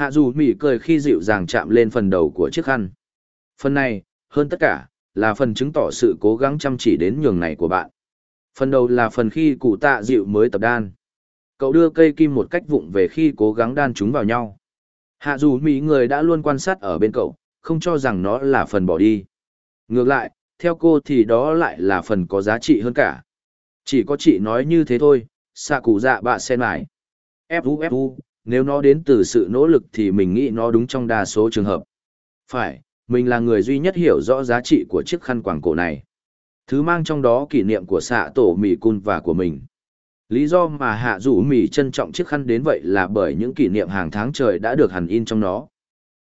Hạ dù mỉ cười khi dịu dàng chạm lên phần đầu của chiếc khăn. Phần này, hơn tất cả, là phần chứng tỏ sự cố gắng chăm chỉ đến nhường này của bạn. Phần đầu là phần khi cụ tạ dịu mới tập đan. Cậu đưa cây kim một cách vụng về khi cố gắng đan chúng vào nhau. Hạ dù mỹ người đã luôn quan sát ở bên cậu, không cho rằng nó là phần bỏ đi. Ngược lại, theo cô thì đó lại là phần có giá trị hơn cả. Chỉ có chị nói như thế thôi, xạ cụ dạ bạ sen mải. Fu fu, nếu nó đến từ sự nỗ lực thì mình nghĩ nó đúng trong đa số trường hợp. Phải, mình là người duy nhất hiểu rõ giá trị của chiếc khăn quàng cổ này. Thứ mang trong đó kỷ niệm của xạ tổ mì cun và của mình. Lý do mà hạ rủ mì trân trọng chiếc khăn đến vậy là bởi những kỷ niệm hàng tháng trời đã được hẳn in trong nó.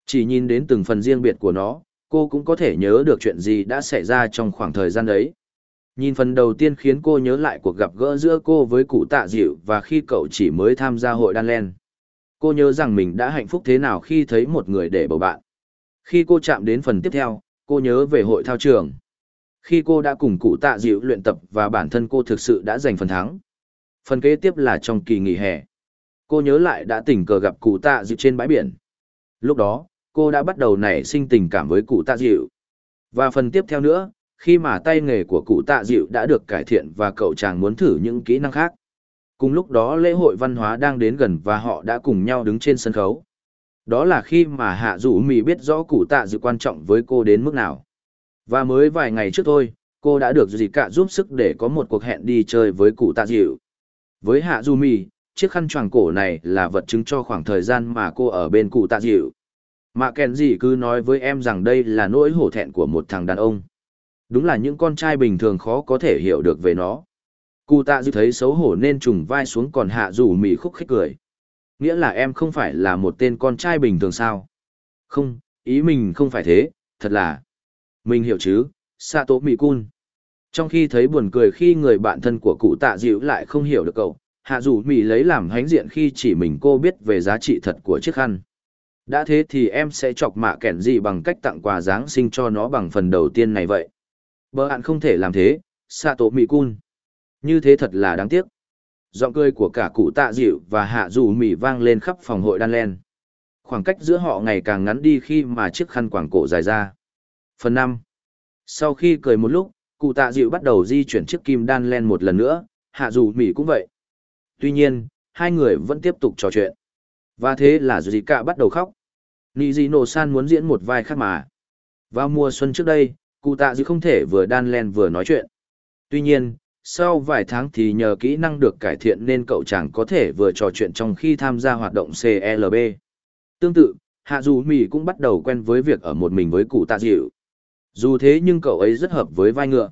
Chỉ nhìn đến từng phần riêng biệt của nó, cô cũng có thể nhớ được chuyện gì đã xảy ra trong khoảng thời gian đấy. Nhìn phần đầu tiên khiến cô nhớ lại cuộc gặp gỡ giữa cô với cụ tạ dịu và khi cậu chỉ mới tham gia hội đan len. Cô nhớ rằng mình đã hạnh phúc thế nào khi thấy một người để bầu bạn. Khi cô chạm đến phần tiếp theo, cô nhớ về hội thao trường. Khi cô đã cùng cụ tạ dịu luyện tập và bản thân cô thực sự đã giành phần thắng. Phần kế tiếp là trong kỳ nghỉ hè. Cô nhớ lại đã tình cờ gặp cụ tạ dịu trên bãi biển. Lúc đó, cô đã bắt đầu nảy sinh tình cảm với cụ tạ dịu. Và phần tiếp theo nữa, khi mà tay nghề của cụ tạ dịu đã được cải thiện và cậu chàng muốn thử những kỹ năng khác. Cùng lúc đó lễ hội văn hóa đang đến gần và họ đã cùng nhau đứng trên sân khấu. Đó là khi mà Hạ Dũ Mì biết rõ cụ tạ dự quan trọng với cô đến mức nào. Và mới vài ngày trước thôi, cô đã được dì cả giúp sức để có một cuộc hẹn đi chơi với cụ tạ dịu. Với Hạ Dũ Mì, chiếc khăn choàng cổ này là vật chứng cho khoảng thời gian mà cô ở bên cụ tạ dịu. Mạ kèn gì cứ nói với em rằng đây là nỗi hổ thẹn của một thằng đàn ông. Đúng là những con trai bình thường khó có thể hiểu được về nó. Cụ tạ dịu thấy xấu hổ nên trùng vai xuống còn hạ dù mì khúc khích cười. Nghĩa là em không phải là một tên con trai bình thường sao? Không, ý mình không phải thế, thật là... Mình hiểu chứ, Sato Cun. Trong khi thấy buồn cười khi người bạn thân của cụ tạ dịu lại không hiểu được cậu, hạ dù mì lấy làm hãnh diện khi chỉ mình cô biết về giá trị thật của chiếc khăn. Đã thế thì em sẽ chọc mạ kẻn gì bằng cách tặng quà Giáng sinh cho nó bằng phần đầu tiên này vậy. Bờ ạn không thể làm thế, Sato Cun. Như thế thật là đáng tiếc. Giọng cười của cả cụ tạ dịu và hạ dù Mỉ vang lên khắp phòng hội đan len. Khoảng cách giữa họ ngày càng ngắn đi khi mà chiếc khăn quàng cổ dài ra. Phần năm. Sau khi cười một lúc, cụ tạ dịu bắt đầu di chuyển chiếc kim đan len một lần nữa, hạ dù mỉ cũng vậy. Tuy nhiên, hai người vẫn tiếp tục trò chuyện. Và thế là dù gì cả bắt đầu khóc. Nị Dị nổ san muốn diễn một vai khác mà. Vào mùa xuân trước đây, cụ tạ dịu không thể vừa đan len vừa nói chuyện. Tuy nhiên, sau vài tháng thì nhờ kỹ năng được cải thiện nên cậu chàng có thể vừa trò chuyện trong khi tham gia hoạt động CLB. Tương tự, Hạ Dù Mì cũng bắt đầu quen với việc ở một mình với cụ tạ dịu. Dù thế nhưng cậu ấy rất hợp với vai ngựa.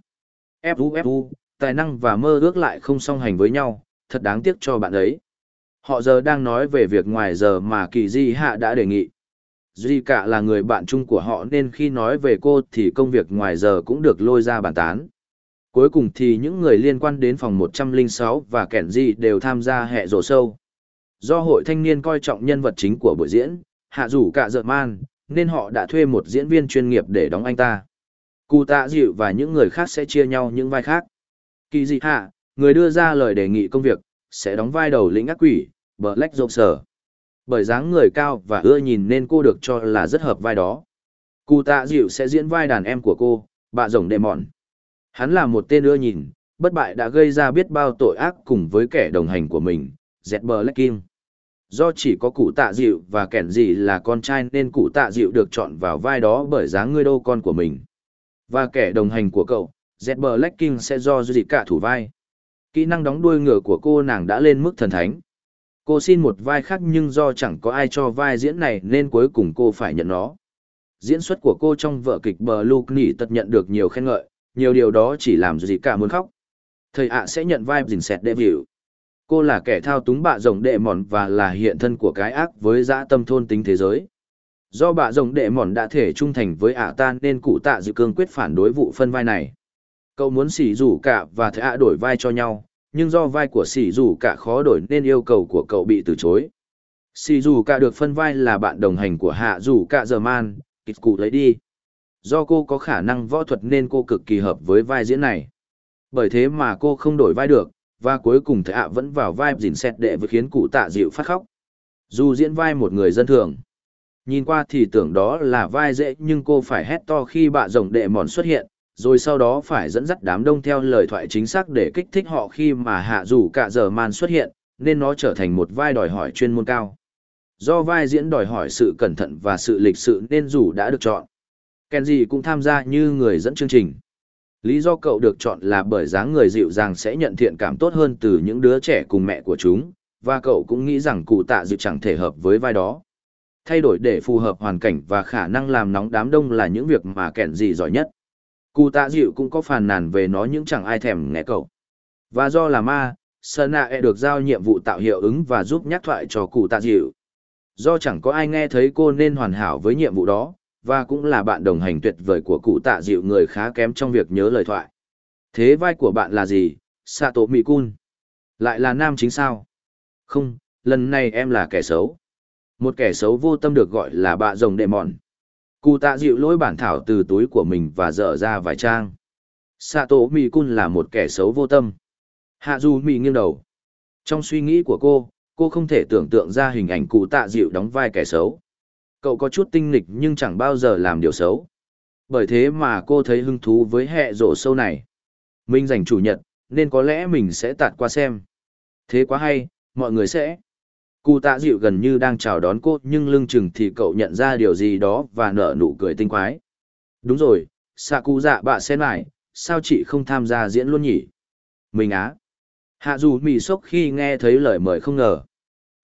Fu Fu, tài năng và mơ ước lại không song hành với nhau, thật đáng tiếc cho bạn ấy. Họ giờ đang nói về việc ngoài giờ mà Kỳ Di Hạ đã đề nghị. Duy cả là người bạn chung của họ nên khi nói về cô thì công việc ngoài giờ cũng được lôi ra bàn tán. Cuối cùng thì những người liên quan đến phòng 106 và kẻn gì đều tham gia hệ rổ sâu. Do hội thanh niên coi trọng nhân vật chính của buổi diễn, hạ rủ cả dợ man, nên họ đã thuê một diễn viên chuyên nghiệp để đóng anh ta. Cụ tạ dịu và những người khác sẽ chia nhau những vai khác. Kỳ dị hạ, người đưa ra lời đề nghị công việc, sẽ đóng vai đầu lĩnh ác quỷ, Black Joker. Bởi dáng người cao và ưa nhìn nên cô được cho là rất hợp vai đó. Cụ tạ dịu sẽ diễn vai đàn em của cô, bà rồng đệ mòn. Hắn là một tên ưa nhìn, bất bại đã gây ra biết bao tội ác cùng với kẻ đồng hành của mình, Zed Black King. Do chỉ có cụ tạ dịu và kẻn gì là con trai nên cụ tạ dịu được chọn vào vai đó bởi dáng ngươi đô con của mình. Và kẻ đồng hành của cậu, Zed Black King sẽ do gì cả thủ vai. Kỹ năng đóng đuôi ngựa của cô nàng đã lên mức thần thánh. Cô xin một vai khác nhưng do chẳng có ai cho vai diễn này nên cuối cùng cô phải nhận nó. Diễn xuất của cô trong vở kịch Blue Knight tật nhận được nhiều khen ngợi, nhiều điều đó chỉ làm gì cả muốn khóc. Thầy ạ sẽ nhận vai dình xẹt đệ vịu. Cô là kẻ thao túng bạ rồng đệ mòn và là hiện thân của cái ác với dã tâm thôn tính thế giới. Do bạ rồng đệ mòn đã thể trung thành với ạ tan nên cụ tạ dự cương quyết phản đối vụ phân vai này. Cậu muốn xỉ rủ cả và thầy ạ đổi vai cho nhau, nhưng do vai của xỉ rủ cả khó đổi nên yêu cầu của cậu bị từ chối. Xỉ rủ cả được phân vai là bạn đồng hành của hạ rủ cả giờ man, kịch cụ lấy đi. Do cô có khả năng võ thuật nên cô cực kỳ hợp với vai diễn này. Bởi thế mà cô không đổi vai được, và cuối cùng thạ ạ vẫn vào vai dình xét đệ với khiến cụ tạ dịu phát khóc. Dù diễn vai một người dân thường, Nhìn qua thì tưởng đó là vai dễ nhưng cô phải hét to khi bạ rồng đệ mòn xuất hiện, rồi sau đó phải dẫn dắt đám đông theo lời thoại chính xác để kích thích họ khi mà hạ rủ cả giờ man xuất hiện, nên nó trở thành một vai đòi hỏi chuyên môn cao. Do vai diễn đòi hỏi sự cẩn thận và sự lịch sự nên dù đã được chọn. Kenji cũng tham gia như người dẫn chương trình. Lý do cậu được chọn là bởi dáng người dịu dàng sẽ nhận thiện cảm tốt hơn từ những đứa trẻ cùng mẹ của chúng, và cậu cũng nghĩ rằng cụ tạ dịu chẳng thể hợp với vai đó. Thay đổi để phù hợp hoàn cảnh và khả năng làm nóng đám đông là những việc mà Kenji giỏi nhất. Cụ tạ dịu cũng có phàn nàn về nó nhưng chẳng ai thèm nghe cậu. Và do là ma, Sanae e được giao nhiệm vụ tạo hiệu ứng và giúp nhắc thoại cho cụ tạ dịu. Do chẳng có ai nghe thấy cô nên hoàn hảo với nhiệm vụ đó, và cũng là bạn đồng hành tuyệt vời của cụ tạ dịu người khá kém trong việc nhớ lời thoại. Thế vai của bạn là gì, Sato Mikun? Lại là nam chính sao? Không, lần này em là kẻ xấu. Một kẻ xấu vô tâm được gọi là bạ rồng đệ mòn. Cụ tạ dịu lỗi bản thảo từ túi của mình và dở ra vài trang. Sato Mikun là một kẻ xấu vô tâm. Hạ Du Mì nghiêng đầu. Trong suy nghĩ của cô, cô không thể tưởng tượng ra hình ảnh cụ tạ dịu đóng vai kẻ xấu. Cậu có chút tinh nghịch nhưng chẳng bao giờ làm điều xấu. Bởi thế mà cô thấy hứng thú với hệ rổ sâu này. Mình dành chủ nhật, nên có lẽ mình sẽ tạt qua xem. Thế quá hay, mọi người sẽ. Cụ tạ dịu gần như đang chào đón cô nhưng lưng chừng thì cậu nhận ra điều gì đó và nở nụ cười tinh quái. Đúng rồi, xạ cụ dạ bạ sen lại, sao chị không tham gia diễn luôn nhỉ? Mình á. Hạ dù mì sốc khi nghe thấy lời mời không ngờ.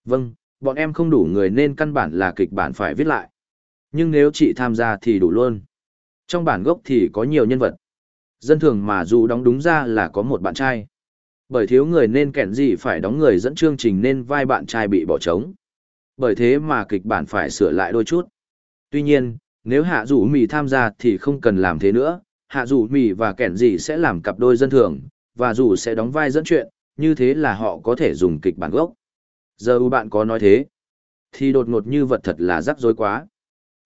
Vâng, bọn em không đủ người nên căn bản là kịch bản phải viết lại. Nhưng nếu chị tham gia thì đủ luôn. Trong bản gốc thì có nhiều nhân vật. Dân thường mà dù đóng đúng ra là có một bạn trai. Bởi thiếu người nên kẻn gì phải đóng người dẫn chương trình nên vai bạn trai bị bỏ trống. Bởi thế mà kịch bản phải sửa lại đôi chút. Tuy nhiên, nếu hạ rủ mì tham gia thì không cần làm thế nữa. Hạ rủ mì và kẻn gì sẽ làm cặp đôi dân thường, và dù sẽ đóng vai dẫn chuyện, như thế là họ có thể dùng kịch bản gốc. Giờ u bạn có nói thế, thì đột ngột như vật thật là rắc rối quá.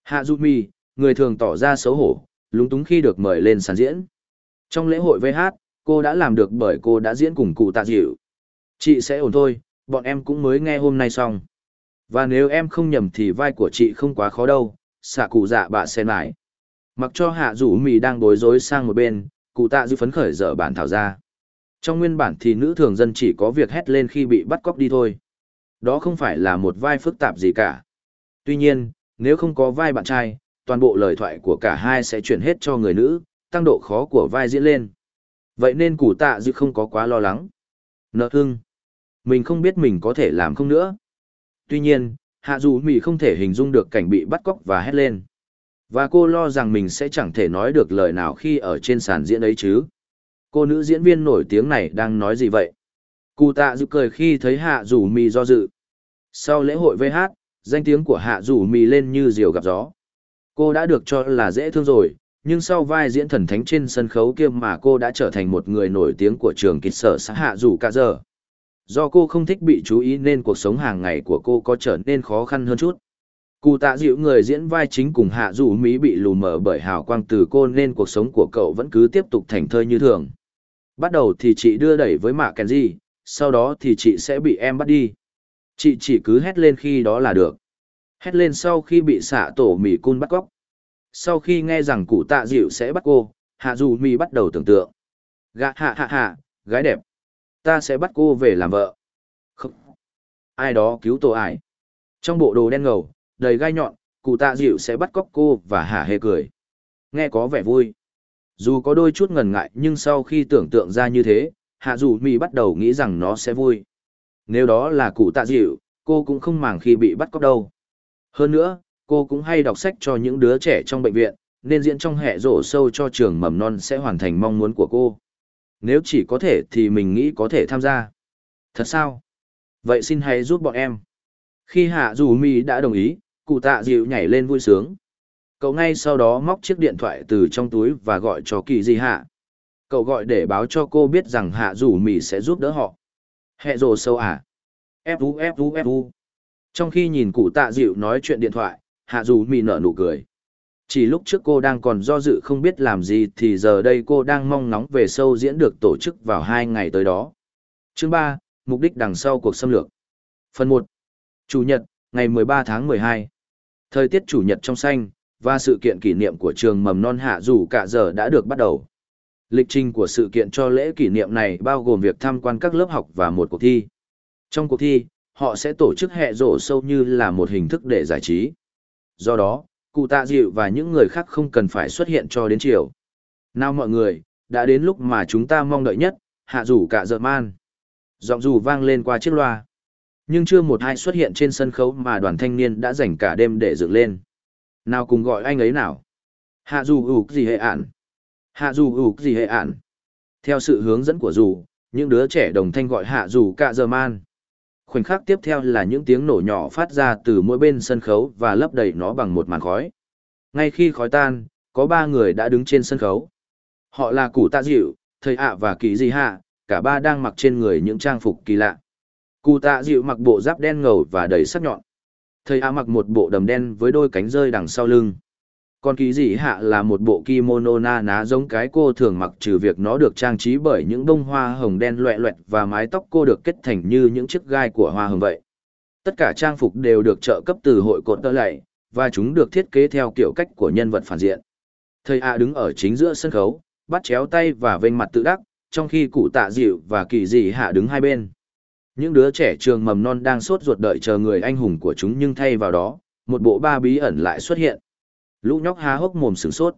Hạ Du Mi, người thường tỏ ra xấu hổ, lúng túng khi được mời lên sàn diễn. Trong lễ hội VH, cô đã làm được bởi cô đã diễn cùng cụ tạ dịu. Chị sẽ ổn thôi, bọn em cũng mới nghe hôm nay xong. Và nếu em không nhầm thì vai của chị không quá khó đâu, xạ cụ dạ bà sen lại. Mặc cho hạ rủ mì đang bối rối sang một bên, cụ tạ dư phấn khởi dở bản thảo ra. Trong nguyên bản thì nữ thường dân chỉ có việc hét lên khi bị bắt cóc đi thôi. Đó không phải là một vai phức tạp gì cả. Tuy nhiên, nếu không có vai bạn trai, toàn bộ lời thoại của cả hai sẽ chuyển hết cho người nữ, tăng độ khó của vai diễn lên. Vậy nên củ tạ dự không có quá lo lắng. Nợ thương. Mình không biết mình có thể làm không nữa. Tuy nhiên, hạ dù mì không thể hình dung được cảnh bị bắt cóc và hét lên. Và cô lo rằng mình sẽ chẳng thể nói được lời nào khi ở trên sàn diễn ấy chứ. Cô nữ diễn viên nổi tiếng này đang nói gì vậy? Cụ tạ dự cười khi thấy hạ rủ mì do dự. Sau lễ hội VH, danh tiếng của hạ rủ mì lên như diều gặp gió. Cô đã được cho là dễ thương rồi, nhưng sau vai diễn thần thánh trên sân khấu kia mà cô đã trở thành một người nổi tiếng của trường kịch sở xã hạ rủ cả giờ. Do cô không thích bị chú ý nên cuộc sống hàng ngày của cô có trở nên khó khăn hơn chút. Cụ tạ dịu người diễn vai chính cùng hạ rủ mỹ bị lù mờ bởi hào quang từ cô nên cuộc sống của cậu vẫn cứ tiếp tục thành thơi như thường. Bắt đầu thì chị đưa đẩy với mạ Kenji, sau đó thì chị sẽ bị em bắt đi. Chị chỉ cứ hét lên khi đó là được. Hét lên sau khi bị xạ tổ mì cun bắt cóc. Sau khi nghe rằng cụ tạ dịu sẽ bắt cô, hạ dù mì bắt đầu tưởng tượng. Gạ hạ hạ hạ, gái đẹp. Ta sẽ bắt cô về làm vợ. Không. Ai đó cứu tổ ải. Trong bộ đồ đen ngầu, đầy gai nhọn, cụ tạ dịu sẽ bắt cóc cô và hả hề cười. Nghe có vẻ vui. Dù có đôi chút ngần ngại nhưng sau khi tưởng tượng ra như thế, hạ dù Mi bắt đầu nghĩ rằng nó sẽ vui. Nếu đó là cụ tạ dịu, cô cũng không màng khi bị bắt cóc đâu. Hơn nữa, cô cũng hay đọc sách cho những đứa trẻ trong bệnh viện, nên diễn trong hệ rổ sâu cho trường mầm non sẽ hoàn thành mong muốn của cô. Nếu chỉ có thể thì mình nghĩ có thể tham gia. Thật sao? Vậy xin hãy giúp bọn em. Khi hạ dù Mi đã đồng ý, cụ tạ dịu nhảy lên vui sướng. Cậu ngay sau đó móc chiếc điện thoại từ trong túi và gọi cho kỳ di hạ. Cậu gọi để báo cho cô biết rằng hạ rủ mì sẽ giúp đỡ họ. hẹ rồ sâu à? Fu fu fu. Trong khi nhìn cụ tạ dịu nói chuyện điện thoại, hạ rủ mì nở nụ cười. Chỉ lúc trước cô đang còn do dự không biết làm gì thì giờ đây cô đang mong nóng về sâu diễn được tổ chức vào hai ngày tới đó. Chương ba, Mục đích đằng sau cuộc xâm lược. Phần một, Chủ nhật, ngày 13 tháng 12. Thời tiết chủ nhật trong xanh, và sự kiện kỷ niệm của trường mầm non hạ dù cả giờ đã được bắt đầu. Lịch trình của sự kiện cho lễ kỷ niệm này bao gồm việc tham quan các lớp học và một cuộc thi. Trong cuộc thi, họ sẽ tổ chức hệ rổ sâu như là một hình thức để giải trí. Do đó, cụ tạ dịu và những người khác không cần phải xuất hiện cho đến chiều. Nào mọi người, đã đến lúc mà chúng ta mong đợi nhất, hạ rủ cả giờ man. Giọng rủ vang lên qua chiếc loa. Nhưng chưa một ai xuất hiện trên sân khấu mà đoàn thanh niên đã dành cả đêm để dựng lên. Nào cùng gọi anh ấy nào. Hạ dù ủ gì hệ ản. Hạ dù ủ gì hệ ản. Theo sự hướng dẫn của dù, những đứa trẻ đồng thanh gọi hạ dù cả dơ man. Khoảnh khắc tiếp theo là những tiếng nổ nhỏ phát ra từ mỗi bên sân khấu và lấp đầy nó bằng một màn khói. Ngay khi khói tan, có ba người đã đứng trên sân khấu. Họ là Cụ Tạ Dịu, Thầy ạ và Kỳ Di Hạ, cả ba đang mặc trên người những trang phục kỳ lạ. Cụ Tạ Dịu mặc bộ giáp đen ngầu và đầy sắc nhọn. Thầy ạ mặc một bộ đầm đen với đôi cánh rơi đằng sau lưng. Còn Kỳ dị Hạ là một bộ kimono na ná giống cái cô thường mặc trừ việc nó được trang trí bởi những bông hoa hồng đen loẹ loẹt và mái tóc cô được kết thành như những chiếc gai của hoa hồng vậy. Tất cả trang phục đều được trợ cấp từ hội cột tơ lạy, và chúng được thiết kế theo kiểu cách của nhân vật phản diện. Thầy ạ đứng ở chính giữa sân khấu, bắt chéo tay và vênh mặt tự đắc, trong khi cụ tạ dịu và kỳ dị hạ đứng hai bên. Những đứa trẻ trường mầm non đang sốt ruột đợi chờ người anh hùng của chúng nhưng thay vào đó, một bộ ba bí ẩn lại xuất hiện. Lũ nhóc há hốc mồm sửng sốt.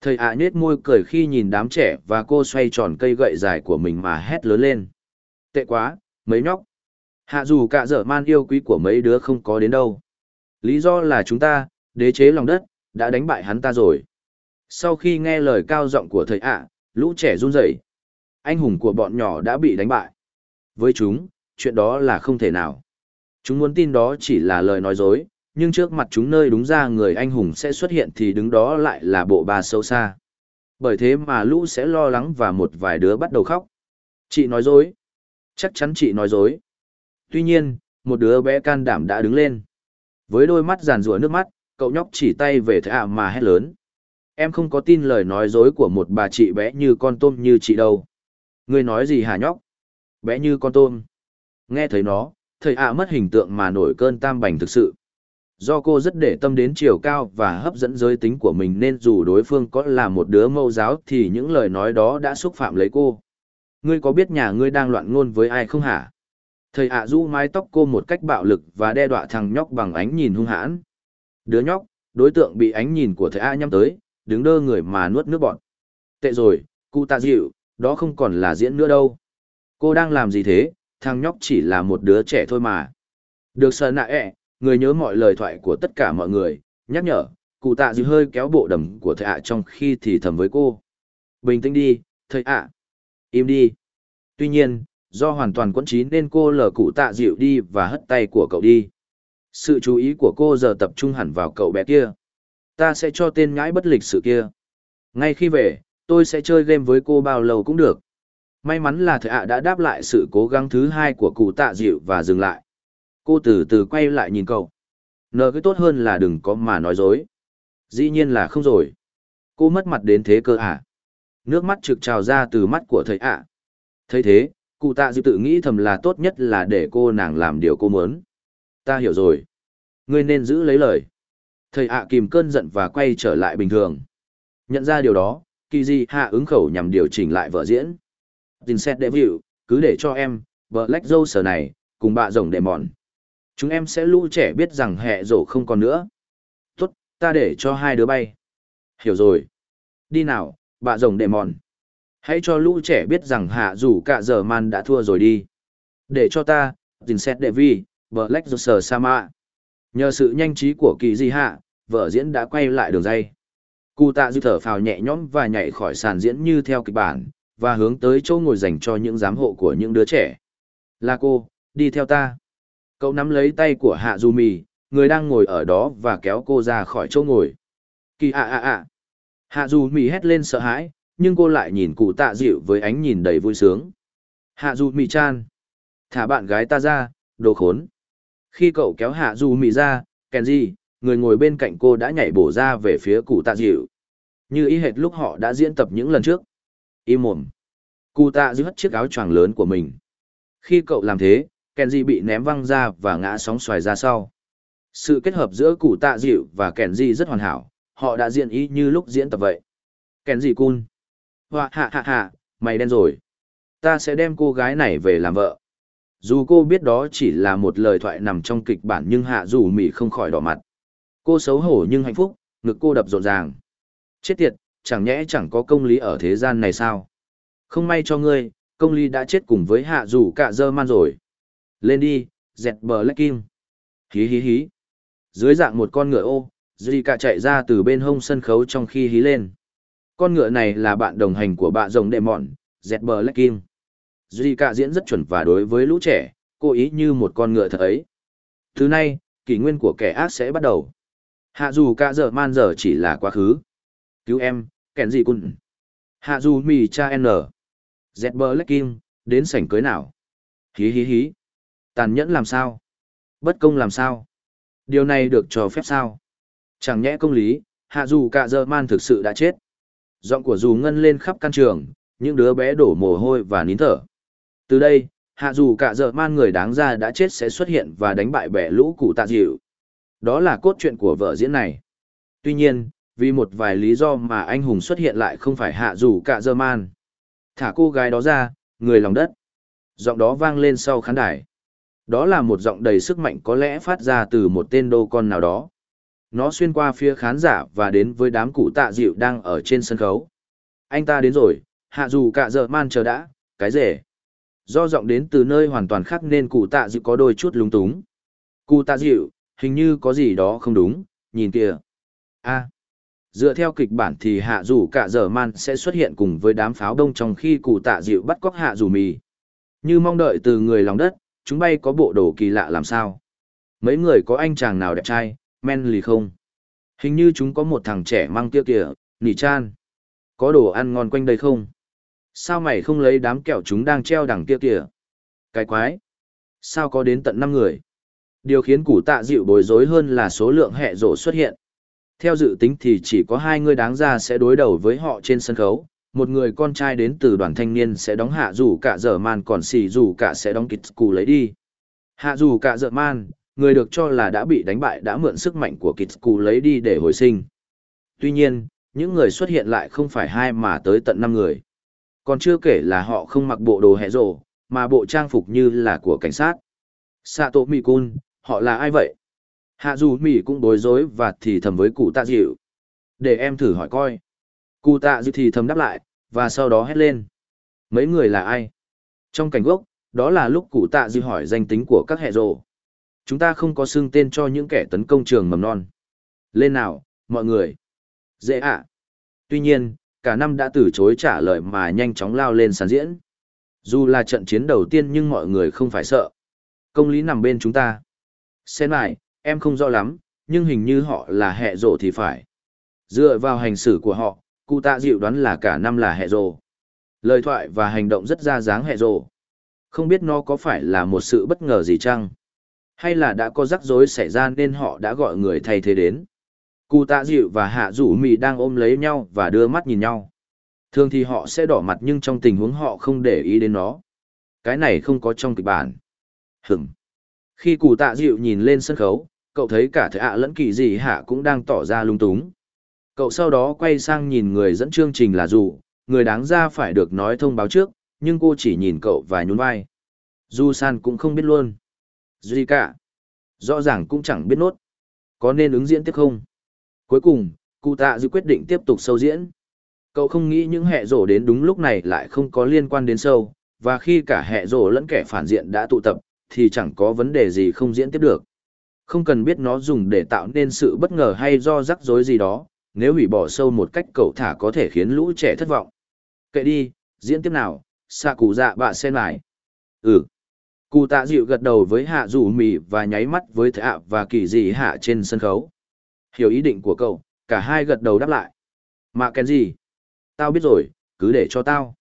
Thầy ạ nhết môi cười khi nhìn đám trẻ và cô xoay tròn cây gậy dài của mình mà hét lớn lên. Tệ quá, mấy nhóc. Hạ dù cả dở man yêu quý của mấy đứa không có đến đâu. Lý do là chúng ta, đế chế lòng đất, đã đánh bại hắn ta rồi. Sau khi nghe lời cao giọng của thầy ạ, lũ trẻ run rẩy. Anh hùng của bọn nhỏ đã bị đánh bại. Với chúng, chuyện đó là không thể nào. Chúng muốn tin đó chỉ là lời nói dối, nhưng trước mặt chúng nơi đúng ra người anh hùng sẽ xuất hiện thì đứng đó lại là bộ bà sâu xa. Bởi thế mà lũ sẽ lo lắng và một vài đứa bắt đầu khóc. Chị nói dối. Chắc chắn chị nói dối. Tuy nhiên, một đứa bé can đảm đã đứng lên. Với đôi mắt giàn rủa nước mắt, cậu nhóc chỉ tay về thầy ạ mà hét lớn. Em không có tin lời nói dối của một bà chị bé như con tôm như chị đâu. Ngươi nói gì hả nhóc? Bé như con tôm. Nghe thấy nó, thầy ạ mất hình tượng mà nổi cơn tam bành thực sự. Do cô rất để tâm đến chiều cao và hấp dẫn giới tính của mình nên dù đối phương có là một đứa mâu giáo thì những lời nói đó đã xúc phạm lấy cô. Ngươi có biết nhà ngươi đang loạn ngôn với ai không hả? Thầy ạ du mái tóc cô một cách bạo lực và đe dọa thằng nhóc bằng ánh nhìn hung hãn. Đứa nhóc, đối tượng bị ánh nhìn của thầy ạ nhắm tới, đứng đơ người mà nuốt nước bọt. Tệ rồi, cụ tạ dịu, đó không còn là diễn nữa đâu. Cô đang làm gì thế, thằng nhóc chỉ là một đứa trẻ thôi mà. Được sợ nạ ẹ, người nhớ mọi lời thoại của tất cả mọi người, nhắc nhở, cụ tạ dịu hơi kéo bộ đầm của thầy ạ trong khi thì thầm với cô. Bình tĩnh đi, thầy ạ. Im đi. Tuy nhiên, do hoàn toàn quẫn trí nên cô lờ cụ tạ dịu đi và hất tay của cậu đi. Sự chú ý của cô giờ tập trung hẳn vào cậu bé kia. Ta sẽ cho tên nhãi bất lịch sự kia. Ngay khi về, tôi sẽ chơi game với cô bao lâu cũng được. May mắn là thầy ạ đã đáp lại sự cố gắng thứ hai của cụ tạ dịu và dừng lại. Cô từ từ quay lại nhìn cậu. Nờ cái tốt hơn là đừng có mà nói dối. Dĩ nhiên là không rồi. Cô mất mặt đến thế cơ à? Nước mắt trực trào ra từ mắt của thầy ạ. thấy thế, cụ tạ dịu tự nghĩ thầm là tốt nhất là để cô nàng làm điều cô muốn. Ta hiểu rồi. Ngươi nên giữ lấy lời. Thầy ạ kìm cơn giận và quay trở lại bình thường. Nhận ra điều đó, kỳ di hạ ứng khẩu nhằm điều chỉnh lại vở diễn. Tin xét đệ vịu, cứ để cho em, vợ lách dâu sở này, cùng bạ rồng đệ mòn. Chúng em sẽ lũ trẻ biết rằng hẹ rổ không còn nữa. Tốt, ta để cho hai đứa bay. Hiểu rồi. Đi nào, bà rồng đệ mòn. Hãy cho lũ trẻ biết rằng hạ rủ cả giờ man đã thua rồi đi. Để cho ta, tin xét đệ vi, Black Joker Sama. Nhờ sự nhanh trí của kỳ di hạ, vở diễn đã quay lại đường dây. Cụ tạ dư thở phào nhẹ nhõm và nhảy khỏi sàn diễn như theo kịch bản, và hướng tới chỗ ngồi dành cho những giám hộ của những đứa trẻ. Là cô, đi theo ta. Cậu nắm lấy tay của Hạ Du Mì, người đang ngồi ở đó và kéo cô ra khỏi chỗ ngồi. Kỳ ạ ạ ạ. Hạ Du Mì hét lên sợ hãi, nhưng cô lại nhìn cụ tạ dịu với ánh nhìn đầy vui sướng. Hạ Du Mì chan. Thả bạn gái ta ra, đồ khốn. Khi cậu kéo Hạ Du Mì ra, Kenji, người ngồi bên cạnh cô đã nhảy bổ ra về phía cụ tạ dịu. Như ý hệt lúc họ đã diễn tập những lần trước. Im mồm. Cụ tạ dịu hất chiếc áo choàng lớn của mình. Khi cậu làm thế, Kenji bị ném văng ra và ngã sóng xoài ra sau. Sự kết hợp giữa củ tạ dịu và Kenji di rất hoàn hảo, họ đã diễn ý như lúc diễn tập vậy. Kenji di cun. Hoa hạ hạ hạ, mày đen rồi. Ta sẽ đem cô gái này về làm vợ. Dù cô biết đó chỉ là một lời thoại nằm trong kịch bản nhưng hạ dù mỉ không khỏi đỏ mặt. Cô xấu hổ nhưng hạnh phúc, ngực cô đập rộn ràng. Chết tiệt, chẳng nhẽ chẳng có công lý ở thế gian này sao? Không may cho ngươi, công lý đã chết cùng với hạ dù cả dơ man rồi. Lên đi, dẹt bờ lách kim. Hí hí hí. Dưới dạng một con ngựa ô, Duy cả chạy ra từ bên hông sân khấu trong khi hí lên. Con ngựa này là bạn đồng hành của bạn rồng đệ mọn, dẹt bờ lách kim. Duy cả diễn rất chuẩn và đối với lũ trẻ, cô ý như một con ngựa thật ấy. Thứ này, kỷ nguyên của kẻ ác sẽ bắt đầu. Hạ dù cả giờ man giờ chỉ là quá khứ. Cứu em, kèn gì cun. Hạ dù mì cha n. Dẹt bờ lách kim, đến sảnh cưới nào. Hí hí hí. Tàn nhẫn làm sao? Bất công làm sao? Điều này được cho phép sao? Chẳng nhẽ công lý, hạ dù cả giờ man thực sự đã chết. Giọng của dù ngân lên khắp căn trường, những đứa bé đổ mồ hôi và nín thở. Từ đây, hạ dù cả giờ man người đáng ra đã chết sẽ xuất hiện và đánh bại bẻ lũ cụ tạ dịu. Đó là cốt truyện của vở diễn này. Tuy nhiên, vì một vài lý do mà anh hùng xuất hiện lại không phải hạ dù cả giờ man. Thả cô gái đó ra, người lòng đất. Giọng đó vang lên sau khán đài. Đó là một giọng đầy sức mạnh có lẽ phát ra từ một tên đô con nào đó. Nó xuyên qua phía khán giả và đến với đám cụ tạ dịu đang ở trên sân khấu. Anh ta đến rồi, hạ dù cả giờ man chờ đã, cái rể. Do giọng đến từ nơi hoàn toàn khác nên cụ tạ dịu có đôi chút lúng túng. Cụ tạ dịu, hình như có gì đó không đúng, nhìn kìa. a dựa theo kịch bản thì hạ dù cả giờ man sẽ xuất hiện cùng với đám pháo đông trong khi cụ tạ dịu bắt cóc hạ dù mì. Như mong đợi từ người lòng đất, chúng bay có bộ đồ kỳ lạ làm sao. Mấy người có anh chàng nào đẹp trai, men lì không? Hình như chúng có một thằng trẻ mang tiêu kìa, nỉ chan. Có đồ ăn ngon quanh đây không? Sao mày không lấy đám kẹo chúng đang treo đằng kia kìa? Cái quái! Sao có đến tận năm người? Điều khiến củ tạ dịu bối rối hơn là số lượng hệ rổ xuất hiện. Theo dự tính thì chỉ có hai người đáng ra sẽ đối đầu với họ trên sân khấu. Một người con trai đến từ đoàn thanh niên sẽ đóng hạ dù cả dở man còn xì dù cả sẽ đóng kịch cù lấy đi. Hạ dù cả dở man, người được cho là đã bị đánh bại đã mượn sức mạnh của kịch cù lấy đi để hồi sinh. Tuy nhiên, những người xuất hiện lại không phải hai mà tới tận năm người. Còn chưa kể là họ không mặc bộ đồ hẹ rộ mà bộ trang phục như là của cảnh sát. Sato Mikun, họ là ai vậy? Hạ dù Mỹ cũng bối rối và thì thầm với cụ tạ dịu. Để em thử hỏi coi. Cụ tạ dư thì thầm đáp lại, và sau đó hét lên. Mấy người là ai? Trong cảnh gốc, đó là lúc cụ tạ dư hỏi danh tính của các hệ rồ. Chúng ta không có xưng tên cho những kẻ tấn công trường mầm non. Lên nào, mọi người. Dễ ạ. Tuy nhiên, cả năm đã từ chối trả lời mà nhanh chóng lao lên sàn diễn. Dù là trận chiến đầu tiên nhưng mọi người không phải sợ. Công lý nằm bên chúng ta. Xem lại, em không rõ lắm, nhưng hình như họ là hệ rộ thì phải. Dựa vào hành xử của họ, cụ tạ dịu đoán là cả năm là hệ rồ, Lời thoại và hành động rất ra dáng hệ rồ. Không biết nó có phải là một sự bất ngờ gì chăng? Hay là đã có rắc rối xảy ra nên họ đã gọi người thay thế đến? Cụ tạ dịu và hạ rủ mì đang ôm lấy nhau và đưa mắt nhìn nhau. Thường thì họ sẽ đỏ mặt nhưng trong tình huống họ không để ý đến nó. Cái này không có trong kịch bản. Hửm. Khi cụ tạ dịu nhìn lên sân khấu, cậu thấy cả thầy ạ lẫn kỳ gì hạ cũng đang tỏ ra lung túng. Cậu sau đó quay sang nhìn người dẫn chương trình là dù, người đáng ra phải được nói thông báo trước, nhưng cô chỉ nhìn cậu và nhún vai. Du san cũng không biết luôn. Duy cả. Rõ ràng cũng chẳng biết nốt. Có nên ứng diễn tiếp không? Cuối cùng, cụ tạ dư quyết định tiếp tục sâu diễn. Cậu không nghĩ những hệ rổ đến đúng lúc này lại không có liên quan đến sâu, và khi cả hệ rổ lẫn kẻ phản diện đã tụ tập, thì chẳng có vấn đề gì không diễn tiếp được. Không cần biết nó dùng để tạo nên sự bất ngờ hay do rắc rối gì đó, nếu hủy bỏ sâu một cách cậu thả có thể khiến lũ trẻ thất vọng. Kệ đi, diễn tiếp nào, xạ cụ dạ bạ sen lại. Ừ. Cụ tạ dịu gật đầu với hạ rủ mì và nháy mắt với thạ và kỳ dị hạ trên sân khấu. Hiểu ý định của cậu, cả hai gật đầu đáp lại. Mạ kèn gì? Tao biết rồi, cứ để cho tao.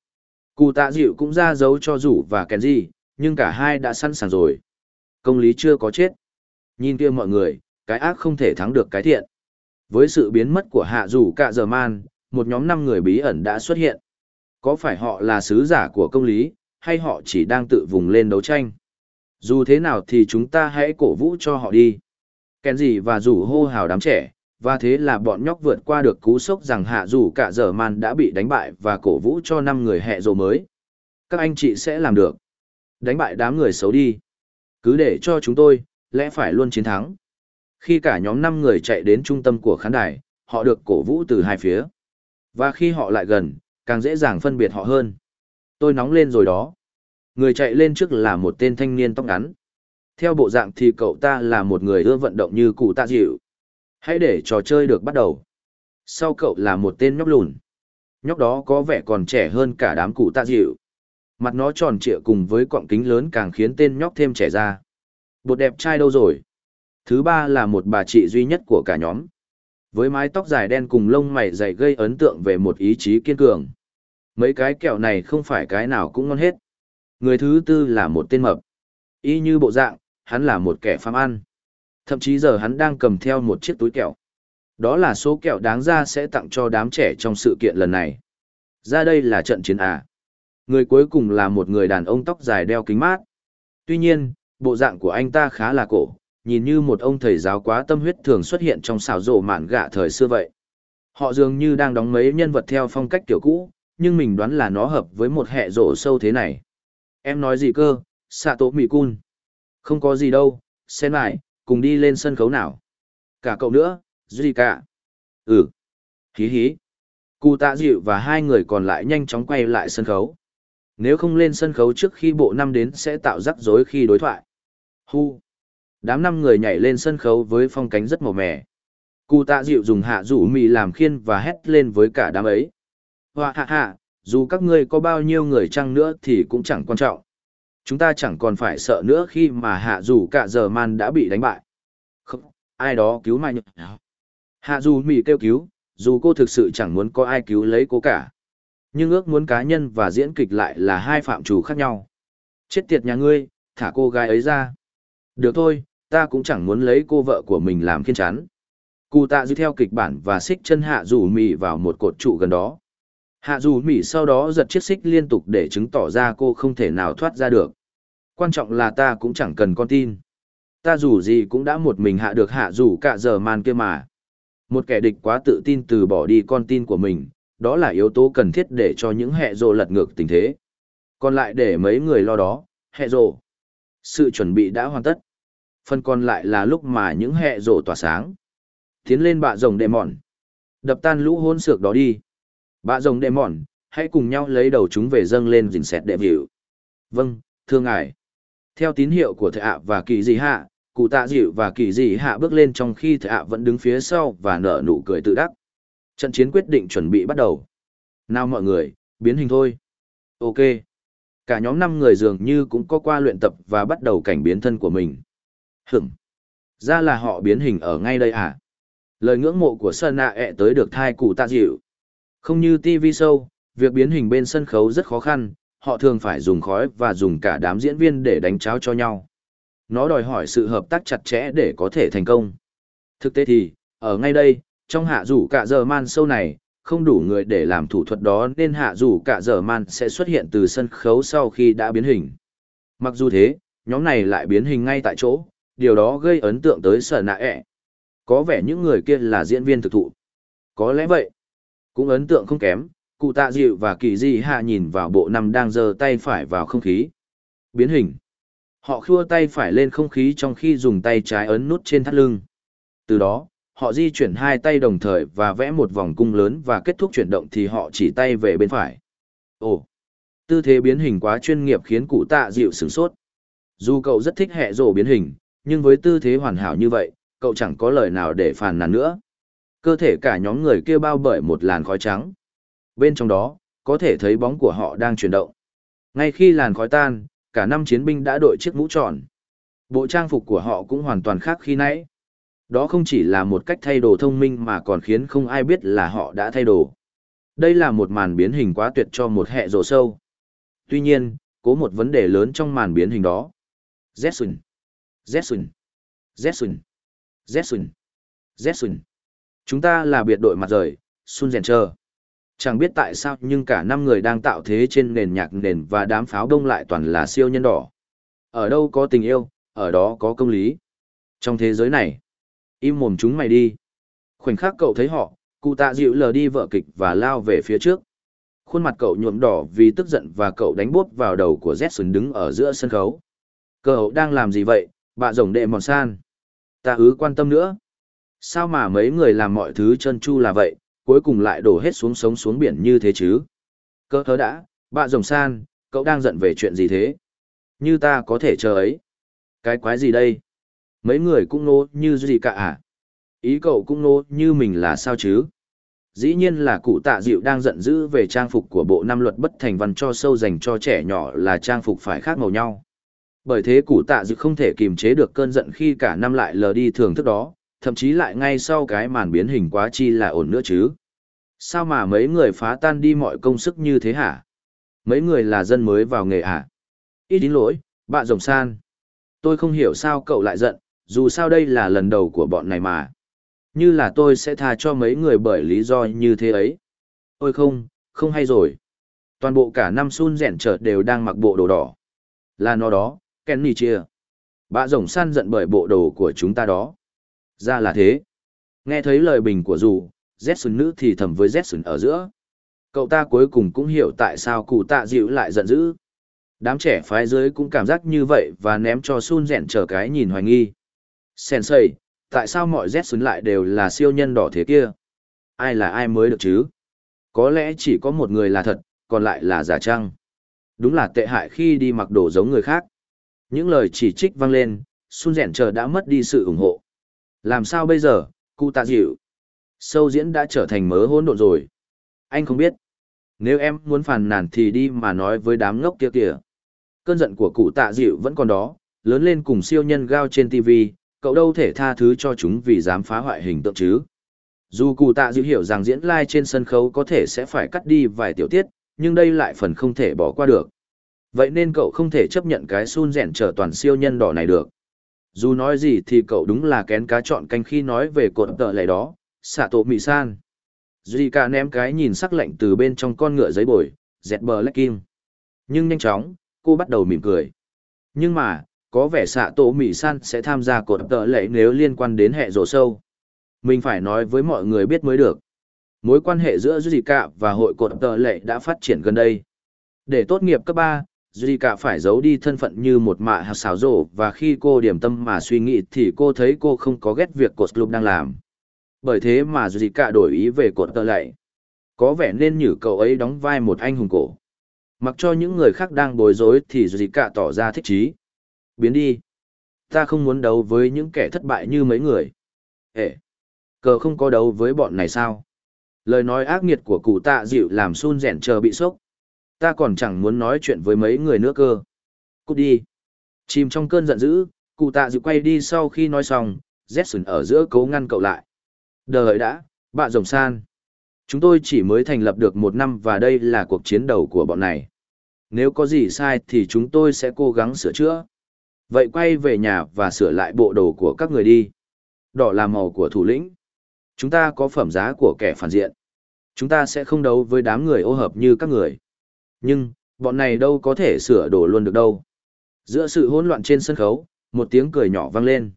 Cụ tạ dịu cũng ra dấu cho rủ và kèn gì, nhưng cả hai đã sẵn sàng rồi. Công lý chưa có chết. Nhìn kia mọi người, cái ác không thể thắng được cái thiện. Với sự biến mất của hạ Dù cả giờ man, một nhóm năm người bí ẩn đã xuất hiện. Có phải họ là sứ giả của công lý, hay họ chỉ đang tự vùng lên đấu tranh? Dù thế nào thì chúng ta hãy cổ vũ cho họ đi. Kèn gì và rủ hô hào đám trẻ, và thế là bọn nhóc vượt qua được cú sốc rằng hạ dù cả giờ man đã bị đánh bại và cổ vũ cho năm người hẹ rồ mới. Các anh chị sẽ làm được. Đánh bại đám người xấu đi. Cứ để cho chúng tôi, lẽ phải luôn chiến thắng. Khi cả nhóm năm người chạy đến trung tâm của khán đài, họ được cổ vũ từ hai phía. Và khi họ lại gần, càng dễ dàng phân biệt họ hơn. Tôi nóng lên rồi đó. Người chạy lên trước là một tên thanh niên tóc ngắn. Theo bộ dạng thì cậu ta là một người ưa vận động như cụ tạ dịu. Hãy để trò chơi được bắt đầu. Sau cậu là một tên nhóc lùn. Nhóc đó có vẻ còn trẻ hơn cả đám cụ tạ dịu. Mặt nó tròn trịa cùng với cọng kính lớn càng khiến tên nhóc thêm trẻ ra. Bột đẹp trai đâu rồi? Thứ ba là một bà chị duy nhất của cả nhóm. Với mái tóc dài đen cùng lông mày dày gây ấn tượng về một ý chí kiên cường. Mấy cái kẹo này không phải cái nào cũng ngon hết. Người thứ tư là một tên mập. Y như bộ dạng, hắn là một kẻ phàm ăn. Thậm chí giờ hắn đang cầm theo một chiếc túi kẹo. Đó là số kẹo đáng ra sẽ tặng cho đám trẻ trong sự kiện lần này. Ra đây là trận chiến à. Người cuối cùng là một người đàn ông tóc dài đeo kính mát. Tuy nhiên, bộ dạng của anh ta khá là cổ, nhìn như một ông thầy giáo quá tâm huyết thường xuất hiện trong xảo rộ mạn gạ thời xưa vậy. Họ dường như đang đóng mấy nhân vật theo phong cách kiểu cũ, nhưng mình đoán là nó hợp với một hệ rộ sâu thế này. Em nói gì cơ, xạ tố mì cun. Không có gì đâu, xem lại, cùng đi lên sân khấu nào. Cả cậu nữa, Duy cả. Ừ. Hí hí. Cụ tạ dịu và hai người còn lại nhanh chóng quay lại sân khấu. Nếu không lên sân khấu trước khi bộ năm đến sẽ tạo rắc rối khi đối thoại. Hu. Đám năm người nhảy lên sân khấu với phong cánh rất màu mè. Cụ tạ dịu dùng hạ rủ mì làm khiên và hét lên với cả đám ấy. Hoa hạ hạ, dù các ngươi có bao nhiêu người chăng nữa thì cũng chẳng quan trọng. Chúng ta chẳng còn phải sợ nữa khi mà hạ dù cả giờ man đã bị đánh bại. Không, ai đó cứu mai nhật. Hạ dù mì kêu cứu, dù cô thực sự chẳng muốn có ai cứu lấy cô cả. Nhưng ước muốn cá nhân và diễn kịch lại là hai phạm trù khác nhau. Chết tiệt nhà ngươi, thả cô gái ấy ra. Được thôi, ta cũng chẳng muốn lấy cô vợ của mình làm khiên chắn. Cụ tạ dư theo kịch bản và xích chân hạ dù mì vào một cột trụ gần đó. Hạ dù mì sau đó giật chiếc xích liên tục để chứng tỏ ra cô không thể nào thoát ra được. Quan trọng là ta cũng chẳng cần con tin. Ta dù gì cũng đã một mình hạ được hạ dù cả giờ man kia mà. Một kẻ địch quá tự tin từ bỏ đi con tin của mình, đó là yếu tố cần thiết để cho những hệ rồ lật ngược tình thế. Còn lại để mấy người lo đó, hệ rồ. Sự chuẩn bị đã hoàn tất. Phần còn lại là lúc mà những hệ rổ tỏa sáng. Tiến lên bạ rồng đệ mòn. Đập tan lũ hôn sược đó đi. Bạ rồng đệ mòn, hãy cùng nhau lấy đầu chúng về dâng lên dình xẹt đệ hiệu. Vâng, thưa ngài. Theo tín hiệu của thợ ạ và kỳ dị hạ, cụ tạ dịu và kỳ dị hạ bước lên trong khi thợ ạ vẫn đứng phía sau và nở nụ cười tự đắc. Trận chiến quyết định chuẩn bị bắt đầu. Nào mọi người, biến hình thôi. Ok. Cả nhóm năm người dường như cũng có qua luyện tập và bắt đầu cảnh biến thân của mình. Hửm. Ra là họ biến hình ở ngay đây à? Lời ngưỡng mộ của Sơn Nạ ẹ tới được thai cụ tạ dịu. Không như TV show, việc biến hình bên sân khấu rất khó khăn, họ thường phải dùng khói và dùng cả đám diễn viên để đánh cháo cho nhau. Nó đòi hỏi sự hợp tác chặt chẽ để có thể thành công. Thực tế thì, ở ngay đây, trong hạ rủ cả giờ man sâu này, không đủ người để làm thủ thuật đó nên hạ rủ cả giờ man sẽ xuất hiện từ sân khấu sau khi đã biến hình. Mặc dù thế, nhóm này lại biến hình ngay tại chỗ, điều đó gây ấn tượng tới sở nạ ẹ. Có vẻ những người kia là diễn viên thực thụ. Có lẽ vậy. Cũng ấn tượng không kém, cụ tạ dịu và kỳ di hạ nhìn vào bộ năm đang giơ tay phải vào không khí. Biến hình. Họ khua tay phải lên không khí trong khi dùng tay trái ấn nút trên thắt lưng. Từ đó, họ di chuyển hai tay đồng thời và vẽ một vòng cung lớn và kết thúc chuyển động thì họ chỉ tay về bên phải. Ồ, tư thế biến hình quá chuyên nghiệp khiến cụ tạ dịu sửng sốt. Dù cậu rất thích hệ rổ biến hình, nhưng với tư thế hoàn hảo như vậy, cậu chẳng có lời nào để phàn nàn nữa. Cơ thể cả nhóm người kia bao bởi một làn khói trắng. Bên trong đó, có thể thấy bóng của họ đang chuyển động. Ngay khi làn khói tan, cả năm chiến binh đã đội chiếc mũ tròn. Bộ trang phục của họ cũng hoàn toàn khác khi nãy. Đó không chỉ là một cách thay đồ thông minh mà còn khiến không ai biết là họ đã thay đồ. Đây là một màn biến hình quá tuyệt cho một hệ rồ sâu. Tuy nhiên, có một vấn đề lớn trong màn biến hình đó. Jetson. Zetsun. Zetsun. Zetsun. Zetsun. Chúng ta là biệt đội mặt rời, Sun Rèn Chẳng biết tại sao nhưng cả năm người đang tạo thế trên nền nhạc nền và đám pháo đông lại toàn là siêu nhân đỏ. Ở đâu có tình yêu, ở đó có công lý. Trong thế giới này, Im mồm chúng mày đi. Khoảnh khắc cậu thấy họ, cụ tạ dịu lờ đi vợ kịch và lao về phía trước. Khuôn mặt cậu nhuộm đỏ vì tức giận và cậu đánh bốp vào đầu của Jetson đứng ở giữa sân khấu. Cậu đang làm gì vậy, Bạ rồng đệ mòn san? Ta ứ quan tâm nữa. Sao mà mấy người làm mọi thứ chân chu là vậy, cuối cùng lại đổ hết xuống sống xuống biển như thế chứ? Cơ thớ đã, bạ rồng san, cậu đang giận về chuyện gì thế? Như ta có thể chờ ấy. Cái quái gì đây? Mấy người cũng nô như gì cả à? Ý cậu cũng nô như mình là sao chứ? Dĩ nhiên là cụ tạ dịu đang giận dữ về trang phục của bộ năm luật bất thành văn cho sâu dành cho trẻ nhỏ là trang phục phải khác màu nhau. Bởi thế cụ tạ dự không thể kiềm chế được cơn giận khi cả năm lại lờ đi thường thức đó, thậm chí lại ngay sau cái màn biến hình quá chi là ổn nữa chứ. Sao mà mấy người phá tan đi mọi công sức như thế hả? Mấy người là dân mới vào nghề hả? Ít đến lỗi, bạn rồng san. Tôi không hiểu sao cậu lại giận, dù sao đây là lần đầu của bọn này mà. Như là tôi sẽ tha cho mấy người bởi lý do như thế ấy. Ôi không, không hay rồi. Toàn bộ cả năm sun rẻn chợt đều đang mặc bộ đồ đỏ. Là nó đó, Kenny chia. Bạ rồng san giận bởi bộ đồ của chúng ta đó. Ra là thế. Nghe thấy lời bình của dù, Jetson nữ thì thầm với Jetson ở giữa. Cậu ta cuối cùng cũng hiểu tại sao cụ tạ dịu lại giận dữ. Đám trẻ phái dưới cũng cảm giác như vậy và ném cho Sun rèn trở cái nhìn hoài nghi. Sensei, tại sao mọi Jetson lại đều là siêu nhân đỏ thế kia? Ai là ai mới được chứ? Có lẽ chỉ có một người là thật, còn lại là giả trăng. Đúng là tệ hại khi đi mặc đồ giống người khác. Những lời chỉ trích vang lên, Sun rèn chờ đã mất đi sự ủng hộ. Làm sao bây giờ, cụ tạ dịu? Sâu diễn đã trở thành mớ hỗn độn rồi. Anh không biết. Nếu em muốn phàn nàn thì đi mà nói với đám ngốc kia kìa. Cơn giận của cụ tạ dịu vẫn còn đó, lớn lên cùng siêu nhân gao trên TV, cậu đâu thể tha thứ cho chúng vì dám phá hoại hình tượng chứ. Dù cụ tạ dịu hiểu rằng diễn live trên sân khấu có thể sẽ phải cắt đi vài tiểu tiết, nhưng đây lại phần không thể bỏ qua được. Vậy nên cậu không thể chấp nhận cái sun rèn trở toàn siêu nhân đỏ này được. Dù nói gì thì cậu đúng là kén cá chọn canh khi nói về cột tợ lệ đó, xạ tổ mị san. Duy cả ném cái nhìn sắc lạnh từ bên trong con ngựa giấy bồi, dẹt bờ lách kim. Nhưng nhanh chóng, cô bắt đầu mỉm cười. Nhưng mà, có vẻ xạ tổ mị san sẽ tham gia cột tợ lệ nếu liên quan đến hệ rổ sâu. Mình phải nói với mọi người biết mới được. Mối quan hệ giữa Duy cả và hội cột tợ lệ đã phát triển gần đây. Để tốt nghiệp cấp ba Duy cả phải giấu đi thân phận như một mạ hạt xảo rộ và khi cô điểm tâm mà suy nghĩ thì cô thấy cô không có ghét việc cột club đang làm. Bởi thế mà Duy cả đổi ý về cột tợ lệ. Có vẻ nên nhử cậu ấy đóng vai một anh hùng cổ. Mặc cho những người khác đang bối rối thì Duy cả tỏ ra thích chí. Biến đi. Ta không muốn đấu với những kẻ thất bại như mấy người. ệ Cờ không có đấu với bọn này sao? Lời nói ác nghiệt của cụ tạ dịu làm sun rẻn chờ bị sốc Ta còn chẳng muốn nói chuyện với mấy người nữa cơ. Cút đi. Chìm trong cơn giận dữ, cụ tạ dịu quay đi sau khi nói xong, Jetson ở giữa cố ngăn cậu lại. Đời đã, bạn rồng san. Chúng tôi chỉ mới thành lập được một năm và đây là cuộc chiến đầu của bọn này. Nếu có gì sai thì chúng tôi sẽ cố gắng sửa chữa. Vậy quay về nhà và sửa lại bộ đồ của các người đi. Đỏ là màu của thủ lĩnh. Chúng ta có phẩm giá của kẻ phản diện. Chúng ta sẽ không đấu với đám người ô hợp như các người. Nhưng, bọn này đâu có thể sửa đổ luôn được đâu. Giữa sự hỗn loạn trên sân khấu, một tiếng cười nhỏ vang lên.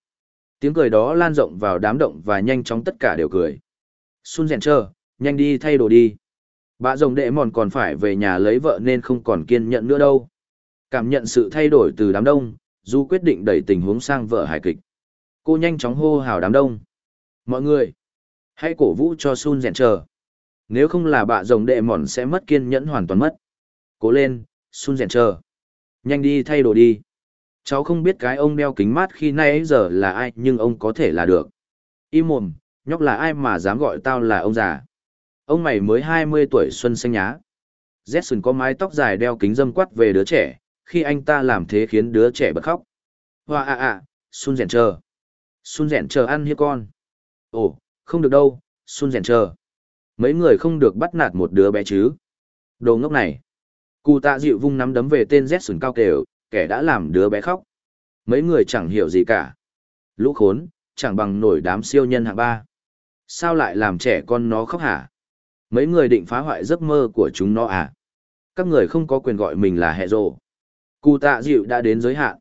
Tiếng cười đó lan rộng vào đám động và nhanh chóng tất cả đều cười. Sun rèn trơ, nhanh đi thay đồ đi. Bà rồng đệ mòn còn phải về nhà lấy vợ nên không còn kiên nhẫn nữa đâu. Cảm nhận sự thay đổi từ đám đông, Du quyết định đẩy tình huống sang vợ hài kịch. Cô nhanh chóng hô hào đám đông. Mọi người, hãy cổ vũ cho Sun rèn trơ. Nếu không là bà rồng đệ mòn sẽ mất kiên nhẫn hoàn toàn mất. Cố lên, Sun rèn chờ. Nhanh đi thay đồ đi. Cháu không biết cái ông đeo kính mát khi nay giờ là ai nhưng ông có thể là được. Im mồm, nhóc là ai mà dám gọi tao là ông già. Ông mày mới hai mươi tuổi xuân xanh nhá. Jetson có mái tóc dài đeo kính dâm quát về đứa trẻ, khi anh ta làm thế khiến đứa trẻ bật khóc. Hoa à à, Sun rèn chờ. Sun rèn chờ ăn hiếp con. Ồ, không được đâu, Sun rèn chờ. Mấy người không được bắt nạt một đứa bé chứ. Đồ ngốc này. Cụ tạ dịu vung nắm đấm về tên Z sừng cao kđều, kẻ đã làm đứa bé khóc. Mấy người chẳng hiểu gì cả. Lũ khốn, chẳng bằng nổi đám siêu nhân hạng ba. Sao lại làm trẻ con nó khóc hả? Mấy người định phá hoại giấc mơ của chúng nó à? Các người không có quyền gọi mình là hệ rộ. Cụ tạ dịu đã đến giới hạn.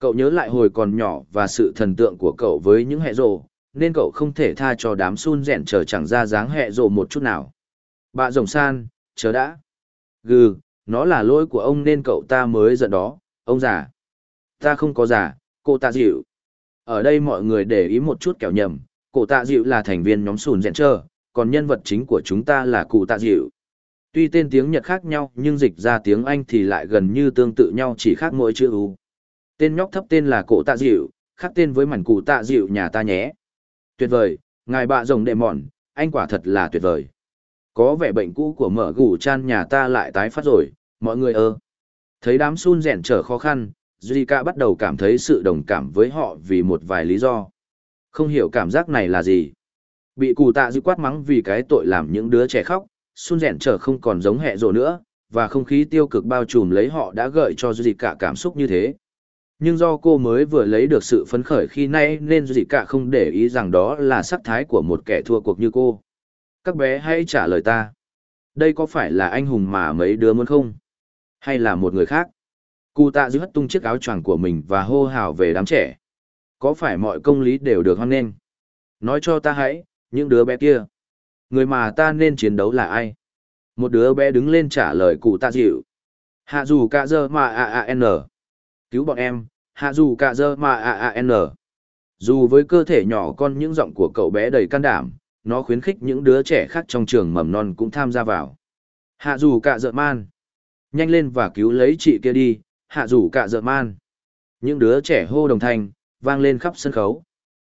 Cậu nhớ lại hồi còn nhỏ và sự thần tượng của cậu với những hệ rộ, nên cậu không thể tha cho đám sun rẻn chờ chẳng ra dáng hẹ rộ một chút nào. Bà rồng san, chờ đã. Gừ, nó là lỗi của ông nên cậu ta mới giận đó, ông già. Ta không có già, cô Tạ dịu. Ở đây mọi người để ý một chút kẻo nhầm, cổ tạ dịu là thành viên nhóm sùn rèn trơ, còn nhân vật chính của chúng ta là cụ tạ dịu. Tuy tên tiếng Nhật khác nhau nhưng dịch ra tiếng Anh thì lại gần như tương tự nhau chỉ khác mỗi chữ U. Tên nhóc thấp tên là cổ tạ dịu, khác tên với mảnh cụ tạ dịu nhà ta nhé. Tuyệt vời, ngài bạ rồng đệ mòn, anh quả thật là tuyệt vời. Có vẻ bệnh cũ của mở gủ chan nhà ta lại tái phát rồi, mọi người ơ. Thấy đám sun rèn trở khó khăn, Zika bắt đầu cảm thấy sự đồng cảm với họ vì một vài lý do. Không hiểu cảm giác này là gì. Bị cụ tạ dư quát mắng vì cái tội làm những đứa trẻ khóc, sun rèn trở không còn giống hẹ rồ nữa, và không khí tiêu cực bao trùm lấy họ đã gợi cho Zika cảm xúc như thế. Nhưng do cô mới vừa lấy được sự phấn khởi khi nay nên Zika không để ý rằng đó là sắc thái của một kẻ thua cuộc như cô. Các bé hãy trả lời ta. Đây có phải là anh hùng mà mấy đứa muốn không? Hay là một người khác? Cụ tạ dư hất tung chiếc áo choàng của mình và hô hào về đám trẻ. Có phải mọi công lý đều được hoan nghênh? Nói cho ta hãy, những đứa bé kia. Người mà ta nên chiến đấu là ai? Một đứa bé đứng lên trả lời cụ tạ dịu. Hạ dù cả giờ mà a a n. Cứu bọn em, hạ dù cả giờ mà a a n. Dù với cơ thể nhỏ con những giọng của cậu bé đầy can đảm, nó khuyến khích những đứa trẻ khác trong trường mầm non cũng tham gia vào. Hạ dù cả dợ man. Nhanh lên và cứu lấy chị kia đi, hạ dù cả dợ man. Những đứa trẻ hô đồng thanh, vang lên khắp sân khấu.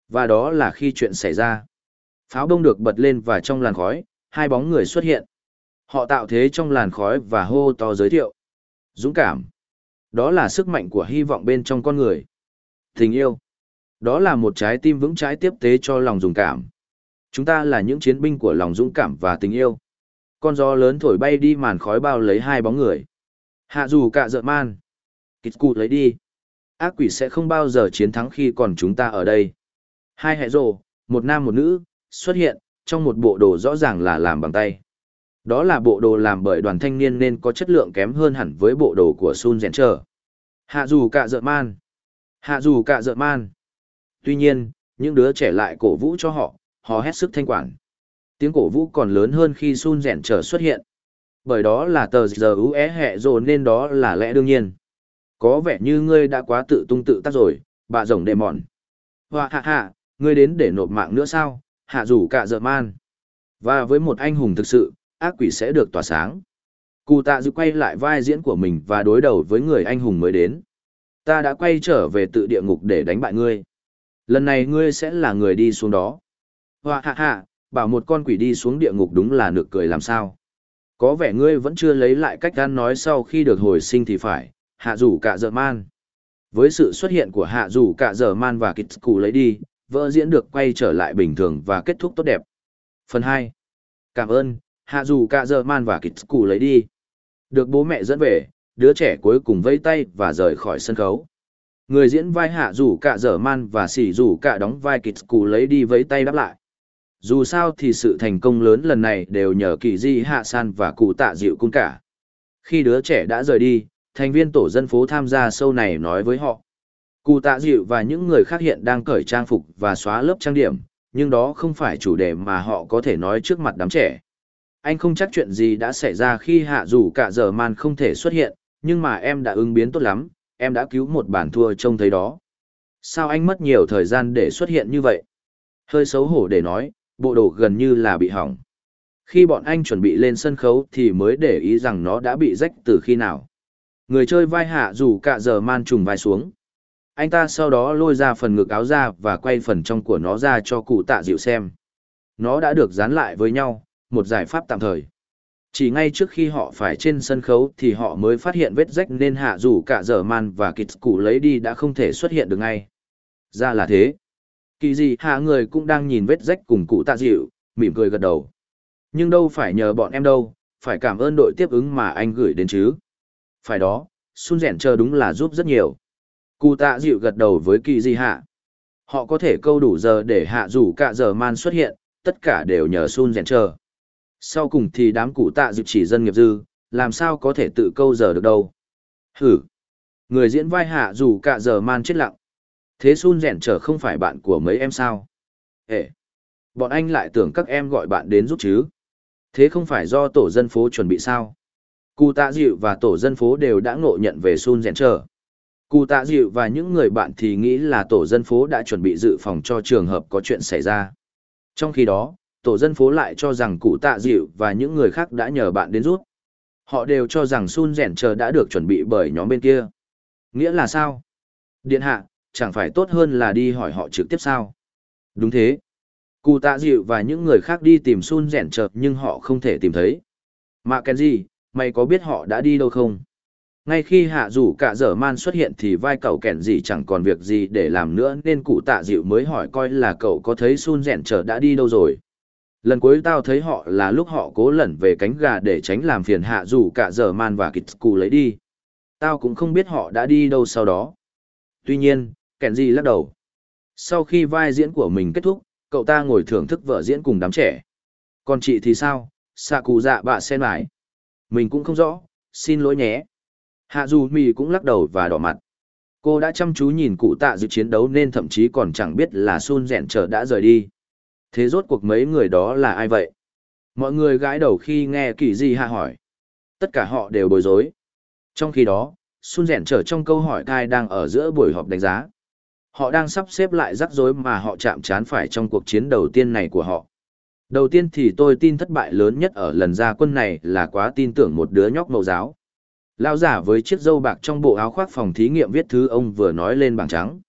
Và đó là khi chuyện xảy ra. Pháo bông được bật lên và trong làn khói, hai bóng người xuất hiện. Họ tạo thế trong làn khói và hô to giới thiệu. Dũng cảm. Đó là sức mạnh của hy vọng bên trong con người. Tình yêu. Đó là một trái tim vững trái tiếp tế cho lòng dũng cảm. Chúng ta là những chiến binh của lòng dũng cảm và tình yêu. Con gió lớn thổi bay đi màn khói bao lấy hai bóng người. Hạ dù cả dợ man. Kịch cụ lấy đi. Ác quỷ sẽ không bao giờ chiến thắng khi còn chúng ta ở đây. Hai hệ rồ, một nam một nữ, xuất hiện, trong một bộ đồ rõ ràng là làm bằng tay. Đó là bộ đồ làm bởi đoàn thanh niên nên có chất lượng kém hơn hẳn với bộ đồ của Sun Zencher. Hạ dù cả dợ man. Hạ dù cả dợ man. Tuy nhiên, những đứa trẻ lại cổ vũ cho họ, họ hét sức thanh quản. Tiếng cổ vũ còn lớn hơn khi Sun Rèn trở xuất hiện. Bởi đó là tờ giờ UE hệ rồi nên đó là lẽ đương nhiên. Có vẻ như ngươi đã quá tự tung tự tác rồi, bà rồng đệ mòn. Hoa hạ hạ, ngươi đến để nộp mạng nữa sao, hạ rủ cả dợ man. Và với một anh hùng thực sự, ác quỷ sẽ được tỏa sáng. Cụ tạ dự quay lại vai diễn của mình và đối đầu với người anh hùng mới đến. Ta đã quay trở về tự địa ngục để đánh bại ngươi. Lần này ngươi sẽ là người đi xuống đó. Hoa hạ hạ, bảo một con quỷ đi xuống địa ngục đúng là nực cười làm sao. Có vẻ ngươi vẫn chưa lấy lại cách gan nói sau khi được hồi sinh thì phải, hạ rủ cả dợ man. Với sự xuất hiện của hạ rủ cả dợ man và kịch cụ lấy đi, vỡ diễn được quay trở lại bình thường và kết thúc tốt đẹp. Phần 2. Cảm ơn, hạ dù cả giờ man và kịch cụ lấy đi. Được bố mẹ dẫn về, đứa trẻ cuối cùng vây tay và rời khỏi sân khấu. Người diễn vai hạ dù cả giờ man và xỉ dù cả đóng vai kịch cụ lấy đi vẫy tay đáp lại. Dù sao thì sự thành công lớn lần này đều nhờ kỳ di hạ san và cụ tạ dịu cung cả. Khi đứa trẻ đã rời đi, thành viên tổ dân phố tham gia sâu này nói với họ. Cụ tạ dịu và những người khác hiện đang cởi trang phục và xóa lớp trang điểm, nhưng đó không phải chủ đề mà họ có thể nói trước mặt đám trẻ. Anh không chắc chuyện gì đã xảy ra khi hạ dù cả giờ man không thể xuất hiện, nhưng mà em đã ứng biến tốt lắm, em đã cứu một bản thua trông thấy đó. Sao anh mất nhiều thời gian để xuất hiện như vậy? Hơi xấu hổ để nói, bộ đồ gần như là bị hỏng. Khi bọn anh chuẩn bị lên sân khấu thì mới để ý rằng nó đã bị rách từ khi nào. Người chơi vai hạ dù cả giờ man trùng vai xuống. Anh ta sau đó lôi ra phần ngực áo ra và quay phần trong của nó ra cho cụ tạ dịu xem. Nó đã được dán lại với nhau, một giải pháp tạm thời. Chỉ ngay trước khi họ phải trên sân khấu thì họ mới phát hiện vết rách nên hạ dù cả giờ man và kịch cụ lấy đi đã không thể xuất hiện được ngay. Ra là thế kỳ gì hạ người cũng đang nhìn vết rách cùng cụ tạ dịu mỉm cười gật đầu nhưng đâu phải nhờ bọn em đâu phải cảm ơn đội tiếp ứng mà anh gửi đến chứ phải đó sun rẻn chờ đúng là giúp rất nhiều Cụ tạ dịu gật đầu với kỳ di hạ. Họ có thể câu đủ giờ để hạ rủ cả giờ man xuất hiện, tất cả đều nhờ Sun rèn chờ. Sau cùng thì đám cụ tạ dịu chỉ dân nghiệp dư, làm sao có thể tự câu giờ được đâu. Hử! Người diễn vai hạ rủ cả giờ man chết lặng. Thế Sun rèn trở không phải bạn của mấy em sao? Ê! Bọn anh lại tưởng các em gọi bạn đến giúp chứ. Thế không phải do tổ dân phố chuẩn bị sao? Cụ tạ dịu và tổ dân phố đều đã ngộ nhận về Sun Rèn Trở. Cụ tạ dịu và những người bạn thì nghĩ là tổ dân phố đã chuẩn bị dự phòng cho trường hợp có chuyện xảy ra. Trong khi đó, tổ dân phố lại cho rằng cụ tạ dịu và những người khác đã nhờ bạn đến giúp. Họ đều cho rằng Sun Rèn Trở đã được chuẩn bị bởi nhóm bên kia. Nghĩa là sao? Điện hạ, chẳng phải tốt hơn là đi hỏi họ trực tiếp sao? Đúng thế. Cụ tạ dịu và những người khác đi tìm Sun Rèn Trở nhưng họ không thể tìm thấy. Mạ Kenji, mày có biết họ đã đi đâu không? ngay khi hạ rủ cả dở man xuất hiện thì vai cậu kẻn gì chẳng còn việc gì để làm nữa nên cụ tạ dịu mới hỏi coi là cậu có thấy sun rèn trở đã đi đâu rồi lần cuối tao thấy họ là lúc họ cố lẩn về cánh gà để tránh làm phiền hạ rủ cả dở man và kịch cụ lấy đi tao cũng không biết họ đã đi đâu sau đó tuy nhiên kèn gì lắc đầu sau khi vai diễn của mình kết thúc cậu ta ngồi thưởng thức vợ diễn cùng đám trẻ còn chị thì sao xạ cụ dạ bạ sen mãi mình cũng không rõ xin lỗi nhé Hạ dù mì cũng lắc đầu và đỏ mặt. Cô đã chăm chú nhìn cụ tạ dự chiến đấu nên thậm chí còn chẳng biết là Sun rèn trở đã rời đi. Thế rốt cuộc mấy người đó là ai vậy? Mọi người gãi đầu khi nghe kỳ di hạ hỏi. Tất cả họ đều bối rối. Trong khi đó, Sun rèn trở trong câu hỏi thai đang ở giữa buổi họp đánh giá. Họ đang sắp xếp lại rắc rối mà họ chạm trán phải trong cuộc chiến đầu tiên này của họ. Đầu tiên thì tôi tin thất bại lớn nhất ở lần ra quân này là quá tin tưởng một đứa nhóc mẫu giáo. Lão giả với chiếc râu bạc trong bộ áo khoác phòng thí nghiệm viết thứ ông vừa nói lên bảng trắng.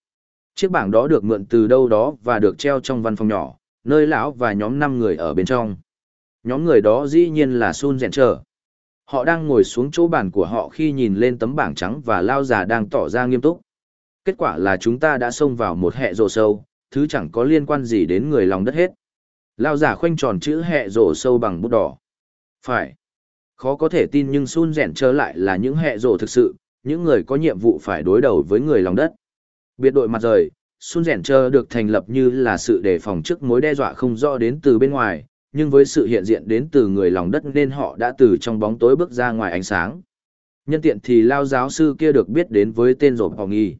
Chiếc bảng đó được mượn từ đâu đó và được treo trong văn phòng nhỏ, nơi lão và nhóm năm người ở bên trong. Nhóm người đó dĩ nhiên là Sun Rèn Trở. Họ đang ngồi xuống chỗ bàn của họ khi nhìn lên tấm bảng trắng và lao giả đang tỏ ra nghiêm túc. Kết quả là chúng ta đã xông vào một hệ rổ sâu, thứ chẳng có liên quan gì đến người lòng đất hết. Lao giả khoanh tròn chữ hệ rổ sâu bằng bút đỏ. Phải. Khó có thể tin nhưng Sun rèn trở lại là những hệ rổ thực sự, những người có nhiệm vụ phải đối đầu với người lòng đất. Biệt đội mặt rời, Sun rèn trở được thành lập như là sự đề phòng trước mối đe dọa không rõ đến từ bên ngoài, nhưng với sự hiện diện đến từ người lòng đất nên họ đã từ trong bóng tối bước ra ngoài ánh sáng. Nhân tiện thì lao giáo sư kia được biết đến với tên rổ hòng nghi.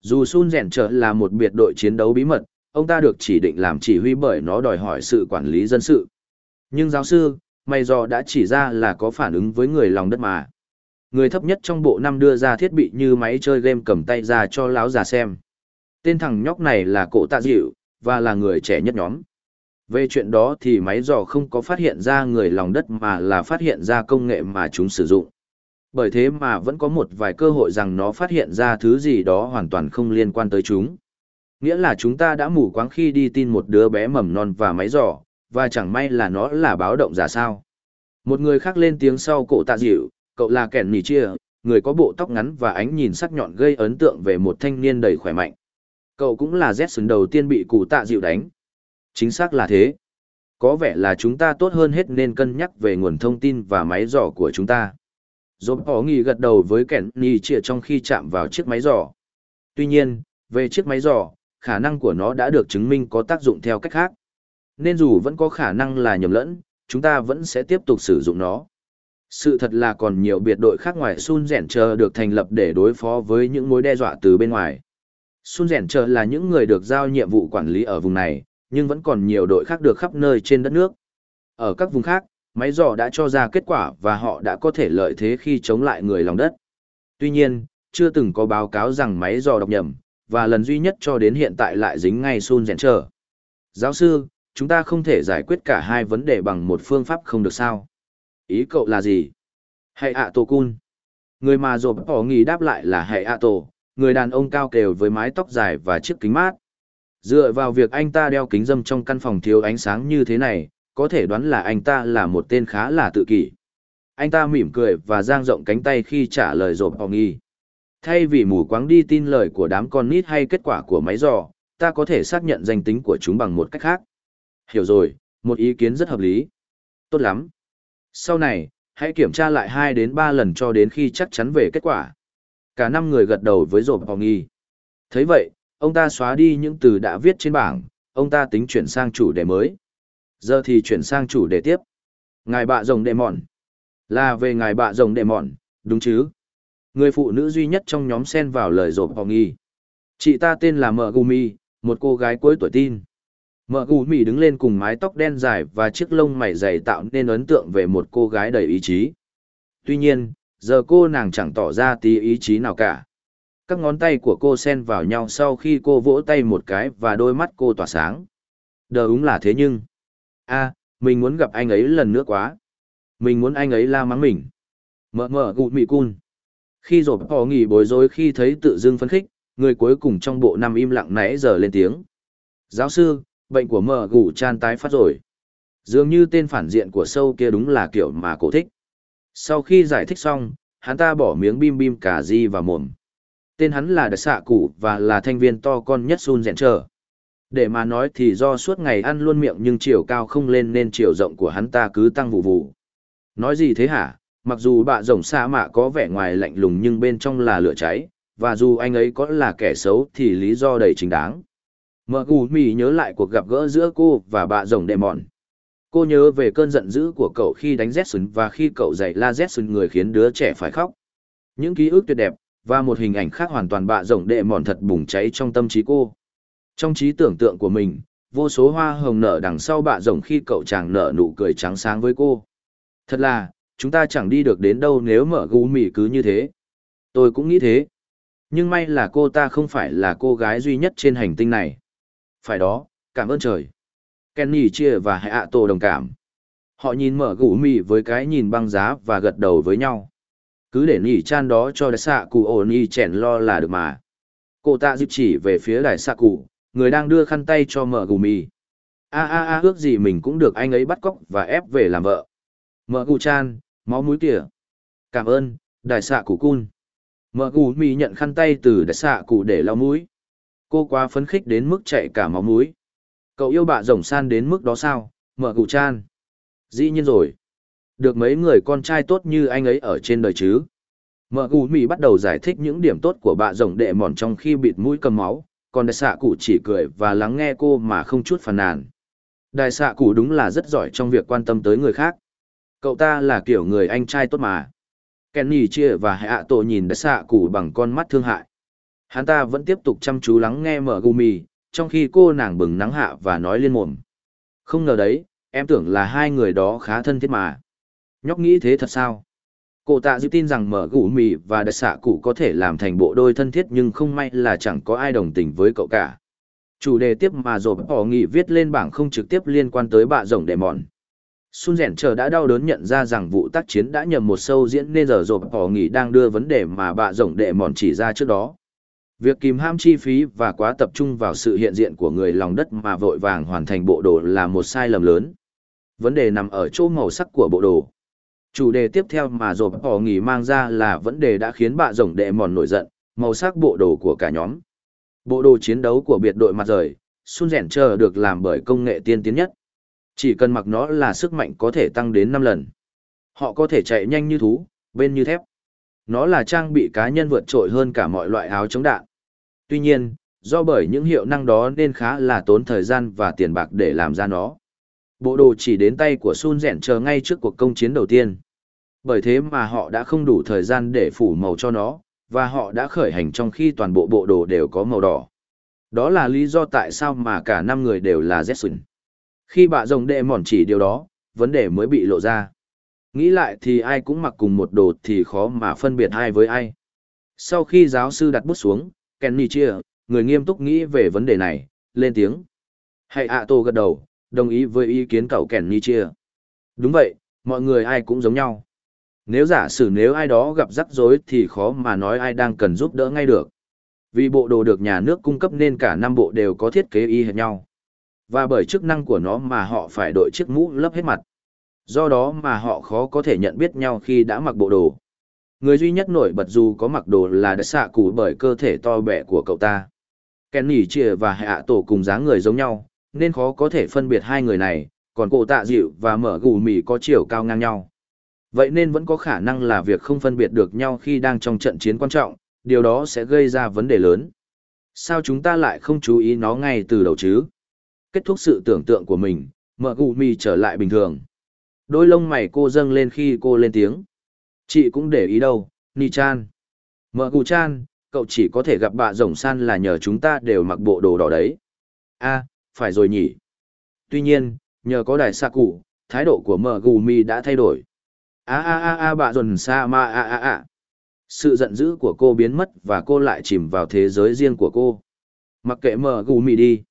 Dù Sun rèn trở là một biệt đội chiến đấu bí mật, ông ta được chỉ định làm chỉ huy bởi nó đòi hỏi sự quản lý dân sự. Nhưng giáo sư, mày dò đã chỉ ra là có phản ứng với người lòng đất mà. Người thấp nhất trong bộ năm đưa ra thiết bị như máy chơi game cầm tay ra cho lão già xem. Tên thằng nhóc này là cổ tạ dịu, và là người trẻ nhất nhóm. Về chuyện đó thì máy dò không có phát hiện ra người lòng đất mà là phát hiện ra công nghệ mà chúng sử dụng. Bởi thế mà vẫn có một vài cơ hội rằng nó phát hiện ra thứ gì đó hoàn toàn không liên quan tới chúng. Nghĩa là chúng ta đã mù quáng khi đi tin một đứa bé mầm non và máy dò, và chẳng may là nó là báo động giả sao. Một người khác lên tiếng sau cổ tạ dịu, cậu là kẻn nỉ chia, người có bộ tóc ngắn và ánh nhìn sắc nhọn gây ấn tượng về một thanh niên đầy khỏe mạnh. Cậu cũng là Jetson đầu tiên bị cụ tạ dịu đánh. Chính xác là thế. Có vẻ là chúng ta tốt hơn hết nên cân nhắc về nguồn thông tin và máy dò của chúng ta. Dồn bỏ nghỉ gật đầu với kẻn nỉ chia trong khi chạm vào chiếc máy giỏ. Tuy nhiên, về chiếc máy giỏ, khả năng của nó đã được chứng minh có tác dụng theo cách khác nên dù vẫn có khả năng là nhầm lẫn, chúng ta vẫn sẽ tiếp tục sử dụng nó. Sự thật là còn nhiều biệt đội khác ngoài Sun Rèn Chờ được thành lập để đối phó với những mối đe dọa từ bên ngoài. Sun Rèn Chờ là những người được giao nhiệm vụ quản lý ở vùng này, nhưng vẫn còn nhiều đội khác được khắp nơi trên đất nước. Ở các vùng khác, máy dò đã cho ra kết quả và họ đã có thể lợi thế khi chống lại người lòng đất. Tuy nhiên, chưa từng có báo cáo rằng máy dò đọc nhầm, và lần duy nhất cho đến hiện tại lại dính ngay Sun Dẹn Trở. Giáo sư, chúng ta không thể giải quyết cả hai vấn đề bằng một phương pháp không được sao. Ý cậu là gì? Hãy ạ tổ cun. Người mà rồi bỏ nghỉ đáp lại là hãy ạ tổ, người đàn ông cao kều với mái tóc dài và chiếc kính mát. Dựa vào việc anh ta đeo kính dâm trong căn phòng thiếu ánh sáng như thế này, có thể đoán là anh ta là một tên khá là tự kỷ. Anh ta mỉm cười và giang rộng cánh tay khi trả lời rộp họ nghi. Thay vì mù quáng đi tin lời của đám con nít hay kết quả của máy dò, ta có thể xác nhận danh tính của chúng bằng một cách khác. Hiểu rồi, một ý kiến rất hợp lý. Tốt lắm. Sau này, hãy kiểm tra lại 2 đến 3 lần cho đến khi chắc chắn về kết quả. Cả năm người gật đầu với rộp họ nghi. thấy vậy, ông ta xóa đi những từ đã viết trên bảng, ông ta tính chuyển sang chủ đề mới. Giờ thì chuyển sang chủ đề tiếp. Ngài bạ rồng đệ mòn. Là về ngài bạ rồng đệ mòn, đúng chứ? Người phụ nữ duy nhất trong nhóm xen vào lời rộp họ nghi. Chị ta tên là Mợ Gumi, một cô gái cuối tuổi tin. Mợ Gumi đứng lên cùng mái tóc đen dài và chiếc lông mày dày tạo nên ấn tượng về một cô gái đầy ý chí. Tuy nhiên, giờ cô nàng chẳng tỏ ra tí ý chí nào cả. Các ngón tay của cô xen vào nhau sau khi cô vỗ tay một cái và đôi mắt cô tỏa sáng. Đờ đúng là thế nhưng a mình muốn gặp anh ấy lần nữa quá. Mình muốn anh ấy la mắng mình. Mở mở gụ mị cun. Khi rồi họ nghỉ bối rối khi thấy tự dưng phấn khích, người cuối cùng trong bộ năm im lặng nãy giờ lên tiếng. Giáo sư, bệnh của mở gù chan tái phát rồi. Dường như tên phản diện của sâu kia đúng là kiểu mà cổ thích. Sau khi giải thích xong, hắn ta bỏ miếng bim bim cà ri vào mồm. Tên hắn là Đại Xạ Cụ và là thanh viên to con nhất Sun Dẹn Trở. Để mà nói thì do suốt ngày ăn luôn miệng nhưng chiều cao không lên nên chiều rộng của hắn ta cứ tăng vụ vụ. Nói gì thế hả? Mặc dù bạ rồng sa mạ có vẻ ngoài lạnh lùng nhưng bên trong là lửa cháy, và dù anh ấy có là kẻ xấu thì lý do đầy chính đáng. Mở gù mì nhớ lại cuộc gặp gỡ giữa cô và bạ rồng đệ mòn. Cô nhớ về cơn giận dữ của cậu khi đánh Jetson và khi cậu dạy la Jetson người khiến đứa trẻ phải khóc. Những ký ức tuyệt đẹp, và một hình ảnh khác hoàn toàn bạ rồng đệ mòn thật bùng cháy trong tâm trí cô. Trong trí tưởng tượng của mình, vô số hoa hồng nở đằng sau bạ rồng khi cậu chàng nở nụ cười trắng sáng với cô. Thật là, chúng ta chẳng đi được đến đâu nếu mở gu mì cứ như thế. Tôi cũng nghĩ thế. Nhưng may là cô ta không phải là cô gái duy nhất trên hành tinh này. Phải đó, cảm ơn trời. Kenny chia và Hạ Tổ đồng cảm. Họ nhìn mở gũ mì với cái nhìn băng giá và gật đầu với nhau. Cứ để nỉ chan đó cho đại xạ cụ ổn y chèn lo là được mà. Cô ta dịp chỉ về phía đại xạ cụ, người đang đưa khăn tay cho mở gù mì. A a a ước gì mình cũng được anh ấy bắt cóc và ép về làm vợ. Mở gù chan, máu mũi kìa. Cảm ơn, đại xạ cụ cun. Mở gù mì nhận khăn tay từ đại xạ cụ để lau mũi. Cô quá phấn khích đến mức chạy cả máu mũi. Cậu yêu bà rồng san đến mức đó sao, mở gù chan. Dĩ nhiên rồi. Được mấy người con trai tốt như anh ấy ở trên đời chứ. Mở gù mì bắt đầu giải thích những điểm tốt của bà rồng đệ mòn trong khi bịt mũi cầm máu, còn đại xạ cụ chỉ cười và lắng nghe cô mà không chút phàn nàn. Đại xạ cụ đúng là rất giỏi trong việc quan tâm tới người khác. Cậu ta là kiểu người anh trai tốt mà. Kenny chia và hạ tổ nhìn đại xạ cụ bằng con mắt thương hại. Hắn ta vẫn tiếp tục chăm chú lắng nghe mở gumi trong khi cô nàng bừng nắng hạ và nói liên mồm. Không ngờ đấy, em tưởng là hai người đó khá thân thiết mà. Nhóc nghĩ thế thật sao? Cô tạ dịu tin rằng mở gũ mì và đặc xạ cụ có thể làm thành bộ đôi thân thiết nhưng không may là chẳng có ai đồng tình với cậu cả. Chủ đề tiếp mà rồi bỏ nghị viết lên bảng không trực tiếp liên quan tới bạ rồng đệ mòn. Sun rèn chờ đã đau đớn nhận ra rằng vụ tác chiến đã nhầm một sâu diễn nên giờ rồi bỏ nghị đang đưa vấn đề mà bạ rồng đệ mòn chỉ ra trước đó. Việc kìm ham chi phí và quá tập trung vào sự hiện diện của người lòng đất mà vội vàng hoàn thành bộ đồ là một sai lầm lớn. Vấn đề nằm ở chỗ màu sắc của bộ đồ. Chủ đề tiếp theo mà rộp họ nghỉ mang ra là vấn đề đã khiến bạ rồng đệ mòn nổi giận, màu sắc bộ đồ của cả nhóm. Bộ đồ chiến đấu của biệt đội mặt rời, Sun rẻn chờ được làm bởi công nghệ tiên tiến nhất. Chỉ cần mặc nó là sức mạnh có thể tăng đến năm lần. Họ có thể chạy nhanh như thú, bên như thép. Nó là trang bị cá nhân vượt trội hơn cả mọi loại áo chống đạn. Tuy nhiên, do bởi những hiệu năng đó nên khá là tốn thời gian và tiền bạc để làm ra nó. Bộ đồ chỉ đến tay của Sun rẻn chờ ngay trước cuộc công chiến đầu tiên. Bởi thế mà họ đã không đủ thời gian để phủ màu cho nó, và họ đã khởi hành trong khi toàn bộ bộ đồ đều có màu đỏ. Đó là lý do tại sao mà cả năm người đều là Jetson. Khi bạ rồng đệ mòn chỉ điều đó, vấn đề mới bị lộ ra. Nghĩ lại thì ai cũng mặc cùng một đồ thì khó mà phân biệt ai với ai. Sau khi giáo sư đặt bút xuống, Kenny chia, người nghiêm túc nghĩ về vấn đề này, lên tiếng. Hãy ạ tô gật đầu, đồng ý với ý kiến cậu Kenny chia. Đúng vậy, mọi người ai cũng giống nhau. Nếu giả sử nếu ai đó gặp rắc rối thì khó mà nói ai đang cần giúp đỡ ngay được. Vì bộ đồ được nhà nước cung cấp nên cả năm bộ đều có thiết kế y hệt nhau. Và bởi chức năng của nó mà họ phải đội chiếc mũ lấp hết mặt. Do đó mà họ khó có thể nhận biết nhau khi đã mặc bộ đồ. Người duy nhất nổi bật dù có mặc đồ là đã xạ cụ bởi cơ thể to bẹ của cậu ta. Kenny chia và hạ tổ cùng dáng người giống nhau, nên khó có thể phân biệt hai người này, còn cổ tạ dịu và mở gù mì có chiều cao ngang nhau. Vậy nên vẫn có khả năng là việc không phân biệt được nhau khi đang trong trận chiến quan trọng, điều đó sẽ gây ra vấn đề lớn. Sao chúng ta lại không chú ý nó ngay từ đầu chứ? Kết thúc sự tưởng tượng của mình, mở gù mì trở lại bình thường. Đôi lông mày cô dâng lên khi cô lên tiếng. Chị cũng để ý đâu, Ni Chan. Mở gù Chan, cậu chỉ có thể gặp bà rồng san là nhờ chúng ta đều mặc bộ đồ đỏ đấy. a phải rồi nhỉ. Tuy nhiên, nhờ có đài xa cụ, thái độ của mở gù mì đã thay đổi. A a a a bà dồn sa ma a a a. Sự giận dữ của cô biến mất và cô lại chìm vào thế giới riêng của cô. Mặc kệ mờ gù mì đi.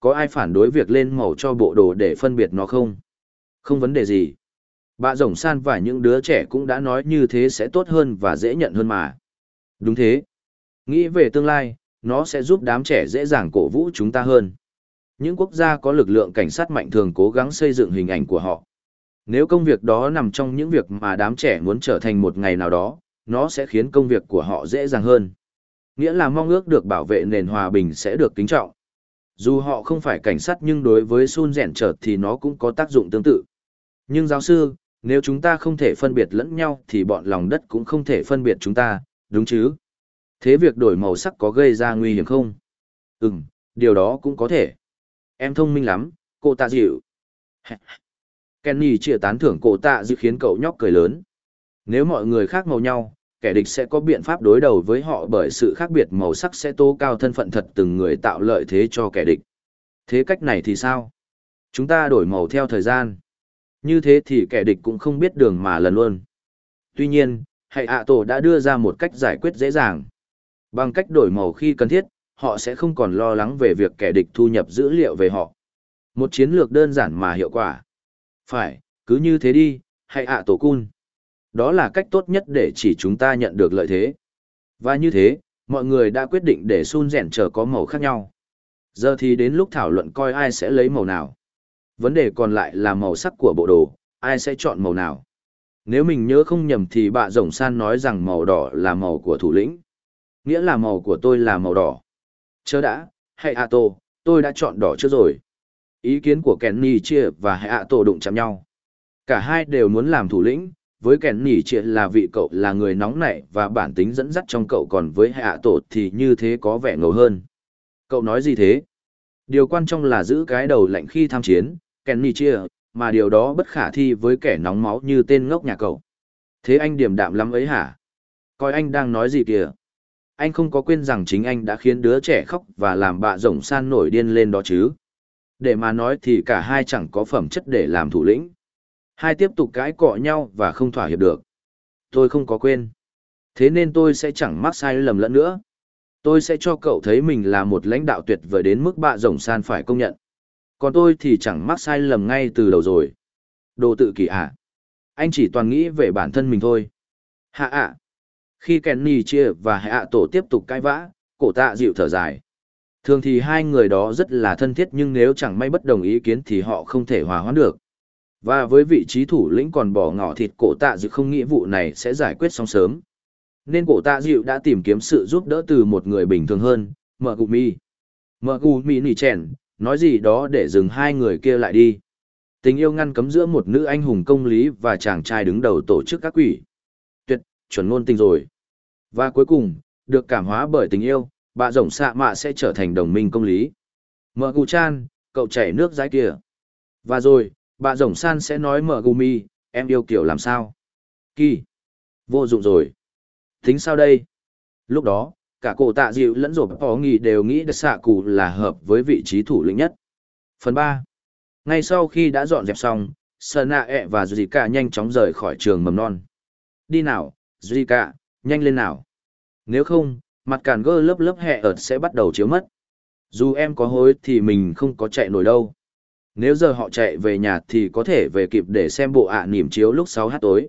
Có ai phản đối việc lên màu cho bộ đồ để phân biệt nó không? Không vấn đề gì. Bà rồng san và những đứa trẻ cũng đã nói như thế sẽ tốt hơn và dễ nhận hơn mà. Đúng thế. Nghĩ về tương lai, nó sẽ giúp đám trẻ dễ dàng cổ vũ chúng ta hơn. Những quốc gia có lực lượng cảnh sát mạnh thường cố gắng xây dựng hình ảnh của họ. Nếu công việc đó nằm trong những việc mà đám trẻ muốn trở thành một ngày nào đó, nó sẽ khiến công việc của họ dễ dàng hơn. Nghĩa là mong ước được bảo vệ nền hòa bình sẽ được kính trọng. Dù họ không phải cảnh sát nhưng đối với Sun rèn chợt thì nó cũng có tác dụng tương tự. Nhưng giáo sư, nếu chúng ta không thể phân biệt lẫn nhau thì bọn lòng đất cũng không thể phân biệt chúng ta, đúng chứ? Thế việc đổi màu sắc có gây ra nguy hiểm không? Ừm, điều đó cũng có thể. Em thông minh lắm, cô ta dịu. Kenny chia tán thưởng cổ tạ dự khiến cậu nhóc cười lớn. Nếu mọi người khác màu nhau, kẻ địch sẽ có biện pháp đối đầu với họ bởi sự khác biệt màu sắc sẽ tố cao thân phận thật từng người tạo lợi thế cho kẻ địch. Thế cách này thì sao? Chúng ta đổi màu theo thời gian. Như thế thì kẻ địch cũng không biết đường mà lần luôn. Tuy nhiên, hệ ạ tổ đã đưa ra một cách giải quyết dễ dàng. Bằng cách đổi màu khi cần thiết, họ sẽ không còn lo lắng về việc kẻ địch thu nhập dữ liệu về họ. Một chiến lược đơn giản mà hiệu quả. Phải, cứ như thế đi, hãy ạ tổ cun. Đó là cách tốt nhất để chỉ chúng ta nhận được lợi thế. Và như thế, mọi người đã quyết định để Sun rèn trở có màu khác nhau. Giờ thì đến lúc thảo luận coi ai sẽ lấy màu nào. Vấn đề còn lại là màu sắc của bộ đồ, ai sẽ chọn màu nào. Nếu mình nhớ không nhầm thì bà Rồng San nói rằng màu đỏ là màu của thủ lĩnh. Nghĩa là màu của tôi là màu đỏ. Chớ đã, hãy ạ tổ, tôi đã chọn đỏ trước rồi. Ý kiến của Kenny chia và Hạ ạ tổ đụng chạm nhau. Cả hai đều muốn làm thủ lĩnh, với Kenny chia là vị cậu là người nóng nảy và bản tính dẫn dắt trong cậu còn với Hạ ạ tổ thì như thế có vẻ ngầu hơn. Cậu nói gì thế? Điều quan trọng là giữ cái đầu lạnh khi tham chiến, Kenny chia, mà điều đó bất khả thi với kẻ nóng máu như tên ngốc nhà cậu. Thế anh điềm đạm lắm ấy hả? Coi anh đang nói gì kìa? Anh không có quên rằng chính anh đã khiến đứa trẻ khóc và làm bạ rồng san nổi điên lên đó chứ. Để mà nói thì cả hai chẳng có phẩm chất để làm thủ lĩnh. Hai tiếp tục cãi cọ nhau và không thỏa hiệp được. Tôi không có quên. Thế nên tôi sẽ chẳng mắc sai lầm lẫn nữa. Tôi sẽ cho cậu thấy mình là một lãnh đạo tuyệt vời đến mức bạ rồng san phải công nhận. Còn tôi thì chẳng mắc sai lầm ngay từ đầu rồi. Đồ tự kỷ ạ. Anh chỉ toàn nghĩ về bản thân mình thôi. Hạ ạ. Khi Kenny chia và hạ tổ tiếp tục cãi vã, cổ tạ dịu thở dài. Thường thì hai người đó rất là thân thiết nhưng nếu chẳng may bất đồng ý kiến thì họ không thể hòa hoãn được. Và với vị trí thủ lĩnh còn bỏ ngỏ thịt cổ tạ dự không nghĩ vụ này sẽ giải quyết xong sớm. Nên cổ tạ dịu đã tìm kiếm sự giúp đỡ từ một người bình thường hơn, Mở Gù Mi. Mở Gù Mi nỉ chèn, nói gì đó để dừng hai người kia lại đi. Tình yêu ngăn cấm giữa một nữ anh hùng công lý và chàng trai đứng đầu tổ chức các quỷ. Tuyệt, chuẩn ngôn tình rồi. Và cuối cùng, được cảm hóa bởi tình yêu, bà rồng xạ mạ sẽ trở thành đồng minh công lý. Mở gù chan, cậu chảy nước dãi kia. Và rồi, bà rồng san sẽ nói mở gù mi, em yêu kiểu làm sao? Kỳ. Vô dụng rồi. Tính sao đây? Lúc đó, cả cổ tạ dịu lẫn rộp bỏ nghỉ đều nghĩ đất xạ cụ là hợp với vị trí thủ lĩnh nhất. Phần ba Ngay sau khi đã dọn dẹp xong, Sơn Nạ ẹ e và Zika nhanh chóng rời khỏi trường mầm non. Đi nào, Zika, nhanh lên nào. Nếu không, mặt cản gơ lớp lớp hẹ ợt sẽ bắt đầu chiếu mất. Dù em có hối thì mình không có chạy nổi đâu. Nếu giờ họ chạy về nhà thì có thể về kịp để xem bộ ạ à niềm chiếu lúc 6 h tối.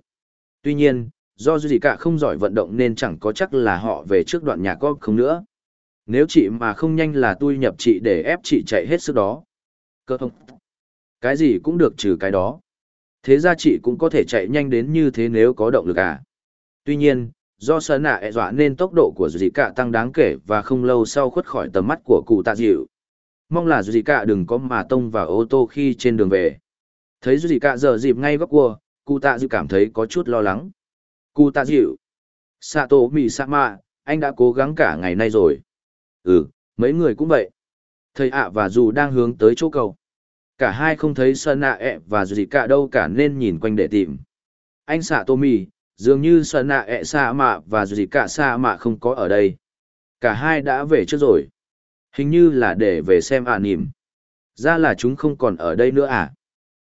Tuy nhiên, do gì cả không giỏi vận động nên chẳng có chắc là họ về trước đoạn nhà có không nữa. Nếu chị mà không nhanh là tôi nhập chị để ép chị chạy hết sức đó. Cơ thông. Cái gì cũng được trừ cái đó. Thế ra chị cũng có thể chạy nhanh đến như thế nếu có động lực à. Tuy nhiên, do sợ nạ e dọa nên tốc độ của dì cả tăng đáng kể và không lâu sau khuất khỏi tầm mắt của cụ tạ dịu. Mong là dì cả đừng có mà tông vào ô tô khi trên đường về. Thấy dì cả giờ dịp ngay góc cua, cụ tạ dịu cảm thấy có chút lo lắng. Cụ tạ dịu. Sato mi sama anh đã cố gắng cả ngày nay rồi. Ừ mấy người cũng vậy. Thầy ạ và dù đang hướng tới chỗ cầu cả hai không thấy sơn nạ ẹ và dì cả đâu cả nên nhìn quanh để tìm. Anh xạ tô mì dường như sợ nạ ẹ sa mạ và gì cả sa mạ không có ở đây cả hai đã về trước rồi hình như là để về xem ạ à nỉm Ra là chúng không còn ở đây nữa à?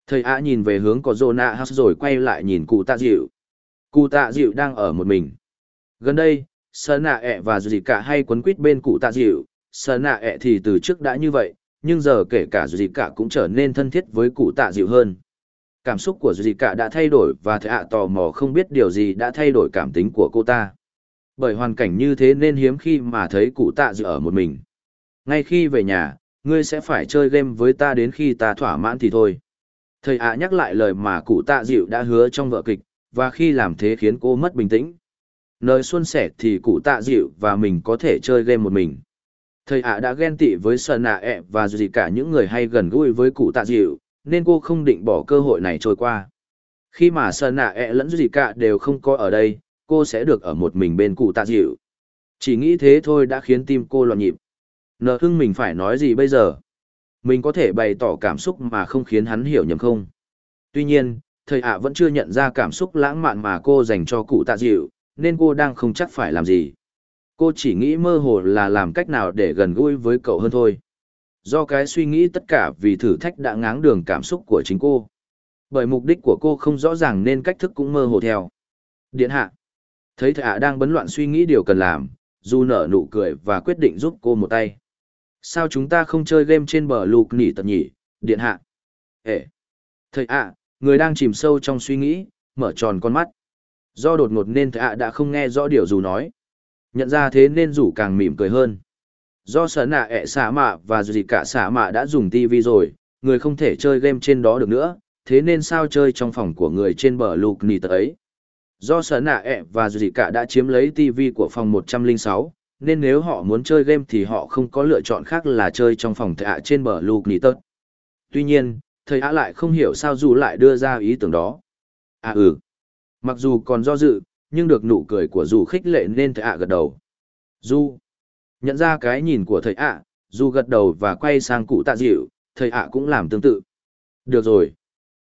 Thầy ạ nhìn về hướng có rô nạ hắc rồi quay lại nhìn cụ tạ dịu. Cụ tạ dịu đang ở một mình. Gần đây, sợ nạ ẹ và gì cả hay quấn quýt bên cụ tạ dịu. sợ nạ ẹ thì từ trước đã như vậy, nhưng giờ kể cả gì cả cũng trở nên thân thiết với cụ tạ dịu hơn. Cảm xúc của Dì cả đã thay đổi và thầy ạ tò mò không biết điều gì đã thay đổi cảm tính của cô ta. Bởi hoàn cảnh như thế nên hiếm khi mà thấy cụ tạ dịu ở một mình. Ngay khi về nhà, ngươi sẽ phải chơi game với ta đến khi ta thỏa mãn thì thôi. Thầy ạ nhắc lại lời mà cụ tạ dịu đã hứa trong vợ kịch, và khi làm thế khiến cô mất bình tĩnh. Nơi xuân sẻ thì cụ tạ dịu và mình có thể chơi game một mình. Thầy ạ đã ghen tị với sợ nạ ẹ và gì cả những người hay gần gũi với cụ tạ dịu, nên cô không định bỏ cơ hội này trôi qua. Khi mà sợ nạ ẹ lẫn gì cả đều không có ở đây, cô sẽ được ở một mình bên cụ tạ dịu. Chỉ nghĩ thế thôi đã khiến tim cô loạn nhịp. Nợ hưng mình phải nói gì bây giờ? Mình có thể bày tỏ cảm xúc mà không khiến hắn hiểu nhầm không? Tuy nhiên, thầy ạ vẫn chưa nhận ra cảm xúc lãng mạn mà cô dành cho cụ tạ dịu, nên cô đang không chắc phải làm gì. Cô chỉ nghĩ mơ hồ là làm cách nào để gần gũi với cậu hơn thôi. Do cái suy nghĩ tất cả vì thử thách đã ngáng đường cảm xúc của chính cô. Bởi mục đích của cô không rõ ràng nên cách thức cũng mơ hồ theo. Điện hạ. Thấy thạ ạ đang bấn loạn suy nghĩ điều cần làm, dù nở nụ cười và quyết định giúp cô một tay. Sao chúng ta không chơi game trên bờ lục nỉ tật nhỉ, điện hạ? Ê! Thầy ạ, người đang chìm sâu trong suy nghĩ, mở tròn con mắt. Do đột ngột nên thầy ạ đã không nghe rõ điều dù nói. Nhận ra thế nên rủ càng mỉm cười hơn. Do sở nạ ẹ xả mạ và dù gì cả xả mạ đã dùng tivi rồi, người không thể chơi game trên đó được nữa, thế nên sao chơi trong phòng của người trên bờ lục nì tới. ấy. Do sở nạ ẹ và dù gì cả đã chiếm lấy tivi của phòng 106, nên nếu họ muốn chơi game thì họ không có lựa chọn khác là chơi trong phòng thạ trên bờ lục nì tật. Tuy nhiên, thầy ạ lại không hiểu sao dù lại đưa ra ý tưởng đó. À ừ. Mặc dù còn do dự, nhưng được nụ cười của dù khích lệ nên thầy ạ gật đầu. Du. Nhận ra cái nhìn của thầy ạ, dù gật đầu và quay sang cụ tạ dịu, thầy ạ cũng làm tương tự. Được rồi.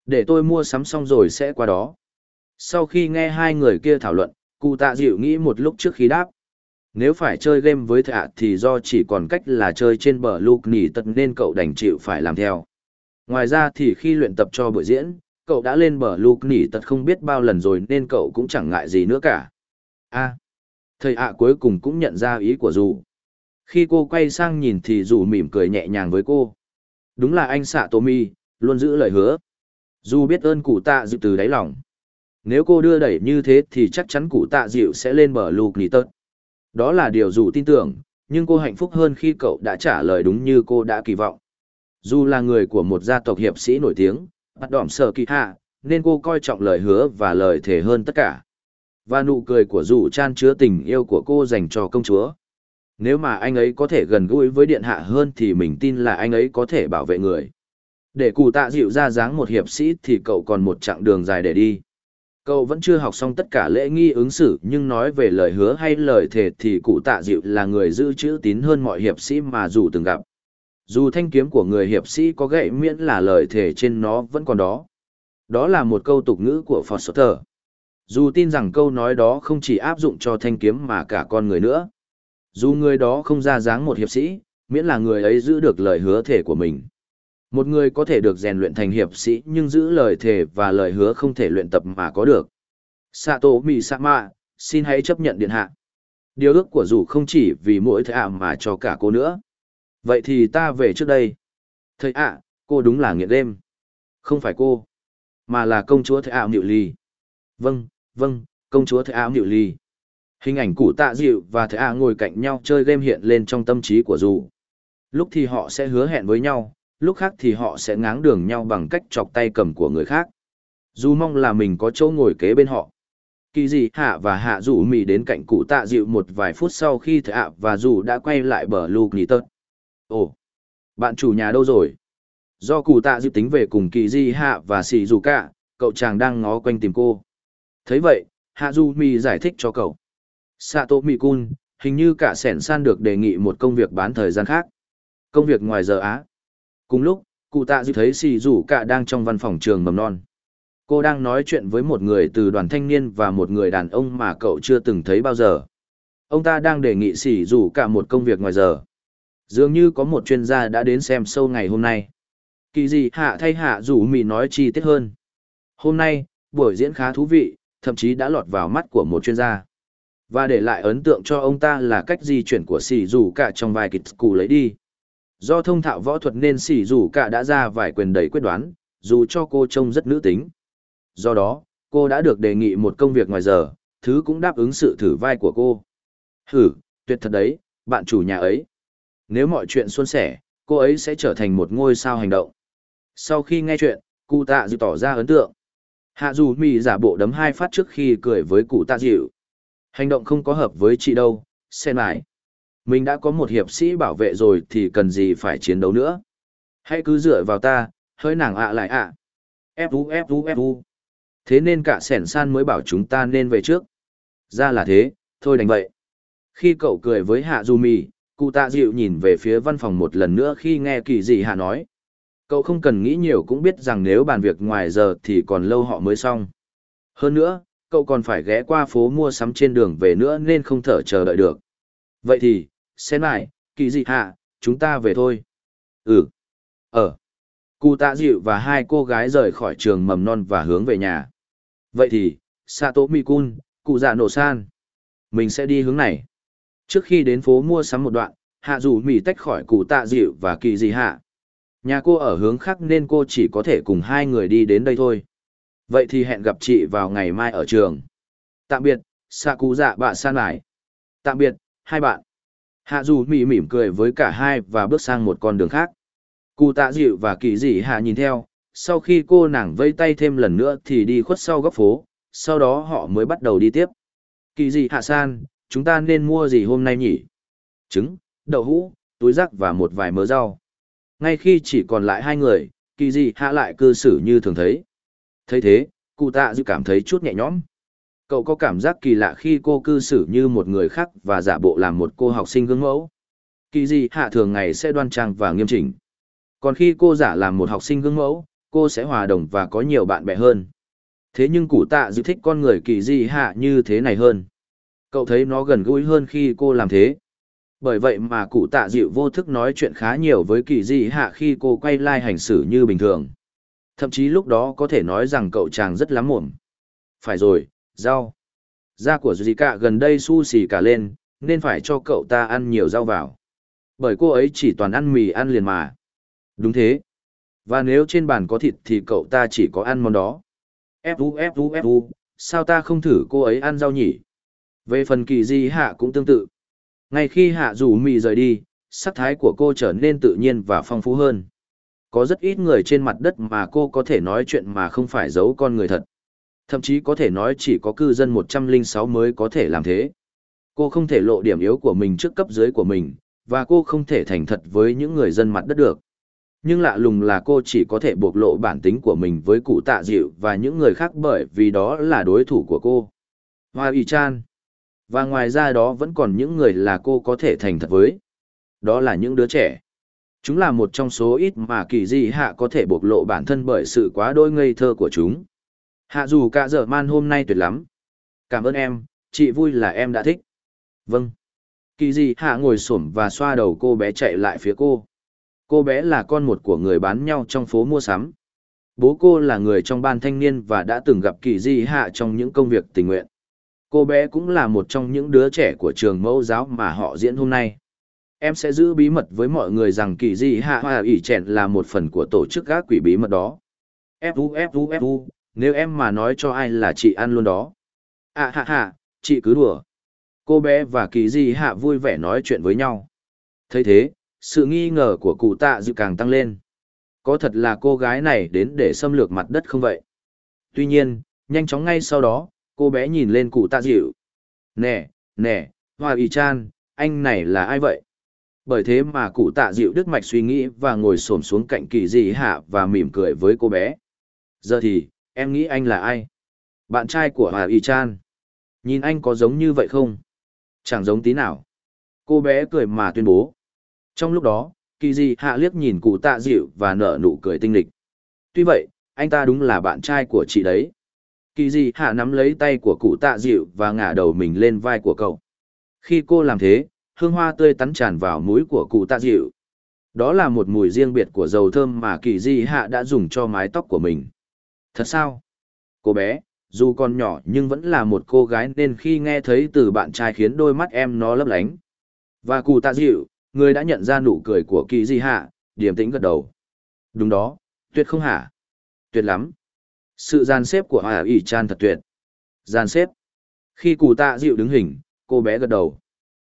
Để tôi mua sắm xong rồi sẽ qua đó. Sau khi nghe hai người kia thảo luận, cụ tạ dịu nghĩ một lúc trước khi đáp. Nếu phải chơi game với thạ thì do chỉ còn cách là chơi trên bờ lục nỉ tật nên cậu đành chịu phải làm theo. Ngoài ra thì khi luyện tập cho buổi diễn, cậu đã lên bờ lục nỉ tật không biết bao lần rồi nên cậu cũng chẳng ngại gì nữa cả. a thầy ạ cuối cùng cũng nhận ra ý của dù. Khi cô quay sang nhìn thì dù mỉm cười nhẹ nhàng với cô. Đúng là anh xạ Mi luôn giữ lời hứa. Dù biết ơn cụ tạ dịu từ đáy lòng. Nếu cô đưa đẩy như thế thì chắc chắn cụ tạ dịu sẽ lên bờ lục nỉ tớt Đó là điều dù tin tưởng, nhưng cô hạnh phúc hơn khi cậu đã trả lời đúng như cô đã kỳ vọng. Dù là người của một gia tộc hiệp sĩ nổi tiếng, bắt đỏm sở kỳ hạ, nên cô coi trọng lời hứa và lời thề hơn tất cả. Và nụ cười của dù chan chứa tình yêu của cô dành cho công chúa. Nếu mà anh ấy có thể gần gũi với điện hạ hơn thì mình tin là anh ấy có thể bảo vệ người. Để cụ tạ dịu ra dáng một hiệp sĩ thì cậu còn một chặng đường dài để đi. Cậu vẫn chưa học xong tất cả lễ nghi ứng xử, nhưng nói về lời hứa hay lời thề thì cụ tạ dịu là người giữ chữ tín hơn mọi hiệp sĩ mà dù từng gặp. Dù thanh kiếm của người hiệp sĩ có gậy miễn là lời thề trên nó vẫn còn đó. Đó là một câu tục ngữ của Foster. Dù tin rằng câu nói đó không chỉ áp dụng cho thanh kiếm mà cả con người nữa. Dù người đó không ra dáng một hiệp sĩ, miễn là người ấy giữ được lời hứa thể của mình. Một người có thể được rèn luyện thành hiệp sĩ nhưng giữ lời thề và lời hứa không thể luyện tập mà có được. Sato Misama, xin hãy chấp nhận điện hạ. Điều ước của dù không chỉ vì mỗi thầy ạ mà cho cả cô nữa. Vậy thì ta về trước đây. Thầy ạ, cô đúng là nghiện đêm. Không phải cô, mà là công chúa thầy ạ Niệu Ly. Vâng, vâng, công chúa thầy ạ Niệu Ly. Hình ảnh cụ tạ dịu và thầy ạ ngồi cạnh nhau chơi game hiện lên trong tâm trí của dù. Lúc thì họ sẽ hứa hẹn với nhau, lúc khác thì họ sẽ ngáng đường nhau bằng cách chọc tay cầm của người khác. Dù mong là mình có chỗ ngồi kế bên họ. Kỳ gì hạ và hạ rủ mì đến cạnh cụ tạ dịu một vài phút sau khi thầy ạ và dù đã quay lại bờ lục nghỉ tớt. Ồ, bạn chủ nhà đâu rồi? Do cụ tạ dịu tính về cùng kỳ di hạ và xì dù cả, cậu chàng đang ngó quanh tìm cô. thấy vậy, hạ du mì giải thích cho cậu. Sato Mikun, hình như cả sẻn san được đề nghị một công việc bán thời gian khác. Công việc ngoài giờ Á. Cùng lúc, cụ tạ dịu thấy xì rủ cả đang trong văn phòng trường mầm non. Cô đang nói chuyện với một người từ đoàn thanh niên và một người đàn ông mà cậu chưa từng thấy bao giờ. Ông ta đang đề nghị xì rủ cả một công việc ngoài giờ. Dường như có một chuyên gia đã đến xem sâu ngày hôm nay. Kỳ gì hạ thay hạ rủ mì nói chi tiết hơn. Hôm nay, buổi diễn khá thú vị, thậm chí đã lọt vào mắt của một chuyên gia. Và để lại ấn tượng cho ông ta là cách di chuyển của sỉ rủ cả trong vài kịch cụ lấy đi. Do thông thạo võ thuật nên sỉ rủ cả đã ra vài quyền đầy quyết đoán, dù cho cô trông rất nữ tính. Do đó, cô đã được đề nghị một công việc ngoài giờ, thứ cũng đáp ứng sự thử vai của cô. Hử, tuyệt thật đấy, bạn chủ nhà ấy. Nếu mọi chuyện suôn sẻ, cô ấy sẽ trở thành một ngôi sao hành động. Sau khi nghe chuyện, cụ tạ dịu tỏ ra ấn tượng. Hạ dù mì giả bộ đấm hai phát trước khi cười với cụ tạ dịu. Hành động không có hợp với chị đâu, xem lại. Mình đã có một hiệp sĩ bảo vệ rồi thì cần gì phải chiến đấu nữa. Hãy cứ dựa vào ta, hơi nàng ạ lại ạ. À. Fu ép fu. Thế nên cả sẻn san mới bảo chúng ta nên về trước. Ra là thế, thôi đành vậy. Khi cậu cười với Hạ Du Mì, cụ tạ dịu nhìn về phía văn phòng một lần nữa khi nghe kỳ dị Hạ nói. Cậu không cần nghĩ nhiều cũng biết rằng nếu bàn việc ngoài giờ thì còn lâu họ mới xong. Hơn nữa, cậu còn phải ghé qua phố mua sắm trên đường về nữa nên không thở chờ đợi được. Vậy thì, xem lại, kỳ dị hạ, chúng ta về thôi. Ừ. Ờ. Cụ tạ dịu và hai cô gái rời khỏi trường mầm non và hướng về nhà. Vậy thì, Sato Mikun, cụ dạ nổ san. Mình sẽ đi hướng này. Trước khi đến phố mua sắm một đoạn, hạ dù mỉ tách khỏi cụ tạ dịu và kỳ dị hạ. Nhà cô ở hướng khác nên cô chỉ có thể cùng hai người đi đến đây thôi. Vậy thì hẹn gặp chị vào ngày mai ở trường. Tạm biệt, xạ cụ dạ bạ san lại. Tạm biệt, hai bạn. Hạ dù mỉ mỉm cười với cả hai và bước sang một con đường khác. Cụ tạ dịu và kỳ dị hạ nhìn theo, sau khi cô nàng vây tay thêm lần nữa thì đi khuất sau góc phố, sau đó họ mới bắt đầu đi tiếp. Kỳ dị hạ san, chúng ta nên mua gì hôm nay nhỉ? Trứng, đậu hũ, túi rắc và một vài mớ rau. Ngay khi chỉ còn lại hai người, kỳ dị hạ lại cư xử như thường thấy thấy thế, cụ tạ dịu cảm thấy chút nhẹ nhõm. Cậu có cảm giác kỳ lạ khi cô cư xử như một người khác và giả bộ làm một cô học sinh gương mẫu. Kỳ dị hạ thường ngày sẽ đoan trang và nghiêm chỉnh. Còn khi cô giả làm một học sinh gương mẫu, cô sẽ hòa đồng và có nhiều bạn bè hơn. Thế nhưng cụ tạ dịu thích con người kỳ dị hạ như thế này hơn. Cậu thấy nó gần gũi hơn khi cô làm thế. Bởi vậy mà cụ tạ dịu vô thức nói chuyện khá nhiều với kỳ dị hạ khi cô quay lai hành xử như bình thường. Thậm chí lúc đó có thể nói rằng cậu chàng rất lắm mồm. Phải rồi, rau. Da của Zika gần đây su xì cả lên, nên phải cho cậu ta ăn nhiều rau vào. Bởi cô ấy chỉ toàn ăn mì ăn liền mà. Đúng thế. Và nếu trên bàn có thịt thì cậu ta chỉ có ăn món đó. Fu fu fu, sao ta không thử cô ấy ăn rau nhỉ? Về phần kỳ di hạ cũng tương tự. Ngay khi hạ rủ mì rời đi, sắc thái của cô trở nên tự nhiên và phong phú hơn. Có rất ít người trên mặt đất mà cô có thể nói chuyện mà không phải giấu con người thật. Thậm chí có thể nói chỉ có cư dân 106 mới có thể làm thế. Cô không thể lộ điểm yếu của mình trước cấp dưới của mình, và cô không thể thành thật với những người dân mặt đất được. Nhưng lạ lùng là cô chỉ có thể bộc lộ bản tính của mình với cụ tạ dịu và những người khác bởi vì đó là đối thủ của cô. Hoa Y Chan. Và ngoài ra đó vẫn còn những người là cô có thể thành thật với. Đó là những đứa trẻ. Chúng là một trong số ít mà kỳ di hạ có thể bộc lộ bản thân bởi sự quá đôi ngây thơ của chúng. Hạ dù cả giờ man hôm nay tuyệt lắm. Cảm ơn em, chị vui là em đã thích. Vâng. Kỳ di hạ ngồi xổm và xoa đầu cô bé chạy lại phía cô. Cô bé là con một của người bán nhau trong phố mua sắm. Bố cô là người trong ban thanh niên và đã từng gặp kỳ di hạ trong những công việc tình nguyện. Cô bé cũng là một trong những đứa trẻ của trường mẫu giáo mà họ diễn hôm nay. Em sẽ giữ bí mật với mọi người rằng kỳ di hạ hoa ỉ trẻn là một phần của tổ chức gác quỷ bí mật đó. Fu fu fu, nếu em mà nói cho ai là chị ăn luôn đó. À hạ hạ, chị cứ đùa. Cô bé và kỳ di hạ vui vẻ nói chuyện với nhau. thấy thế, sự nghi ngờ của cụ tạ dự càng tăng lên. Có thật là cô gái này đến để xâm lược mặt đất không vậy? Tuy nhiên, nhanh chóng ngay sau đó, cô bé nhìn lên cụ tạ dịu. Nè, nè, Hoa Y Chan, anh này là ai vậy? Bởi thế mà cụ tạ dịu đứt mạch suy nghĩ và ngồi xổm xuống cạnh kỳ dị hạ và mỉm cười với cô bé. Giờ thì, em nghĩ anh là ai? Bạn trai của Hà Y Chan. Nhìn anh có giống như vậy không? Chẳng giống tí nào. Cô bé cười mà tuyên bố. Trong lúc đó, kỳ dị hạ liếc nhìn cụ tạ dịu và nở nụ cười tinh lịch. Tuy vậy, anh ta đúng là bạn trai của chị đấy. Kỳ dị hạ nắm lấy tay của cụ tạ dịu và ngả đầu mình lên vai của cậu. Khi cô làm thế, hương hoa tươi tắn tràn vào mũi của cụ tạ dịu. Đó là một mùi riêng biệt của dầu thơm mà kỳ di hạ đã dùng cho mái tóc của mình. Thật sao? Cô bé, dù còn nhỏ nhưng vẫn là một cô gái nên khi nghe thấy từ bạn trai khiến đôi mắt em nó lấp lánh. Và cụ tạ dịu, người đã nhận ra nụ cười của kỳ di hạ, điềm tĩnh gật đầu. Đúng đó, tuyệt không hả? Tuyệt lắm. Sự gian xếp của Hà ỉ chan thật tuyệt. Gian xếp. Khi cụ tạ dịu đứng hình, cô bé gật đầu.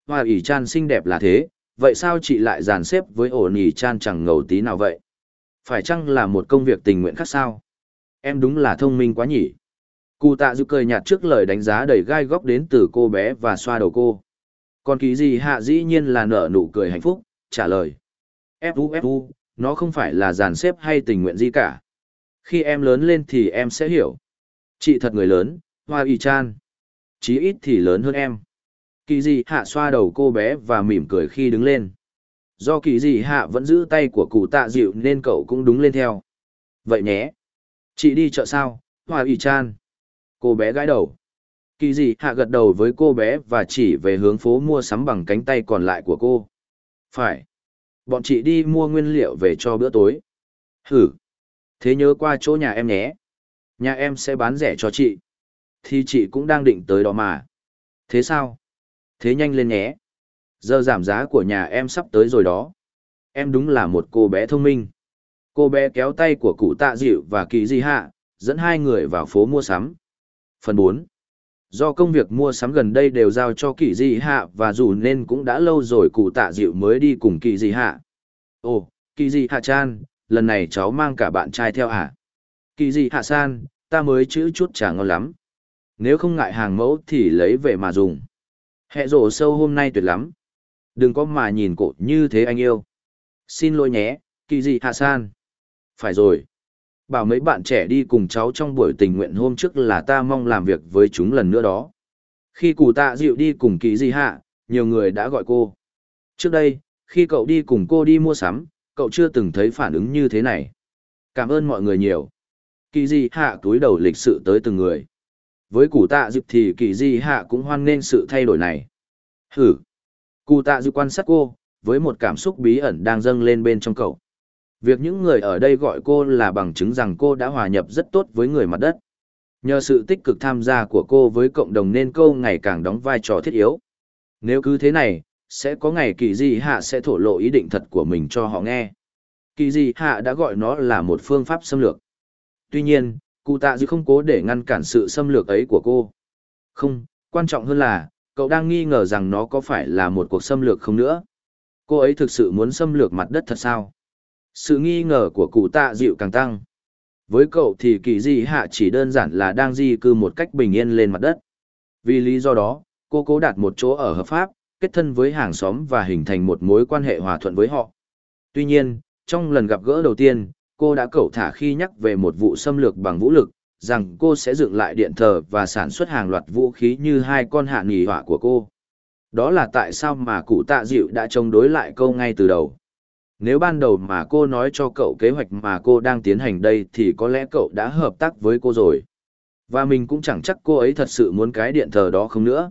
Hoa ỉ chan xinh đẹp là thế, vậy sao chị lại dàn xếp với ổ nỉ chan chẳng ngầu tí nào vậy? Phải chăng là một công việc tình nguyện khác sao? Em đúng là thông minh quá nhỉ. Cụ tạ dư cười nhạt trước lời đánh giá đầy gai góc đến từ cô bé và xoa đầu cô. Còn kỳ gì hạ dĩ nhiên là nở nụ cười hạnh phúc, trả lời. Fu Fu, nó không phải là dàn xếp hay tình nguyện gì cả. Khi em lớn lên thì em sẽ hiểu. Chị thật người lớn, hoa y chan. Chí ít thì lớn hơn em. Kỳ dị hạ xoa đầu cô bé và mỉm cười khi đứng lên. Do kỳ dị hạ vẫn giữ tay của cụ tạ dịu nên cậu cũng đúng lên theo. Vậy nhé. Chị đi chợ sao, hoa ủy chan. Cô bé gãi đầu. Kỳ dị hạ gật đầu với cô bé và chỉ về hướng phố mua sắm bằng cánh tay còn lại của cô. Phải. Bọn chị đi mua nguyên liệu về cho bữa tối. Hử. Thế nhớ qua chỗ nhà em nhé. Nhà em sẽ bán rẻ cho chị. Thì chị cũng đang định tới đó mà. Thế sao? Thế nhanh lên nhé. Giờ giảm giá của nhà em sắp tới rồi đó. Em đúng là một cô bé thông minh. Cô bé kéo tay của cụ tạ dịu và kỳ di hạ, dẫn hai người vào phố mua sắm. Phần 4 Do công việc mua sắm gần đây đều giao cho kỳ di hạ và dù nên cũng đã lâu rồi cụ tạ dịu mới đi cùng kỳ di hạ. Ồ, kỳ di hạ chan, lần này cháu mang cả bạn trai theo à? Kỳ di hạ san, ta mới chữ chút chả ngon lắm. Nếu không ngại hàng mẫu thì lấy về mà dùng. Hẹ rổ sâu hôm nay tuyệt lắm. Đừng có mà nhìn cổ như thế anh yêu. Xin lỗi nhé, kỳ gì hạ san. Phải rồi bảo mấy bạn trẻ đi cùng cháu trong buổi tình nguyện hôm trước là ta mong làm việc với chúng lần nữa đó. Khi cụ tạ dịu đi cùng kỳ gì hạ, nhiều người đã gọi cô. Trước đây, khi cậu đi cùng cô đi mua sắm, cậu chưa từng thấy phản ứng như thế này. Cảm ơn mọi người nhiều. Kỳ gì hạ túi đầu lịch sự tới từng người. Với cụ tạ Dịp thì kỳ di hạ cũng hoan nghênh sự thay đổi này. Hử! Cụ tạ dịp quan sát cô, với một cảm xúc bí ẩn đang dâng lên bên trong cậu. Việc những người ở đây gọi cô là bằng chứng rằng cô đã hòa nhập rất tốt với người mặt đất. Nhờ sự tích cực tham gia của cô với cộng đồng nên cô ngày càng đóng vai trò thiết yếu. Nếu cứ thế này, sẽ có ngày kỳ di hạ sẽ thổ lộ ý định thật của mình cho họ nghe. Kỳ di hạ đã gọi nó là một phương pháp xâm lược. Tuy nhiên, cụ tạ dư không cố để ngăn cản sự xâm lược ấy của cô. Không, quan trọng hơn là, cậu đang nghi ngờ rằng nó có phải là một cuộc xâm lược không nữa. Cô ấy thực sự muốn xâm lược mặt đất thật sao? Sự nghi ngờ của cụ tạ dịu càng tăng. Với cậu thì kỳ di hạ chỉ đơn giản là đang di cư một cách bình yên lên mặt đất. Vì lý do đó, cô cố đạt một chỗ ở hợp pháp, kết thân với hàng xóm và hình thành một mối quan hệ hòa thuận với họ. Tuy nhiên, trong lần gặp gỡ đầu tiên, cô đã cẩu thả khi nhắc về một vụ xâm lược bằng vũ lực, rằng cô sẽ dựng lại điện thờ và sản xuất hàng loạt vũ khí như hai con hạ nghỉ họa của cô. Đó là tại sao mà cụ tạ dịu đã chống đối lại câu ngay từ đầu. Nếu ban đầu mà cô nói cho cậu kế hoạch mà cô đang tiến hành đây thì có lẽ cậu đã hợp tác với cô rồi. Và mình cũng chẳng chắc cô ấy thật sự muốn cái điện thờ đó không nữa.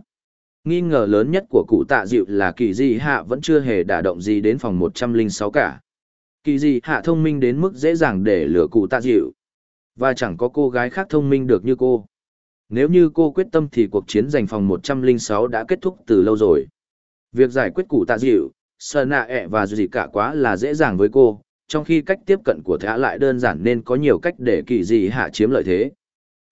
Nghi ngờ lớn nhất của cụ tạ dịu là kỳ di hạ vẫn chưa hề đả động gì đến phòng 106 cả. Kỳ Dị hạ thông minh đến mức dễ dàng để lừa cụ tạ dịu. Và chẳng có cô gái khác thông minh được như cô. Nếu như cô quyết tâm thì cuộc chiến giành phòng 106 đã kết thúc từ lâu rồi. Việc giải quyết cụ tạ dịu, sờ nạ ẹ và gì cả quá là dễ dàng với cô trong khi cách tiếp cận của thả lại đơn giản nên có nhiều cách để kỳ dị hạ chiếm lợi thế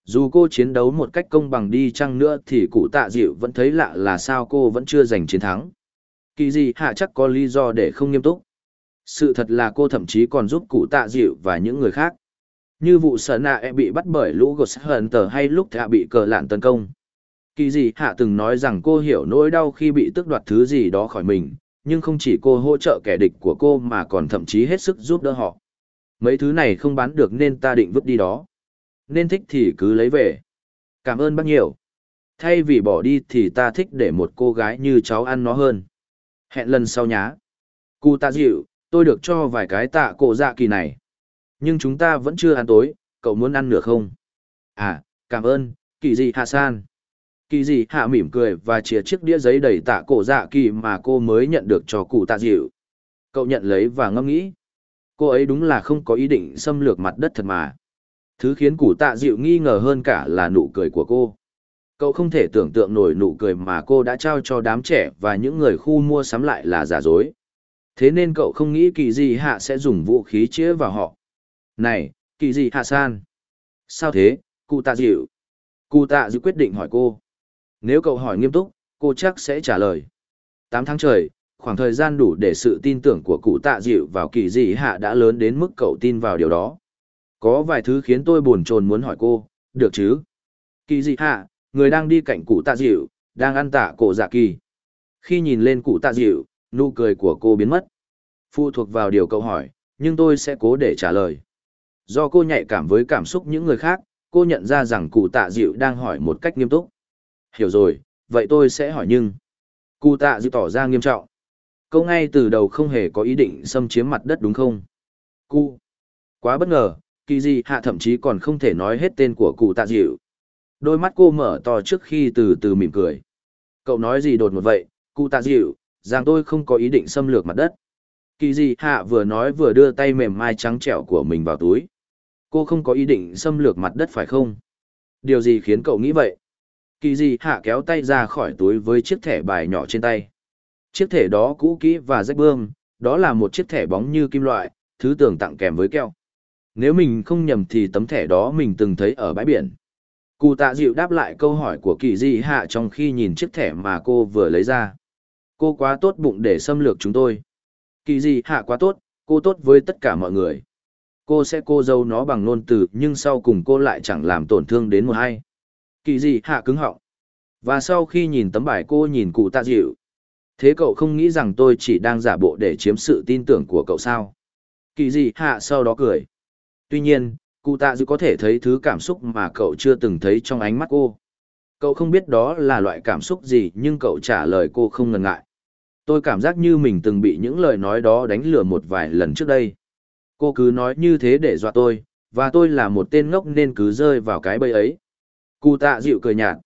dù cô chiến đấu một cách công bằng đi chăng nữa thì cụ tạ dịu vẫn thấy lạ là sao cô vẫn chưa giành chiến thắng kỳ dị hạ chắc có lý do để không nghiêm túc sự thật là cô thậm chí còn giúp cụ tạ dịu và những người khác như vụ sở nạ e bị bắt bởi lũ gột hờn tờ hay lúc thạ bị cờ lạn tấn công kỳ dị hạ từng nói rằng cô hiểu nỗi đau khi bị tước đoạt thứ gì đó khỏi mình nhưng không chỉ cô hỗ trợ kẻ địch của cô mà còn thậm chí hết sức giúp đỡ họ. Mấy thứ này không bán được nên ta định vứt đi đó. Nên thích thì cứ lấy về. Cảm ơn bác nhiều. Thay vì bỏ đi thì ta thích để một cô gái như cháu ăn nó hơn. Hẹn lần sau nhá. Cụ tạ dịu, tôi được cho vài cái tạ cổ dạ kỳ này. Nhưng chúng ta vẫn chưa ăn tối, cậu muốn ăn nữa không? À, cảm ơn, kỳ gì hạ san kỳ gì hạ mỉm cười và chia chiếc đĩa giấy đầy tạ cổ dạ kỳ mà cô mới nhận được cho cụ tạ dịu Cậu nhận lấy và ngẫm nghĩ. Cô ấy đúng là không có ý định xâm lược mặt đất thật mà. Thứ khiến cụ tạ dịu nghi ngờ hơn cả là nụ cười của cô. Cậu không thể tưởng tượng nổi nụ cười mà cô đã trao cho đám trẻ và những người khu mua sắm lại là giả dối. Thế nên cậu không nghĩ kỳ gì hạ sẽ dùng vũ khí chĩa vào họ. Này, kỳ gì hạ san? Sao thế, cụ tạ dịu? Cụ tạ dịu quyết định hỏi cô. Nếu cậu hỏi nghiêm túc, cô chắc sẽ trả lời. Tám tháng trời, khoảng thời gian đủ để sự tin tưởng của cụ tạ dịu vào kỳ dị hạ đã lớn đến mức cậu tin vào điều đó. Có vài thứ khiến tôi buồn chồn muốn hỏi cô, được chứ? Kỳ dị hạ, người đang đi cạnh cụ tạ dịu, đang ăn tạ cổ dạ kỳ. Khi nhìn lên cụ tạ dịu, nụ cười của cô biến mất. Phụ thuộc vào điều cậu hỏi, nhưng tôi sẽ cố để trả lời. Do cô nhạy cảm với cảm xúc những người khác, cô nhận ra rằng cụ tạ dịu đang hỏi một cách nghiêm túc. Hiểu rồi, vậy tôi sẽ hỏi nhưng. Cụ tạ dịu tỏ ra nghiêm trọng. Câu ngay từ đầu không hề có ý định xâm chiếm mặt đất đúng không? Cụ. Quá bất ngờ, kỳ gì hạ thậm chí còn không thể nói hết tên của cụ tạ dịu. Đôi mắt cô mở to trước khi từ từ mỉm cười. Cậu nói gì đột ngột vậy, cụ tạ dịu, rằng tôi không có ý định xâm lược mặt đất. Kỳ gì hạ vừa nói vừa đưa tay mềm mai trắng trẻo của mình vào túi. Cô không có ý định xâm lược mặt đất phải không? Điều gì khiến cậu nghĩ vậy? Kỳ gì hạ kéo tay ra khỏi túi với chiếc thẻ bài nhỏ trên tay. Chiếc thẻ đó cũ kỹ và rách bươm, đó là một chiếc thẻ bóng như kim loại, thứ tưởng tặng kèm với keo. Nếu mình không nhầm thì tấm thẻ đó mình từng thấy ở bãi biển. Cụ tạ dịu đáp lại câu hỏi của kỳ di hạ trong khi nhìn chiếc thẻ mà cô vừa lấy ra. Cô quá tốt bụng để xâm lược chúng tôi. Kỳ gì hạ quá tốt, cô tốt với tất cả mọi người. Cô sẽ cô dâu nó bằng ngôn từ nhưng sau cùng cô lại chẳng làm tổn thương đến một ai. Kỳ gì hạ cứng họng. Và sau khi nhìn tấm bài cô nhìn cụ tạ dịu. Thế cậu không nghĩ rằng tôi chỉ đang giả bộ để chiếm sự tin tưởng của cậu sao? Kỳ gì hạ sau đó cười. Tuy nhiên, cụ tạ dịu có thể thấy thứ cảm xúc mà cậu chưa từng thấy trong ánh mắt cô. Cậu không biết đó là loại cảm xúc gì nhưng cậu trả lời cô không ngần ngại. Tôi cảm giác như mình từng bị những lời nói đó đánh lừa một vài lần trước đây. Cô cứ nói như thế để dọa tôi, và tôi là một tên ngốc nên cứ rơi vào cái bẫy ấy. Cụ tạ dịu cười nhạt.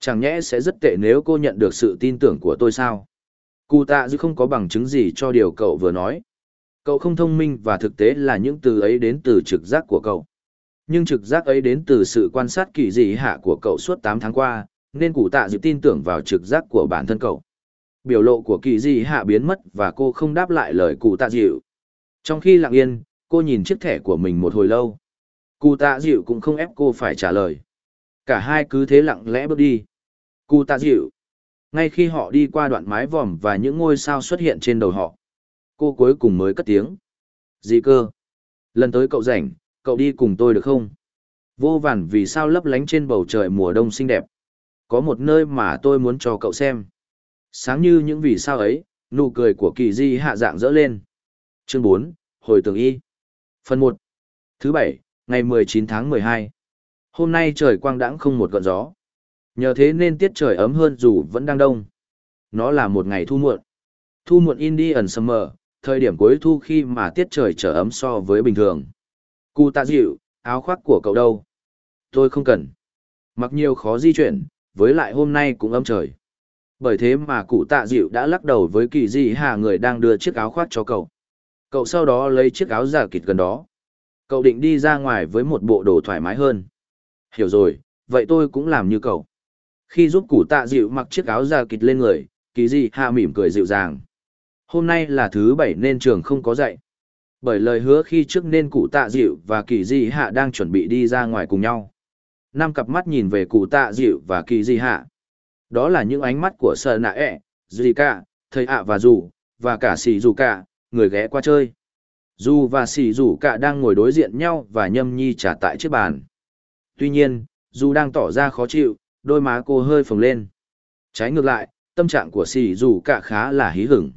Chẳng nhẽ sẽ rất tệ nếu cô nhận được sự tin tưởng của tôi sao? Cụ tạ dịu không có bằng chứng gì cho điều cậu vừa nói. Cậu không thông minh và thực tế là những từ ấy đến từ trực giác của cậu. Nhưng trực giác ấy đến từ sự quan sát kỳ dị hạ của cậu suốt 8 tháng qua, nên cụ tạ dịu tin tưởng vào trực giác của bản thân cậu. Biểu lộ của kỳ dị hạ biến mất và cô không đáp lại lời cụ tạ dịu. Trong khi lặng yên, cô nhìn chiếc thẻ của mình một hồi lâu. Cụ tạ dịu cũng không ép cô phải trả lời. Cả hai cứ thế lặng lẽ bước đi. Cụ tạ dịu. Ngay khi họ đi qua đoạn mái vòm và những ngôi sao xuất hiện trên đầu họ, cô cuối cùng mới cất tiếng. Dì cơ? Lần tới cậu rảnh, cậu đi cùng tôi được không? Vô vàn vì sao lấp lánh trên bầu trời mùa đông xinh đẹp. Có một nơi mà tôi muốn cho cậu xem. Sáng như những vì sao ấy, nụ cười của kỳ di hạ dạng dỡ lên. Chương 4, Hồi tường y. Phần 1. Thứ bảy, ngày 19 tháng 12. Hôm nay trời quang đãng không một gọn gió. Nhờ thế nên tiết trời ấm hơn dù vẫn đang đông. Nó là một ngày thu muộn. Thu muộn Indian Summer, thời điểm cuối thu khi mà tiết trời trở ấm so với bình thường. Cụ tạ dịu, áo khoác của cậu đâu? Tôi không cần. Mặc nhiều khó di chuyển, với lại hôm nay cũng ấm trời. Bởi thế mà cụ tạ dịu đã lắc đầu với kỳ di hạ người đang đưa chiếc áo khoác cho cậu. Cậu sau đó lấy chiếc áo giả kịt gần đó. Cậu định đi ra ngoài với một bộ đồ thoải mái hơn. Hiểu rồi, vậy tôi cũng làm như cậu. Khi giúp cụ tạ dịu mặc chiếc áo giả kịt lên người, kỳ di hạ mỉm cười dịu dàng. Hôm nay là thứ bảy nên trường không có dạy. Bởi lời hứa khi trước nên cụ tạ dịu và kỳ di hạ đang chuẩn bị đi ra ngoài cùng nhau. Năm cặp mắt nhìn về cụ tạ dịu và kỳ di hạ. Đó là những ánh mắt của sợ nạ ẹ, dì cả, thầy ạ và dù, và cả xì dù cả, người ghé qua chơi. Dù và xì dù cả đang ngồi đối diện nhau và nhâm nhi trả tại chiếc bàn. Tuy nhiên, dù đang tỏ ra khó chịu, đôi má cô hơi phồng lên. Trái ngược lại, tâm trạng của xì dù cả khá là hí hửng.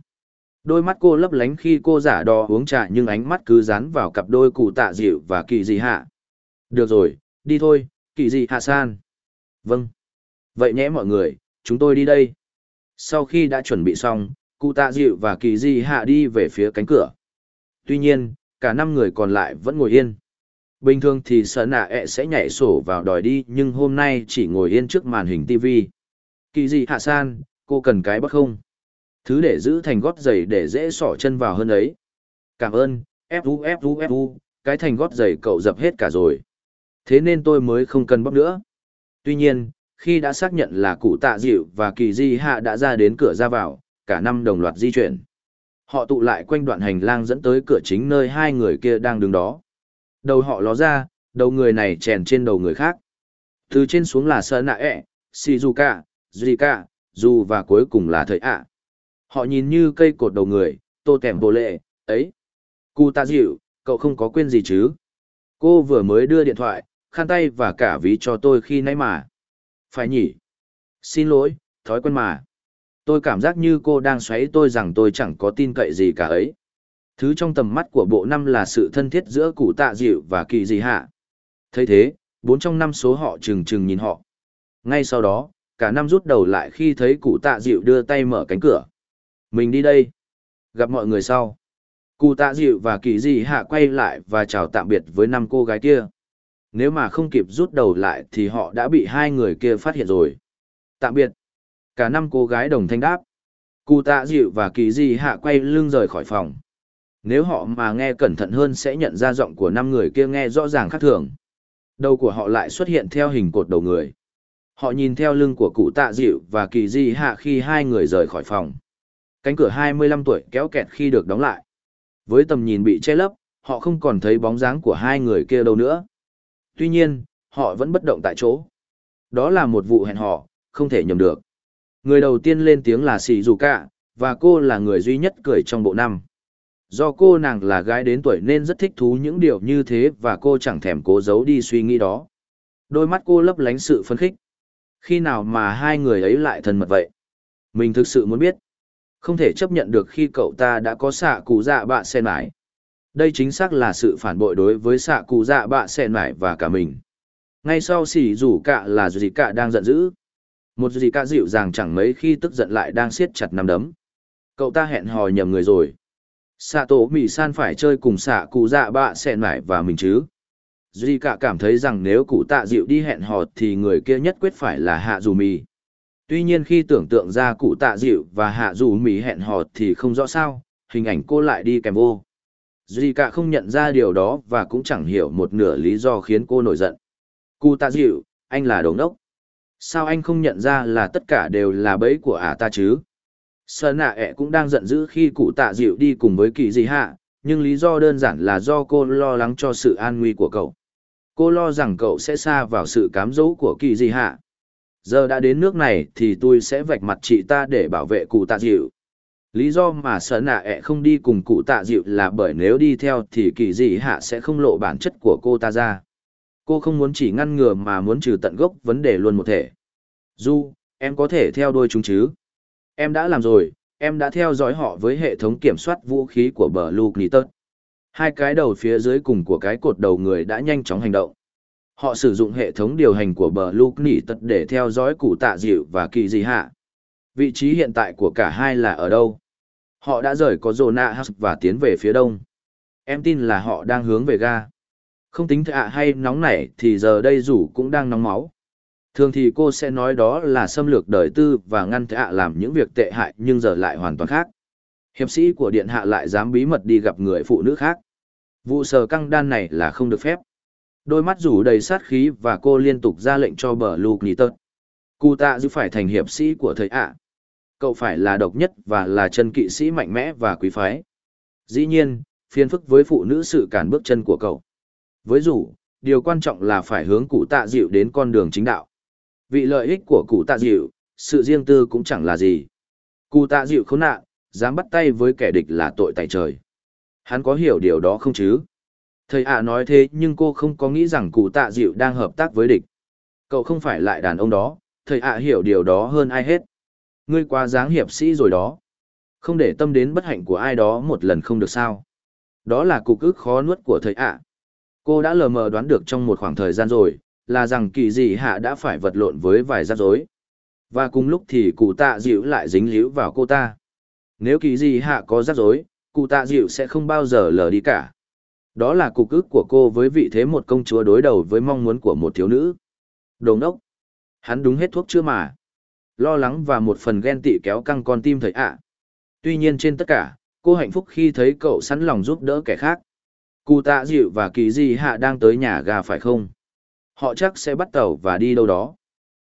Đôi mắt cô lấp lánh khi cô giả đò uống trà nhưng ánh mắt cứ dán vào cặp đôi cụ tạ dịu và kỳ dị hạ. Được rồi, đi thôi, kỳ dị hạ san. Vâng. Vậy nhé mọi người, chúng tôi đi đây. Sau khi đã chuẩn bị xong, cụ tạ dịu và kỳ Di hạ đi về phía cánh cửa. Tuy nhiên, cả năm người còn lại vẫn ngồi yên. Bình thường thì sợ nạ ẹ sẽ nhảy sổ vào đòi đi nhưng hôm nay chỉ ngồi yên trước màn hình TV. Kỳ Di hạ san, cô cần cái bất không? Thứ để giữ thành gót giày để dễ sỏ chân vào hơn ấy. Cảm ơn, fu fu fu, cái thành gót giày cậu dập hết cả rồi. Thế nên tôi mới không cần bóp nữa. Tuy nhiên, khi đã xác nhận là cụ tạ dịu và kỳ di hạ đã ra đến cửa ra vào, cả năm đồng loạt di chuyển. Họ tụ lại quanh đoạn hành lang dẫn tới cửa chính nơi hai người kia đang đứng đó. Đầu họ ló ra, đầu người này chèn trên đầu người khác. Từ trên xuống là Sơn Nạ ẹ, Shizuka, Zika, Dù và cuối cùng là Thời ạ. Họ nhìn như cây cột đầu người, tô kèm vô lệ, ấy. Cụ tạ dịu, cậu không có quên gì chứ? Cô vừa mới đưa điện thoại, khăn tay và cả ví cho tôi khi nãy mà. Phải nhỉ? Xin lỗi, thói quen mà. Tôi cảm giác như cô đang xoáy tôi rằng tôi chẳng có tin cậy gì cả ấy. Thứ trong tầm mắt của bộ năm là sự thân thiết giữa cụ tạ dịu và kỳ dị hạ. thấy thế, bốn trong năm số họ trừng trừng nhìn họ. Ngay sau đó, cả năm rút đầu lại khi thấy cụ tạ dịu đưa tay mở cánh cửa. Mình đi đây. Gặp mọi người sau. Cụ tạ dịu và kỳ dị hạ quay lại và chào tạm biệt với năm cô gái kia. Nếu mà không kịp rút đầu lại thì họ đã bị hai người kia phát hiện rồi. Tạm biệt. Cả năm cô gái đồng thanh đáp. Cụ tạ dịu và kỳ Di hạ quay lưng rời khỏi phòng. Nếu họ mà nghe cẩn thận hơn sẽ nhận ra giọng của năm người kia nghe rõ ràng khác thường. Đầu của họ lại xuất hiện theo hình cột đầu người. Họ nhìn theo lưng của cụ tạ dịu và kỳ di hạ khi hai người rời khỏi phòng. Cánh cửa 25 tuổi kéo kẹt khi được đóng lại. Với tầm nhìn bị che lấp, họ không còn thấy bóng dáng của hai người kia đâu nữa. Tuy nhiên, họ vẫn bất động tại chỗ. Đó là một vụ hẹn hò, không thể nhầm được. Người đầu tiên lên tiếng là Sì Dù Cả, và cô là người duy nhất cười trong bộ năm. Do cô nàng là gái đến tuổi nên rất thích thú những điều như thế và cô chẳng thèm cố giấu đi suy nghĩ đó. Đôi mắt cô lấp lánh sự phấn khích. Khi nào mà hai người ấy lại thân mật vậy? Mình thực sự muốn biết. Không thể chấp nhận được khi cậu ta đã có xạ cụ dạ bạ sen mãi. Đây chính xác là sự phản bội đối với xạ cụ dạ bạ sen Mải và cả mình. Ngay sau xỉ rủ cạ là gì cạ đang giận dữ. Một gì cạ dịu dàng chẳng mấy khi tức giận lại đang siết chặt nắm đấm. Cậu ta hẹn hò nhầm người rồi xạ tổ mỹ san phải chơi cùng xạ cụ dạ bạ xẹn mải và mình chứ Dị Cạ cảm thấy rằng nếu cụ tạ dịu đi hẹn hò thì người kia nhất quyết phải là hạ dù mì tuy nhiên khi tưởng tượng ra cụ tạ dịu và hạ dù mì hẹn hò thì không rõ sao, hình ảnh cô lại đi kèm vô duy cả không nhận ra điều đó và cũng chẳng hiểu một nửa lý do khiến cô nổi giận cụ tạ dịu anh là đồng đốc sao anh không nhận ra là tất cả đều là bẫy của ả ta chứ Sơn nạ ẹ cũng đang giận dữ khi cụ tạ dịu đi cùng với kỳ dị hạ, nhưng lý do đơn giản là do cô lo lắng cho sự an nguy của cậu. Cô lo rằng cậu sẽ xa vào sự cám dỗ của kỳ dị hạ. Giờ đã đến nước này thì tôi sẽ vạch mặt chị ta để bảo vệ cụ tạ dịu. Lý do mà sở nạ ẹ không đi cùng cụ tạ dịu là bởi nếu đi theo thì kỳ dị hạ sẽ không lộ bản chất của cô ta ra. Cô không muốn chỉ ngăn ngừa mà muốn trừ tận gốc vấn đề luôn một thể. Du, em có thể theo đuôi chúng chứ? Em đã làm rồi, em đã theo dõi họ với hệ thống kiểm soát vũ khí của bờ Luke Nitter. Hai cái đầu phía dưới cùng của cái cột đầu người đã nhanh chóng hành động. Họ sử dụng hệ thống điều hành của bờ Luke Nitter để theo dõi cụ tạ dịu và kỳ dị hạ. Vị trí hiện tại của cả hai là ở đâu? Họ đã rời có Zona House và tiến về phía đông. Em tin là họ đang hướng về ga. Không tính thạ hay nóng nảy thì giờ đây rủ cũng đang nóng máu. Thường thì cô sẽ nói đó là xâm lược đời tư và ngăn hạ làm những việc tệ hại nhưng giờ lại hoàn toàn khác. Hiệp sĩ của điện hạ lại dám bí mật đi gặp người phụ nữ khác. Vụ sờ căng đan này là không được phép. Đôi mắt rủ đầy sát khí và cô liên tục ra lệnh cho bờ lục nghỉ tật Cụ tạ dư phải thành hiệp sĩ của thời ạ. Cậu phải là độc nhất và là chân kỵ sĩ mạnh mẽ và quý phái. Dĩ nhiên, phiền phức với phụ nữ sự cản bước chân của cậu. Với rủ, điều quan trọng là phải hướng cụ tạ dịu đến con đường chính đạo. Vị lợi ích của cụ tạ dịu, sự riêng tư cũng chẳng là gì. Cụ tạ dịu khốn nạn, dám bắt tay với kẻ địch là tội tại trời. Hắn có hiểu điều đó không chứ? Thầy ạ nói thế nhưng cô không có nghĩ rằng cụ tạ dịu đang hợp tác với địch. Cậu không phải lại đàn ông đó, thầy ạ hiểu điều đó hơn ai hết. Ngươi quá dáng hiệp sĩ rồi đó. Không để tâm đến bất hạnh của ai đó một lần không được sao. Đó là cục ức khó nuốt của thầy ạ. Cô đã lờ mờ đoán được trong một khoảng thời gian rồi, là rằng kỳ dị hạ đã phải vật lộn với vài rắc rối. Và cùng lúc thì cụ tạ dịu lại dính líu vào cô ta. Nếu kỳ dị hạ có rắc rối, cụ tạ dịu sẽ không bao giờ lờ đi cả. Đó là cục ức của cô với vị thế một công chúa đối đầu với mong muốn của một thiếu nữ. Đồng đốc. Hắn đúng hết thuốc chưa mà. Lo lắng và một phần ghen tị kéo căng con tim thầy ạ. Tuy nhiên trên tất cả, cô hạnh phúc khi thấy cậu sẵn lòng giúp đỡ kẻ khác. Cụ tạ dịu và kỳ di hạ đang tới nhà gà phải không? Họ chắc sẽ bắt tàu và đi đâu đó.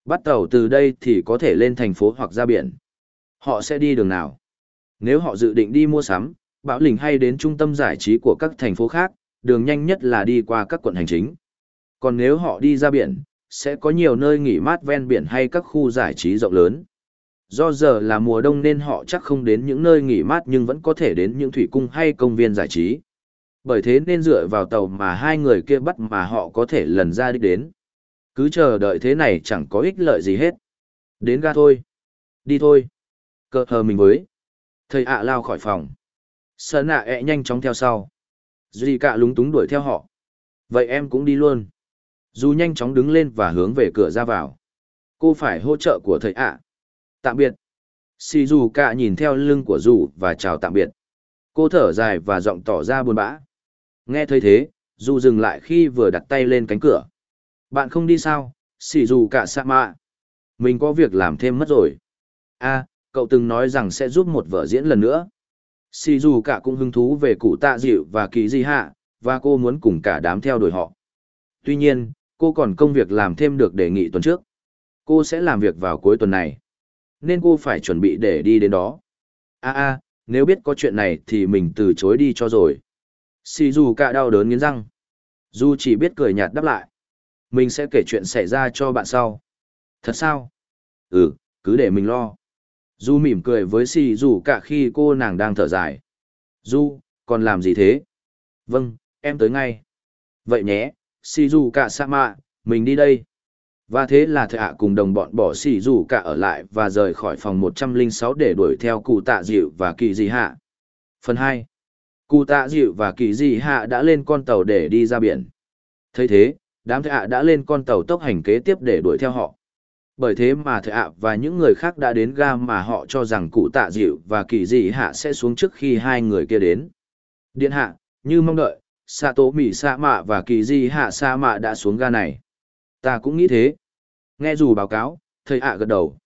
Bắt tàu từ đây thì có thể lên thành phố hoặc ra biển. Họ sẽ đi đường nào? Nếu họ dự định đi mua sắm, bão lình hay đến trung tâm giải trí của các thành phố khác, đường nhanh nhất là đi qua các quận hành chính. Còn nếu họ đi ra biển, sẽ có nhiều nơi nghỉ mát ven biển hay các khu giải trí rộng lớn. Do giờ là mùa đông nên họ chắc không đến những nơi nghỉ mát nhưng vẫn có thể đến những thủy cung hay công viên giải trí. Bởi thế nên dựa vào tàu mà hai người kia bắt mà họ có thể lần ra đích đến. Cứ chờ đợi thế này chẳng có ích lợi gì hết. Đến ga thôi. Đi thôi. Cờ hờ mình với. Thầy ạ lao khỏi phòng. Sơn ạ ẹ nhanh chóng theo sau. Duy cả lúng túng đuổi theo họ. Vậy em cũng đi luôn. Dù nhanh chóng đứng lên và hướng về cửa ra vào. Cô phải hỗ trợ của thầy ạ. Tạm biệt. Sì dù cả nhìn theo lưng của dù và chào tạm biệt. Cô thở dài và giọng tỏ ra buồn bã. Nghe thấy thế, dù dừng lại khi vừa đặt tay lên cánh cửa. Bạn không đi sao, xì dù cả sa mạ. Mình có việc làm thêm mất rồi. a cậu từng nói rằng sẽ giúp một vở diễn lần nữa. Xì dù cả cũng hứng thú về cụ tạ dịu và kỳ di hạ, và cô muốn cùng cả đám theo đuổi họ. Tuy nhiên, cô còn công việc làm thêm được đề nghị tuần trước. Cô sẽ làm việc vào cuối tuần này. Nên cô phải chuẩn bị để đi đến đó. a a nếu biết có chuyện này thì mình từ chối đi cho rồi. Xì dù cả đau đớn nghiến răng. Dù chỉ biết cười nhạt đáp lại. Mình sẽ kể chuyện xảy ra cho bạn sau. Thật sao? Ừ, cứ để mình lo. Du mỉm cười với xì dù cả khi cô nàng đang thở dài. Du, còn làm gì thế? Vâng, em tới ngay. Vậy nhé, xì dù cả sa mạ, mình đi đây. Và thế là thợ ạ cùng đồng bọn bỏ xì dù cả ở lại và rời khỏi phòng 106 để đuổi theo cụ tạ dịu và kỳ dị hạ. Phần 2. Cụ tạ dịu và kỳ dị hạ đã lên con tàu để đi ra biển. thấy thế, đám thợ ạ đã lên con tàu tốc hành kế tiếp để đuổi theo họ. Bởi thế mà thợ ạ và những người khác đã đến ga mà họ cho rằng cụ tạ dịu và kỳ dị hạ sẽ xuống trước khi hai người kia đến. Điện hạ, như mong đợi, xạ tố mỹ xạ mạ và kỳ di hạ xạ mạ đã xuống ga này. Ta cũng nghĩ thế. Nghe dù báo cáo, thầy ạ gật đầu.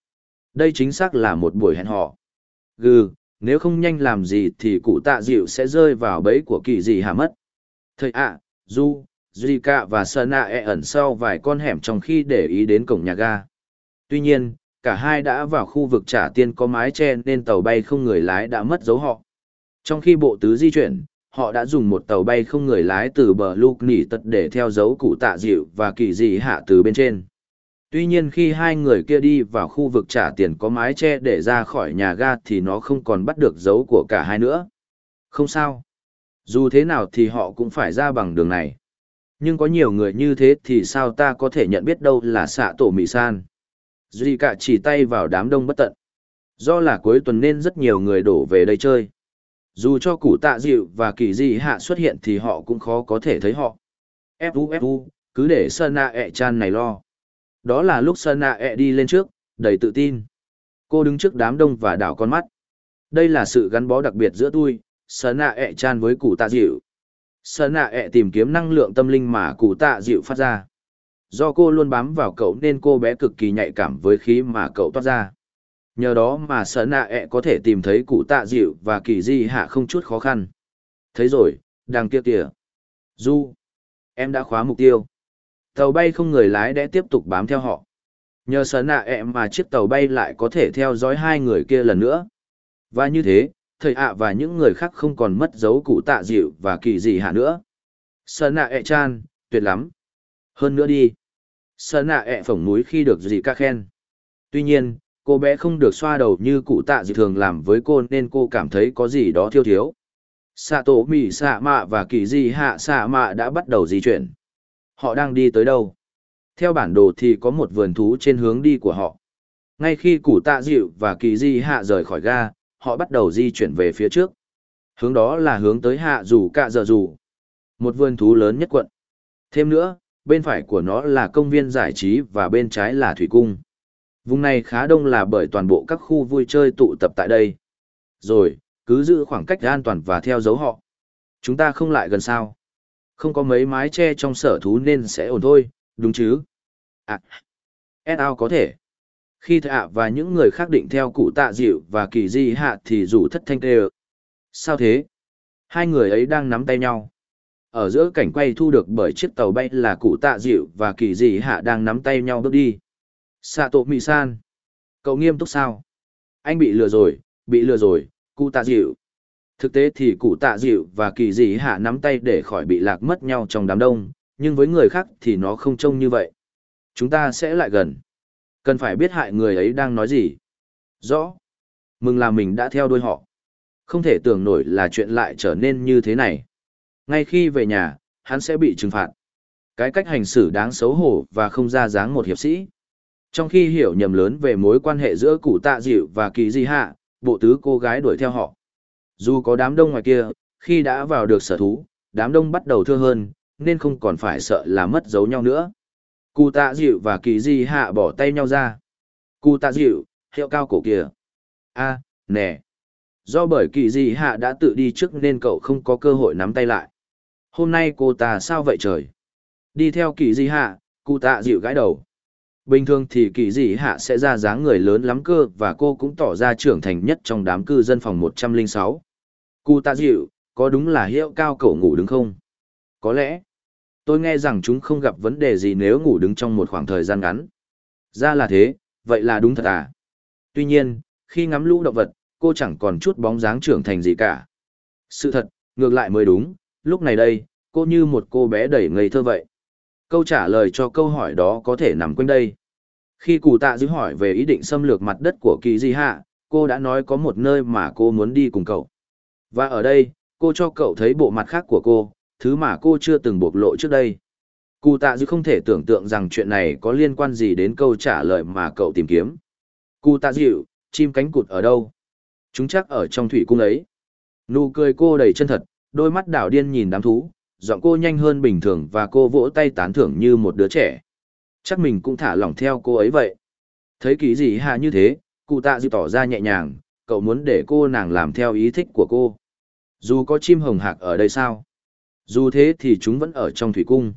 Đây chính xác là một buổi hẹn hò. Gừ, nếu không nhanh làm gì thì cụ tạ dịu sẽ rơi vào bẫy của kỳ di hạ mất. Thầy ạ, du, Zika và Sana e ẩn sau vài con hẻm trong khi để ý đến cổng nhà ga. Tuy nhiên, cả hai đã vào khu vực trả tiền có mái che nên tàu bay không người lái đã mất dấu họ. Trong khi bộ tứ di chuyển, họ đã dùng một tàu bay không người lái từ bờ lục nỉ tật để theo dấu cụ tạ dịu và kỳ dị hạ từ bên trên. Tuy nhiên khi hai người kia đi vào khu vực trả tiền có mái che để ra khỏi nhà ga thì nó không còn bắt được dấu của cả hai nữa. Không sao. Dù thế nào thì họ cũng phải ra bằng đường này. Nhưng có nhiều người như thế thì sao ta có thể nhận biết đâu là xạ tổ mị san. Duy cả chỉ tay vào đám đông bất tận. Do là cuối tuần nên rất nhiều người đổ về đây chơi. Dù cho củ tạ dịu và kỳ dị hạ xuất hiện thì họ cũng khó có thể thấy họ. Fu Fu, cứ để Sơn Nạ e ẹ chan này lo. Đó là lúc Sơn Nạ e ẹ đi lên trước, đầy tự tin. Cô đứng trước đám đông và đảo con mắt. Đây là sự gắn bó đặc biệt giữa tôi, Sơn Nạ e ẹ chan với củ tạ dịu. Sơn Nạ ẹ tìm kiếm năng lượng tâm linh mà củ tạ dịu phát ra. Do cô luôn bám vào cậu nên cô bé cực kỳ nhạy cảm với khí mà cậu toát ra. Nhờ đó mà sở nạ ẹ có thể tìm thấy cụ tạ dịu và kỳ di hạ không chút khó khăn. Thấy rồi, đang kia kìa. Du, em đã khóa mục tiêu. Tàu bay không người lái đã tiếp tục bám theo họ. Nhờ sở nạ ẹ mà chiếc tàu bay lại có thể theo dõi hai người kia lần nữa. Và như thế, thầy ạ và những người khác không còn mất dấu cụ tạ dịu và kỳ dị hạ nữa. Sở nạ ẹ chan, tuyệt lắm. Hơn nữa đi. Sở nạ ẹ phỏng núi khi được gì ca khen. Tuy nhiên, cô bé không được xoa đầu như cụ tạ dị thường làm với cô nên cô cảm thấy có gì đó thiếu thiếu. Xạ tổ mì xạ mạ và kỳ di hạ xạ mạ đã bắt đầu di chuyển. Họ đang đi tới đâu? Theo bản đồ thì có một vườn thú trên hướng đi của họ. Ngay khi cụ tạ dịu và kỳ di hạ rời khỏi ga, họ bắt đầu di chuyển về phía trước. Hướng đó là hướng tới hạ dù cạ dợ dù, một vườn thú lớn nhất quận. Thêm nữa, bên phải của nó là công viên giải trí và bên trái là thủy cung. Vùng này khá đông là bởi toàn bộ các khu vui chơi tụ tập tại đây. Rồi, cứ giữ khoảng cách an toàn và theo dấu họ. Chúng ta không lại gần sao. Không có mấy mái che trong sở thú nên sẽ ổn thôi, đúng chứ? À, ao có thể. Khi thạ và những người khác định theo cụ tạ dịu và kỳ di hạ thì rủ thất thanh tê Sao thế? Hai người ấy đang nắm tay nhau. Ở giữa cảnh quay thu được bởi chiếc tàu bay là cụ tạ dịu và kỳ di hạ đang nắm tay nhau bước đi. Sato Mị San. Cậu nghiêm túc sao? Anh bị lừa rồi, bị lừa rồi, cụ tạ dịu. Thực tế thì cụ tạ dịu và kỳ dị hạ nắm tay để khỏi bị lạc mất nhau trong đám đông, nhưng với người khác thì nó không trông như vậy. Chúng ta sẽ lại gần. Cần phải biết hại người ấy đang nói gì. Rõ. Mừng là mình đã theo đuôi họ. Không thể tưởng nổi là chuyện lại trở nên như thế này. Ngay khi về nhà, hắn sẽ bị trừng phạt. Cái cách hành xử đáng xấu hổ và không ra dáng một hiệp sĩ. Trong khi hiểu nhầm lớn về mối quan hệ giữa cụ tạ dịu và kỳ di hạ, bộ tứ cô gái đuổi theo họ. Dù có đám đông ngoài kia, khi đã vào được sở thú, đám đông bắt đầu thưa hơn, nên không còn phải sợ là mất dấu nhau nữa. Cụ tạ dịu và kỳ di hạ bỏ tay nhau ra. Cụ tạ dịu, hiệu cao cổ kìa. a nè. Do bởi kỳ di hạ đã tự đi trước nên cậu không có cơ hội nắm tay lại. Hôm nay cô ta sao vậy trời? Đi theo kỳ di hạ, cụ tạ dịu gãi đầu. Bình thường thì kỳ dị hạ sẽ ra dáng người lớn lắm cơ và cô cũng tỏ ra trưởng thành nhất trong đám cư dân phòng 106. Cụ tạ dịu, có đúng là hiệu cao cậu ngủ đứng không? Có lẽ. Tôi nghe rằng chúng không gặp vấn đề gì nếu ngủ đứng trong một khoảng thời gian ngắn. Ra là thế, vậy là đúng thật à? Tuy nhiên, khi ngắm lũ động vật, cô chẳng còn chút bóng dáng trưởng thành gì cả. Sự thật, ngược lại mới đúng, lúc này đây, cô như một cô bé đầy ngây thơ vậy. Câu trả lời cho câu hỏi đó có thể nằm quanh đây. Khi cụ tạ dữ hỏi về ý định xâm lược mặt đất của kỳ di hạ, cô đã nói có một nơi mà cô muốn đi cùng cậu. Và ở đây, cô cho cậu thấy bộ mặt khác của cô, thứ mà cô chưa từng bộc lộ trước đây. Cụ tạ dữ không thể tưởng tượng rằng chuyện này có liên quan gì đến câu trả lời mà cậu tìm kiếm. Cụ tạ dịu, chim cánh cụt ở đâu? Chúng chắc ở trong thủy cung ấy. Nụ cười cô đầy chân thật, đôi mắt đảo điên nhìn đám thú, giọng cô nhanh hơn bình thường và cô vỗ tay tán thưởng như một đứa trẻ. Chắc mình cũng thả lỏng theo cô ấy vậy. Thấy kỳ gì hạ như thế, cụ tạ dịu tỏ ra nhẹ nhàng, cậu muốn để cô nàng làm theo ý thích của cô. Dù có chim hồng hạc ở đây sao? Dù thế thì chúng vẫn ở trong thủy cung.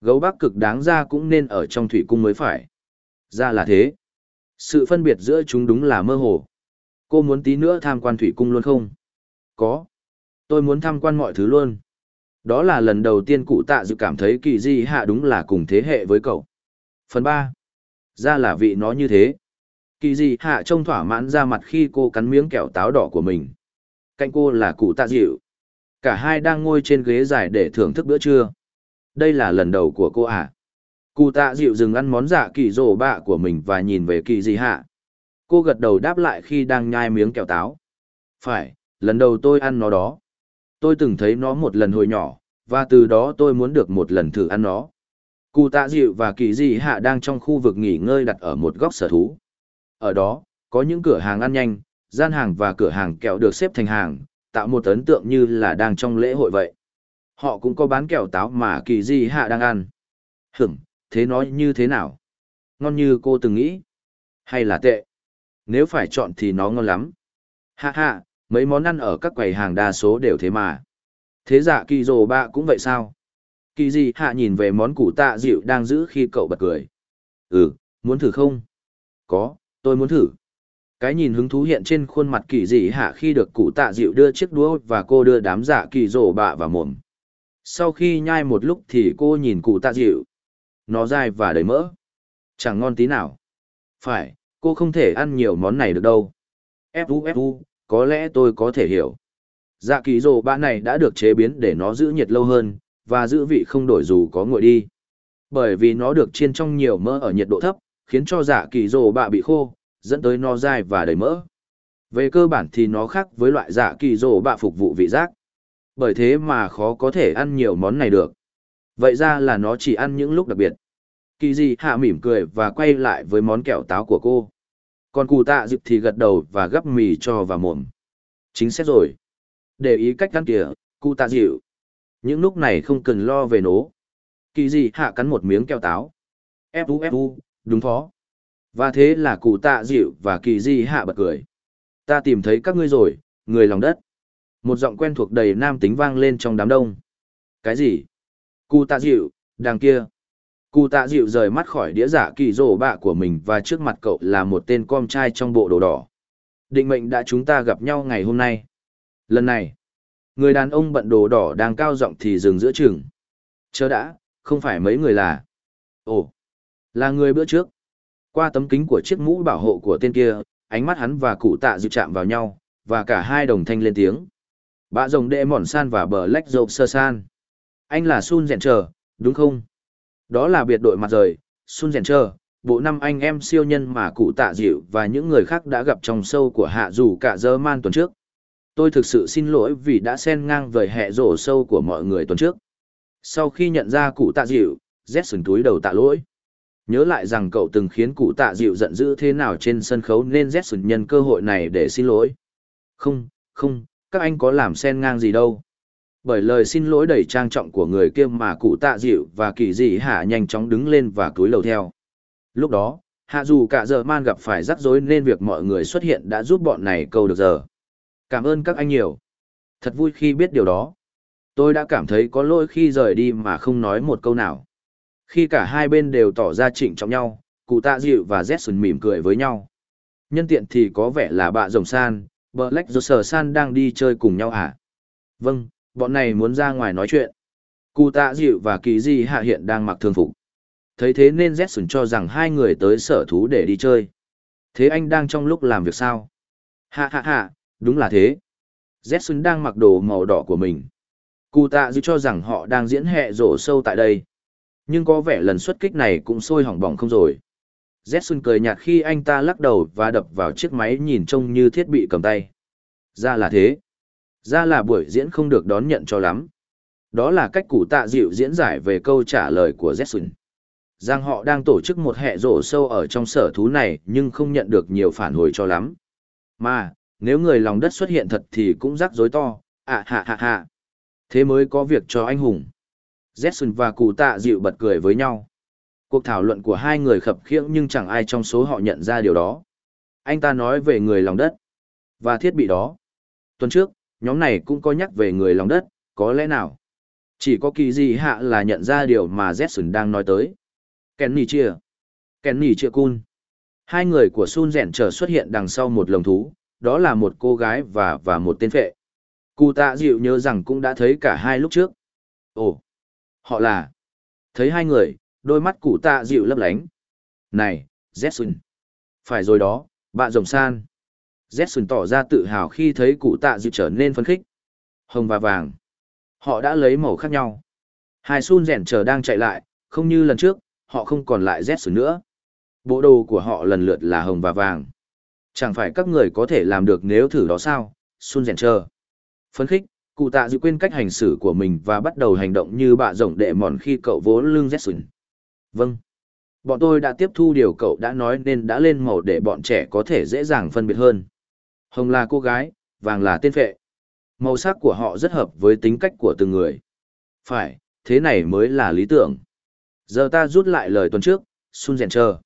Gấu bắc cực đáng ra cũng nên ở trong thủy cung mới phải. Ra là thế. Sự phân biệt giữa chúng đúng là mơ hồ. Cô muốn tí nữa tham quan thủy cung luôn không? Có. Tôi muốn tham quan mọi thứ luôn. Đó là lần đầu tiên cụ tạ dự cảm thấy kỳ di hạ đúng là cùng thế hệ với cậu. Phần ba Ra là vị nó như thế. Kỳ di hạ trông thỏa mãn ra mặt khi cô cắn miếng kẹo táo đỏ của mình. Cạnh cô là cụ tạ dịu. Cả hai đang ngồi trên ghế dài để thưởng thức bữa trưa. Đây là lần đầu của cô à. Cụ tạ dịu dừng ăn món dạ kỳ rổ bạ của mình và nhìn về kỳ di hạ. Cô gật đầu đáp lại khi đang nhai miếng kẹo táo. Phải, lần đầu tôi ăn nó đó. Tôi từng thấy nó một lần hồi nhỏ, và từ đó tôi muốn được một lần thử ăn nó. Cụ tạ dịu và kỳ dị hạ đang trong khu vực nghỉ ngơi đặt ở một góc sở thú. Ở đó, có những cửa hàng ăn nhanh, gian hàng và cửa hàng kẹo được xếp thành hàng, tạo một ấn tượng như là đang trong lễ hội vậy. Họ cũng có bán kẹo táo mà kỳ dị hạ đang ăn. Hửm, thế nói như thế nào? Ngon như cô từng nghĩ? Hay là tệ? Nếu phải chọn thì nó ngon lắm. Ha ha, mấy món ăn ở các quầy hàng đa số đều thế mà. Thế dạ kỳ rồ bạ cũng vậy sao? Kỳ gì hạ nhìn về món củ tạ dịu đang giữ khi cậu bật cười. Ừ, muốn thử không? Có, tôi muốn thử. Cái nhìn hứng thú hiện trên khuôn mặt kỳ dị hạ khi được cụ tạ dịu đưa chiếc đũa và cô đưa đám dạ kỳ rổ bạ vào mồm. Sau khi nhai một lúc thì cô nhìn cụ tạ dịu. Nó dai và đầy mỡ. Chẳng ngon tí nào. Phải, cô không thể ăn nhiều món này được đâu. Fu fu, có lẽ tôi có thể hiểu. Dạ kỳ rồ bạ này đã được chế biến để nó giữ nhiệt lâu hơn, và giữ vị không đổi dù có nguội đi. Bởi vì nó được chiên trong nhiều mỡ ở nhiệt độ thấp, khiến cho dạ kỳ rồ bạ bị khô, dẫn tới nó dai và đầy mỡ. Về cơ bản thì nó khác với loại dạ kỳ rồ bạ phục vụ vị giác. Bởi thế mà khó có thể ăn nhiều món này được. Vậy ra là nó chỉ ăn những lúc đặc biệt. Kỳ gì hạ mỉm cười và quay lại với món kẹo táo của cô. Còn cụ tạ dịp thì gật đầu và gắp mì cho vào mồm. Chính xác rồi. Để ý cách ăn kìa, cụ tạ dịu. Những lúc này không cần lo về nố. Kỳ gì hạ cắn một miếng keo táo. Fu fu, đúng phó. Và thế là cụ tạ dịu và kỳ di hạ bật cười. Ta tìm thấy các ngươi rồi, người lòng đất. Một giọng quen thuộc đầy nam tính vang lên trong đám đông. Cái gì? Cụ tạ dịu, đằng kia. Cụ tạ dịu rời mắt khỏi đĩa giả kỳ rổ bạ của mình và trước mặt cậu là một tên con trai trong bộ đồ đỏ. Định mệnh đã chúng ta gặp nhau ngày hôm nay. Lần này, người đàn ông bận đồ đỏ đang cao giọng thì dừng giữa chừng. Chờ đã, không phải mấy người là. Ồ, là người bữa trước. Qua tấm kính của chiếc mũ bảo hộ của tên kia, ánh mắt hắn và cụ tạ dịu chạm vào nhau, và cả hai đồng thanh lên tiếng. Bạ rồng đệ mòn san và bờ lách rộp sơ san. Anh là Sun Rèn Trờ, đúng không? Đó là biệt đội mặt rời, Sun Rèn Trơ, bộ năm anh em siêu nhân mà cụ tạ dịu và những người khác đã gặp trong sâu của hạ dù cả giờ man tuần trước. Tôi thực sự xin lỗi vì đã xen ngang vời hẹ rổ sâu của mọi người tuần trước. Sau khi nhận ra cụ tạ dịu, Jetson túi đầu tạ lỗi. Nhớ lại rằng cậu từng khiến cụ tạ dịu giận dữ thế nào trên sân khấu nên Jetson nhân cơ hội này để xin lỗi. Không, không, các anh có làm xen ngang gì đâu. Bởi lời xin lỗi đầy trang trọng của người kia mà cụ tạ dịu và kỳ dị hạ nhanh chóng đứng lên và cúi đầu theo. Lúc đó, hạ dù cả giờ man gặp phải rắc rối nên việc mọi người xuất hiện đã giúp bọn này câu được giờ. Cảm ơn các anh nhiều. Thật vui khi biết điều đó. Tôi đã cảm thấy có lỗi khi rời đi mà không nói một câu nào. Khi cả hai bên đều tỏ ra trịnh trọng nhau, cụ tạ dịu và Jetson mỉm cười với nhau. Nhân tiện thì có vẻ là bạ rồng san, Black Joker san đang đi chơi cùng nhau à? Vâng, bọn này muốn ra ngoài nói chuyện. Cụ tạ dịu và kỳ di hạ hiện đang mặc thường phục. Thấy thế nên Jetson cho rằng hai người tới sở thú để đi chơi. Thế anh đang trong lúc làm việc sao? Hạ hạ hạ, đúng là thế. Jetson đang mặc đồ màu đỏ của mình. Cụ tạ dịu cho rằng họ đang diễn hẹ rổ sâu tại đây. Nhưng có vẻ lần xuất kích này cũng sôi hỏng bỏng không rồi. Jetson cười nhạt khi anh ta lắc đầu và đập vào chiếc máy nhìn trông như thiết bị cầm tay. Ra là thế. Ra là buổi diễn không được đón nhận cho lắm. Đó là cách cụ tạ dịu diễn giải về câu trả lời của Jetson. Rằng họ đang tổ chức một hệ rổ sâu ở trong sở thú này nhưng không nhận được nhiều phản hồi cho lắm. Mà, nếu người lòng đất xuất hiện thật thì cũng rắc rối to, à hạ hạ hạ. Thế mới có việc cho anh hùng. Jetson và cụ tạ dịu bật cười với nhau. Cuộc thảo luận của hai người khập khiễng nhưng chẳng ai trong số họ nhận ra điều đó. Anh ta nói về người lòng đất và thiết bị đó. Tuần trước, nhóm này cũng có nhắc về người lòng đất, có lẽ nào? Chỉ có kỳ gì hạ là nhận ra điều mà Jetson đang nói tới. Kenny chia. Kenny chia cun. Hai người của Sun rèn trở xuất hiện đằng sau một lồng thú, đó là một cô gái và và một tên phệ. Cụ tạ dịu nhớ rằng cũng đã thấy cả hai lúc trước. Ồ, họ là. Thấy hai người, đôi mắt cụ tạ dịu lấp lánh. Này, Jetson. Phải rồi đó, bạn rồng san. Jetson tỏ ra tự hào khi thấy cụ tạ dịu trở nên phấn khích. Hồng và vàng. Họ đã lấy màu khác nhau. Hai Sun rèn chờ đang chạy lại, không như lần trước, họ không còn lại Jetson nữa. Bộ đồ của họ lần lượt là hồng và vàng. Chẳng phải các người có thể làm được nếu thử đó sao, Sun rèn chờ. Phấn khích, cụ tạ dịu quên cách hành xử của mình và bắt đầu hành động như bạ rồng đệ mòn khi cậu vỗ lưng Jetson. Vâng. Bọn tôi đã tiếp thu điều cậu đã nói nên đã lên màu để bọn trẻ có thể dễ dàng phân biệt hơn. Hồng là cô gái, vàng là tên phệ. Màu sắc của họ rất hợp với tính cách của từng người. Phải, thế này mới là lý tưởng. Giờ ta rút lại lời tuần trước, Sun Rèn chờ.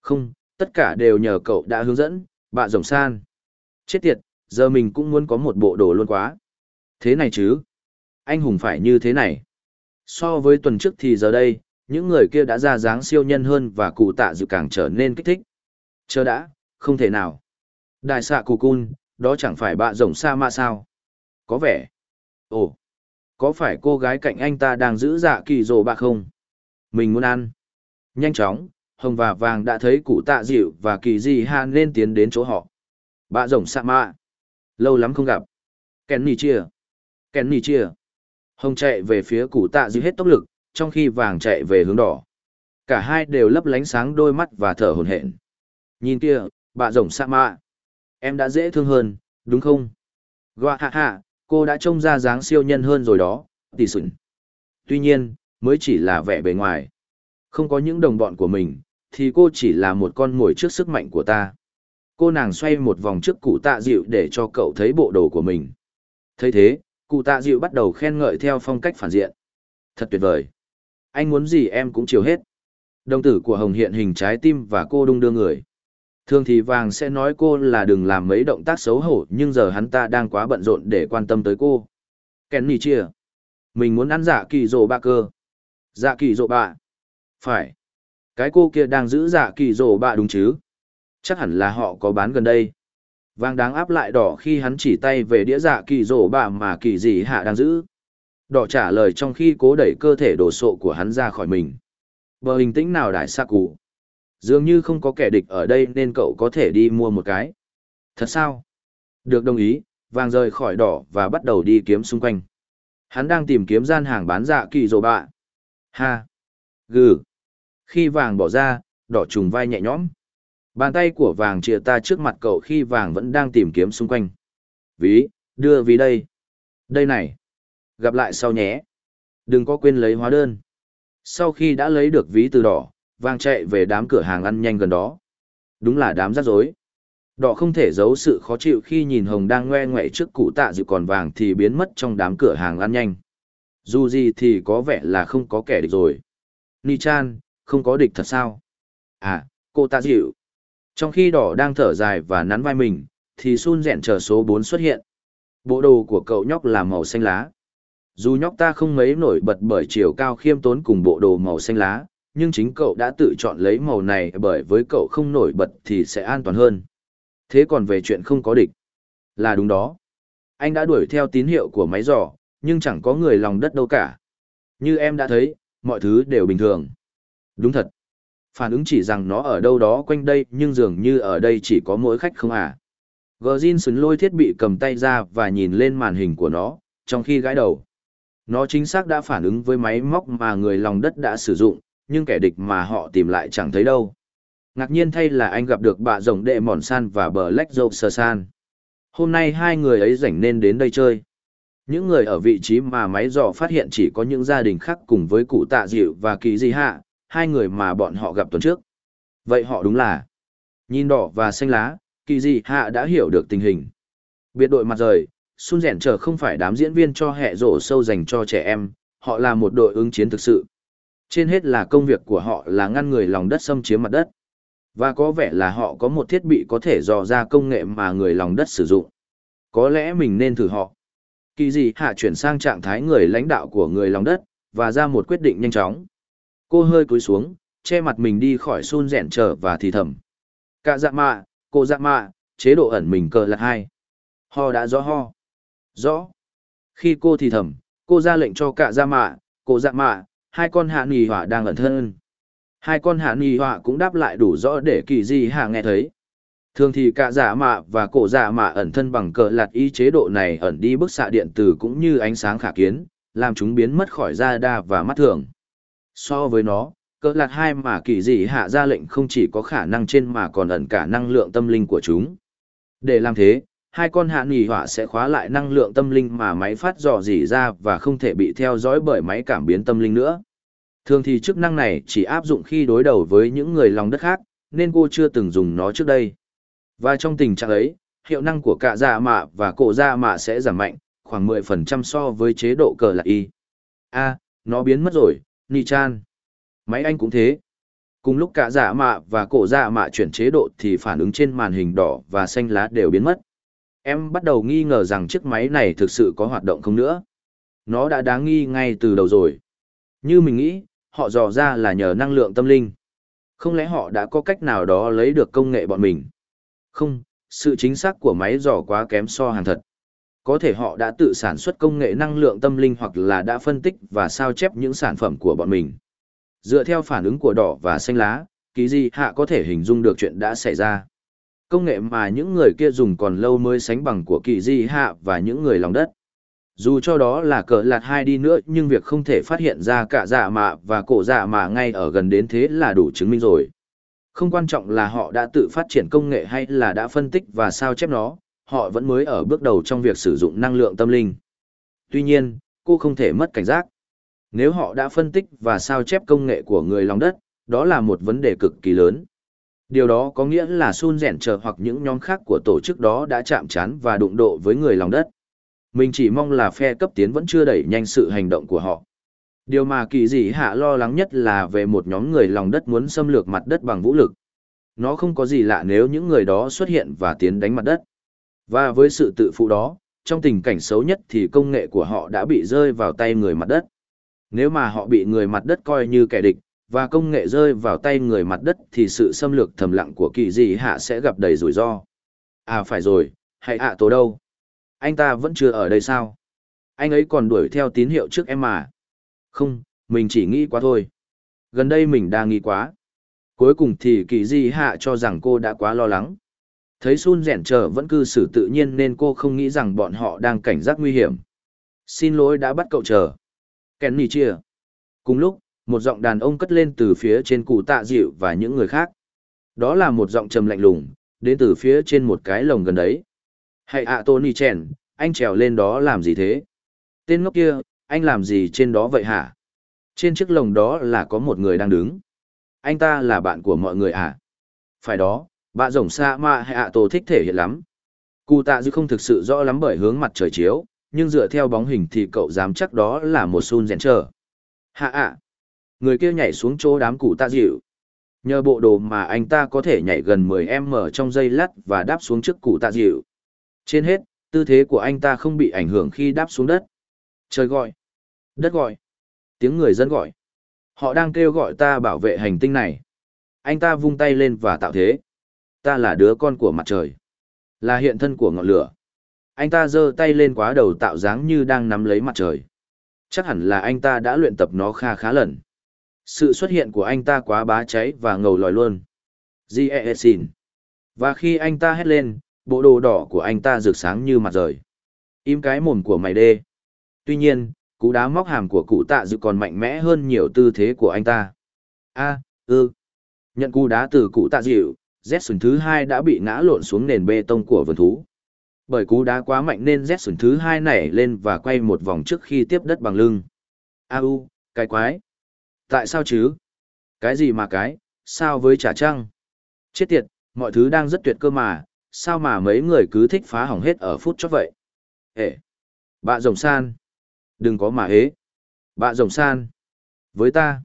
Không, tất cả đều nhờ cậu đã hướng dẫn, bạ rồng san. Chết tiệt, giờ mình cũng muốn có một bộ đồ luôn quá. Thế này chứ? Anh hùng phải như thế này. So với tuần trước thì giờ đây, những người kia đã ra dáng siêu nhân hơn và cụ tạ dự càng trở nên kích thích. Chờ đã, không thể nào. Đại xạ cụ cun, đó chẳng phải bạ rồng sa ma sao? Có vẻ. Ồ, có phải cô gái cạnh anh ta đang giữ dạ kỳ rồ bạ không? Mình muốn ăn. Nhanh chóng, hồng và vàng đã thấy cụ tạ dịu và kỳ di ha nên tiến đến chỗ họ. Bạ rồng sa ma. Lâu lắm không gặp. Kenny chia. Kenny chia. Hồng chạy về phía cụ tạ dịu hết tốc lực, trong khi vàng chạy về hướng đỏ. Cả hai đều lấp lánh sáng đôi mắt và thở hổn hển. Nhìn kia, bà rồng sa mạ. Em đã dễ thương hơn, đúng không? Gọa ha ha, cô đã trông ra dáng siêu nhân hơn rồi đó, tỷ sửng. Tuy nhiên, mới chỉ là vẻ bề ngoài. Không có những đồng bọn của mình, thì cô chỉ là một con mồi trước sức mạnh của ta. Cô nàng xoay một vòng trước cụ tạ dịu để cho cậu thấy bộ đồ của mình. thấy thế, cụ tạ dịu bắt đầu khen ngợi theo phong cách phản diện. Thật tuyệt vời anh muốn gì em cũng chiều hết. Đồng tử của Hồng hiện hình trái tim và cô đung đưa người. Thường thì vàng sẽ nói cô là đừng làm mấy động tác xấu hổ, nhưng giờ hắn ta đang quá bận rộn để quan tâm tới cô. Kenny chia. Mình muốn ăn dạ kỳ rồ bạ cơ. Dạ kỳ rồ bạ. Phải. Cái cô kia đang giữ dạ kỳ rồ bạ đúng chứ? Chắc hẳn là họ có bán gần đây. Vàng đáng áp lại đỏ khi hắn chỉ tay về đĩa dạ kỳ rộ bạ mà kỳ gì hạ đang giữ. Đỏ trả lời trong khi cố đẩy cơ thể đổ sộ của hắn ra khỏi mình. Bờ hình tĩnh nào đại xa cụ. Dường như không có kẻ địch ở đây nên cậu có thể đi mua một cái. Thật sao? Được đồng ý, vàng rời khỏi đỏ và bắt đầu đi kiếm xung quanh. Hắn đang tìm kiếm gian hàng bán dạ kỳ rồ bạ. Ha! Gừ! Khi vàng bỏ ra, đỏ trùng vai nhẹ nhõm. Bàn tay của vàng chia ta trước mặt cậu khi vàng vẫn đang tìm kiếm xung quanh. Ví, đưa ví đây. Đây này. Gặp lại sau nhé. Đừng có quên lấy hóa đơn. Sau khi đã lấy được ví từ đỏ, vang chạy về đám cửa hàng ăn nhanh gần đó. Đúng là đám rắc rối. Đỏ không thể giấu sự khó chịu khi nhìn Hồng đang ngoe ngoậy trước cụ tạ dịu còn vàng thì biến mất trong đám cửa hàng ăn nhanh. Dù gì thì có vẻ là không có kẻ địch rồi. Ni-chan, không có địch thật sao? À, cô tạ dịu. Trong khi đỏ đang thở dài và nắn vai mình, thì Sun rẹn chờ số 4 xuất hiện. Bộ đồ của cậu nhóc là màu xanh lá. Dù nhóc ta không mấy nổi bật bởi chiều cao khiêm tốn cùng bộ đồ màu xanh lá, nhưng chính cậu đã tự chọn lấy màu này bởi với cậu không nổi bật thì sẽ an toàn hơn. Thế còn về chuyện không có địch, là đúng đó. Anh đã đuổi theo tín hiệu của máy dò, nhưng chẳng có người lòng đất đâu cả. Như em đã thấy, mọi thứ đều bình thường. Đúng thật. Phản ứng chỉ rằng nó ở đâu đó quanh đây nhưng dường như ở đây chỉ có mỗi khách không à. Gờ Jin lôi thiết bị cầm tay ra và nhìn lên màn hình của nó, trong khi gãi đầu. Nó chính xác đã phản ứng với máy móc mà người lòng đất đã sử dụng, nhưng kẻ địch mà họ tìm lại chẳng thấy đâu. Ngạc nhiên thay là anh gặp được bà rồng đệ mòn san và bờ lách dâu sơ san. Hôm nay hai người ấy rảnh nên đến đây chơi. Những người ở vị trí mà máy dò phát hiện chỉ có những gia đình khác cùng với cụ tạ dịu và kỳ di hạ, hai người mà bọn họ gặp tuần trước. Vậy họ đúng là nhìn đỏ và xanh lá, kỳ di hạ đã hiểu được tình hình. Biệt đội mặt rời, Sun rèn chờ không phải đám diễn viên cho hệ rổ sâu dành cho trẻ em, họ là một đội ứng chiến thực sự. Trên hết là công việc của họ là ngăn người lòng đất xâm chiếm mặt đất. Và có vẻ là họ có một thiết bị có thể dò ra công nghệ mà người lòng đất sử dụng. Có lẽ mình nên thử họ. Kỳ gì hạ chuyển sang trạng thái người lãnh đạo của người lòng đất, và ra một quyết định nhanh chóng. Cô hơi cúi xuống, che mặt mình đi khỏi sun rẻn trở và thì thầm. Cả dạ mạ, cô dạ mạ, chế độ ẩn mình cờ là hai. Ho đã rõ ho. Rõ. Khi cô thì thầm, cô ra lệnh cho cả dạ mạ, cô dạ mạ, hai con hạ nghỉ họa đang ẩn thân. Hai con hạ nghỉ họa cũng đáp lại đủ rõ để kỳ di hạ nghe thấy. Thường thì cả giả mạ và cổ giả mạ ẩn thân bằng cờ lạt y chế độ này ẩn đi bức xạ điện tử cũng như ánh sáng khả kiến, làm chúng biến mất khỏi da đa và mắt thường. So với nó, cờ lạt hai mà kỳ dị hạ ra lệnh không chỉ có khả năng trên mà còn ẩn cả năng lượng tâm linh của chúng. Để làm thế, hai con hạ nghỉ họa sẽ khóa lại năng lượng tâm linh mà máy phát dò dỉ ra và không thể bị theo dõi bởi máy cảm biến tâm linh nữa. Thường thì chức năng này chỉ áp dụng khi đối đầu với những người lòng đất khác, nên cô chưa từng dùng nó trước đây. Và trong tình trạng ấy, hiệu năng của cả dạ mạ và cổ dạ mạ sẽ giảm mạnh, khoảng 10% so với chế độ cờ là y. A, nó biến mất rồi, Ni-chan. Máy anh cũng thế. Cùng lúc cả dạ mạ và cổ dạ mạ chuyển chế độ thì phản ứng trên màn hình đỏ và xanh lá đều biến mất. Em bắt đầu nghi ngờ rằng chiếc máy này thực sự có hoạt động không nữa. Nó đã đáng nghi ngay từ đầu rồi. Như mình nghĩ, họ dò ra là nhờ năng lượng tâm linh. Không lẽ họ đã có cách nào đó lấy được công nghệ bọn mình? Không, sự chính xác của máy dò quá kém so hàng thật. Có thể họ đã tự sản xuất công nghệ năng lượng tâm linh hoặc là đã phân tích và sao chép những sản phẩm của bọn mình. Dựa theo phản ứng của đỏ và xanh lá, ký di hạ có thể hình dung được chuyện đã xảy ra. Công nghệ mà những người kia dùng còn lâu mới sánh bằng của kỳ di hạ và những người lòng đất. Dù cho đó là cờ lạt hai đi nữa nhưng việc không thể phát hiện ra cả dạ mạ và cổ dạ mạ ngay ở gần đến thế là đủ chứng minh rồi. Không quan trọng là họ đã tự phát triển công nghệ hay là đã phân tích và sao chép nó, họ vẫn mới ở bước đầu trong việc sử dụng năng lượng tâm linh. Tuy nhiên, cô không thể mất cảnh giác. Nếu họ đã phân tích và sao chép công nghệ của người lòng đất, đó là một vấn đề cực kỳ lớn. Điều đó có nghĩa là Sun Rẻn chờ hoặc những nhóm khác của tổ chức đó đã chạm trán và đụng độ với người lòng đất. Mình chỉ mong là phe cấp tiến vẫn chưa đẩy nhanh sự hành động của họ. Điều mà kỳ dị hạ lo lắng nhất là về một nhóm người lòng đất muốn xâm lược mặt đất bằng vũ lực. Nó không có gì lạ nếu những người đó xuất hiện và tiến đánh mặt đất. Và với sự tự phụ đó, trong tình cảnh xấu nhất thì công nghệ của họ đã bị rơi vào tay người mặt đất. Nếu mà họ bị người mặt đất coi như kẻ địch, và công nghệ rơi vào tay người mặt đất thì sự xâm lược thầm lặng của kỳ dị hạ sẽ gặp đầy rủi ro. À phải rồi, hãy ạ à tố đâu? Anh ta vẫn chưa ở đây sao? Anh ấy còn đuổi theo tín hiệu trước em mà. Không, mình chỉ nghĩ quá thôi. Gần đây mình đang nghĩ quá. Cuối cùng thì kỳ di hạ cho rằng cô đã quá lo lắng. Thấy Sun rẻn chờ vẫn cư xử tự nhiên nên cô không nghĩ rằng bọn họ đang cảnh giác nguy hiểm. Xin lỗi đã bắt cậu chờ. Kenny chia. Cùng lúc, một giọng đàn ông cất lên từ phía trên cụ tạ dịu và những người khác. Đó là một giọng trầm lạnh lùng, đến từ phía trên một cái lồng gần đấy. Hãy ạ Tony Chen, anh trèo lên đó làm gì thế? Tên ngốc kia, anh làm gì trên đó vậy hả? Trên chiếc lồng đó là có một người đang đứng. Anh ta là bạn của mọi người à? Phải đó, bạn rồng xa mà hãy ạ Tô thích thể hiện lắm. Cụ tạ dư không thực sự rõ lắm bởi hướng mặt trời chiếu, nhưng dựa theo bóng hình thì cậu dám chắc đó là một sun rèn trở. Hạ ạ! Người kia nhảy xuống chỗ đám cụ tạ dịu. Nhờ bộ đồ mà anh ta có thể nhảy gần 10m trong dây lắt và đáp xuống trước cụ tạ dịu. Trên hết, tư thế của anh ta không bị ảnh hưởng khi đáp xuống đất. Trời gọi. Đất gọi. Tiếng người dân gọi. Họ đang kêu gọi ta bảo vệ hành tinh này. Anh ta vung tay lên và tạo thế. Ta là đứa con của mặt trời. Là hiện thân của ngọn lửa. Anh ta giơ tay lên quá đầu tạo dáng như đang nắm lấy mặt trời. Chắc hẳn là anh ta đã luyện tập nó kha khá lần. Sự xuất hiện của anh ta quá bá cháy và ngầu lòi luôn. G.E. Và khi anh ta hét lên, bộ đồ đỏ của anh ta rực sáng như mặt trời. Im cái mồm của mày đê. Tuy nhiên, cú đá móc hàm của cụ tạ dự còn mạnh mẽ hơn nhiều tư thế của anh ta. A, à, ư. Nhận cú đá từ cụ tạ dịu, Z thứ hai đã bị ngã lộn xuống nền bê tông của vườn thú. Bởi cú đá quá mạnh nên Z thứ hai nảy lên và quay một vòng trước khi tiếp đất bằng lưng. A u, cái quái. Tại sao chứ? Cái gì mà cái, sao với trả trăng? Chết tiệt, mọi thứ đang rất tuyệt cơ mà, sao mà mấy người cứ thích phá hỏng hết ở phút chót vậy? Ê! Bạ rồng san! Đừng có mà hế! Bạ rồng san! Với ta!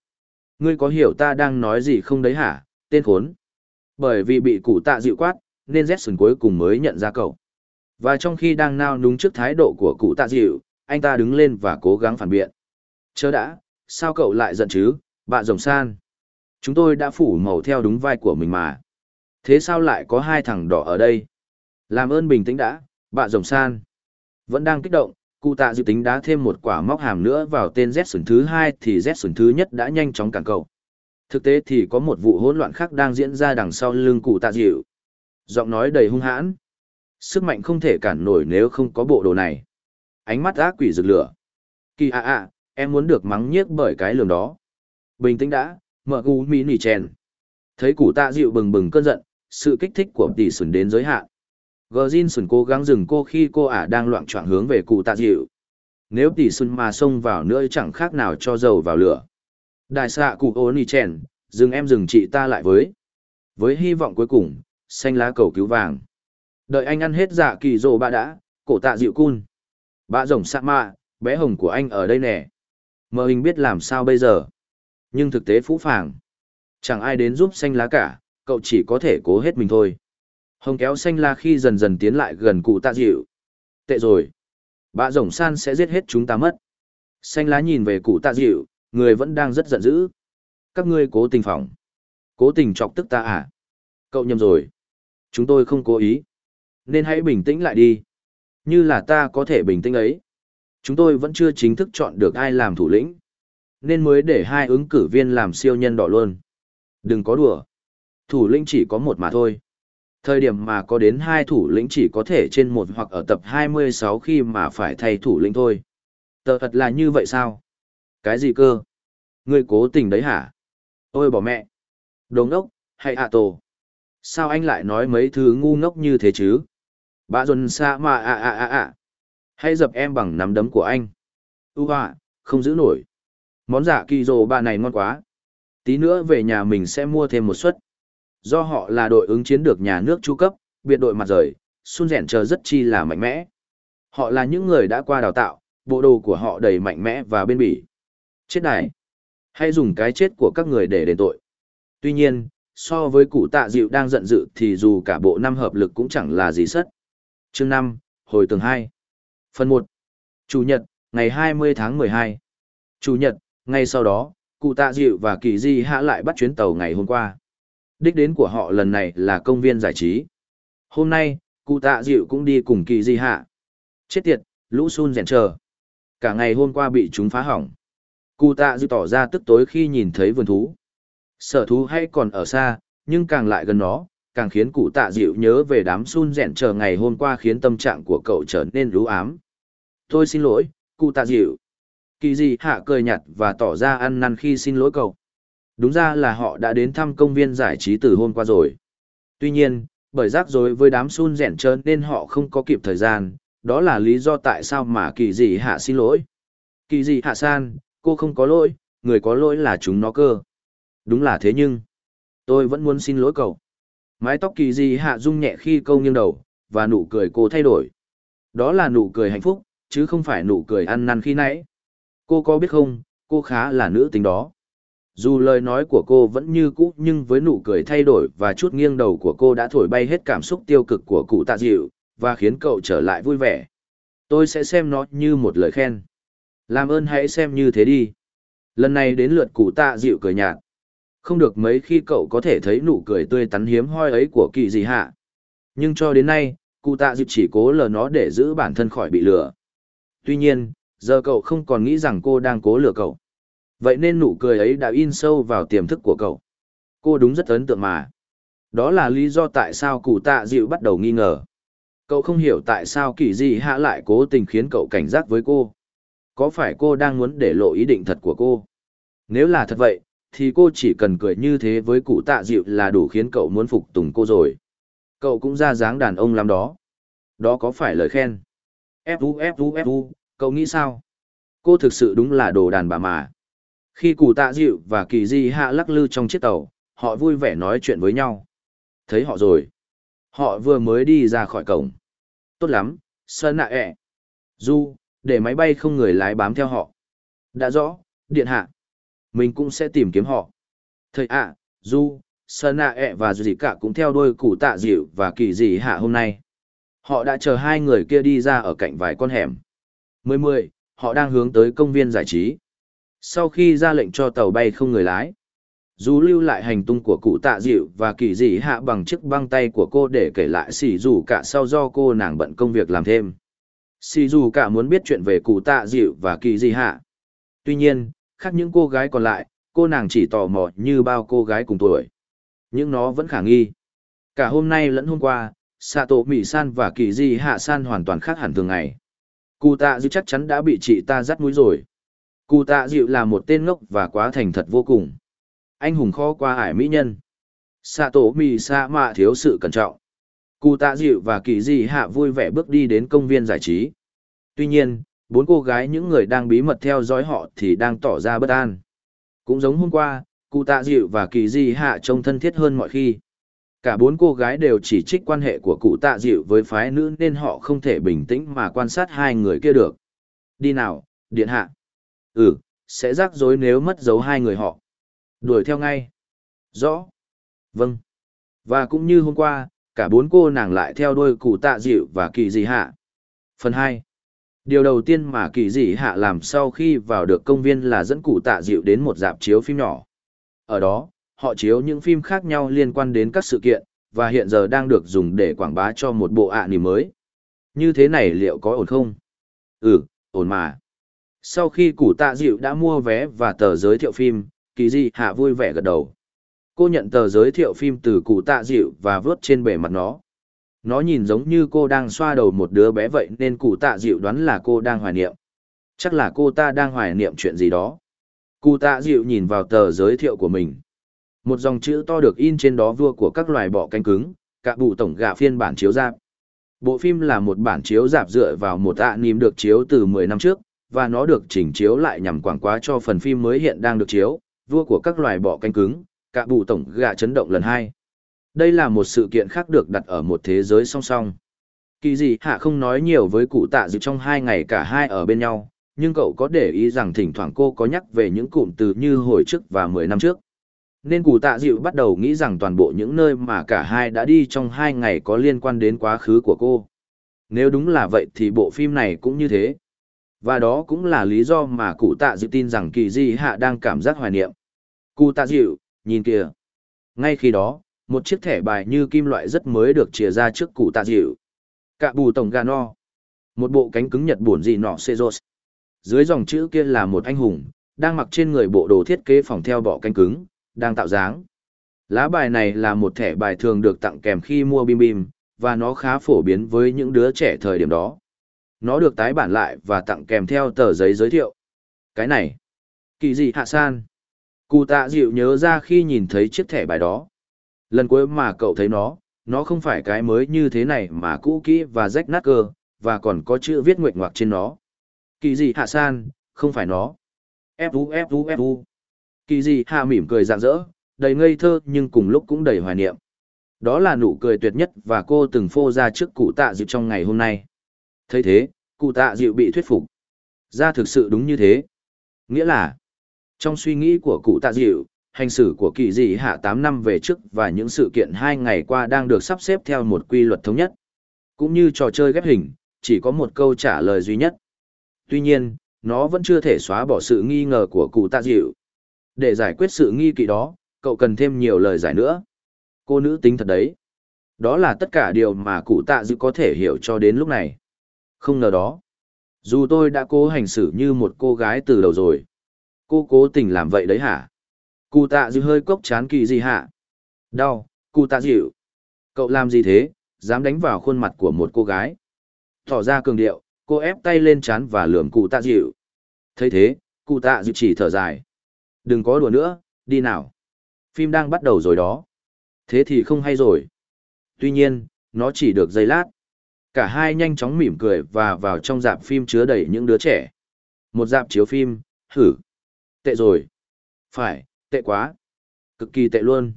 Ngươi có hiểu ta đang nói gì không đấy hả, tên khốn? Bởi vì bị cụ tạ dịu quát, nên Jetson cuối cùng mới nhận ra cậu. Và trong khi đang nao núng trước thái độ của cụ tạ dịu, anh ta đứng lên và cố gắng phản biện. Chớ đã, sao cậu lại giận chứ, bạ rồng san? Chúng tôi đã phủ màu theo đúng vai của mình mà. Thế sao lại có hai thằng đỏ ở đây? Làm ơn bình tĩnh đã, bạ rồng san. Vẫn đang kích động, cụ tạ dự tính đá thêm một quả móc hàm nữa vào tên Z sửn thứ hai thì Z sửn thứ nhất đã nhanh chóng cản cầu. Thực tế thì có một vụ hỗn loạn khác đang diễn ra đằng sau lưng cụ tạ dịu. Giọng nói đầy hung hãn. Sức mạnh không thể cản nổi nếu không có bộ đồ này. Ánh mắt ác quỷ rực lửa. Kỳ ạ ạ, em muốn được mắng nhiếc bởi cái lường đó. Bình tĩnh đã, mở gu mỹ nỉ chèn. Thấy cụ tạ dịu bừng bừng cơn giận, sự kích thích của tỷ sùn đến giới hạn. Gờ Jin sùn cố gắng dừng cô khi cô ả đang loạn choạng hướng về cụ tạ dịu. Nếu tỷ sùn mà xông vào nữa chẳng khác nào cho dầu vào lửa. Đại xạ cụ ô nỉ chèn, dừng em dừng chị ta lại với. Với hy vọng cuối cùng, xanh lá cầu cứu vàng. Đợi anh ăn hết dạ kỳ rồ bà đã, cổ tạ dịu cun. Bà rồng sạ mạ, bé hồng của anh ở đây nè. Mơ hình biết làm sao bây giờ. Nhưng thực tế phũ phàng. Chẳng ai đến giúp xanh lá cả, cậu chỉ có thể cố hết mình thôi. Hồng kéo xanh la khi dần dần tiến lại gần cụ tạ dịu. Tệ rồi. Bà rồng san sẽ giết hết chúng ta mất. Xanh lá nhìn về cụ tạ dịu, người vẫn đang rất giận dữ. Các ngươi cố tình phỏng. Cố tình chọc tức ta à? Cậu nhầm rồi. Chúng tôi không cố ý. Nên hãy bình tĩnh lại đi. Như là ta có thể bình tĩnh ấy. Chúng tôi vẫn chưa chính thức chọn được ai làm thủ lĩnh. Nên mới để hai ứng cử viên làm siêu nhân đỏ luôn. Đừng có đùa. Thủ lĩnh chỉ có một mà thôi. Thời điểm mà có đến hai thủ lĩnh chỉ có thể trên một hoặc ở tập 26 khi mà phải thay thủ lĩnh thôi. Tờ thật là như vậy sao? Cái gì cơ? Ngươi cố tình đấy hả? Ôi bỏ mẹ! Đồ ngốc, hay ạ tổ? Sao anh lại nói mấy thứ ngu ngốc như thế chứ? Bà dồn xa mà à à à à. Hãy dập em bằng nắm đấm của anh. Ú à, không giữ nổi. Món giả kỳ rồ bà này ngon quá. Tí nữa về nhà mình sẽ mua thêm một suất. Do họ là đội ứng chiến được nhà nước chu cấp, biệt đội mặt rời, Sun rèn chờ rất chi là mạnh mẽ. Họ là những người đã qua đào tạo, bộ đồ của họ đầy mạnh mẽ và bên bỉ. Chết đài. Hay dùng cái chết của các người để đền tội. Tuy nhiên, so với cụ tạ dịu đang giận dữ thì dù cả bộ năm hợp lực cũng chẳng là gì sất. Chương 5, hồi tường 2. Phần 1. Chủ nhật, ngày 20 tháng 12. Chủ nhật, ngay sau đó, Cụ tạ dịu và kỳ di hạ lại bắt chuyến tàu ngày hôm qua. Đích đến của họ lần này là công viên giải trí. Hôm nay, cụ tạ dịu cũng đi cùng kỳ di hạ. Chết tiệt, lũ sun rèn chờ. Cả ngày hôm qua bị chúng phá hỏng. Cụ tạ dịu tỏ ra tức tối khi nhìn thấy vườn thú. Sở thú hay còn ở xa, nhưng càng lại gần nó, càng khiến cụ tạ dịu nhớ về đám sun rèn chờ ngày hôm qua khiến tâm trạng của cậu trở nên lú ám. Tôi xin lỗi, cụ tạ dịu. Kỳ Di hạ cười nhạt và tỏ ra ăn năn khi xin lỗi cậu. Đúng ra là họ đã đến thăm công viên giải trí từ hôm qua rồi. Tuy nhiên, bởi rắc rối với đám sun rẻn trơn nên họ không có kịp thời gian, đó là lý do tại sao mà kỳ dị hạ xin lỗi. Kỳ dị hạ san, cô không có lỗi, người có lỗi là chúng nó cơ. Đúng là thế nhưng, tôi vẫn muốn xin lỗi cậu. Mái tóc kỳ dị hạ rung nhẹ khi câu nghiêng đầu, và nụ cười cô thay đổi. Đó là nụ cười hạnh phúc, chứ không phải nụ cười ăn năn khi nãy. Cô có biết không, cô khá là nữ tính đó. Dù lời nói của cô vẫn như cũ nhưng với nụ cười thay đổi và chút nghiêng đầu của cô đã thổi bay hết cảm xúc tiêu cực của cụ tạ dịu, và khiến cậu trở lại vui vẻ. Tôi sẽ xem nó như một lời khen. Làm ơn hãy xem như thế đi. Lần này đến lượt cụ tạ dịu cười nhạt. Không được mấy khi cậu có thể thấy nụ cười tươi tắn hiếm hoi ấy của kỳ gì hạ. Nhưng cho đến nay, cụ tạ dịu chỉ cố lờ nó để giữ bản thân khỏi bị lừa. Tuy nhiên, giờ cậu không còn nghĩ rằng cô đang cố lừa cậu. Vậy nên nụ cười ấy đã in sâu vào tiềm thức của cậu. Cô đúng rất ấn tượng mà. Đó là lý do tại sao cụ tạ dịu bắt đầu nghi ngờ. Cậu không hiểu tại sao kỳ dị hạ lại cố tình khiến cậu cảnh giác với cô. Có phải cô đang muốn để lộ ý định thật của cô? Nếu là thật vậy, thì cô chỉ cần cười như thế với cụ tạ dịu là đủ khiến cậu muốn phục tùng cô rồi. Cậu cũng ra dáng đàn ông lắm đó. Đó có phải lời khen? Fu Fu Fu, cậu nghĩ sao? Cô thực sự đúng là đồ đàn bà mà. Khi cụ tạ dịu và kỳ di hạ lắc lư trong chiếc tàu, họ vui vẻ nói chuyện với nhau. Thấy họ rồi. Họ vừa mới đi ra khỏi cổng. Tốt lắm, sơn nạ ẹ. Du, để máy bay không người lái bám theo họ. Đã rõ, điện hạ. Mình cũng sẽ tìm kiếm họ. Thầy ạ, Du, sơn nạ ẹ và dù gì cả cũng theo đuôi cụ tạ dịu và kỳ di hạ hôm nay. Họ đã chờ hai người kia đi ra ở cạnh vài con hẻm. Mười mười, họ đang hướng tới công viên giải trí. Sau khi ra lệnh cho tàu bay không người lái, dù lưu lại hành tung của cụ tạ dịu và kỳ dị hạ bằng chiếc băng tay của cô để kể lại xì dù cả sau do cô nàng bận công việc làm thêm. Xì dù cả muốn biết chuyện về cụ tạ dịu và kỳ dị hạ. Tuy nhiên, khác những cô gái còn lại, cô nàng chỉ tò mò như bao cô gái cùng tuổi. Nhưng nó vẫn khả nghi. Cả hôm nay lẫn hôm qua, Sato Mỹ San và kỳ dị hạ san hoàn toàn khác hẳn thường ngày. Cụ tạ dư chắc chắn đã bị chị ta dắt mũi rồi. Cụ tạ dịu là một tên ngốc và quá thành thật vô cùng. Anh hùng khó qua ải mỹ nhân. Sạ tổ mì xạ mạ thiếu sự cẩn trọng. Cụ tạ dịu và kỳ dị hạ vui vẻ bước đi đến công viên giải trí. Tuy nhiên, bốn cô gái những người đang bí mật theo dõi họ thì đang tỏ ra bất an. Cũng giống hôm qua, cụ tạ dịu và kỳ dị hạ trông thân thiết hơn mọi khi. Cả bốn cô gái đều chỉ trích quan hệ của cụ tạ dịu với phái nữ nên họ không thể bình tĩnh mà quan sát hai người kia được. Đi nào, điện hạ. Ừ, sẽ rắc rối nếu mất dấu hai người họ. Đuổi theo ngay. Rõ. Vâng. Và cũng như hôm qua, cả bốn cô nàng lại theo đuôi cụ tạ dịu và kỳ dị hạ. Phần hai. Điều đầu tiên mà kỳ dị hạ làm sau khi vào được công viên là dẫn cụ tạ dịu đến một dạp chiếu phim nhỏ. Ở đó, họ chiếu những phim khác nhau liên quan đến các sự kiện, và hiện giờ đang được dùng để quảng bá cho một bộ ạ nỉ mới. Như thế này liệu có ổn không? Ừ, ổn mà. Sau khi cụ tạ dịu đã mua vé và tờ giới thiệu phim, kỳ di hạ vui vẻ gật đầu. Cô nhận tờ giới thiệu phim từ cụ tạ dịu và vớt trên bề mặt nó. Nó nhìn giống như cô đang xoa đầu một đứa bé vậy nên cụ tạ dịu đoán là cô đang hoài niệm. Chắc là cô ta đang hoài niệm chuyện gì đó. Cụ tạ dịu nhìn vào tờ giới thiệu của mình. Một dòng chữ to được in trên đó vua của các loài bọ cánh cứng, cả bụ tổng gạ phiên bản chiếu giáp. Bộ phim là một bản chiếu dạp dựa vào một ạ à được chiếu từ 10 năm trước, và nó được chỉnh chiếu lại nhằm quảng quá cho phần phim mới hiện đang được chiếu, vua của các loài bọ cánh cứng, cả bụ tổng gạ chấn động lần hai. Đây là một sự kiện khác được đặt ở một thế giới song song. Kỳ gì hạ không nói nhiều với cụ tạ dự trong hai ngày cả hai ở bên nhau, nhưng cậu có để ý rằng thỉnh thoảng cô có nhắc về những cụm từ như hồi trước và mười năm trước. Nên cụ tạ dịu bắt đầu nghĩ rằng toàn bộ những nơi mà cả hai đã đi trong hai ngày có liên quan đến quá khứ của cô. Nếu đúng là vậy thì bộ phim này cũng như thế. Và đó cũng là lý do mà cụ tạ dịu tin rằng kỳ di hạ đang cảm giác hoài niệm. Cụ tạ dịu, nhìn kìa. Ngay khi đó, một chiếc thẻ bài như kim loại rất mới được chia ra trước cụ tạ dịu. Cả bù tổng gà no. Một bộ cánh cứng nhật buồn gì nọ xê rột. Dưới dòng chữ kia là một anh hùng, đang mặc trên người bộ đồ thiết kế phòng theo bọ cánh cứng, đang tạo dáng. Lá bài này là một thẻ bài thường được tặng kèm khi mua bim bim, và nó khá phổ biến với những đứa trẻ thời điểm đó. Nó được tái bản lại và tặng kèm theo tờ giấy giới thiệu. Cái này, kỳ gì hạ san? Cụ tạ dịu nhớ ra khi nhìn thấy chiếc thẻ bài đó. Lần cuối mà cậu thấy nó, nó không phải cái mới như thế này mà cũ kỹ và rách nát cơ, và còn có chữ viết nguyệt ngoạc trên nó. Kỳ gì hạ san, không phải nó. Fu Fu Fu. Kỳ gì hạ mỉm cười rạng rỡ, đầy ngây thơ nhưng cùng lúc cũng đầy hoài niệm. Đó là nụ cười tuyệt nhất và cô từng phô ra trước cụ tạ dịu trong ngày hôm nay thấy thế, cụ tạ dịu bị thuyết phục. Ra thực sự đúng như thế. Nghĩa là, trong suy nghĩ của cụ tạ dịu, hành xử của kỳ dị hạ 8 năm về trước và những sự kiện hai ngày qua đang được sắp xếp theo một quy luật thống nhất. Cũng như trò chơi ghép hình, chỉ có một câu trả lời duy nhất. Tuy nhiên, nó vẫn chưa thể xóa bỏ sự nghi ngờ của cụ tạ dịu. Để giải quyết sự nghi kỵ đó, cậu cần thêm nhiều lời giải nữa. Cô nữ tính thật đấy. Đó là tất cả điều mà cụ tạ dịu có thể hiểu cho đến lúc này. Không ngờ đó. Dù tôi đã cố hành xử như một cô gái từ đầu rồi. Cô cố tình làm vậy đấy hả? Cụ tạ dịu hơi cốc chán kỳ gì hả? Đau, cụ tạ dịu. Cậu làm gì thế? Dám đánh vào khuôn mặt của một cô gái. Tỏ ra cường điệu, cô ép tay lên chán và lườm cụ tạ dịu. thấy thế, cụ tạ dịu chỉ thở dài. Đừng có đùa nữa, đi nào. Phim đang bắt đầu rồi đó. Thế thì không hay rồi. Tuy nhiên, nó chỉ được giây lát. Cả hai nhanh chóng mỉm cười và vào trong dạp phim chứa đầy những đứa trẻ. Một dạp chiếu phim, hử. Tệ rồi. Phải, tệ quá. Cực kỳ tệ luôn.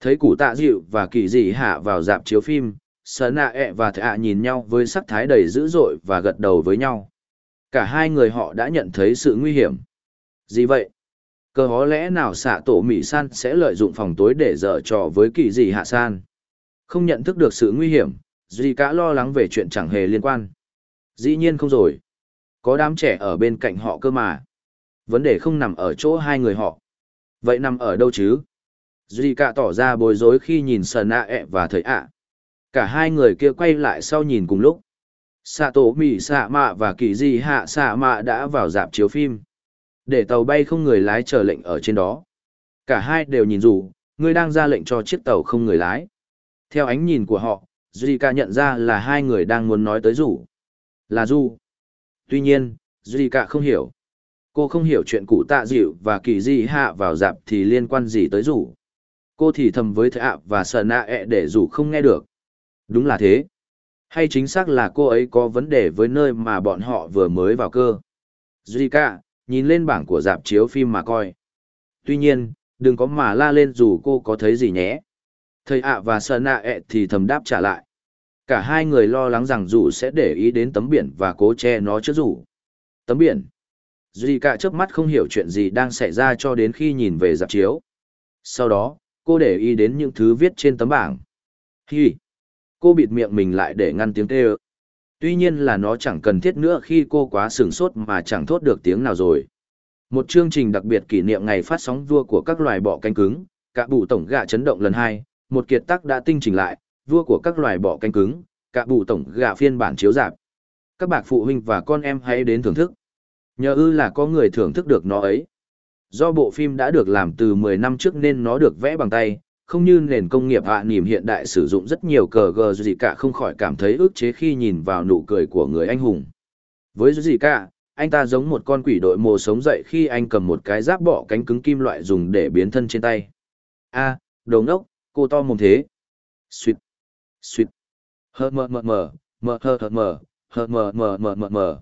Thấy củ tạ dịu và kỳ dị hạ vào dạp chiếu phim, sở nạ ẹ và thạ nhìn nhau với sắc thái đầy dữ dội và gật đầu với nhau. Cả hai người họ đã nhận thấy sự nguy hiểm. Gì vậy? Cơ hó lẽ nào xạ tổ Mỹ San sẽ lợi dụng phòng tối để dở trò với kỳ dị hạ san? Không nhận thức được sự nguy hiểm, Duy cả lo lắng về chuyện chẳng hề liên quan. Dĩ nhiên không rồi. Có đám trẻ ở bên cạnh họ cơ mà. Vấn đề không nằm ở chỗ hai người họ. Vậy nằm ở đâu chứ? Duy cả tỏ ra bối rối khi nhìn sờ nạ ẹ e và Thời ạ. Cả hai người kia quay lại sau nhìn cùng lúc. Sạ tổ mì xạ mạ và kỳ di hạ xạ mạ đã vào dạp chiếu phim. Để tàu bay không người lái chờ lệnh ở trên đó. Cả hai đều nhìn dù, người đang ra lệnh cho chiếc tàu không người lái. Theo ánh nhìn của họ, Zika nhận ra là hai người đang muốn nói tới rủ. Là Du. Tuy nhiên, Zika không hiểu. Cô không hiểu chuyện cụ tạ dịu và kỳ di hạ vào dạp thì liên quan gì tới rủ. Cô thì thầm với thợ ạ và sợ nạ ẹ e để rủ không nghe được. Đúng là thế. Hay chính xác là cô ấy có vấn đề với nơi mà bọn họ vừa mới vào cơ. Zika, nhìn lên bảng của dạp chiếu phim mà coi. Tuy nhiên, đừng có mà la lên dù cô có thấy gì nhé. Thầy ạ và Sơn nạ ẹ thì thầm đáp trả lại. Cả hai người lo lắng rằng dù sẽ để ý đến tấm biển và cố che nó trước rủ. Tấm biển. Duy cả chớp mắt không hiểu chuyện gì đang xảy ra cho đến khi nhìn về dạp chiếu. Sau đó, cô để ý đến những thứ viết trên tấm bảng. Hi. Cô bịt miệng mình lại để ngăn tiếng kêu. Tuy nhiên là nó chẳng cần thiết nữa khi cô quá sửng sốt mà chẳng thốt được tiếng nào rồi. Một chương trình đặc biệt kỷ niệm ngày phát sóng vua của các loài bọ cánh cứng, cả bụ tổng gạ chấn động lần hai, một kiệt tác đã tinh chỉnh lại, vua của các loài bọ cánh cứng, cả bụ tổng gạ phiên bản chiếu giảm. Các bạc phụ huynh và con em hãy đến thưởng thức. Nhờ ư là có người thưởng thức được nó ấy. Do bộ phim đã được làm từ 10 năm trước nên nó được vẽ bằng tay, không như nền công nghiệp hạ niềm hiện đại sử dụng rất nhiều cờ gờ gì cả không khỏi cảm thấy ức chế khi nhìn vào nụ cười của người anh hùng. Với gì cả, anh ta giống một con quỷ đội mồ sống dậy khi anh cầm một cái giáp bọ cánh cứng kim loại dùng để biến thân trên tay. a à, đồ ngốc, cô to mồm thế. Xuyệt. Xuyệt. Hờ mờ mờ mờ, mờ hờ hờ mờ, hờ mờ mờ mờ mờ mờ.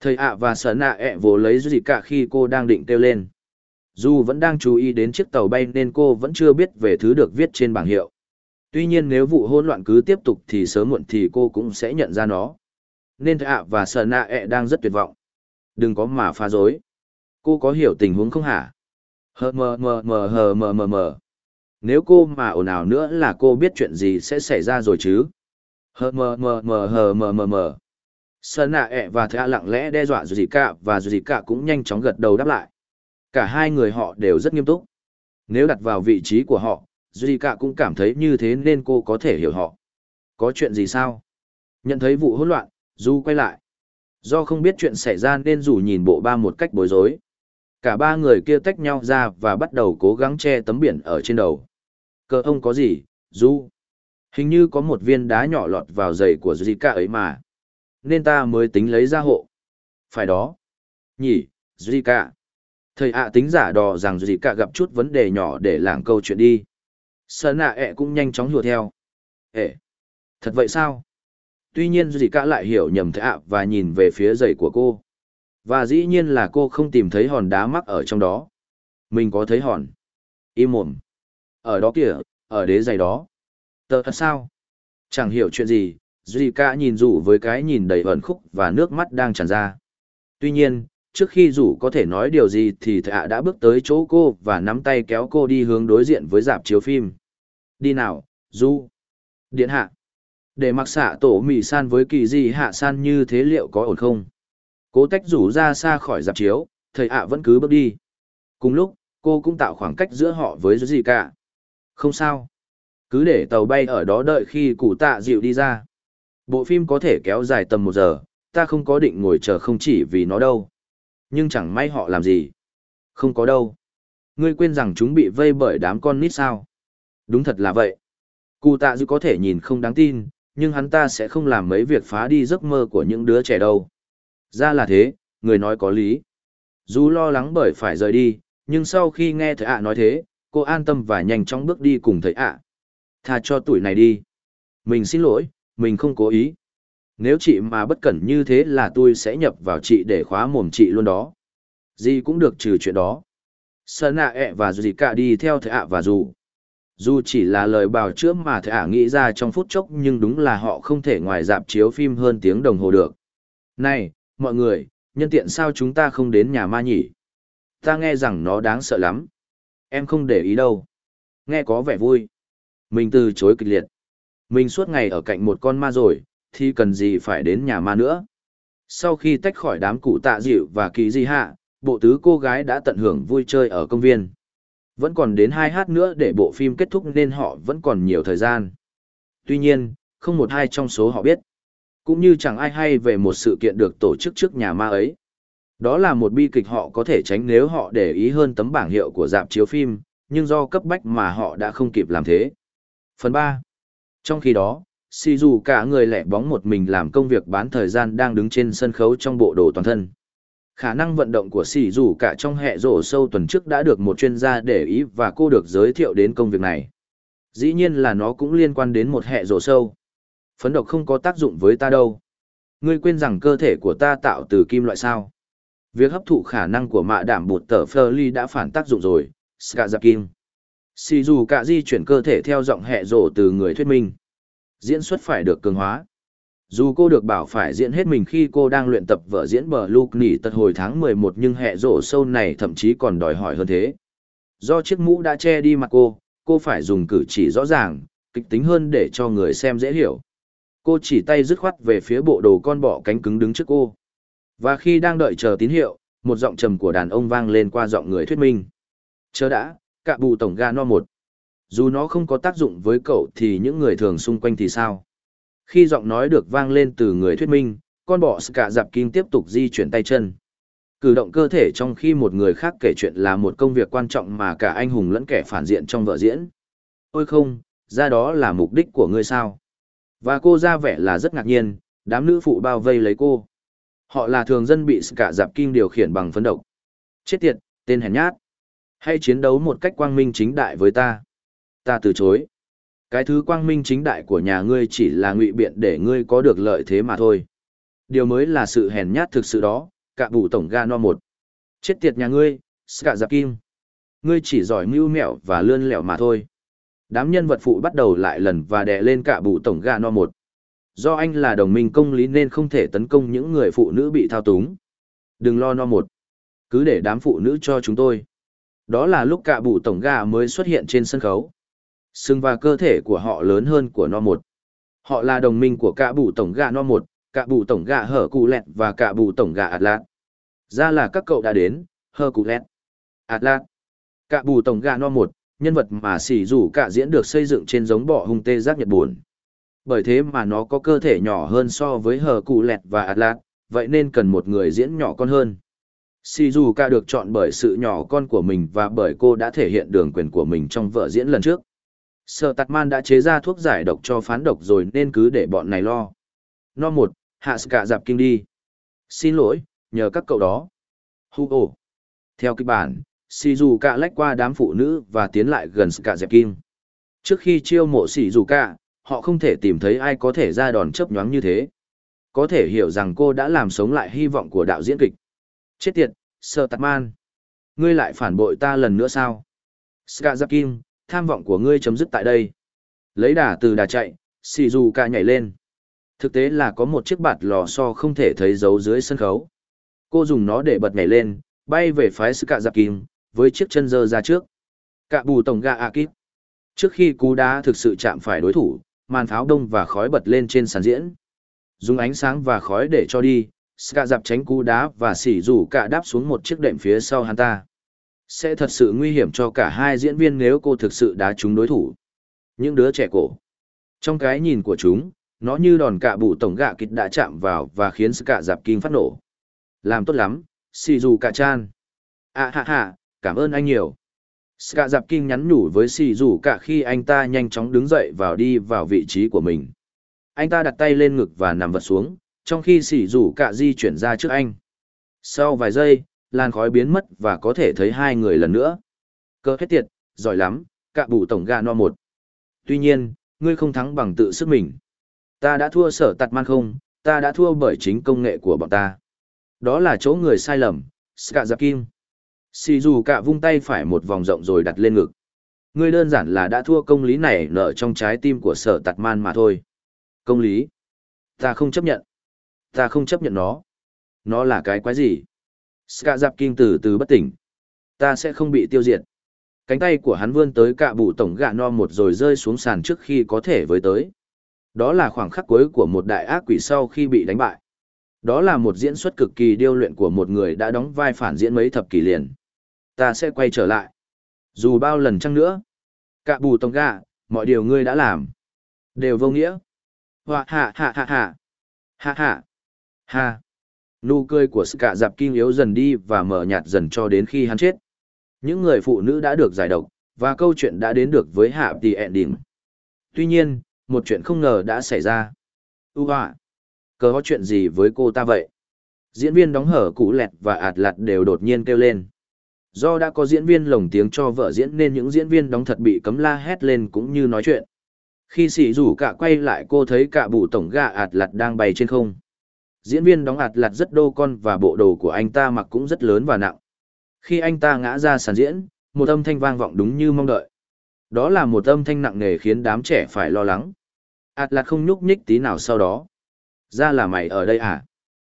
Thầy ạ và sở nạ ẹ vồ lấy gì cả khi cô đang định kêu lên. Dù vẫn đang chú ý đến chiếc tàu bay nên cô vẫn chưa biết về thứ được viết trên bảng hiệu. Tuy nhiên nếu vụ hỗn loạn cứ tiếp tục thì sớm muộn thì cô cũng sẽ nhận ra nó. Nên thầy ạ và sở nạ ẹ đang rất tuyệt vọng. Đừng có mà phá dối. Cô có hiểu tình huống không hả? Hờ mờ mờ mờ hờ mờ mờ mờ. Nếu cô mà ồn ào nữa là cô biết chuyện gì sẽ xảy ra rồi chứ. Hờ mờ mờ mờ hờ mờ mờ mờ. Sơn nạ ẹ và thạ lặng lẽ đe dọa dù cả và dù cả cũng nhanh chóng gật đầu đáp lại. Cả hai người họ đều rất nghiêm túc. Nếu đặt vào vị trí của họ, dù cả cũng cảm thấy như thế nên cô có thể hiểu họ. Có chuyện gì sao? Nhận thấy vụ hỗn loạn, Du quay lại. Do không biết chuyện xảy ra nên dù nhìn bộ ba một cách bối rối. Cả ba người kia tách nhau ra và bắt đầu cố gắng che tấm biển ở trên đầu. Cờ ông có gì, Du? Hình như có một viên đá nhỏ lọt vào giày của Zika ấy mà. Nên ta mới tính lấy ra hộ. Phải đó. Nhỉ, Zika. Thầy ạ tính giả đò rằng Zika gặp chút vấn đề nhỏ để lảng câu chuyện đi. Sơn ạ ẹ cũng nhanh chóng hùa theo. Ê, thật vậy sao? Tuy nhiên Zika lại hiểu nhầm thầy ạ và nhìn về phía giày của cô. Và dĩ nhiên là cô không tìm thấy hòn đá mắc ở trong đó. Mình có thấy hòn. Im mồm. Ở đó kìa, ở đế giày đó. Tờ thật sao? Chẳng hiểu chuyện gì, Zika nhìn rủ với cái nhìn đầy ẩn khúc và nước mắt đang tràn ra. Tuy nhiên, trước khi rủ có thể nói điều gì thì thạ đã bước tới chỗ cô và nắm tay kéo cô đi hướng đối diện với dạp chiếu phim. Đi nào, du. Điện hạ. Để mặc xạ tổ mì san với kỳ gì hạ san như thế liệu có ổn không? Cố tách rủ ra xa khỏi dạp chiếu, thầy ạ vẫn cứ bước đi. Cùng lúc, cô cũng tạo khoảng cách giữa họ với Duy cả. Không sao. Cứ để tàu bay ở đó đợi khi cụ tạ dịu đi ra. Bộ phim có thể kéo dài tầm một giờ, ta không có định ngồi chờ không chỉ vì nó đâu. Nhưng chẳng may họ làm gì. Không có đâu. Ngươi quên rằng chúng bị vây bởi đám con nít sao. Đúng thật là vậy. Cụ tạ dịu có thể nhìn không đáng tin, nhưng hắn ta sẽ không làm mấy việc phá đi giấc mơ của những đứa trẻ đâu. Ra là thế, người nói có lý. Dù lo lắng bởi phải rời đi, nhưng sau khi nghe thợ ạ nói thế, cô an tâm và nhanh chóng bước đi cùng thầy ạ. Tha cho tuổi này đi. Mình xin lỗi, mình không cố ý. Nếu chị mà bất cẩn như thế là tôi sẽ nhập vào chị để khóa mồm chị luôn đó. Gì cũng được trừ chuyện đó. Sơn ạ ẹ và gì cả đi theo thầy ạ và dù. Dù chỉ là lời bào chữa mà thầy ạ nghĩ ra trong phút chốc nhưng đúng là họ không thể ngoài dạp chiếu phim hơn tiếng đồng hồ được. Này, mọi người, nhân tiện sao chúng ta không đến nhà ma nhỉ? Ta nghe rằng nó đáng sợ lắm. Em không để ý đâu. Nghe có vẻ vui. Mình từ chối kịch liệt. Mình suốt ngày ở cạnh một con ma rồi, thì cần gì phải đến nhà ma nữa. Sau khi tách khỏi đám cụ tạ dịu và kỳ di hạ, bộ tứ cô gái đã tận hưởng vui chơi ở công viên. Vẫn còn đến hai hát nữa để bộ phim kết thúc nên họ vẫn còn nhiều thời gian. Tuy nhiên, không một ai trong số họ biết. Cũng như chẳng ai hay về một sự kiện được tổ chức trước nhà ma ấy. Đó là một bi kịch họ có thể tránh nếu họ để ý hơn tấm bảng hiệu của dạp chiếu phim, nhưng do cấp bách mà họ đã không kịp làm thế. Phần 3. Trong khi đó, si dù cả người lẻ bóng một mình làm công việc bán thời gian đang đứng trên sân khấu trong bộ đồ toàn thân. Khả năng vận động của si dù cả trong hệ rổ sâu tuần trước đã được một chuyên gia để ý và cô được giới thiệu đến công việc này. Dĩ nhiên là nó cũng liên quan đến một hệ rổ sâu. Phấn độc không có tác dụng với ta đâu. Ngươi quên rằng cơ thể của ta tạo từ kim loại sao. Việc hấp thụ khả năng của mạ đảm bụt tờ phơ ly đã phản tác dụng rồi, ska kim. Xì dù cả di chuyển cơ thể theo giọng hệ rổ từ người thuyết minh. Diễn xuất phải được cường hóa. Dù cô được bảo phải diễn hết mình khi cô đang luyện tập vở diễn bờ Luke nỉ tật hồi tháng 11 nhưng hệ rổ sâu này thậm chí còn đòi hỏi hơn thế. Do chiếc mũ đã che đi mặt cô, cô phải dùng cử chỉ rõ ràng, kịch tính hơn để cho người xem dễ hiểu. Cô chỉ tay dứt khoát về phía bộ đồ con bọ cánh cứng đứng trước cô. Và khi đang đợi chờ tín hiệu, một giọng trầm của đàn ông vang lên qua giọng người thuyết minh. Chờ đã, cả bù tổng ga no một. Dù nó không có tác dụng với cậu thì những người thường xung quanh thì sao? Khi giọng nói được vang lên từ người thuyết minh, con bọ cả dạp kim tiếp tục di chuyển tay chân. Cử động cơ thể trong khi một người khác kể chuyện là một công việc quan trọng mà cả anh hùng lẫn kẻ phản diện trong vở diễn. Ôi không, ra đó là mục đích của ngươi sao? Và cô ra vẻ là rất ngạc nhiên, đám nữ phụ bao vây lấy cô. Họ là thường dân bị cả dạp kim điều khiển bằng phấn độc. Chết tiệt, tên hèn nhát. Hay chiến đấu một cách quang minh chính đại với ta? Ta từ chối. Cái thứ quang minh chính đại của nhà ngươi chỉ là ngụy biện để ngươi có được lợi thế mà thôi. Điều mới là sự hèn nhát thực sự đó, cả bụ tổng ga no một. Chết tiệt nhà ngươi, Cả Dạp Kim. Ngươi chỉ giỏi mưu mẹo và lươn lẹo mà thôi. Đám nhân vật phụ bắt đầu lại lần và đè lên cả bụ tổng ga no một. Do anh là đồng minh công lý nên không thể tấn công những người phụ nữ bị thao túng. Đừng lo no một. Cứ để đám phụ nữ cho chúng tôi. Đó là lúc cả bụ tổng gà mới xuất hiện trên sân khấu. Sưng và cơ thể của họ lớn hơn của no một. Họ là đồng minh của cả bụ tổng gà no một, cả bù tổng gà hở cụ lẹt và cả bù tổng gạ Atlas. Ra là các cậu đã đến, hở cụ lẹt. Atlas. Cả bù tổng gà no một, nhân vật mà xỉ rủ cả diễn được xây dựng trên giống bọ hung tê giác Nhật buồn. Bởi thế mà nó có cơ thể nhỏ hơn so với hờ cụ lẹt và Atlas, vậy nên cần một người diễn nhỏ con hơn. Shizuka được chọn bởi sự nhỏ con của mình và bởi cô đã thể hiện đường quyền của mình trong vở diễn lần trước. sợ Tạt Man đã chế ra thuốc giải độc cho phán độc rồi nên cứ để bọn này lo. No một, hạ cả dạp kinh đi. Xin lỗi, nhờ các cậu đó. Hu ồ. Theo kịch bản, Shizuka lách qua đám phụ nữ và tiến lại gần cả dẹp kinh. Trước khi chiêu mộ Shizuka, họ không thể tìm thấy ai có thể ra đòn chớp nhoáng như thế. Có thể hiểu rằng cô đã làm sống lại hy vọng của đạo diễn kịch. Chết tiệt, Sơ Tạt Man. Ngươi lại phản bội ta lần nữa sao? Ska Giáp Kim, tham vọng của ngươi chấm dứt tại đây. Lấy đà từ đà chạy, Shizuka nhảy lên. Thực tế là có một chiếc bạt lò xo không thể thấy dấu dưới sân khấu. Cô dùng nó để bật nhảy lên, bay về phái Ska Giáp Kim, với chiếc chân dơ ra trước. Cạ bù tổng gà Akip. Trước khi cú đá thực sự chạm phải đối thủ, màn pháo đông và khói bật lên trên sàn diễn. Dùng ánh sáng và khói để cho đi, Ska dạp tránh cú đá và xỉ rủ cả đáp xuống một chiếc đệm phía sau hắn ta. Sẽ thật sự nguy hiểm cho cả hai diễn viên nếu cô thực sự đá trúng đối thủ. Những đứa trẻ cổ. Trong cái nhìn của chúng, nó như đòn cạ bụ tổng gạ kịch đã chạm vào và khiến Ska dạp kinh phát nổ. Làm tốt lắm, xỉ rủ cả chan. À ha ha, cảm ơn anh nhiều. Ska dạp kinh nhắn nhủ với xỉ rủ cả khi anh ta nhanh chóng đứng dậy vào đi vào vị trí của mình. Anh ta đặt tay lên ngực và nằm vật xuống, trong khi xỉ rủ cả di chuyển ra trước anh. Sau vài giây, làn khói biến mất và có thể thấy hai người lần nữa. Cơ hết tiệt, giỏi lắm, cả bù tổng gà no một. Tuy nhiên, ngươi không thắng bằng tự sức mình. Ta đã thua sở tạt man không, ta đã thua bởi chính công nghệ của bọn ta. Đó là chỗ người sai lầm, Ska Dạp Kinh. Xì dù cả vung tay phải một vòng rộng rồi đặt lên ngực. Ngươi đơn giản là đã thua công lý này nở trong trái tim của sở tạt man mà thôi. Công lý. Ta không chấp nhận. Ta không chấp nhận nó. Nó là cái quái gì? Ska dạp Kinh từ từ bất tỉnh. Ta sẽ không bị tiêu diệt. Cánh tay của hắn vươn tới cạ bụ tổng gạ no một rồi rơi xuống sàn trước khi có thể với tới. Đó là khoảng khắc cuối của một đại ác quỷ sau khi bị đánh bại. Đó là một diễn xuất cực kỳ điêu luyện của một người đã đóng vai phản diễn mấy thập kỷ liền. Ta sẽ quay trở lại. Dù bao lần chăng nữa. Cạ bù tông gạ, mọi điều ngươi đã làm. Đều vô nghĩa. Hoa hạ hạ hạ hạ. Hạ hạ. Hạ. Nụ cười của Ska Dạp Kim yếu dần đi và mở nhạt dần cho đến khi hắn chết. Những người phụ nữ đã được giải độc, và câu chuyện đã đến được với hạ tỷ ending. Tuy nhiên, một chuyện không ngờ đã xảy ra. Ú cơ có chuyện gì với cô ta vậy? Diễn viên đóng hở cũ lẹt và ạt lạt đều đột nhiên kêu lên. Do đã có diễn viên lồng tiếng cho vợ diễn nên những diễn viên đóng thật bị cấm la hét lên cũng như nói chuyện. Khi sỉ rủ cả quay lại cô thấy cả bụ tổng gà ạt lạt đang bay trên không diễn viên đóng ạt lặt rất đô con và bộ đồ của anh ta mặc cũng rất lớn và nặng. Khi anh ta ngã ra sàn diễn, một âm thanh vang vọng đúng như mong đợi. Đó là một âm thanh nặng nề khiến đám trẻ phải lo lắng. ạt lặt không nhúc nhích tí nào sau đó. Ra là mày ở đây à?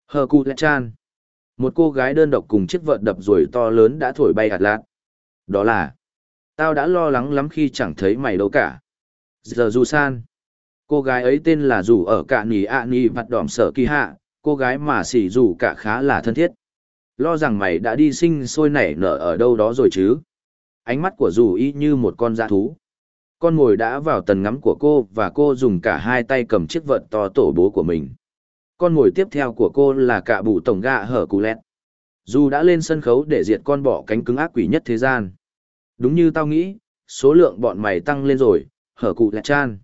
Hờ cụ lẹ chan. Một cô gái đơn độc cùng chiếc vợt đập rồi to lớn đã thổi bay ạt lạt. Đó là. Tao đã lo lắng lắm khi chẳng thấy mày đâu cả. Giờ dù san. Cô gái ấy tên là Dù ở cả nì ạ nì vặt đỏm sở kỳ hạ, cô gái mà xỉ dù cả khá là thân thiết. Lo rằng mày đã đi sinh sôi nảy nở ở đâu đó rồi chứ. Ánh mắt của dù y như một con dã thú. Con mồi đã vào tần ngắm của cô và cô dùng cả hai tay cầm chiếc vợt to tổ bố của mình. Con mồi tiếp theo của cô là cả bụ tổng gạ hở cù lẹt. Dù đã lên sân khấu để diệt con bọ cánh cứng ác quỷ nhất thế gian. Đúng như tao nghĩ, số lượng bọn mày tăng lên rồi, hở cụ lẹt chan.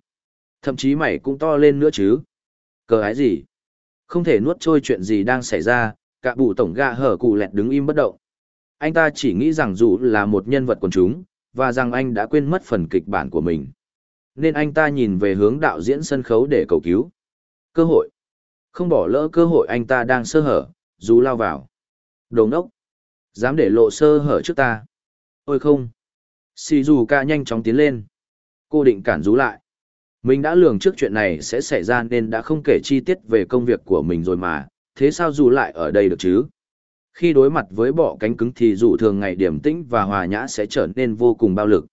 Thậm chí mày cũng to lên nữa chứ. Cờ ái gì? Không thể nuốt trôi chuyện gì đang xảy ra, cả bụ tổng gạ hở cụ lẹt đứng im bất động. Anh ta chỉ nghĩ rằng dù là một nhân vật quần chúng, và rằng anh đã quên mất phần kịch bản của mình. Nên anh ta nhìn về hướng đạo diễn sân khấu để cầu cứu. Cơ hội. Không bỏ lỡ cơ hội anh ta đang sơ hở, dù lao vào. Đồ ốc! Dám để lộ sơ hở trước ta. Ôi không. Sì dù ca nhanh chóng tiến lên. Cô định cản rú lại. Mình đã lường trước chuyện này sẽ xảy ra nên đã không kể chi tiết về công việc của mình rồi mà, thế sao dù lại ở đây được chứ? Khi đối mặt với bọ cánh cứng thì dù thường ngày điểm tĩnh và hòa nhã sẽ trở nên vô cùng bao lực.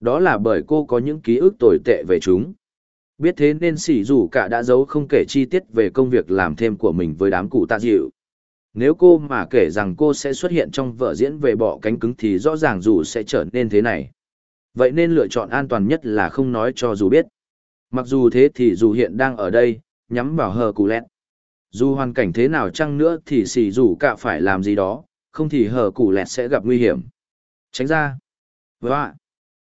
Đó là bởi cô có những ký ức tồi tệ về chúng. Biết thế nên sỉ dù cả đã giấu không kể chi tiết về công việc làm thêm của mình với đám cụ tạ dịu. Nếu cô mà kể rằng cô sẽ xuất hiện trong vở diễn về bọ cánh cứng thì rõ ràng dù sẽ trở nên thế này. Vậy nên lựa chọn an toàn nhất là không nói cho dù biết. Mặc dù thế thì dù hiện đang ở đây, nhắm vào hờ cụ lẹt. Dù hoàn cảnh thế nào chăng nữa thì xì dù cả phải làm gì đó, không thì hờ cụ lẹt sẽ gặp nguy hiểm. Tránh ra. Vâng và.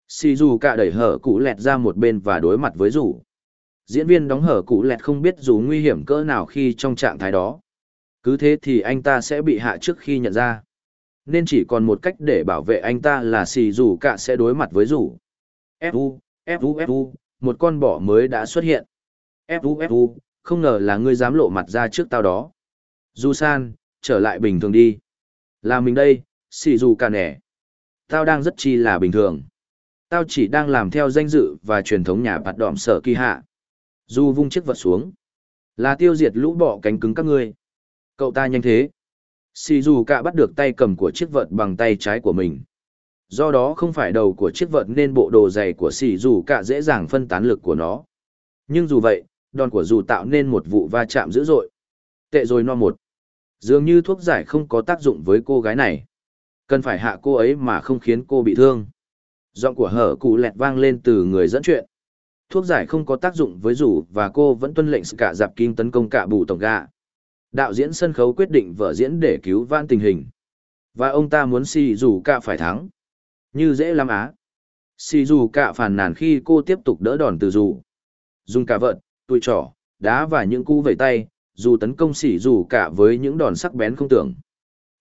Xì dù cả đẩy hờ cụ lẹt ra một bên và đối mặt với rủ. Diễn viên đóng hở cụ lẹt không biết dù nguy hiểm cỡ nào khi trong trạng thái đó. Cứ thế thì anh ta sẽ bị hạ trước khi nhận ra. Nên chỉ còn một cách để bảo vệ anh ta là xì dù cả sẽ đối mặt với rủ. Fu, Fu, Fu, một con bọ mới đã xuất hiện. Fu, Fu, không ngờ là ngươi dám lộ mặt ra trước tao đó. Du san, trở lại bình thường đi. Là mình đây, xì dù cả nẻ. Tao đang rất chi là bình thường. Tao chỉ đang làm theo danh dự và truyền thống nhà bạt đỏm sở kỳ hạ. Du vung chiếc vật xuống. Là tiêu diệt lũ bọ cánh cứng các ngươi. Cậu ta nhanh thế. Xì dù cả bắt được tay cầm của chiếc vật bằng tay trái của mình. Do đó không phải đầu của chiếc vật nên bộ đồ dày của xì dù cả dễ dàng phân tán lực của nó. Nhưng dù vậy, đòn của dù tạo nên một vụ va chạm dữ dội. Tệ rồi no một. Dường như thuốc giải không có tác dụng với cô gái này. Cần phải hạ cô ấy mà không khiến cô bị thương. Giọng của hở cụ lẹt vang lên từ người dẫn chuyện. Thuốc giải không có tác dụng với rủ và cô vẫn tuân lệnh cả dạp kim tấn công cả bù tổng gà. Đạo diễn sân khấu quyết định vở diễn để cứu vãn tình hình. Và ông ta muốn xì dù cả phải thắng. Như dễ lắm á. Xì dù cả phàn nàn khi cô tiếp tục đỡ đòn từ dù. Dùng cả vợt, tụi trỏ, đá và những cú vẩy tay, dù tấn công xì dù cả với những đòn sắc bén không tưởng.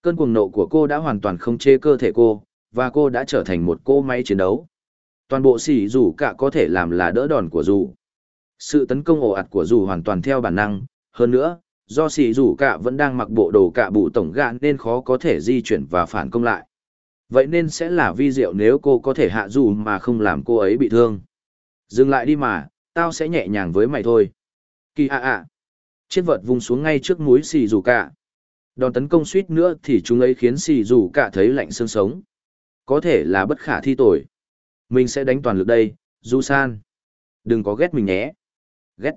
Cơn cuồng nộ của cô đã hoàn toàn không chế cơ thể cô, và cô đã trở thành một cô máy chiến đấu. Toàn bộ xỉ dù cả có thể làm là đỡ đòn của dù. Sự tấn công ồ ạt của dù hoàn toàn theo bản năng, hơn nữa, do xỉ dù cả vẫn đang mặc bộ đồ cạ bụ tổng gạn nên khó có thể di chuyển và phản công lại. Vậy nên sẽ là vi diệu nếu cô có thể hạ dù mà không làm cô ấy bị thương. Dừng lại đi mà, tao sẽ nhẹ nhàng với mày thôi. Kỳ ạ ạ. Chiếc vật vung xuống ngay trước mũi xì dù cả. Đòn tấn công suýt nữa thì chúng ấy khiến xì dù cả thấy lạnh xương sống. Có thể là bất khả thi tồi mình sẽ đánh toàn lực đây, Du San. Đừng có ghét mình nhé. Ghét.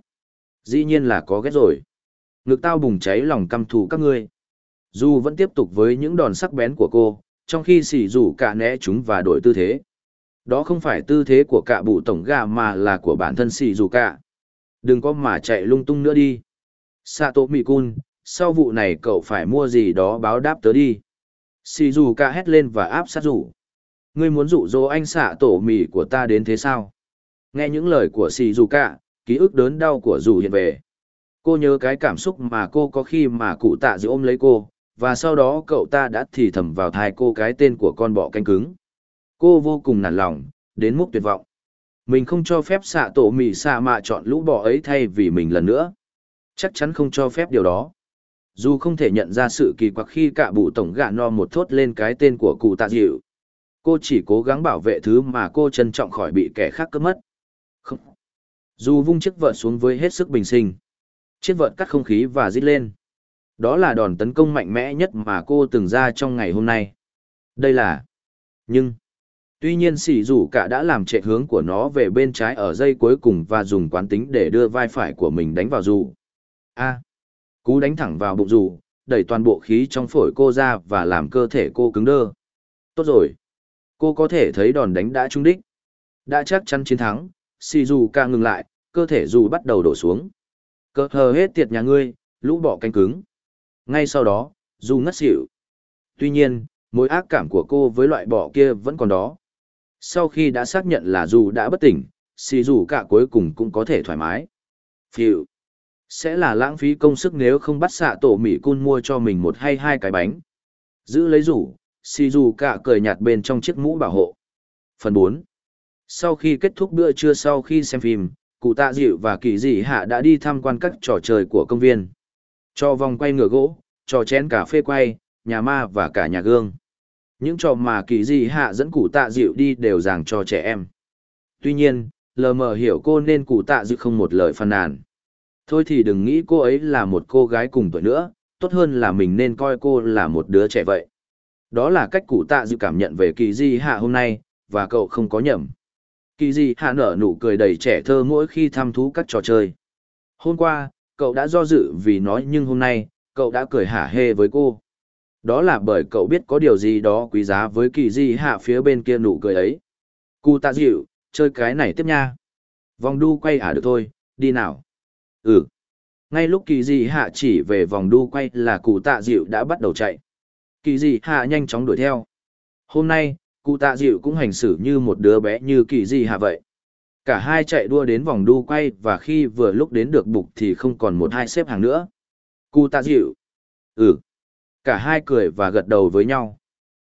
Dĩ nhiên là có ghét rồi. Ngực tao bùng cháy lòng căm thù các ngươi. Du vẫn tiếp tục với những đòn sắc bén của cô, trong khi xỉ rủ cả né chúng và đổi tư thế. Đó không phải tư thế của cả bụ tổng gà mà là của bản thân xỉ rủ cả. Đừng có mà chạy lung tung nữa đi. Sato Mikun, sau vụ này cậu phải mua gì đó báo đáp tớ đi. Xỉ Dù cả hét lên và áp sát rủ ngươi muốn dụ dỗ anh xạ tổ mì của ta đến thế sao? Nghe những lời của xì dù cả, ký ức đớn đau của dù hiện về. Cô nhớ cái cảm xúc mà cô có khi mà cụ tạ giữ ôm lấy cô, và sau đó cậu ta đã thì thầm vào thai cô cái tên của con bọ canh cứng. Cô vô cùng nản lòng, đến mức tuyệt vọng. Mình không cho phép xạ tổ mì xạ mạ chọn lũ bọ ấy thay vì mình lần nữa. Chắc chắn không cho phép điều đó. Dù không thể nhận ra sự kỳ quặc khi cả bụ tổng gạ no một thốt lên cái tên của cụ tạ dịu cô chỉ cố gắng bảo vệ thứ mà cô trân trọng khỏi bị kẻ khác cướp mất. Không. dù vung chiếc vợt xuống với hết sức bình sinh, chiếc vợt cắt không khí và rít lên. Đó là đòn tấn công mạnh mẽ nhất mà cô từng ra trong ngày hôm nay. Đây là nhưng, tuy nhiên sỉ rủ cả đã làm trệ hướng của nó về bên trái ở dây cuối cùng và dùng quán tính để đưa vai phải của mình đánh vào dù. A. Cú đánh thẳng vào bụng dù, đẩy toàn bộ khí trong phổi cô ra và làm cơ thể cô cứng đơ. Tốt rồi. Cô có thể thấy đòn đánh đã trúng đích. Đã chắc chắn chiến thắng, xì dù ca ngừng lại, cơ thể dù bắt đầu đổ xuống. Cơ hờ hết tiệt nhà ngươi, lũ bỏ canh cứng. Ngay sau đó, dù ngất xỉu. Tuy nhiên, mối ác cảm của cô với loại bọ kia vẫn còn đó. Sau khi đã xác nhận là dù đã bất tỉnh, xì dù cả cuối cùng cũng có thể thoải mái. Phiệu. Sẽ là lãng phí công sức nếu không bắt xạ tổ mỉ cun mua cho mình một hay hai cái bánh. Giữ lấy rủ, xì dù cả cười nhạt bên trong chiếc mũ bảo hộ. Phần bốn, Sau khi kết thúc bữa trưa sau khi xem phim, cụ tạ dịu và kỳ dị hạ đã đi tham quan các trò chơi của công viên. Cho vòng quay ngựa gỗ, trò chén cà phê quay, nhà ma và cả nhà gương. Những trò mà kỳ dị hạ dẫn cụ tạ dịu đi đều dàng cho trẻ em. Tuy nhiên, lờ mờ hiểu cô nên cụ tạ dịu không một lời phàn nàn. Thôi thì đừng nghĩ cô ấy là một cô gái cùng tuổi nữa, tốt hơn là mình nên coi cô là một đứa trẻ vậy. Đó là cách cụ tạ dự cảm nhận về kỳ di hạ hôm nay, và cậu không có nhầm. Kỳ Di hạ nở nụ cười đầy trẻ thơ mỗi khi thăm thú các trò chơi. Hôm qua, cậu đã do dự vì nói nhưng hôm nay, cậu đã cười hả hê với cô. Đó là bởi cậu biết có điều gì đó quý giá với kỳ Di hạ phía bên kia nụ cười ấy. Cụ tạ dịu, chơi cái này tiếp nha. Vòng đu quay hả được thôi, đi nào. Ừ. Ngay lúc kỳ Di hạ chỉ về vòng đu quay là cụ tạ dịu đã bắt đầu chạy. Kỳ dị hạ nhanh chóng đuổi theo. Hôm nay, cụ tạ dịu cũng hành xử như một đứa bé như kỳ dị hạ vậy. Cả hai chạy đua đến vòng đu quay và khi vừa lúc đến được bục thì không còn một hai xếp hàng nữa. Cụ tạ dịu. Ừ. Cả hai cười và gật đầu với nhau.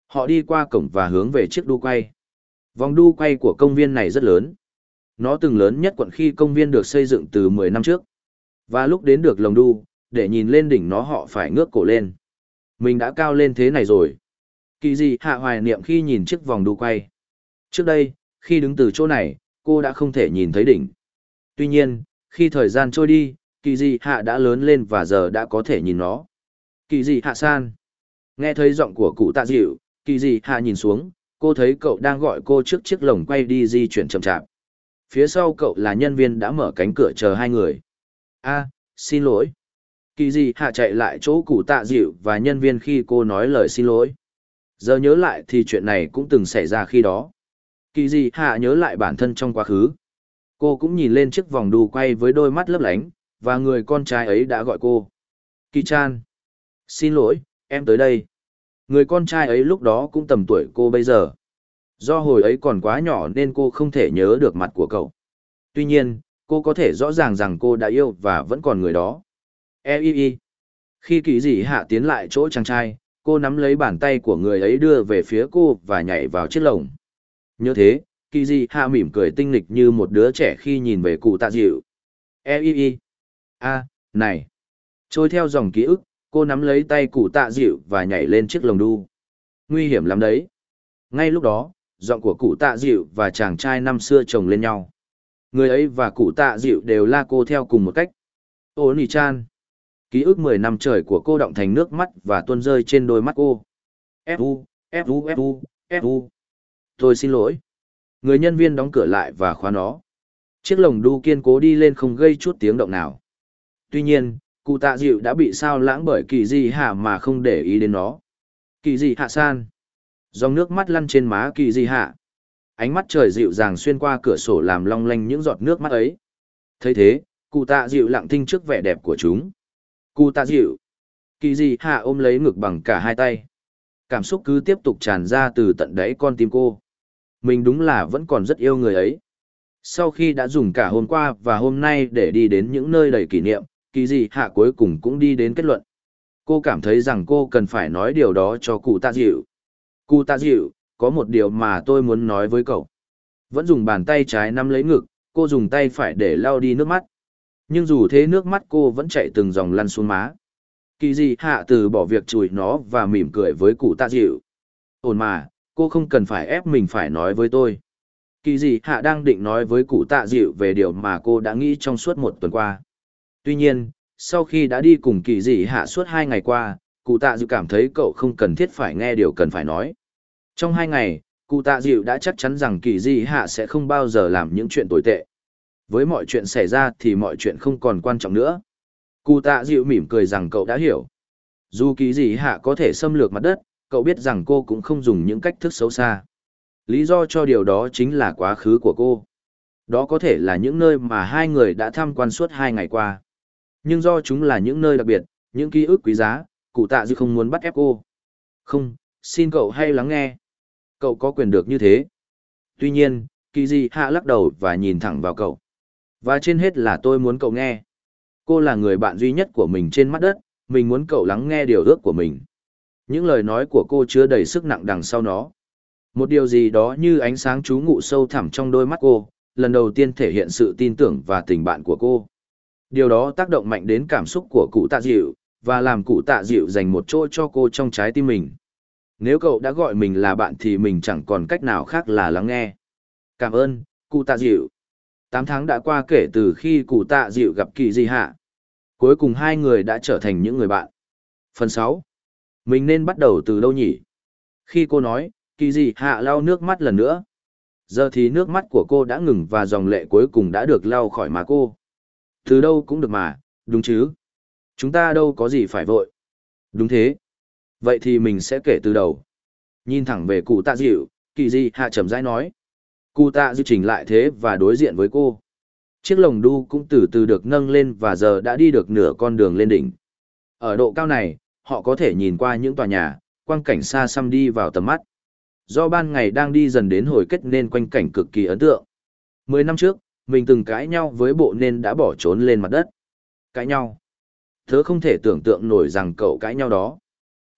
Họ đi qua cổng và hướng về chiếc đu quay. Vòng đu quay của công viên này rất lớn. Nó từng lớn nhất quận khi công viên được xây dựng từ 10 năm trước. Và lúc đến được lồng đu, để nhìn lên đỉnh nó họ phải ngước cổ lên. Mình đã cao lên thế này rồi. Kỳ gì hạ hoài niệm khi nhìn chiếc vòng đu quay. Trước đây, khi đứng từ chỗ này, cô đã không thể nhìn thấy đỉnh. Tuy nhiên, khi thời gian trôi đi, kỳ dị hạ đã lớn lên và giờ đã có thể nhìn nó. Kỳ dị hạ san. Nghe thấy giọng của cụ tạ dịu, kỳ dị hạ nhìn xuống, cô thấy cậu đang gọi cô trước chiếc lồng quay đi di chuyển chậm chạp. Phía sau cậu là nhân viên đã mở cánh cửa chờ hai người. a xin lỗi. Kỳ dị hạ chạy lại chỗ cụ tạ dịu và nhân viên khi cô nói lời xin lỗi. Giờ nhớ lại thì chuyện này cũng từng xảy ra khi đó. Kỳ dị hạ nhớ lại bản thân trong quá khứ. Cô cũng nhìn lên chiếc vòng đu quay với đôi mắt lấp lánh, và người con trai ấy đã gọi cô. Kỳ chan. Xin lỗi, em tới đây. Người con trai ấy lúc đó cũng tầm tuổi cô bây giờ. Do hồi ấy còn quá nhỏ nên cô không thể nhớ được mặt của cậu. Tuy nhiên, cô có thể rõ ràng rằng cô đã yêu và vẫn còn người đó. E y y. Khi kỳ dị hạ tiến lại chỗ chàng trai, cô nắm lấy bàn tay của người ấy đưa về phía cô và nhảy vào chiếc lồng. Như thế, kỳ dị hạ mỉm cười tinh lịch như một đứa trẻ khi nhìn về cụ tạ dịu. E y y. A, này. Trôi theo dòng ký ức, cô nắm lấy tay cụ tạ dịu và nhảy lên chiếc lồng đu. Nguy hiểm lắm đấy. Ngay lúc đó, giọng của cụ tạ dịu và chàng trai năm xưa chồng lên nhau. Người ấy và cụ tạ dịu đều la cô theo cùng một cách. Ô nì chan. Ký ức mười năm trời của cô động thành nước mắt và tuôn rơi trên đôi mắt cô. Fu, Fu, Fu, Fu. Tôi xin lỗi. Người nhân viên đóng cửa lại và khóa nó. Chiếc lồng đu kiên cố đi lên không gây chút tiếng động nào. Tuy nhiên, cụ tạ dịu đã bị sao lãng bởi kỳ dị hạ mà không để ý đến nó. Kỳ dị hạ san. Dòng nước mắt lăn trên má kỳ dị hạ. Ánh mắt trời dịu dàng xuyên qua cửa sổ làm long lanh những giọt nước mắt ấy. thấy thế, cụ tạ dịu lặng thinh trước vẻ đẹp của chúng. Cụ tạ dịu. Kỳ dị hạ ôm lấy ngực bằng cả hai tay. Cảm xúc cứ tiếp tục tràn ra từ tận đáy con tim cô. Mình đúng là vẫn còn rất yêu người ấy. Sau khi đã dùng cả hôm qua và hôm nay để đi đến những nơi đầy kỷ niệm, kỳ dị hạ cuối cùng cũng đi đến kết luận. Cô cảm thấy rằng cô cần phải nói điều đó cho cụ tạ dịu. Cụ tạ dịu, có một điều mà tôi muốn nói với cậu. Vẫn dùng bàn tay trái nắm lấy ngực, cô dùng tay phải để lau đi nước mắt. Nhưng dù thế nước mắt cô vẫn chạy từng dòng lăn xuống má. Kỳ dị hạ từ bỏ việc chùi nó và mỉm cười với cụ tạ dịu. Ổn mà, cô không cần phải ép mình phải nói với tôi. Kỳ dị hạ đang định nói với cụ tạ dịu về điều mà cô đã nghĩ trong suốt một tuần qua. Tuy nhiên, sau khi đã đi cùng kỳ dị hạ suốt hai ngày qua, cụ tạ dịu cảm thấy cậu không cần thiết phải nghe điều cần phải nói. Trong hai ngày, cụ tạ dịu đã chắc chắn rằng kỳ dị hạ sẽ không bao giờ làm những chuyện tồi tệ. Với mọi chuyện xảy ra thì mọi chuyện không còn quan trọng nữa. Cụ tạ dịu mỉm cười rằng cậu đã hiểu. Dù kỳ gì hạ có thể xâm lược mặt đất, cậu biết rằng cô cũng không dùng những cách thức xấu xa. Lý do cho điều đó chính là quá khứ của cô. Đó có thể là những nơi mà hai người đã tham quan suốt hai ngày qua. Nhưng do chúng là những nơi đặc biệt, những ký ức quý giá, cụ tạ dư không muốn bắt ép cô. Không, xin cậu hay lắng nghe. Cậu có quyền được như thế. Tuy nhiên, kỳ di hạ lắc đầu và nhìn thẳng vào cậu. Và trên hết là tôi muốn cậu nghe. Cô là người bạn duy nhất của mình trên mắt đất, mình muốn cậu lắng nghe điều ước của mình. Những lời nói của cô chứa đầy sức nặng đằng sau nó. Một điều gì đó như ánh sáng trú ngụ sâu thẳm trong đôi mắt cô, lần đầu tiên thể hiện sự tin tưởng và tình bạn của cô. Điều đó tác động mạnh đến cảm xúc của cụ tạ dịu, và làm cụ tạ dịu dành một chỗ cho cô trong trái tim mình. Nếu cậu đã gọi mình là bạn thì mình chẳng còn cách nào khác là lắng nghe. Cảm ơn, cụ tạ dịu. Tám tháng đã qua kể từ khi cụ tạ dịu gặp kỳ di hạ. Cuối cùng hai người đã trở thành những người bạn. Phần sáu, Mình nên bắt đầu từ đâu nhỉ? Khi cô nói, kỳ di hạ lau nước mắt lần nữa. Giờ thì nước mắt của cô đã ngừng và dòng lệ cuối cùng đã được lau khỏi má cô. Từ đâu cũng được mà, đúng chứ? Chúng ta đâu có gì phải vội. Đúng thế. Vậy thì mình sẽ kể từ đầu. Nhìn thẳng về cụ tạ dịu, kỳ di hạ trầm rãi nói. Cụ tạ dư chỉnh lại thế và đối diện với cô. Chiếc lồng đu cũng từ từ được nâng lên và giờ đã đi được nửa con đường lên đỉnh. Ở độ cao này, họ có thể nhìn qua những tòa nhà, quang cảnh xa xăm đi vào tầm mắt. Do ban ngày đang đi dần đến hồi kết nên quanh cảnh cực kỳ ấn tượng. Mười năm trước, mình từng cãi nhau với bộ nên đã bỏ trốn lên mặt đất. Cãi nhau. Thớ không thể tưởng tượng nổi rằng cậu cãi nhau đó.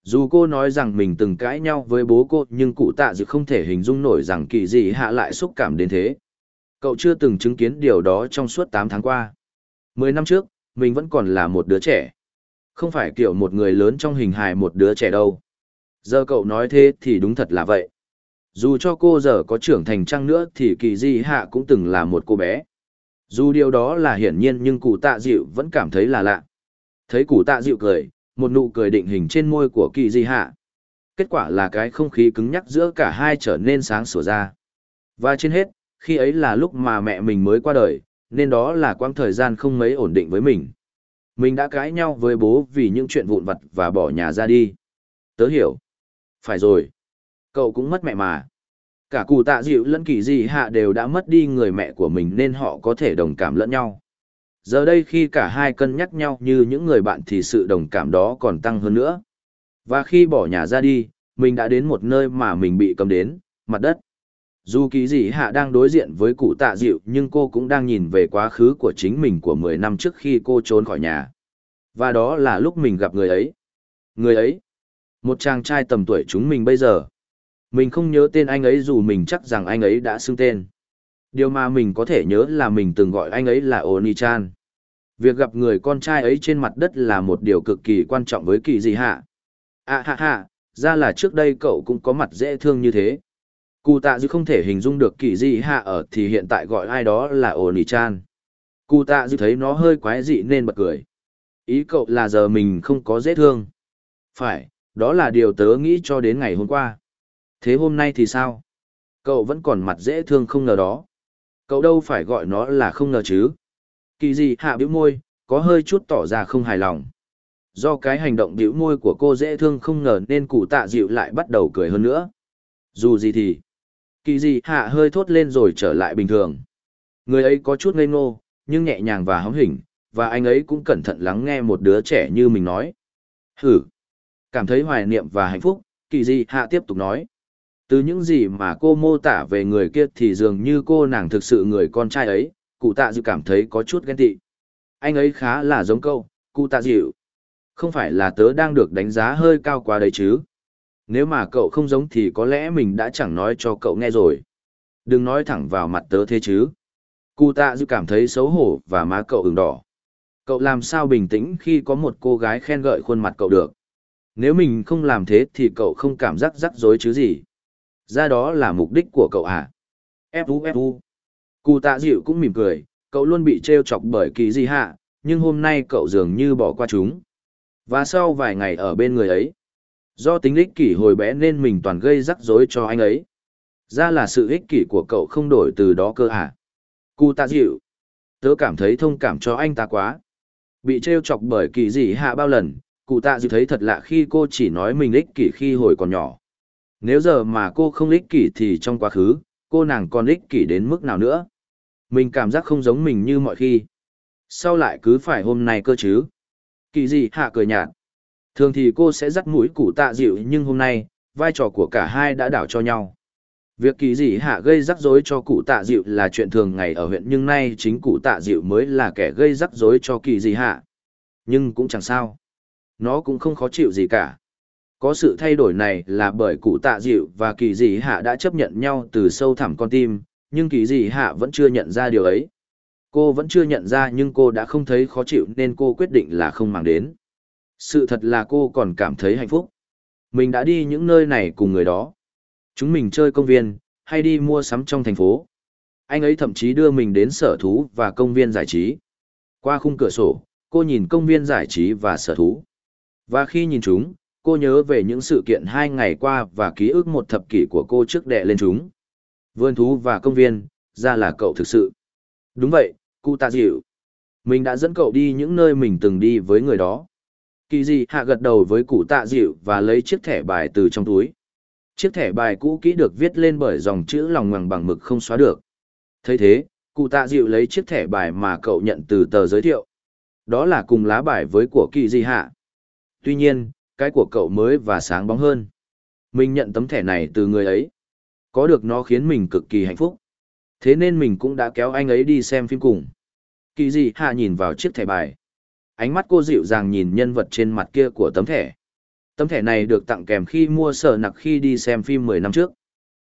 Dù cô nói rằng mình từng cãi nhau với bố cô nhưng cụ tạ dự không thể hình dung nổi rằng kỳ gì hạ lại xúc cảm đến thế. Cậu chưa từng chứng kiến điều đó trong suốt 8 tháng qua. Mười năm trước, mình vẫn còn là một đứa trẻ. Không phải kiểu một người lớn trong hình hài một đứa trẻ đâu. Giờ cậu nói thế thì đúng thật là vậy. Dù cho cô giờ có trưởng thành trăng nữa thì kỳ di hạ cũng từng là một cô bé. Dù điều đó là hiển nhiên nhưng cụ tạ dịu vẫn cảm thấy là lạ. Thấy cụ tạ dịu cười, một nụ cười định hình trên môi của kỳ di hạ. Kết quả là cái không khí cứng nhắc giữa cả hai trở nên sáng sủa ra. Và trên hết, khi ấy là lúc mà mẹ mình mới qua đời, nên đó là quãng thời gian không mấy ổn định với mình. Mình đã cãi nhau với bố vì những chuyện vụn vặt và bỏ nhà ra đi. Tớ hiểu. Phải rồi. Cậu cũng mất mẹ mà. Cả cụ tạ dịu lẫn kỳ Di hạ đều đã mất đi người mẹ của mình nên họ có thể đồng cảm lẫn nhau. Giờ đây khi cả hai cân nhắc nhau như những người bạn thì sự đồng cảm đó còn tăng hơn nữa. Và khi bỏ nhà ra đi, mình đã đến một nơi mà mình bị cầm đến, mặt đất. Dù kỳ dị hạ đang đối diện với cụ tạ dịu nhưng cô cũng đang nhìn về quá khứ của chính mình của 10 năm trước khi cô trốn khỏi nhà. Và đó là lúc mình gặp người ấy. Người ấy. Một chàng trai tầm tuổi chúng mình bây giờ. Mình không nhớ tên anh ấy dù mình chắc rằng anh ấy đã xưng tên. Điều mà mình có thể nhớ là mình từng gọi anh ấy là Oni-chan. Việc gặp người con trai ấy trên mặt đất là một điều cực kỳ quan trọng với kỳ gì hạ. À ha ha, ra là trước đây cậu cũng có mặt dễ thương như thế. Cụ tạ dư không thể hình dung được kỳ gì hạ ở thì hiện tại gọi ai đó là Oni-chan. Cụ tạ dư thấy nó hơi quái dị nên bật cười. Ý cậu là giờ mình không có dễ thương. Phải, đó là điều tớ nghĩ cho đến ngày hôm qua. Thế hôm nay thì sao? Cậu vẫn còn mặt dễ thương không ngờ đó. Cậu đâu phải gọi nó là không ngờ chứ. Kỳ gì hạ biểu môi, có hơi chút tỏ ra không hài lòng. Do cái hành động biểu môi của cô dễ thương không ngờ nên cụ tạ dịu lại bắt đầu cười hơn nữa. Dù gì thì, kỳ gì hạ hơi thốt lên rồi trở lại bình thường. Người ấy có chút ngây ngô, nhưng nhẹ nhàng và hóng hình và anh ấy cũng cẩn thận lắng nghe một đứa trẻ như mình nói. Hử! Cảm thấy hoài niệm và hạnh phúc, kỳ dị hạ tiếp tục nói. Từ những gì mà cô mô tả về người kia thì dường như cô nàng thực sự người con trai ấy, cụ tạ dịu cảm thấy có chút ghen tị. Anh ấy khá là giống câu, cụ tạ dịu. Không phải là tớ đang được đánh giá hơi cao quá đấy chứ. Nếu mà cậu không giống thì có lẽ mình đã chẳng nói cho cậu nghe rồi. Đừng nói thẳng vào mặt tớ thế chứ. Cụ tạ dịu cảm thấy xấu hổ và má cậu ửng đỏ. Cậu làm sao bình tĩnh khi có một cô gái khen gợi khuôn mặt cậu được. Nếu mình không làm thế thì cậu không cảm giác rắc rối chứ gì. Ra đó là mục đích của cậu à? Fu Fu. Cụ tạ dịu cũng mỉm cười, cậu luôn bị trêu chọc bởi kỳ gì hạ, nhưng hôm nay cậu dường như bỏ qua chúng. Và sau vài ngày ở bên người ấy, do tính ích kỷ hồi bé nên mình toàn gây rắc rối cho anh ấy. Ra là sự ích kỷ của cậu không đổi từ đó cơ à? Cụ tạ dịu. Tớ cảm thấy thông cảm cho anh ta quá. Bị trêu chọc bởi kỳ dị hạ bao lần, cụ tạ dịu thấy thật lạ khi cô chỉ nói mình ích kỷ khi hồi còn nhỏ. Nếu giờ mà cô không ích kỷ thì trong quá khứ, cô nàng còn ích kỷ đến mức nào nữa? Mình cảm giác không giống mình như mọi khi. Sao lại cứ phải hôm nay cơ chứ? Kỳ gì hạ cười nhạt. Thường thì cô sẽ dắt mũi cụ tạ dịu nhưng hôm nay, vai trò của cả hai đã đảo cho nhau. Việc kỳ dị hạ gây rắc rối cho cụ tạ dịu là chuyện thường ngày ở huyện nhưng nay chính cụ tạ dịu mới là kẻ gây rắc rối cho kỳ dị hạ. Nhưng cũng chẳng sao. Nó cũng không khó chịu gì cả. Có sự thay đổi này là bởi cụ tạ dịu và kỳ dị hạ đã chấp nhận nhau từ sâu thẳm con tim, nhưng kỳ dị hạ vẫn chưa nhận ra điều ấy. Cô vẫn chưa nhận ra nhưng cô đã không thấy khó chịu nên cô quyết định là không mang đến. Sự thật là cô còn cảm thấy hạnh phúc. Mình đã đi những nơi này cùng người đó. Chúng mình chơi công viên, hay đi mua sắm trong thành phố. Anh ấy thậm chí đưa mình đến sở thú và công viên giải trí. Qua khung cửa sổ, cô nhìn công viên giải trí và sở thú. Và khi nhìn chúng, cô nhớ về những sự kiện hai ngày qua và ký ức một thập kỷ của cô trước đệ lên chúng. Vườn thú và công viên, ra là cậu thực sự. Đúng vậy, cụ tạ dịu. Mình đã dẫn cậu đi những nơi mình từng đi với người đó. Kỳ gì hạ gật đầu với cụ tạ dịu và lấy chiếc thẻ bài từ trong túi. Chiếc thẻ bài cũ kỹ được viết lên bởi dòng chữ lòng ngoằng bằng mực không xóa được. thấy thế, cụ tạ dịu lấy chiếc thẻ bài mà cậu nhận từ tờ giới thiệu. Đó là cùng lá bài với của kỳ gì hạ. Tuy nhiên, cái của cậu mới và sáng bóng hơn. Mình nhận tấm thẻ này từ người ấy. Có được nó khiến mình cực kỳ hạnh phúc. Thế nên mình cũng đã kéo anh ấy đi xem phim cùng. Kỳ gì hạ nhìn vào chiếc thẻ bài. Ánh mắt cô dịu dàng nhìn nhân vật trên mặt kia của tấm thẻ. Tấm thẻ này được tặng kèm khi mua sở nặc khi đi xem phim 10 năm trước.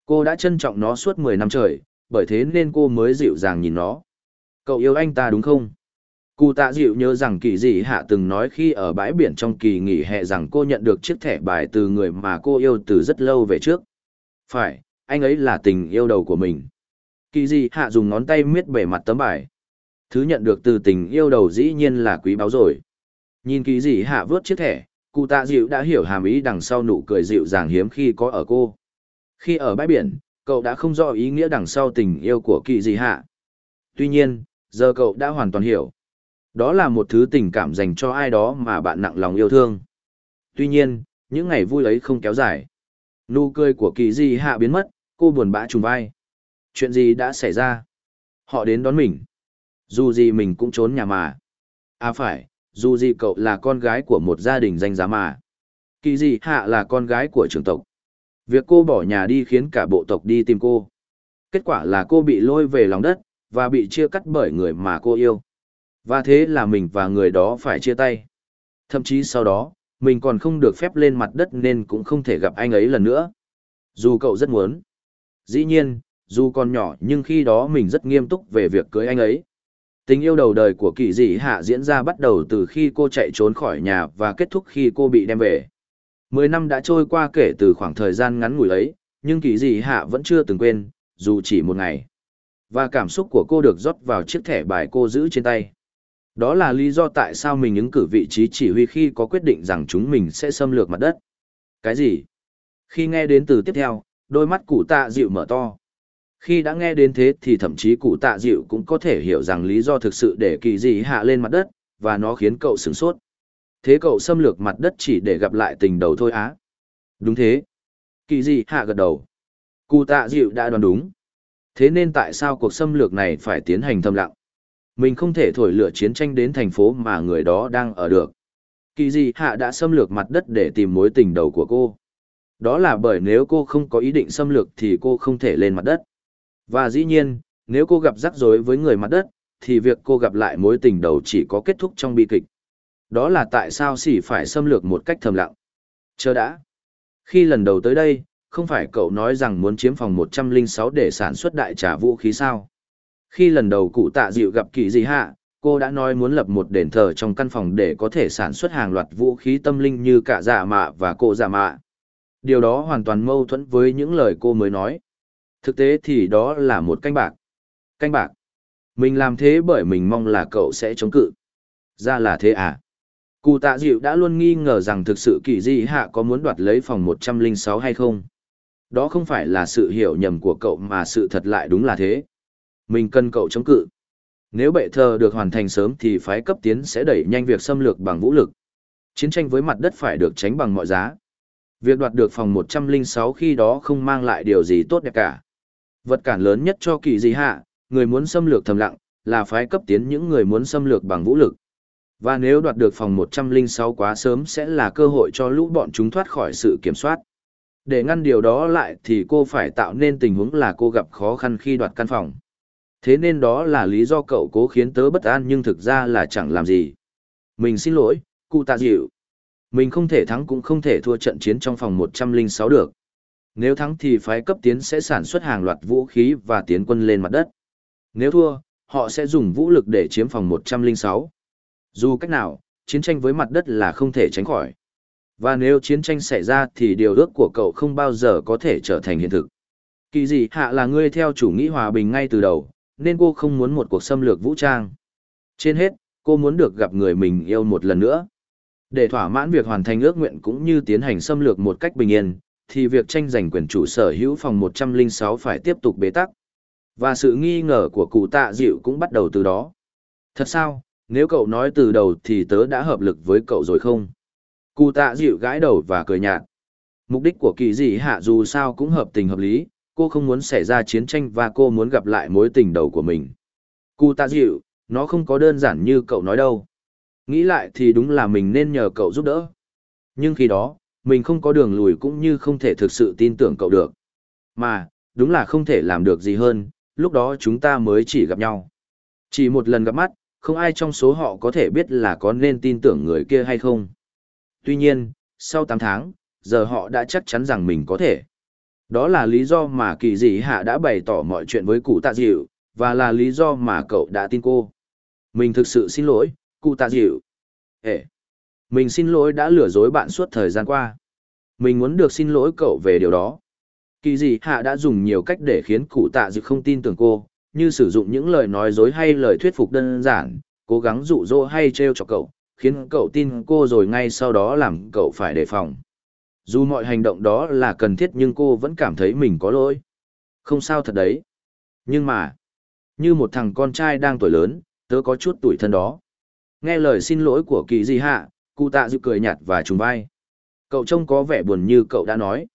Cô đã trân trọng nó suốt 10 năm trời, bởi thế nên cô mới dịu dàng nhìn nó. Cậu yêu anh ta đúng không? Cụ tạ dịu nhớ rằng kỳ dị hạ từng nói khi ở bãi biển trong kỳ nghỉ hè rằng cô nhận được chiếc thẻ bài từ người mà cô yêu từ rất lâu về trước. Phải, anh ấy là tình yêu đầu của mình. Kỳ dị hạ dùng ngón tay miết bề mặt tấm bài. Thứ nhận được từ tình yêu đầu dĩ nhiên là quý báu rồi. Nhìn kỳ dị hạ vớt chiếc thẻ, cụ tạ dịu đã hiểu hàm ý đằng sau nụ cười dịu dàng hiếm khi có ở cô. Khi ở bãi biển, cậu đã không rõ ý nghĩa đằng sau tình yêu của kỳ dị hạ. Tuy nhiên, giờ cậu đã hoàn toàn hiểu. Đó là một thứ tình cảm dành cho ai đó mà bạn nặng lòng yêu thương. Tuy nhiên, những ngày vui ấy không kéo dài. Nụ cười của kỳ dị hạ biến mất, cô buồn bã trùng vai. Chuyện gì đã xảy ra? Họ đến đón mình. Dù gì mình cũng trốn nhà mà. À phải, dù gì cậu là con gái của một gia đình danh giá mà. Kỳ dị hạ là con gái của trưởng tộc. Việc cô bỏ nhà đi khiến cả bộ tộc đi tìm cô. Kết quả là cô bị lôi về lòng đất, và bị chia cắt bởi người mà cô yêu. Và thế là mình và người đó phải chia tay. Thậm chí sau đó, mình còn không được phép lên mặt đất nên cũng không thể gặp anh ấy lần nữa. Dù cậu rất muốn. Dĩ nhiên, dù còn nhỏ nhưng khi đó mình rất nghiêm túc về việc cưới anh ấy. Tình yêu đầu đời của kỳ dị hạ diễn ra bắt đầu từ khi cô chạy trốn khỏi nhà và kết thúc khi cô bị đem về. Mười năm đã trôi qua kể từ khoảng thời gian ngắn ngủi ấy, nhưng kỳ dị hạ vẫn chưa từng quên, dù chỉ một ngày. Và cảm xúc của cô được rót vào chiếc thẻ bài cô giữ trên tay. Đó là lý do tại sao mình ứng cử vị trí chỉ huy khi có quyết định rằng chúng mình sẽ xâm lược mặt đất. Cái gì? Khi nghe đến từ tiếp theo, đôi mắt cụ tạ dịu mở to. Khi đã nghe đến thế thì thậm chí cụ tạ dịu cũng có thể hiểu rằng lý do thực sự để kỳ dị hạ lên mặt đất, và nó khiến cậu sửng sốt. Thế cậu xâm lược mặt đất chỉ để gặp lại tình đầu thôi á? Đúng thế. Kỳ dị hạ gật đầu. Cụ tạ dịu đã đoán đúng. Thế nên tại sao cuộc xâm lược này phải tiến hành thầm lặng? Mình không thể thổi lửa chiến tranh đến thành phố mà người đó đang ở được. Kỳ dị hạ đã xâm lược mặt đất để tìm mối tình đầu của cô. Đó là bởi nếu cô không có ý định xâm lược thì cô không thể lên mặt đất. Và dĩ nhiên, nếu cô gặp rắc rối với người mặt đất, thì việc cô gặp lại mối tình đầu chỉ có kết thúc trong bi kịch. Đó là tại sao sỉ phải xâm lược một cách thầm lặng. Chờ đã. Khi lần đầu tới đây, không phải cậu nói rằng muốn chiếm phòng 106 để sản xuất đại trà vũ khí sao? Khi lần đầu cụ tạ dịu gặp kỳ dị hạ, cô đã nói muốn lập một đền thờ trong căn phòng để có thể sản xuất hàng loạt vũ khí tâm linh như cả giả mạ và cô giả mạ. Điều đó hoàn toàn mâu thuẫn với những lời cô mới nói. Thực tế thì đó là một canh bạc. Canh bạc. Mình làm thế bởi mình mong là cậu sẽ chống cự. Ra là thế à? Cụ tạ dịu đã luôn nghi ngờ rằng thực sự kỳ di hạ có muốn đoạt lấy phòng 106 hay không. Đó không phải là sự hiểu nhầm của cậu mà sự thật lại đúng là thế. Mình cần cậu chống cự. Nếu bệ thờ được hoàn thành sớm thì phái cấp tiến sẽ đẩy nhanh việc xâm lược bằng vũ lực. Chiến tranh với mặt đất phải được tránh bằng mọi giá. Việc đoạt được phòng 106 khi đó không mang lại điều gì tốt đẹp cả. Vật cản lớn nhất cho kỳ dị hạ, người muốn xâm lược thầm lặng, là phái cấp tiến những người muốn xâm lược bằng vũ lực. Và nếu đoạt được phòng 106 quá sớm sẽ là cơ hội cho lũ bọn chúng thoát khỏi sự kiểm soát. Để ngăn điều đó lại thì cô phải tạo nên tình huống là cô gặp khó khăn khi đoạt căn phòng. Thế nên đó là lý do cậu cố khiến tớ bất an nhưng thực ra là chẳng làm gì. Mình xin lỗi, cụ tạ dịu. Mình không thể thắng cũng không thể thua trận chiến trong phòng 106 được. Nếu thắng thì phái cấp tiến sẽ sản xuất hàng loạt vũ khí và tiến quân lên mặt đất. Nếu thua, họ sẽ dùng vũ lực để chiếm phòng 106. Dù cách nào, chiến tranh với mặt đất là không thể tránh khỏi. Và nếu chiến tranh xảy ra thì điều ước của cậu không bao giờ có thể trở thành hiện thực. Kỳ dị hạ là ngươi theo chủ nghĩa hòa bình ngay từ đầu, nên cô không muốn một cuộc xâm lược vũ trang. Trên hết, cô muốn được gặp người mình yêu một lần nữa. Để thỏa mãn việc hoàn thành ước nguyện cũng như tiến hành xâm lược một cách bình yên, thì việc tranh giành quyền chủ sở hữu phòng 106 phải tiếp tục bế tắc. Và sự nghi ngờ của cụ tạ dịu cũng bắt đầu từ đó. Thật sao, nếu cậu nói từ đầu thì tớ đã hợp lực với cậu rồi không? Cụ tạ dịu gãi đầu và cười nhạt. Mục đích của kỳ dị hạ dù sao cũng hợp tình hợp lý, cô không muốn xảy ra chiến tranh và cô muốn gặp lại mối tình đầu của mình. Cụ tạ dịu, nó không có đơn giản như cậu nói đâu. Nghĩ lại thì đúng là mình nên nhờ cậu giúp đỡ. Nhưng khi đó, mình không có đường lùi cũng như không thể thực sự tin tưởng cậu được. Mà, đúng là không thể làm được gì hơn, lúc đó chúng ta mới chỉ gặp nhau. Chỉ một lần gặp mắt, không ai trong số họ có thể biết là có nên tin tưởng người kia hay không. Tuy nhiên, sau 8 tháng, giờ họ đã chắc chắn rằng mình có thể. Đó là lý do mà kỳ dị hạ đã bày tỏ mọi chuyện với cụ tạ dịu, và là lý do mà cậu đã tin cô. Mình thực sự xin lỗi, cụ tạ dịu. Ê! Mình xin lỗi đã lừa dối bạn suốt thời gian qua. Mình muốn được xin lỗi cậu về điều đó. Kỳ dị hạ đã dùng nhiều cách để khiến cụ tạ dịu không tin tưởng cô, như sử dụng những lời nói dối hay lời thuyết phục đơn giản, cố gắng dụ dỗ hay trêu cho cậu, khiến cậu tin cô rồi ngay sau đó làm cậu phải đề phòng. Dù mọi hành động đó là cần thiết nhưng cô vẫn cảm thấy mình có lỗi. Không sao thật đấy. Nhưng mà, như một thằng con trai đang tuổi lớn, tớ có chút tuổi thân đó. Nghe lời xin lỗi của kỳ di hạ, cụ tạ dư cười nhạt và trùng vai. Cậu trông có vẻ buồn như cậu đã nói.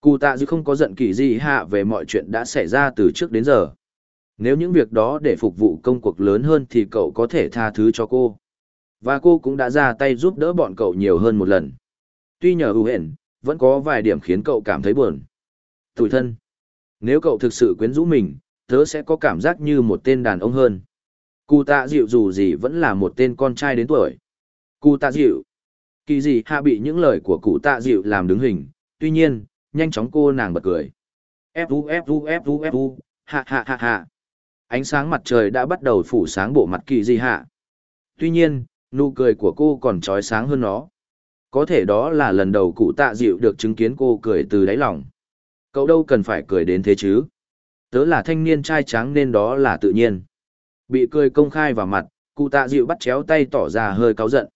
Cụ tạ dư không có giận kỳ di hạ về mọi chuyện đã xảy ra từ trước đến giờ. Nếu những việc đó để phục vụ công cuộc lớn hơn thì cậu có thể tha thứ cho cô. Và cô cũng đã ra tay giúp đỡ bọn cậu nhiều hơn một lần. Tuy nhờ ưu hển, vẫn có vài điểm khiến cậu cảm thấy buồn. Tủi thân. Nếu cậu thực sự quyến rũ mình, tớ sẽ có cảm giác như một tên đàn ông hơn. Cụ tạ dịu dù gì vẫn là một tên con trai đến tuổi. Cụ tạ dịu. Kỳ gì hạ bị những lời của cụ tạ dịu làm đứng hình, tuy nhiên, nhanh chóng cô nàng bật cười. Fu fu fu fu, hạ hạ hạ hạ. Ánh sáng mặt trời đã bắt đầu phủ sáng bộ mặt kỳ gì hạ. Tuy nhiên, nụ cười của cô còn trói sáng hơn nó. Có thể đó là lần đầu cụ tạ dịu được chứng kiến cô cười từ đáy lòng. Cậu đâu cần phải cười đến thế chứ. Tớ là thanh niên trai trắng nên đó là tự nhiên. Bị cười công khai vào mặt, cụ tạ dịu bắt chéo tay tỏ ra hơi cáu giận.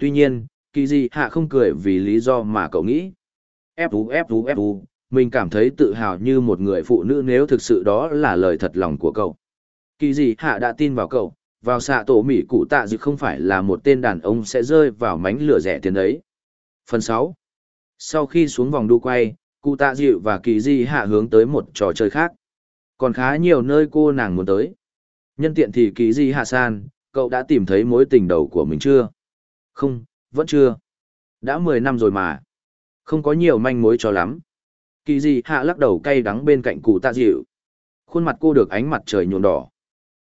Tuy nhiên, kỳ gì hạ không cười vì lý do mà cậu nghĩ. Fu ép Fu, mình cảm thấy tự hào như một người phụ nữ nếu thực sự đó là lời thật lòng của cậu. Kỳ gì hạ đã tin vào cậu, vào xạ tổ mỹ cụ tạ dự không phải là một tên đàn ông sẽ rơi vào mánh lửa rẻ tiền đấy. Phần 6 Sau khi xuống vòng đu quay, cụ tạ dịu và kỳ di hạ hướng tới một trò chơi khác. Còn khá nhiều nơi cô nàng muốn tới. Nhân tiện thì kỳ di hạ san, cậu đã tìm thấy mối tình đầu của mình chưa? Không, vẫn chưa. Đã 10 năm rồi mà. Không có nhiều manh mối cho lắm. Kỳ di hạ lắc đầu cay đắng bên cạnh cụ tạ dịu. Khuôn mặt cô được ánh mặt trời nhuộm đỏ.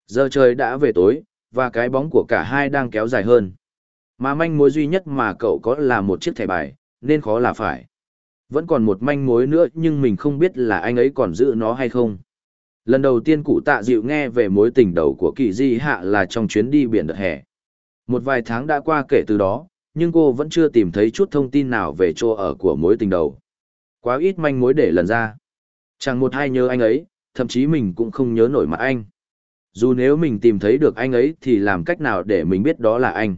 Giờ trời đã về tối, và cái bóng của cả hai đang kéo dài hơn. Mà manh mối duy nhất mà cậu có là một chiếc thẻ bài, nên khó là phải. Vẫn còn một manh mối nữa nhưng mình không biết là anh ấy còn giữ nó hay không. Lần đầu tiên cụ tạ dịu nghe về mối tình đầu của kỳ di hạ là trong chuyến đi biển đợt hè. Một vài tháng đã qua kể từ đó, nhưng cô vẫn chưa tìm thấy chút thông tin nào về chỗ ở của mối tình đầu. Quá ít manh mối để lần ra. Chẳng một ai nhớ anh ấy, thậm chí mình cũng không nhớ nổi mặt anh. Dù nếu mình tìm thấy được anh ấy thì làm cách nào để mình biết đó là anh.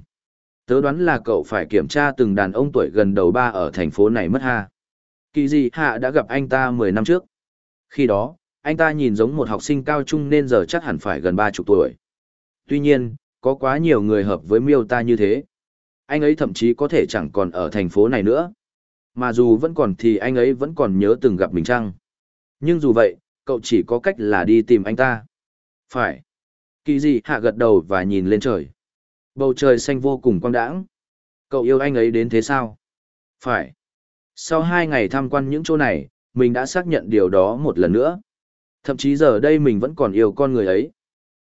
Tớ đoán là cậu phải kiểm tra từng đàn ông tuổi gần đầu ba ở thành phố này mất ha. Kỳ gì hạ đã gặp anh ta 10 năm trước. Khi đó, anh ta nhìn giống một học sinh cao trung nên giờ chắc hẳn phải gần ba chục tuổi. Tuy nhiên, có quá nhiều người hợp với miêu ta như thế. Anh ấy thậm chí có thể chẳng còn ở thành phố này nữa. Mà dù vẫn còn thì anh ấy vẫn còn nhớ từng gặp mình chăng. Nhưng dù vậy, cậu chỉ có cách là đi tìm anh ta. Phải. Kỳ dị hạ gật đầu và nhìn lên trời. Bầu trời xanh vô cùng quang đãng. Cậu yêu anh ấy đến thế sao? Phải. Sau hai ngày tham quan những chỗ này, mình đã xác nhận điều đó một lần nữa. Thậm chí giờ đây mình vẫn còn yêu con người ấy.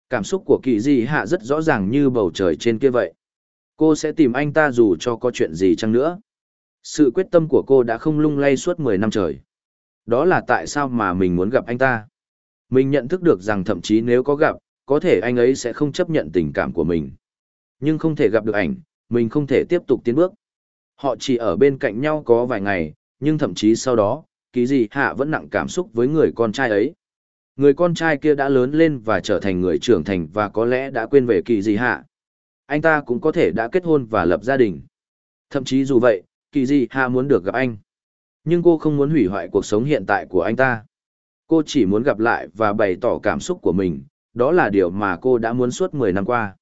Cảm xúc của kỳ dị hạ rất rõ ràng như bầu trời trên kia vậy. Cô sẽ tìm anh ta dù cho có chuyện gì chăng nữa. Sự quyết tâm của cô đã không lung lay suốt 10 năm trời. Đó là tại sao mà mình muốn gặp anh ta. Mình nhận thức được rằng thậm chí nếu có gặp, có thể anh ấy sẽ không chấp nhận tình cảm của mình. Nhưng không thể gặp được ảnh, mình không thể tiếp tục tiến bước. Họ chỉ ở bên cạnh nhau có vài ngày, nhưng thậm chí sau đó, ký gì hạ vẫn nặng cảm xúc với người con trai ấy. Người con trai kia đã lớn lên và trở thành người trưởng thành và có lẽ đã quên về kỳ gì hạ. Anh ta cũng có thể đã kết hôn và lập gia đình. Thậm chí dù vậy, kỳ gì hạ muốn được gặp anh. Nhưng cô không muốn hủy hoại cuộc sống hiện tại của anh ta. Cô chỉ muốn gặp lại và bày tỏ cảm xúc của mình, đó là điều mà cô đã muốn suốt 10 năm qua.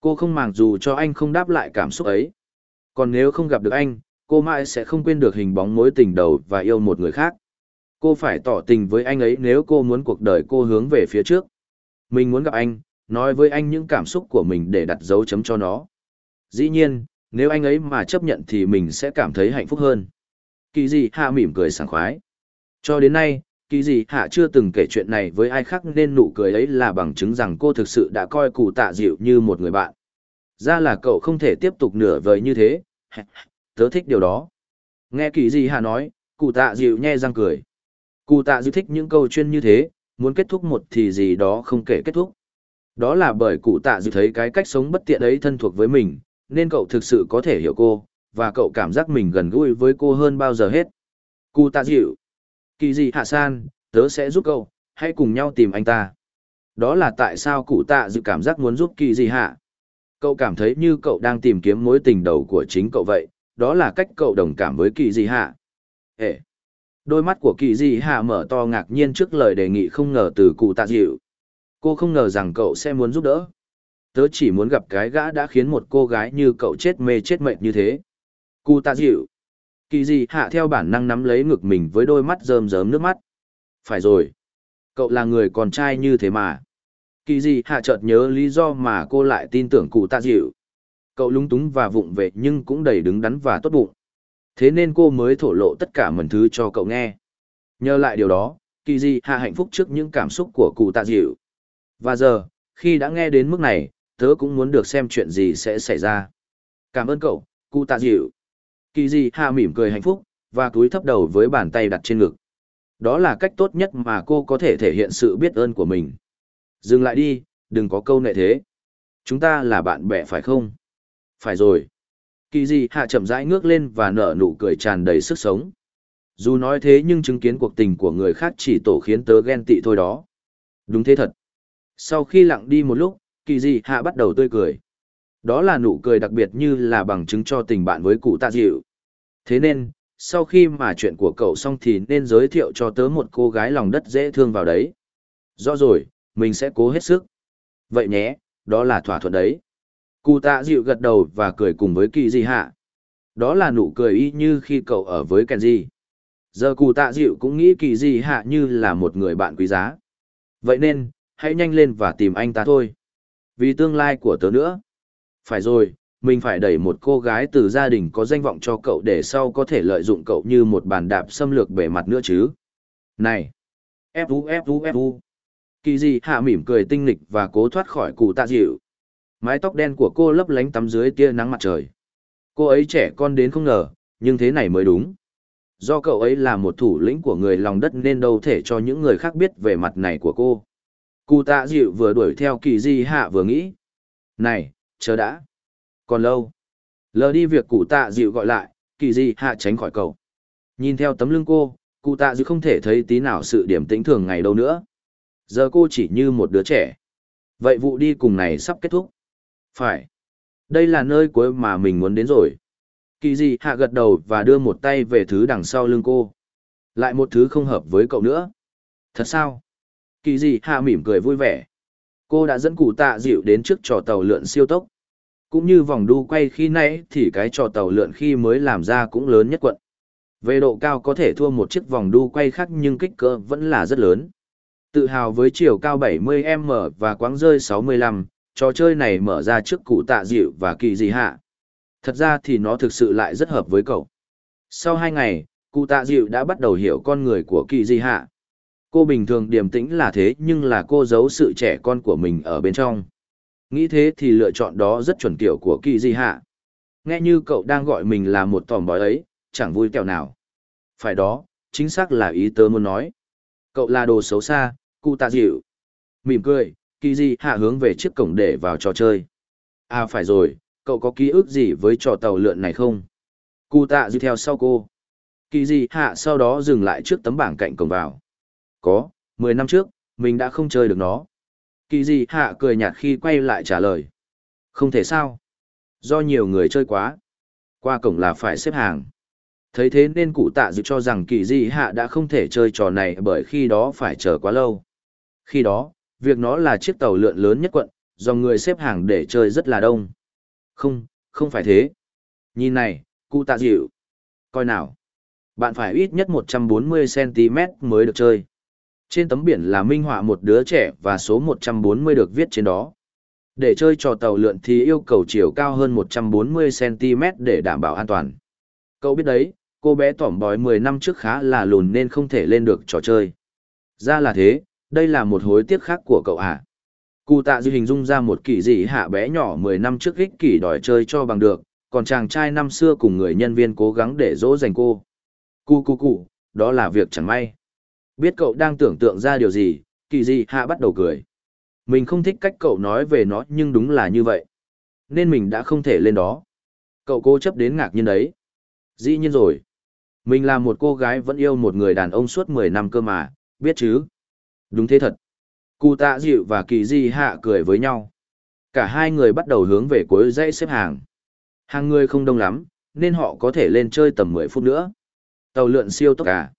Cô không màng dù cho anh không đáp lại cảm xúc ấy. Còn nếu không gặp được anh, cô mãi sẽ không quên được hình bóng mối tình đầu và yêu một người khác. Cô phải tỏ tình với anh ấy nếu cô muốn cuộc đời cô hướng về phía trước. Mình muốn gặp anh, nói với anh những cảm xúc của mình để đặt dấu chấm cho nó. Dĩ nhiên, nếu anh ấy mà chấp nhận thì mình sẽ cảm thấy hạnh phúc hơn. Kỳ dị hạ mỉm cười sảng khoái. Cho đến nay, kỳ gì hạ chưa từng kể chuyện này với ai khác nên nụ cười ấy là bằng chứng rằng cô thực sự đã coi cụ tạ dịu như một người bạn. Ra là cậu không thể tiếp tục nửa vời như thế, tớ thích điều đó. Nghe kỳ gì hạ nói, cụ tạ dịu nhe răng cười. Cụ tạ dịu thích những câu chuyên như thế, muốn kết thúc một thì gì đó không kể kết thúc. Đó là bởi cụ tạ dịu thấy cái cách sống bất tiện ấy thân thuộc với mình, nên cậu thực sự có thể hiểu cô, và cậu cảm giác mình gần gũi với cô hơn bao giờ hết. Cụ tạ dịu. Kỳ gì hạ san, tớ sẽ giúp cậu, hãy cùng nhau tìm anh ta. Đó là tại sao cụ tạ dự cảm giác muốn giúp kỳ gì hạ. Cậu cảm thấy như cậu đang tìm kiếm mối tình đầu của chính cậu vậy, đó là cách cậu đồng cảm với kỳ gì hạ. Ê! Đôi mắt của kỳ dị hạ mở to ngạc nhiên trước lời đề nghị không ngờ từ cụ tạ dịu. Cô không ngờ rằng cậu sẽ muốn giúp đỡ. Tớ chỉ muốn gặp cái gã đã khiến một cô gái như cậu chết mê chết mệt như thế. Cụ tạ dịu. Kỳ dị hạ theo bản năng nắm lấy ngực mình với đôi mắt rơm rớm nước mắt. Phải rồi. Cậu là người con trai như thế mà. Kỳ dị hạ chợt nhớ lý do mà cô lại tin tưởng cụ tạ dịu. Cậu lúng túng và vụng về nhưng cũng đầy đứng đắn và tốt bụng. Thế nên cô mới thổ lộ tất cả mần thứ cho cậu nghe. Nhờ lại điều đó, kỳ dị hạ hạnh phúc trước những cảm xúc của cụ tạ dịu. Và giờ, khi đã nghe đến mức này, tớ cũng muốn được xem chuyện gì sẽ xảy ra. Cảm ơn cậu, cụ tạ dịu. Kỳ dị hạ mỉm cười hạnh phúc, và cúi thấp đầu với bàn tay đặt trên ngực. Đó là cách tốt nhất mà cô có thể thể hiện sự biết ơn của mình. Dừng lại đi, đừng có câu nệ thế. Chúng ta là bạn bè phải không? Phải rồi. Kỳ dị hạ chậm rãi ngước lên và nở nụ cười tràn đầy sức sống. Dù nói thế nhưng chứng kiến cuộc tình của người khác chỉ tổ khiến tớ ghen tị thôi đó. Đúng thế thật. Sau khi lặng đi một lúc, kỳ dị hạ bắt đầu tươi cười. Đó là nụ cười đặc biệt như là bằng chứng cho tình bạn với cụ tạ dịu. Thế nên, sau khi mà chuyện của cậu xong thì nên giới thiệu cho tớ một cô gái lòng đất dễ thương vào đấy. Rõ rồi, mình sẽ cố hết sức. Vậy nhé, đó là thỏa thuận đấy. Cụ tạ dịu gật đầu và cười cùng với kỳ di hạ. Đó là nụ cười y như khi cậu ở với Kenji. Giờ cụ tạ dịu cũng nghĩ kỳ di hạ như là một người bạn quý giá. Vậy nên, hãy nhanh lên và tìm anh ta thôi. Vì tương lai của tớ nữa. Phải rồi, mình phải đẩy một cô gái từ gia đình có danh vọng cho cậu để sau có thể lợi dụng cậu như một bàn đạp xâm lược bề mặt nữa chứ. Này! Fu Fu Fu! Kỳ di hạ mỉm cười tinh nghịch và cố thoát khỏi cụ tạ dịu. Mái tóc đen của cô lấp lánh tắm dưới tia nắng mặt trời. Cô ấy trẻ con đến không ngờ, nhưng thế này mới đúng. Do cậu ấy là một thủ lĩnh của người lòng đất nên đâu thể cho những người khác biết về mặt này của cô. Cụ tạ dịu vừa đuổi theo kỳ di hạ vừa nghĩ. Này, chờ đã. Còn lâu. Lờ đi việc cụ tạ dịu gọi lại, kỳ di hạ tránh khỏi cậu. Nhìn theo tấm lưng cô, cụ tạ dịu không thể thấy tí nào sự điểm tĩnh thường ngày đâu nữa. Giờ cô chỉ như một đứa trẻ. Vậy vụ đi cùng này sắp kết thúc. Phải. Đây là nơi cuối mà mình muốn đến rồi. Kỳ dị hạ gật đầu và đưa một tay về thứ đằng sau lưng cô. Lại một thứ không hợp với cậu nữa. Thật sao? Kỳ dị hạ mỉm cười vui vẻ. Cô đã dẫn cụ tạ dịu đến trước trò tàu lượn siêu tốc. Cũng như vòng đu quay khi nãy thì cái trò tàu lượn khi mới làm ra cũng lớn nhất quận. Về độ cao có thể thua một chiếc vòng đu quay khác nhưng kích cỡ vẫn là rất lớn. Tự hào với chiều cao 70m và quãng rơi 65, trò chơi này mở ra trước cụ tạ dịu và kỳ dị hạ. Thật ra thì nó thực sự lại rất hợp với cậu. Sau hai ngày, cụ tạ dịu đã bắt đầu hiểu con người của kỳ dị hạ. Cô bình thường điềm tĩnh là thế nhưng là cô giấu sự trẻ con của mình ở bên trong. Nghĩ thế thì lựa chọn đó rất chuẩn kiểu của kỳ dị hạ. Nghe như cậu đang gọi mình là một tòm bói ấy, chẳng vui kẹo nào. Phải đó, chính xác là ý tớ muốn nói. Cậu là đồ xấu xa, cụ tạ dịu. Mỉm cười, kỳ di hạ hướng về chiếc cổng để vào trò chơi à phải rồi cậu có ký ức gì với trò tàu lượn này không cụ tạ dịu theo sau cô kỳ di hạ sau đó dừng lại trước tấm bảng cạnh cổng vào có mười năm trước mình đã không chơi được nó kỳ di hạ cười nhạt khi quay lại trả lời không thể sao do nhiều người chơi quá qua cổng là phải xếp hàng Thấy thế nên cụ tạ dự cho rằng kỳ di hạ đã không thể chơi trò này bởi khi đó phải chờ quá lâu. Khi đó, việc nó là chiếc tàu lượn lớn nhất quận, do người xếp hàng để chơi rất là đông. Không, không phải thế. Nhìn này, cụ tạ dịu. Coi nào. Bạn phải ít nhất 140cm mới được chơi. Trên tấm biển là minh họa một đứa trẻ và số 140 được viết trên đó. Để chơi trò tàu lượn thì yêu cầu chiều cao hơn 140cm để đảm bảo an toàn. Cậu biết đấy, cô bé tỏm bói 10 năm trước khá là lùn nên không thể lên được trò chơi. Ra là thế, đây là một hối tiếc khác của cậu à. Cụ tạ dư hình dung ra một kỳ dị hạ bé nhỏ 10 năm trước ích kỷ đòi chơi cho bằng được, còn chàng trai năm xưa cùng người nhân viên cố gắng để dỗ dành cô. Cụ cụ cụ, đó là việc chẳng may. Biết cậu đang tưởng tượng ra điều gì, kỳ dị hạ bắt đầu cười. Mình không thích cách cậu nói về nó nhưng đúng là như vậy. Nên mình đã không thể lên đó. Cậu cố chấp đến ngạc nhiên đấy. Dĩ nhiên rồi. Mình là một cô gái vẫn yêu một người đàn ông suốt 10 năm cơ mà, biết chứ? Đúng thế thật. Cụ tạ dịu và kỳ di hạ cười với nhau. Cả hai người bắt đầu hướng về cuối dãy xếp hàng. Hàng người không đông lắm, nên họ có thể lên chơi tầm 10 phút nữa. Tàu lượn siêu tốc cả.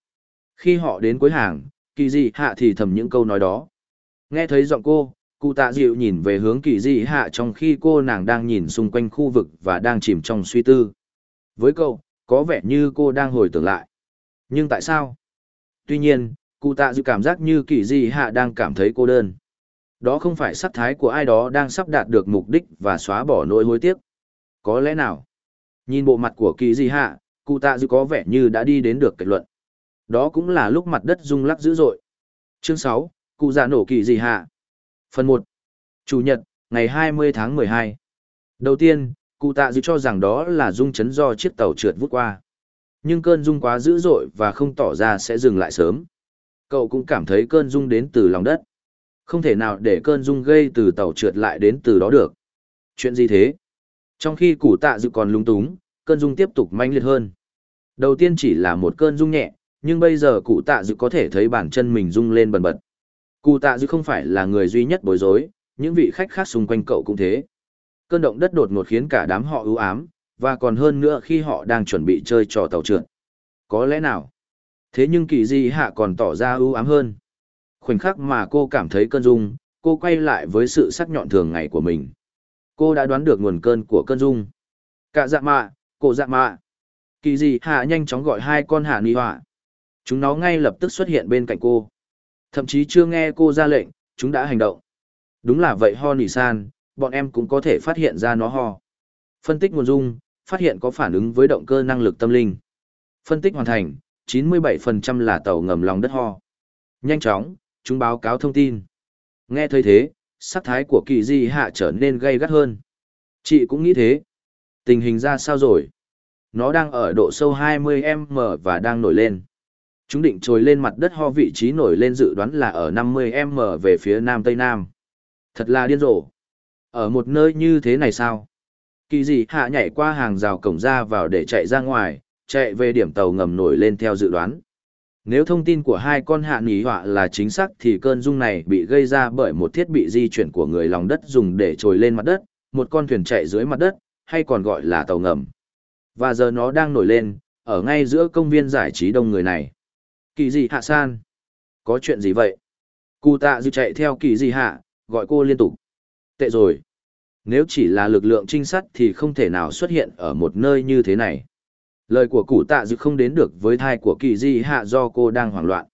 Khi họ đến cuối hàng, kỳ Dị hạ thì thầm những câu nói đó. Nghe thấy giọng cô, cụ tạ dịu nhìn về hướng kỳ Dị hạ trong khi cô nàng đang nhìn xung quanh khu vực và đang chìm trong suy tư. Với cậu, có vẻ như cô đang hồi tưởng lại. Nhưng tại sao? Tuy nhiên, cụ tạ dịu cảm giác như kỳ Dị hạ đang cảm thấy cô đơn. Đó không phải sắc thái của ai đó đang sắp đạt được mục đích và xóa bỏ nỗi hối tiếc. Có lẽ nào? Nhìn bộ mặt của kỳ Dị hạ, cụ tạ dịu có vẻ như đã đi đến được kết luận. Đó cũng là lúc mặt đất rung lắc dữ dội. Chương 6, cụ già nổ kỳ gì hạ. Phần 1. Chủ nhật, ngày 20 tháng 12. Đầu tiên, cụ tạ dịu cho rằng đó là rung chấn do chiếc tàu trượt vút qua. Nhưng cơn rung quá dữ dội và không tỏ ra sẽ dừng lại sớm. Cậu cũng cảm thấy cơn rung đến từ lòng đất. Không thể nào để cơn rung gây từ tàu trượt lại đến từ đó được. Chuyện gì thế? Trong khi cụ tạ dự còn lung túng, cơn rung tiếp tục manh liệt hơn. Đầu tiên chỉ là một cơn rung nhẹ, nhưng bây giờ cụ tạ dự có thể thấy bàn chân mình rung lên bần bật. Cụ tạ dự không phải là người duy nhất bối rối, những vị khách khác xung quanh cậu cũng thế. Cơn động đất đột ngột khiến cả đám họ ưu ám, và còn hơn nữa khi họ đang chuẩn bị chơi trò tàu trượt. Có lẽ nào? Thế nhưng kỳ di hạ còn tỏ ra ưu ám hơn. Khoảnh khắc mà cô cảm thấy cơn rung, cô quay lại với sự sắc nhọn thường ngày của mình. Cô đã đoán được nguồn cơn của cơn rung. Cả dạ mạ, cổ dạ mạ. Kỳ di hạ nhanh chóng gọi hai con hạ ni họa. Chúng nó ngay lập tức xuất hiện bên cạnh cô. Thậm chí chưa nghe cô ra lệnh, chúng đã hành động. Đúng là vậy ho nỉ san, bọn em cũng có thể phát hiện ra nó ho. Phân tích nguồn dung, phát hiện có phản ứng với động cơ năng lực tâm linh. Phân tích hoàn thành, 97% là tàu ngầm lòng đất ho. Nhanh chóng, chúng báo cáo thông tin. Nghe thấy thế, sắc thái của kỳ di hạ trở nên gay gắt hơn. Chị cũng nghĩ thế. Tình hình ra sao rồi? Nó đang ở độ sâu 20m và đang nổi lên. Chúng định trồi lên mặt đất ho vị trí nổi lên dự đoán là ở 50m về phía nam tây nam. Thật là điên rồ. Ở một nơi như thế này sao? Kỳ dị hạ nhảy qua hàng rào cổng ra vào để chạy ra ngoài, chạy về điểm tàu ngầm nổi lên theo dự đoán. Nếu thông tin của hai con hạ nỉ họa là chính xác thì cơn rung này bị gây ra bởi một thiết bị di chuyển của người lòng đất dùng để trồi lên mặt đất, một con thuyền chạy dưới mặt đất, hay còn gọi là tàu ngầm. Và giờ nó đang nổi lên, ở ngay giữa công viên giải trí đông người này. Kỳ dị hạ san? Có chuyện gì vậy? Cụ tạ dư chạy theo kỳ dị hạ, gọi cô liên tục. Tệ rồi. Nếu chỉ là lực lượng trinh sát thì không thể nào xuất hiện ở một nơi như thế này. Lời của cụ tạ dư không đến được với thai của kỳ Dị hạ do cô đang hoảng loạn.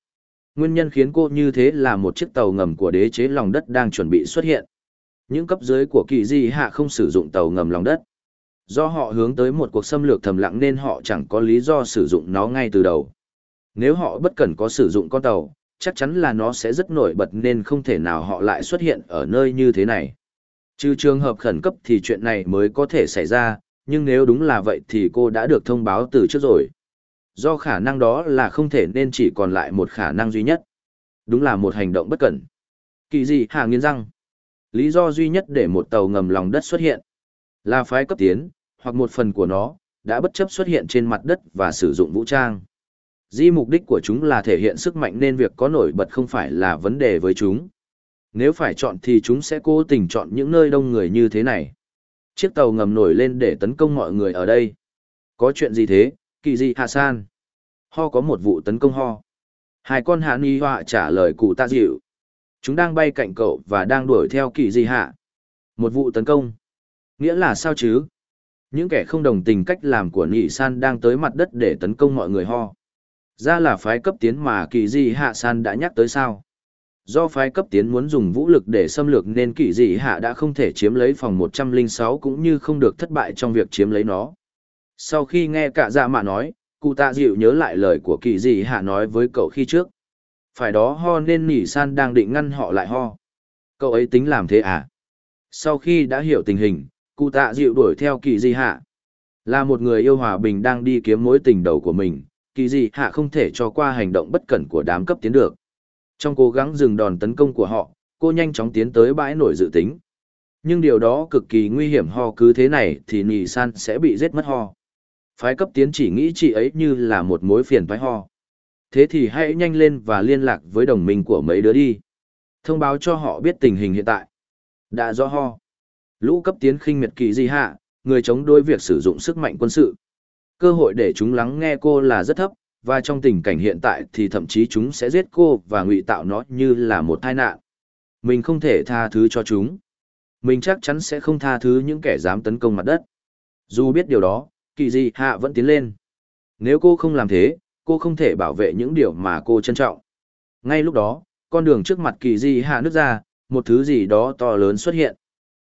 Nguyên nhân khiến cô như thế là một chiếc tàu ngầm của đế chế lòng đất đang chuẩn bị xuất hiện. Những cấp dưới của kỳ di hạ không sử dụng tàu ngầm lòng đất. Do họ hướng tới một cuộc xâm lược thầm lặng nên họ chẳng có lý do sử dụng nó ngay từ đầu. Nếu họ bất cần có sử dụng con tàu, chắc chắn là nó sẽ rất nổi bật nên không thể nào họ lại xuất hiện ở nơi như thế này. Trừ trường hợp khẩn cấp thì chuyện này mới có thể xảy ra, nhưng nếu đúng là vậy thì cô đã được thông báo từ trước rồi. Do khả năng đó là không thể nên chỉ còn lại một khả năng duy nhất. Đúng là một hành động bất cẩn. Kỳ gì hạ nghiến răng. Lý do duy nhất để một tàu ngầm lòng đất xuất hiện là phái cấp tiến, hoặc một phần của nó, đã bất chấp xuất hiện trên mặt đất và sử dụng vũ trang. Di mục đích của chúng là thể hiện sức mạnh nên việc có nổi bật không phải là vấn đề với chúng. Nếu phải chọn thì chúng sẽ cố tình chọn những nơi đông người như thế này. Chiếc tàu ngầm nổi lên để tấn công mọi người ở đây. Có chuyện gì thế, kỳ dị Hà san. Ho có một vụ tấn công ho. Hai con hạ ni họa trả lời cụ Ta dịu. Chúng đang bay cạnh cậu và đang đuổi theo kỳ dị hạ. Một vụ tấn công. Nghĩa là sao chứ? Những kẻ không đồng tình cách làm của Nhị San đang tới mặt đất để tấn công mọi người ho. Ra là phái cấp tiến mà kỳ dị hạ san đã nhắc tới sao? Do phái cấp tiến muốn dùng vũ lực để xâm lược nên kỳ dị hạ đã không thể chiếm lấy phòng 106 cũng như không được thất bại trong việc chiếm lấy nó. Sau khi nghe cả dạ mạ nói, cụ tạ dịu nhớ lại lời của kỳ dị hạ nói với cậu khi trước. Phải đó ho nên nỉ san đang định ngăn họ lại ho. Cậu ấy tính làm thế à? Sau khi đã hiểu tình hình, cụ tạ dịu đuổi theo kỳ dị hạ. Là một người yêu hòa bình đang đi kiếm mối tình đầu của mình, kỳ dị hạ không thể cho qua hành động bất cẩn của đám cấp tiến được. Trong cố gắng dừng đòn tấn công của họ, cô nhanh chóng tiến tới bãi nổi dự tính. Nhưng điều đó cực kỳ nguy hiểm ho cứ thế này thì nì san sẽ bị giết mất ho. Phái cấp tiến chỉ nghĩ chị ấy như là một mối phiền thoái ho. Thế thì hãy nhanh lên và liên lạc với đồng minh của mấy đứa đi. Thông báo cho họ biết tình hình hiện tại. Đã do ho. Lũ cấp tiến khinh miệt kỳ gì hạ, người chống đối việc sử dụng sức mạnh quân sự. Cơ hội để chúng lắng nghe cô là rất thấp, và trong tình cảnh hiện tại thì thậm chí chúng sẽ giết cô và ngụy tạo nó như là một tai nạn. Mình không thể tha thứ cho chúng. Mình chắc chắn sẽ không tha thứ những kẻ dám tấn công mặt đất. Dù biết điều đó, kỳ Di hạ vẫn tiến lên. Nếu cô không làm thế, cô không thể bảo vệ những điều mà cô trân trọng. Ngay lúc đó, con đường trước mặt kỳ Di hạ nứt ra, một thứ gì đó to lớn xuất hiện.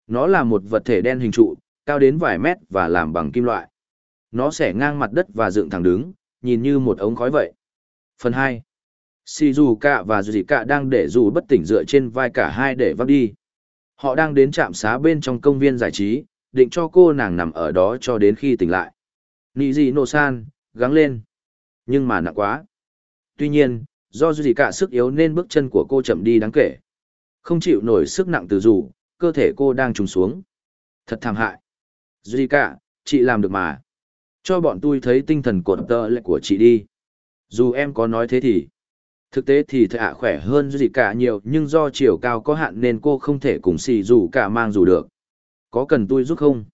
Nó là một vật thể đen hình trụ, cao đến vài mét và làm bằng kim loại. Nó sẽ ngang mặt đất và dựng thẳng đứng, nhìn như một ống khói vậy. Phần 2. Shizuka và Zika đang để dù bất tỉnh dựa trên vai cả hai để vác đi. Họ đang đến trạm xá bên trong công viên giải trí, định cho cô nàng nằm ở đó cho đến khi tỉnh lại. Nijino-san, gắng lên. Nhưng mà nặng quá. Tuy nhiên, do Zika sức yếu nên bước chân của cô chậm đi đáng kể. Không chịu nổi sức nặng từ dù, cơ thể cô đang trùng xuống. Thật thảm hại. Zika, chị làm được mà. Cho bọn tôi thấy tinh thần cột tơ lệ của chị đi. Dù em có nói thế thì, thực tế thì thạ ạ khỏe hơn gì cả nhiều nhưng do chiều cao có hạn nên cô không thể cùng xì dù cả mang dù được. Có cần tôi giúp không?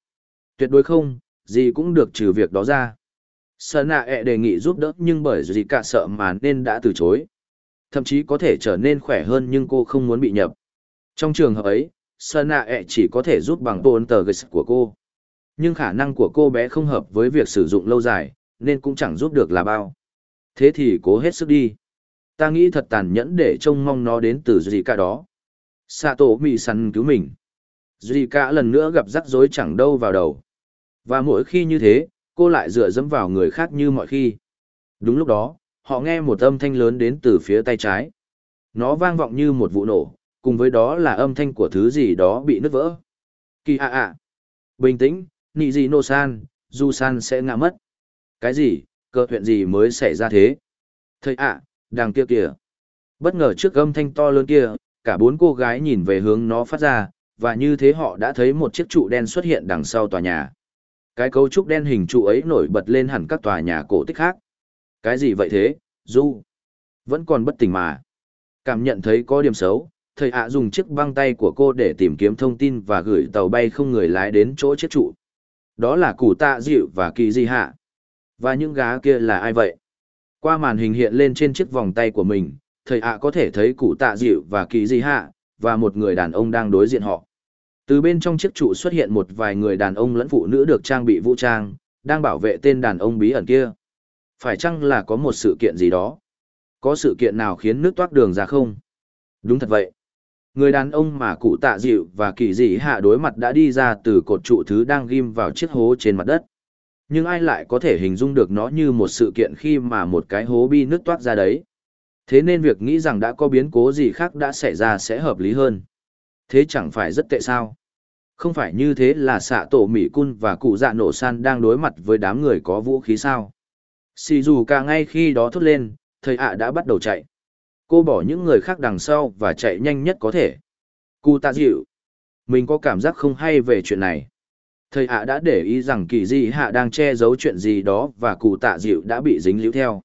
Tuyệt đối không, gì cũng được trừ việc đó ra. Sơn nạ ẹ đề nghị giúp đỡ nhưng bởi gì cả sợ mà nên đã từ chối. Thậm chí có thể trở nên khỏe hơn nhưng cô không muốn bị nhập. Trong trường hợp ấy, Sơn nạ ẹ chỉ có thể giúp bằng tôn tờ của cô. Nhưng khả năng của cô bé không hợp với việc sử dụng lâu dài, nên cũng chẳng giúp được là bao. Thế thì cố hết sức đi. Ta nghĩ thật tàn nhẫn để trông mong nó đến từ Zika đó. Sato mì săn cứu mình. Zika lần nữa gặp rắc rối chẳng đâu vào đầu. Và mỗi khi như thế, cô lại dựa dẫm vào người khác như mọi khi. Đúng lúc đó, họ nghe một âm thanh lớn đến từ phía tay trái. Nó vang vọng như một vụ nổ, cùng với đó là âm thanh của thứ gì đó bị nứt vỡ. Kỳ ạ ạ. Bình tĩnh, nị gì nô san, du san sẽ ngã mất. Cái gì, cơ chuyện gì mới xảy ra thế? Thầy ạ, đằng kia kìa. Bất ngờ trước âm thanh to lớn kia, cả bốn cô gái nhìn về hướng nó phát ra, và như thế họ đã thấy một chiếc trụ đen xuất hiện đằng sau tòa nhà. Cái cấu trúc đen hình trụ ấy nổi bật lên hẳn các tòa nhà cổ tích khác. Cái gì vậy thế, Du? Vẫn còn bất tỉnh mà. Cảm nhận thấy có điểm xấu, thầy ạ dùng chiếc băng tay của cô để tìm kiếm thông tin và gửi tàu bay không người lái đến chỗ chiếc trụ. Đó là cụ tạ dịu và kỳ di hạ. Và những gá kia là ai vậy? Qua màn hình hiện lên trên chiếc vòng tay của mình, thầy ạ có thể thấy cụ tạ dịu và kỳ di hạ, và một người đàn ông đang đối diện họ. Từ bên trong chiếc trụ xuất hiện một vài người đàn ông lẫn phụ nữ được trang bị vũ trang, đang bảo vệ tên đàn ông bí ẩn kia. Phải chăng là có một sự kiện gì đó? Có sự kiện nào khiến nước toát đường ra không? Đúng thật vậy. Người đàn ông mà cụ tạ dịu và kỳ dị hạ đối mặt đã đi ra từ cột trụ thứ đang ghim vào chiếc hố trên mặt đất. Nhưng ai lại có thể hình dung được nó như một sự kiện khi mà một cái hố bi nước toát ra đấy. Thế nên việc nghĩ rằng đã có biến cố gì khác đã xảy ra sẽ hợp lý hơn. Thế chẳng phải rất tệ sao? Không phải như thế là xạ tổ Mỹ Cun và cụ dạ nổ san đang đối mặt với đám người có vũ khí sao? Xì dù cả ngay khi đó thốt lên, thầy ạ đã bắt đầu chạy. Cô bỏ những người khác đằng sau và chạy nhanh nhất có thể. Cụ tạ dịu. Mình có cảm giác không hay về chuyện này. Thầy ạ đã để ý rằng kỳ di hạ đang che giấu chuyện gì đó và cụ tạ dịu đã bị dính líu theo.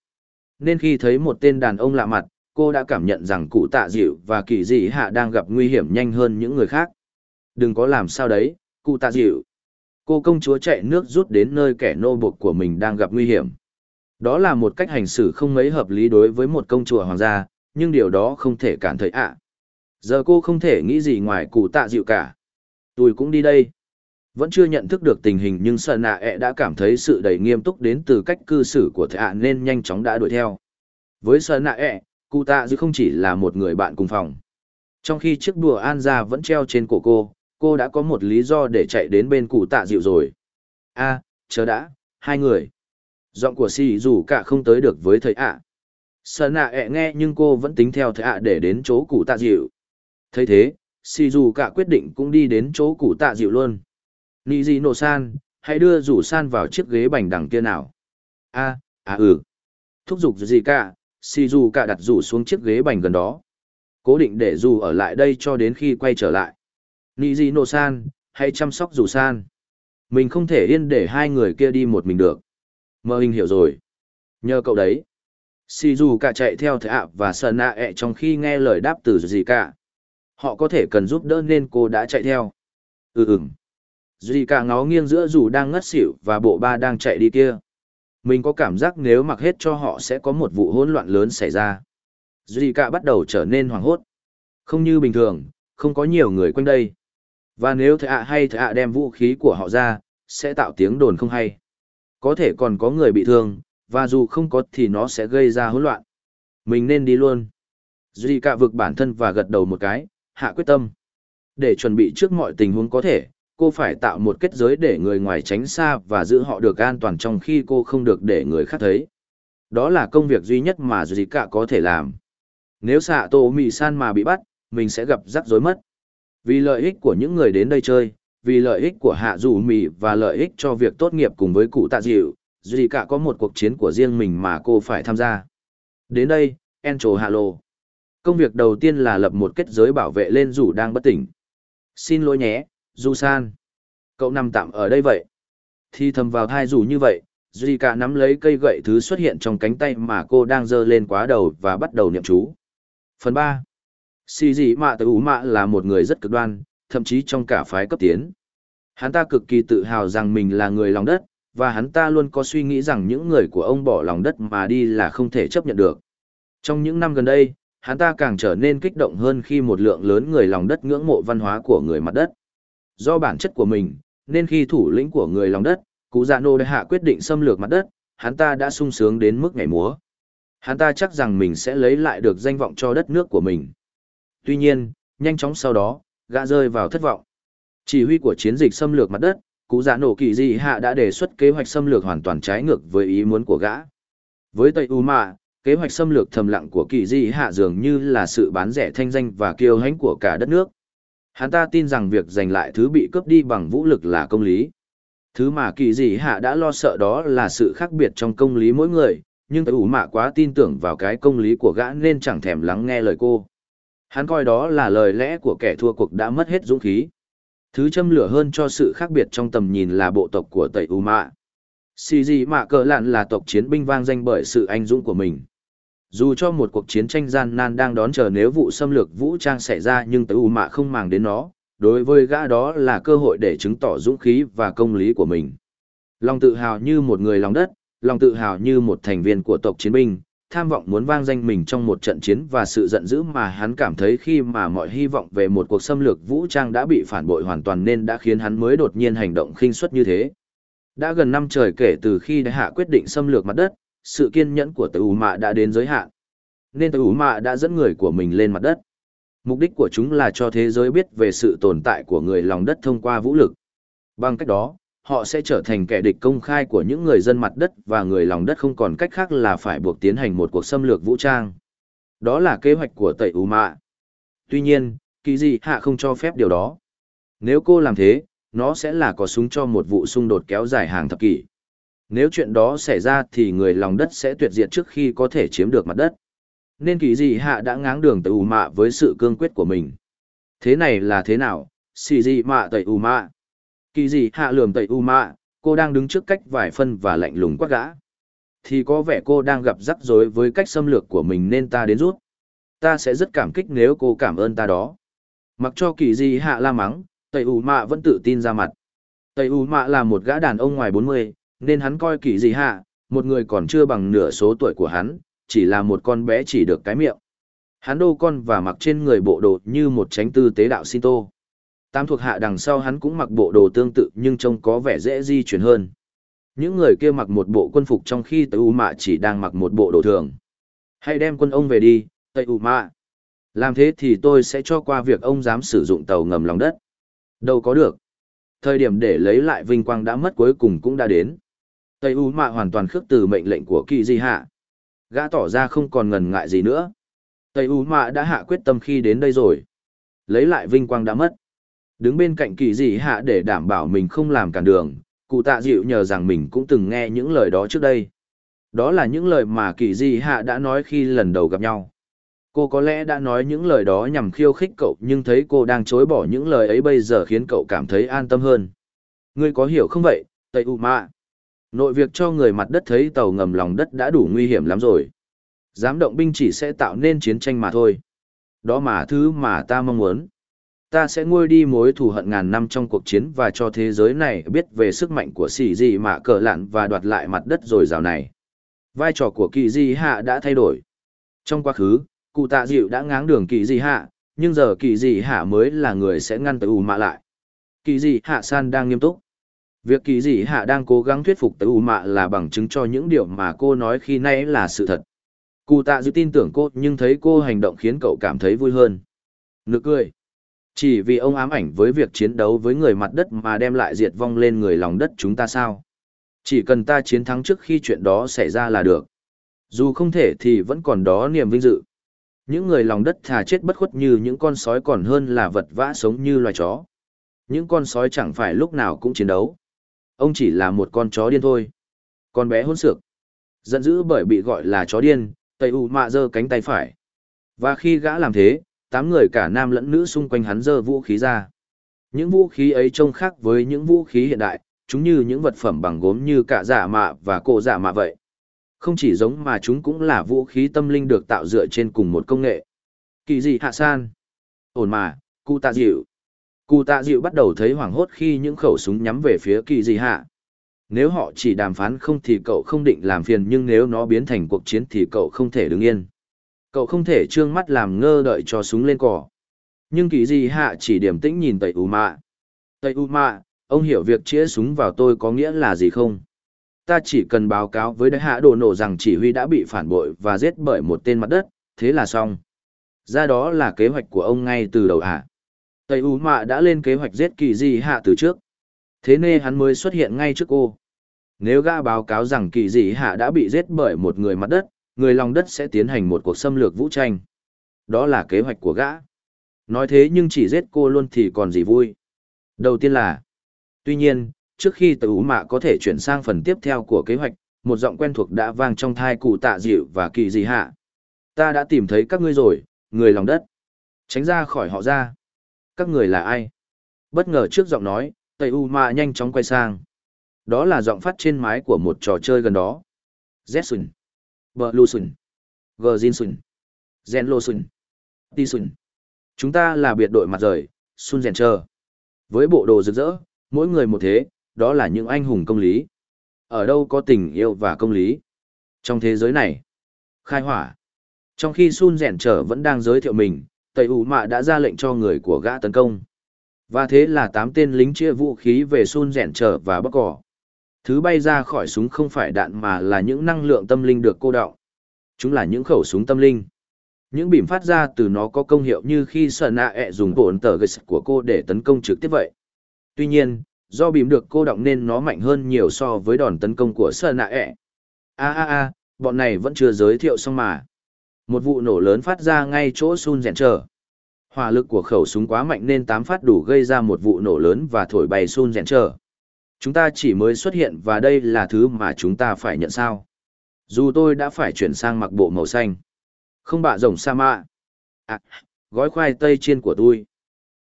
Nên khi thấy một tên đàn ông lạ mặt, cô đã cảm nhận rằng cụ tạ dịu và kỳ di hạ đang gặp nguy hiểm nhanh hơn những người khác. Đừng có làm sao đấy, cụ tạ dịu. Cô công chúa chạy nước rút đến nơi kẻ nô buộc của mình đang gặp nguy hiểm. Đó là một cách hành xử không mấy hợp lý đối với một công chúa hoàng gia, nhưng điều đó không thể cản thấy ạ. Giờ cô không thể nghĩ gì ngoài cụ tạ dịu cả. Tôi cũng đi đây. Vẫn chưa nhận thức được tình hình nhưng sợ nạ ẹ đã cảm thấy sự đầy nghiêm túc đến từ cách cư xử của thạ nên nhanh chóng đã đuổi theo. Với sợ nạ ẹ, cụ tạ dịu không chỉ là một người bạn cùng phòng. Trong khi chiếc đùa an ra vẫn treo trên cổ cô, cô đã có một lý do để chạy đến bên cụ tạ dịu rồi. a chờ đã, hai người. Giọng của si dù cả không tới được với thầy ạ. Sợ nạ ẹ nghe nhưng cô vẫn tính theo thạ à để đến chỗ cụ tạ dịu. thấy thế, si dù cả quyết định cũng đi đến chỗ cụ tạ dịu luôn. Nị gì nổ san, hãy đưa rủ san vào chiếc ghế bành đằng kia nào. a à ừ. Thúc giục gì cả, si dù cả đặt rủ xuống chiếc ghế bành gần đó. Cố định để dù ở lại đây cho đến khi quay trở lại. Nị gì nổ san, hãy chăm sóc rủ san. Mình không thể yên để hai người kia đi một mình được. Mơ hình hiểu rồi. Nhờ cậu đấy. Si dù cả chạy theo thệ ạ và sờ nạ ẹ trong khi nghe lời đáp từ gì cả. Họ có thể cần giúp đỡ nên cô đã chạy theo. Ừ ừm. Duy cả ngó nghiêng giữa dù đang ngất xỉu và bộ ba đang chạy đi kia. Mình có cảm giác nếu mặc hết cho họ sẽ có một vụ hỗn loạn lớn xảy ra. Duy cả bắt đầu trở nên hoảng hốt. Không như bình thường, không có nhiều người quanh đây. Và nếu thệ ạ hay thệ ạ đem vũ khí của họ ra, sẽ tạo tiếng đồn không hay. Có thể còn có người bị thương, và dù không có thì nó sẽ gây ra hỗn loạn. Mình nên đi luôn. Duy cả vực bản thân và gật đầu một cái, hạ quyết tâm. Để chuẩn bị trước mọi tình huống có thể, cô phải tạo một kết giới để người ngoài tránh xa và giữ họ được an toàn trong khi cô không được để người khác thấy. Đó là công việc duy nhất mà Duy cả có thể làm. Nếu xạ tổ mì san mà bị bắt, mình sẽ gặp rắc rối mất. Vì lợi ích của những người đến đây chơi, vì lợi ích của hạ dù mì và lợi ích cho việc tốt nghiệp cùng với cụ tạ dịu, Duy cả có một cuộc chiến của riêng mình mà cô phải tham gia. Đến đây, Encho hạ lộ. Công việc đầu tiên là lập một kết giới bảo vệ lên dù đang bất tỉnh. Xin lỗi nhé, Du San. Cậu nằm tạm ở đây vậy. Thì thầm vào thai dù như vậy, Duy cả nắm lấy cây gậy thứ xuất hiện trong cánh tay mà cô đang giơ lên quá đầu và bắt đầu niệm chú. Phần ba. Xì dị mạ tử mạ là một người rất cực đoan, thậm chí trong cả phái cấp tiến. Hắn ta cực kỳ tự hào rằng mình là người lòng đất, và hắn ta luôn có suy nghĩ rằng những người của ông bỏ lòng đất mà đi là không thể chấp nhận được. Trong những năm gần đây, hắn ta càng trở nên kích động hơn khi một lượng lớn người lòng đất ngưỡng mộ văn hóa của người mặt đất. Do bản chất của mình, nên khi thủ lĩnh của người lòng đất, Cú Dạ Nô Đại hạ quyết định xâm lược mặt đất, hắn ta đã sung sướng đến mức ngày múa. Hắn ta chắc rằng mình sẽ lấy lại được danh vọng cho đất nước của mình. Tuy nhiên, nhanh chóng sau đó, gã rơi vào thất vọng. Chỉ huy của chiến dịch xâm lược mặt đất, Cụ Dạ Nổ Kỳ Dị Hạ đã đề xuất kế hoạch xâm lược hoàn toàn trái ngược với ý muốn của gã. Với Tây U Mạ, kế hoạch xâm lược thầm lặng của Kỳ Dị Hạ dường như là sự bán rẻ thanh danh và kiêu hãnh của cả đất nước. Hắn ta tin rằng việc giành lại thứ bị cướp đi bằng vũ lực là công lý. Thứ mà Kỳ Dị Hạ đã lo sợ đó là sự khác biệt trong công lý mỗi người, nhưng Tây U Mạ quá tin tưởng vào cái công lý của gã nên chẳng thèm lắng nghe lời cô. Hắn coi đó là lời lẽ của kẻ thua cuộc đã mất hết dũng khí. Thứ châm lửa hơn cho sự khác biệt trong tầm nhìn là bộ tộc của Tẩy U Mạ. Xì gì mạ cờ lạn là tộc chiến binh vang danh bởi sự anh dũng của mình. Dù cho một cuộc chiến tranh gian nan đang đón chờ nếu vụ xâm lược vũ trang xảy ra nhưng Tẩy U Mạ không màng đến nó, đối với gã đó là cơ hội để chứng tỏ dũng khí và công lý của mình. Lòng tự hào như một người lòng đất, lòng tự hào như một thành viên của tộc chiến binh, tham vọng muốn vang danh mình trong một trận chiến và sự giận dữ mà hắn cảm thấy khi mà mọi hy vọng về một cuộc xâm lược vũ trang đã bị phản bội hoàn toàn nên đã khiến hắn mới đột nhiên hành động khinh suất như thế. Đã gần năm trời kể từ khi đại hạ quyết định xâm lược mặt đất, sự kiên nhẫn của tử mạ đã đến giới hạn. Nên tử mạ đã dẫn người của mình lên mặt đất. Mục đích của chúng là cho thế giới biết về sự tồn tại của người lòng đất thông qua vũ lực. Bằng cách đó, họ sẽ trở thành kẻ địch công khai của những người dân mặt đất và người lòng đất không còn cách khác là phải buộc tiến hành một cuộc xâm lược vũ trang. Đó là kế hoạch của tẩy ủ mạ. Tuy nhiên, kỳ dị hạ không cho phép điều đó. Nếu cô làm thế, nó sẽ là có súng cho một vụ xung đột kéo dài hàng thập kỷ. Nếu chuyện đó xảy ra thì người lòng đất sẽ tuyệt diệt trước khi có thể chiếm được mặt đất. Nên kỳ dị hạ đã ngáng đường tẩy ủ mạ với sự cương quyết của mình. Thế này là thế nào? Xì dị mạ tẩy ủ mạ. Kỳ gì hạ lườm tẩy u mạ, cô đang đứng trước cách vài phân và lạnh lùng quát gã. Thì có vẻ cô đang gặp rắc rối với cách xâm lược của mình nên ta đến rút. Ta sẽ rất cảm kích nếu cô cảm ơn ta đó. Mặc cho kỳ gì hạ la mắng, tẩy u mạ vẫn tự tin ra mặt. Tẩy u mạ là một gã đàn ông ngoài bốn mươi, nên hắn coi kỳ gì hạ, một người còn chưa bằng nửa số tuổi của hắn, chỉ là một con bé chỉ được cái miệng. Hắn đô con và mặc trên người bộ đồ như một tránh tư tế đạo Shinto. Tám thuộc hạ đằng sau hắn cũng mặc bộ đồ tương tự nhưng trông có vẻ dễ di chuyển hơn. Những người kia mặc một bộ quân phục trong khi Tây U Mạ chỉ đang mặc một bộ đồ thường. Hãy đem quân ông về đi, Tây U Mạ. Làm thế thì tôi sẽ cho qua việc ông dám sử dụng tàu ngầm lòng đất. Đâu có được. Thời điểm để lấy lại vinh quang đã mất cuối cùng cũng đã đến. Tây U Mạ hoàn toàn khước từ mệnh lệnh của Kỳ Di Hạ. Gã tỏ ra không còn ngần ngại gì nữa. Tây U Mạ đã hạ quyết tâm khi đến đây rồi. Lấy lại vinh quang đã mất. Đứng bên cạnh Kỳ Dị Hạ để đảm bảo mình không làm cản đường, cụ tạ dịu nhờ rằng mình cũng từng nghe những lời đó trước đây. Đó là những lời mà Kỳ Dị Hạ đã nói khi lần đầu gặp nhau. Cô có lẽ đã nói những lời đó nhằm khiêu khích cậu nhưng thấy cô đang chối bỏ những lời ấy bây giờ khiến cậu cảm thấy an tâm hơn. Ngươi có hiểu không vậy, Tây U Mạ? Nội việc cho người mặt đất thấy tàu ngầm lòng đất đã đủ nguy hiểm lắm rồi. Dám động binh chỉ sẽ tạo nên chiến tranh mà thôi. Đó mà thứ mà ta mong muốn. Ta sẽ nguôi đi mối thù hận ngàn năm trong cuộc chiến và cho thế giới này biết về sức mạnh của xì dị mạ cờ lạn và đoạt lại mặt đất rồi rào này. Vai trò của kỳ di hạ đã thay đổi. Trong quá khứ, cụ tạ dịu đã ngáng đường kỳ di hạ, nhưng giờ kỳ di hạ mới là người sẽ ngăn tới ù mạ lại. Kỳ di hạ san đang nghiêm túc. Việc kỳ dị hạ đang cố gắng thuyết phục tới U mạ là bằng chứng cho những điều mà cô nói khi nãy là sự thật. Cụ tạ dịu tin tưởng cô nhưng thấy cô hành động khiến cậu cảm thấy vui hơn. Nực cười. Chỉ vì ông ám ảnh với việc chiến đấu với người mặt đất mà đem lại diệt vong lên người lòng đất chúng ta sao? Chỉ cần ta chiến thắng trước khi chuyện đó xảy ra là được. Dù không thể thì vẫn còn đó niềm vinh dự. Những người lòng đất thà chết bất khuất như những con sói còn hơn là vật vã sống như loài chó. Những con sói chẳng phải lúc nào cũng chiến đấu. Ông chỉ là một con chó điên thôi. Con bé hôn sược. Giận dữ bởi bị gọi là chó điên, tây u mạ giơ cánh tay phải. Và khi gã làm thế, tám người cả nam lẫn nữ xung quanh hắn giơ vũ khí ra. Những vũ khí ấy trông khác với những vũ khí hiện đại, chúng như những vật phẩm bằng gốm như cả giả mạ và cổ giả mạ vậy. Không chỉ giống mà chúng cũng là vũ khí tâm linh được tạo dựa trên cùng một công nghệ. Kỳ gì hạ san? Ổn mà, cụ tạ dịu. Cụ tạ dịu bắt đầu thấy hoảng hốt khi những khẩu súng nhắm về phía kỳ gì hạ. Nếu họ chỉ đàm phán không thì cậu không định làm phiền nhưng nếu nó biến thành cuộc chiến thì cậu không thể đứng yên. Cậu không thể trương mắt làm ngơ đợi cho súng lên cỏ. Nhưng kỳ di hạ chỉ điểm tĩnh nhìn tẩy u mạ. Tẩy u mạ, ông hiểu việc chĩa súng vào tôi có nghĩa là gì không? Ta chỉ cần báo cáo với đại hạ đồ nổ rằng chỉ huy đã bị phản bội và giết bởi một tên mặt đất, thế là xong. Ra đó là kế hoạch của ông ngay từ đầu à? Tây U Mạ đã lên kế hoạch giết kỳ dị hạ từ trước. Thế nên hắn mới xuất hiện ngay trước cô. Nếu gã báo cáo rằng kỳ dị hạ đã bị giết bởi một người mặt đất, người lòng đất sẽ tiến hành một cuộc xâm lược vũ tranh. Đó là kế hoạch của gã. Nói thế nhưng chỉ giết cô luôn thì còn gì vui. Đầu tiên là, tuy nhiên, trước khi Tây U Mạ có thể chuyển sang phần tiếp theo của kế hoạch, một giọng quen thuộc đã vang trong thai cụ tạ dịu và kỳ dị hạ. Ta đã tìm thấy các ngươi rồi, người lòng đất. Tránh ra khỏi họ ra các người là ai? Bất ngờ trước giọng nói, Tây U Mạ nhanh chóng quay sang. Đó là giọng phát trên mái của một trò chơi gần đó. Zetsun, Bluesun, Gjinsun, Zenlosun, Tisun. Chúng ta là biệt đội mặt rời, Sun Zencher. Với bộ đồ rực rỡ, mỗi người một thế, đó là những anh hùng công lý. Ở đâu có tình yêu và công lý? Trong thế giới này, khai hỏa. Trong khi Sun Zencher vẫn đang giới thiệu mình, Tây ủ mạ đã ra lệnh cho người của gã tấn công và thế là tám tên lính chia vũ khí về sun rẻn trở và bắc cỏ thứ bay ra khỏi súng không phải đạn mà là những năng lượng tâm linh được cô đọng. Chúng là những khẩu súng tâm linh. Những bìm phát ra từ nó có công hiệu như khi sợ nạ ẹ dùng bổn tờ gây của cô để tấn công trực tiếp vậy. Tuy nhiên, do bìm được cô đọng nên nó mạnh hơn nhiều so với đòn tấn công của sợ nạ ẹ. A a a, bọn này vẫn chưa giới thiệu xong mà. Một vụ nổ lớn phát ra ngay chỗ sun rèn trở hỏa lực của khẩu súng quá mạnh nên tám phát đủ gây ra một vụ nổ lớn và thổi bay sun rèn trở chúng ta chỉ mới xuất hiện và đây là thứ mà chúng ta phải nhận sao dù tôi đã phải chuyển sang mặc bộ màu xanh không bạ rồng sa mạ à, gói khoai tây chiên của tôi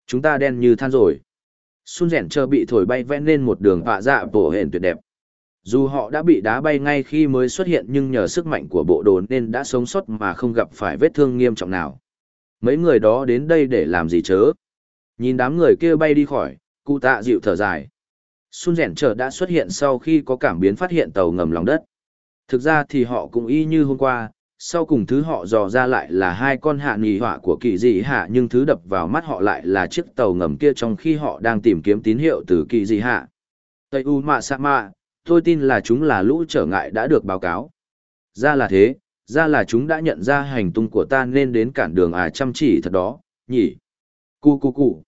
chúng ta đen như than rồi sun rèn chờ bị thổi bay vẽ nên một đường vạ dạ bổ hển tuyệt đẹp dù họ đã bị đá bay ngay khi mới xuất hiện nhưng nhờ sức mạnh của bộ đồ nên đã sống sót mà không gặp phải vết thương nghiêm trọng nào. Mấy người đó đến đây để làm gì chớ? Nhìn đám người kia bay đi khỏi, cụ tạ dịu thở dài. Sun rèn trở đã xuất hiện sau khi có cảm biến phát hiện tàu ngầm lòng đất. Thực ra thì họ cũng y như hôm qua, sau cùng thứ họ dò ra lại là hai con hạ nghỉ họa của kỳ dị hạ nhưng thứ đập vào mắt họ lại là chiếc tàu ngầm kia trong khi họ đang tìm kiếm tín hiệu từ kỳ dị hạ. Tây U Mạ Sa Mạ, tôi tin là chúng là lũ trở ngại đã được báo cáo. Ra là thế, ra là chúng đã nhận ra hành tung của ta nên đến cản đường à chăm chỉ thật đó, nhỉ. Cu cu cu.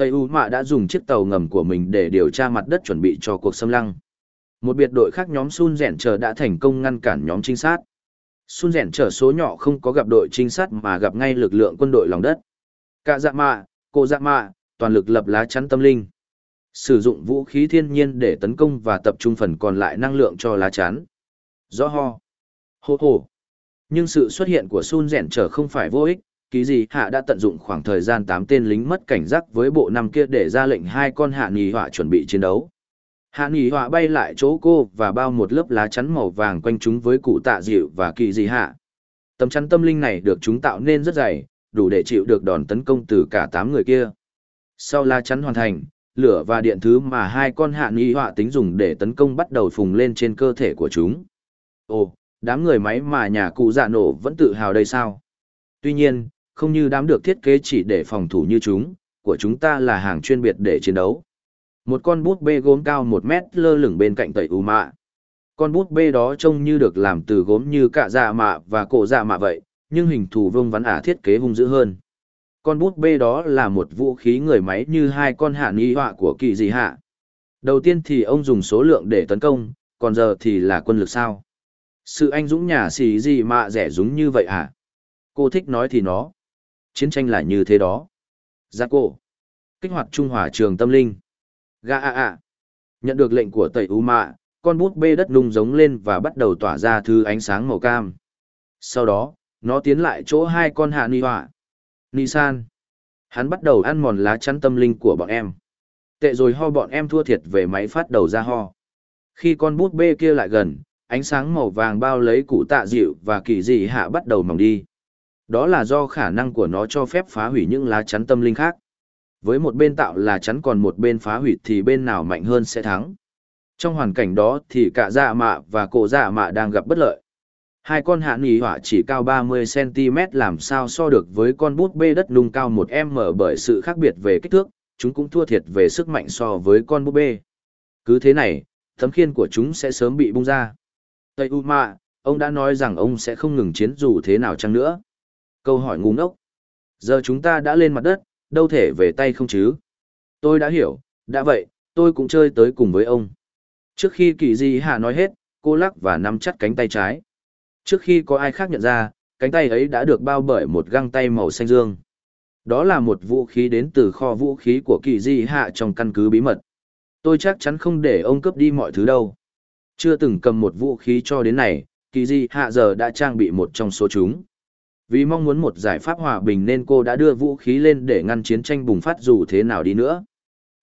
Tây U Mạ đã dùng chiếc tàu ngầm của mình để điều tra mặt đất chuẩn bị cho cuộc xâm lăng. Một biệt đội khác nhóm Sun Rèn Trở đã thành công ngăn cản nhóm trinh sát. Sun Rèn Trở số nhỏ không có gặp đội trinh sát mà gặp ngay lực lượng quân đội lòng đất. Cả dạ mạ, cô dạ mạ, toàn lực lập lá chắn tâm linh. Sử dụng vũ khí thiên nhiên để tấn công và tập trung phần còn lại năng lượng cho lá chắn. Rõ ho. Hô hô. Nhưng sự xuất hiện của Sun Rèn Trở không phải vô ích, ký gì, hạ đã tận dụng khoảng thời gian tám tên lính mất cảnh giác với bộ năm kia để ra lệnh hai con hạ nghỉ họa chuẩn bị chiến đấu. Hạ nghỉ họa bay lại chỗ cô và bao một lớp lá chắn màu vàng quanh chúng với cụ tạ dịu và kỳ dị hạ. Tấm chắn tâm linh này được chúng tạo nên rất dày, đủ để chịu được đòn tấn công từ cả tám người kia. Sau lá chắn hoàn thành, lửa và điện thứ mà hai con hạ nghỉ họa tính dùng để tấn công bắt đầu phùng lên trên cơ thể của chúng. Ồ, đám người máy mà nhà cụ dạ nổ vẫn tự hào đây sao? Tuy nhiên không như đám được thiết kế chỉ để phòng thủ như chúng, của chúng ta là hàng chuyên biệt để chiến đấu. Một con bút bê gốm cao một mét lơ lửng bên cạnh tẩy u mạ. Con bút bê đó trông như được làm từ gốm như cả dạ mạ và cổ dạ mạ vậy, nhưng hình thù vông vắn ả thiết kế hung dữ hơn. Con bút bê đó là một vũ khí người máy như hai con hạ ni họa của kỳ dị hạ. Đầu tiên thì ông dùng số lượng để tấn công, còn giờ thì là quân lực sao. Sự anh dũng nhà xì gì mà rẻ dúng như vậy hả? Cô thích nói thì nó. Chiến tranh là như thế đó. Giác cổ. Kích hoạt Trung Hòa trường tâm linh. Ga a a. Nhận được lệnh của tẩy U Mạ, con bút bê đất nung giống lên và bắt đầu tỏa ra thứ ánh sáng màu cam. Sau đó, nó tiến lại chỗ hai con hạ ni họa. Ni san. Hắn bắt đầu ăn mòn lá chắn tâm linh của bọn em. Tệ rồi ho bọn em thua thiệt về máy phát đầu ra ho. Khi con bút bê kia lại gần, ánh sáng màu vàng bao lấy cụ tạ dịu và kỳ dị hạ bắt đầu mỏng đi. Đó là do khả năng của nó cho phép phá hủy những lá chắn tâm linh khác. Với một bên tạo là chắn còn một bên phá hủy thì bên nào mạnh hơn sẽ thắng. Trong hoàn cảnh đó thì cả dạ mạ và cổ dạ mạ đang gặp bất lợi. Hai con hạ nỉ hỏa chỉ cao 30cm làm sao so được với con bút bê đất nung cao 1m bởi sự khác biệt về kích thước, chúng cũng thua thiệt về sức mạnh so với con bút bê. Cứ thế này, tấm khiên của chúng sẽ sớm bị bung ra. Tây U Mạ, ông đã nói rằng ông sẽ không ngừng chiến dù thế nào chăng nữa. Câu hỏi ngu ngốc. Giờ chúng ta đã lên mặt đất, đâu thể về tay không chứ? Tôi đã hiểu, đã vậy, tôi cũng chơi tới cùng với ông. Trước khi kỳ di hạ nói hết, cô lắc và nắm chặt cánh tay trái. Trước khi có ai khác nhận ra, cánh tay ấy đã được bao bởi một găng tay màu xanh dương. Đó là một vũ khí đến từ kho vũ khí của kỳ di hạ trong căn cứ bí mật. Tôi chắc chắn không để ông cướp đi mọi thứ đâu. Chưa từng cầm một vũ khí cho đến này, kỳ di hạ giờ đã trang bị một trong số chúng. Vì mong muốn một giải pháp hòa bình nên cô đã đưa vũ khí lên để ngăn chiến tranh bùng phát dù thế nào đi nữa.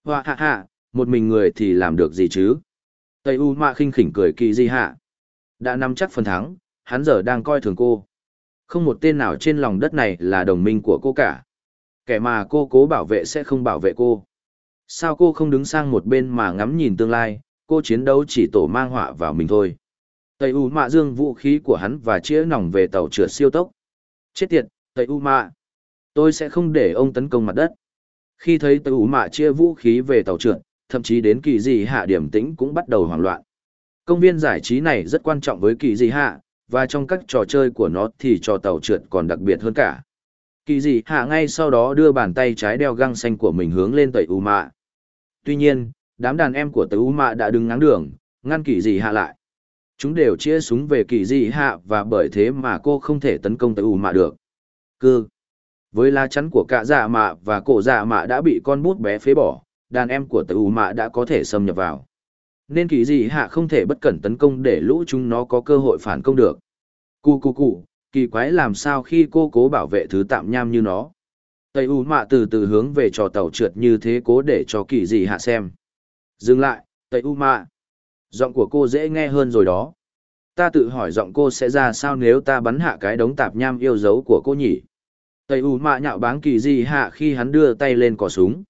Hoa hạ hạ, một mình người thì làm được gì chứ? Tây U Mạ khinh khỉnh cười kỳ di hạ. Đã nắm chắc phần thắng, hắn giờ đang coi thường cô. Không một tên nào trên lòng đất này là đồng minh của cô cả. Kẻ mà cô cố bảo vệ sẽ không bảo vệ cô. Sao cô không đứng sang một bên mà ngắm nhìn tương lai, cô chiến đấu chỉ tổ mang họa vào mình thôi. Tây U Mạ dương vũ khí của hắn và chĩa nòng về tàu trượt siêu tốc. Chết tiệt, Tây U Mạ. Tôi sẽ không để ông tấn công mặt đất. Khi thấy Tây U Mạ chia vũ khí về tàu trượt, thậm chí đến kỳ dị hạ điểm tĩnh cũng bắt đầu hoảng loạn. Công viên giải trí này rất quan trọng với kỳ dị hạ, và trong các trò chơi của nó thì trò tàu trượt còn đặc biệt hơn cả. Kỳ dị hạ ngay sau đó đưa bàn tay trái đeo găng xanh của mình hướng lên Tây U Mạ. Tuy nhiên, đám đàn em của Tây U Mạ đã đứng ngáng đường, ngăn kỳ dị hạ lại. Chúng đều chia súng về kỳ dị hạ và bởi thế mà cô không thể tấn công tới ủ mạ được. Cư. Với lá chắn của cả dạ mạ và cổ dạ mạ đã bị con bút bé phế bỏ, đàn em của tử ủ mạ đã có thể xâm nhập vào. Nên kỳ dị hạ không thể bất cẩn tấn công để lũ chúng nó có cơ hội phản công được. Cù cù cù, kỳ quái làm sao khi cô cố bảo vệ thứ tạm nham như nó. Tây U mạ từ từ hướng về trò tàu trượt như thế cố để cho kỳ dị hạ xem. Dừng lại, Tây U mạ. Giọng của cô dễ nghe hơn rồi đó. Ta tự hỏi giọng cô sẽ ra sao nếu ta bắn hạ cái đống tạp nham yêu dấu của cô nhỉ? Tây U mạ nhạo báng kỳ gì hạ khi hắn đưa tay lên cò súng.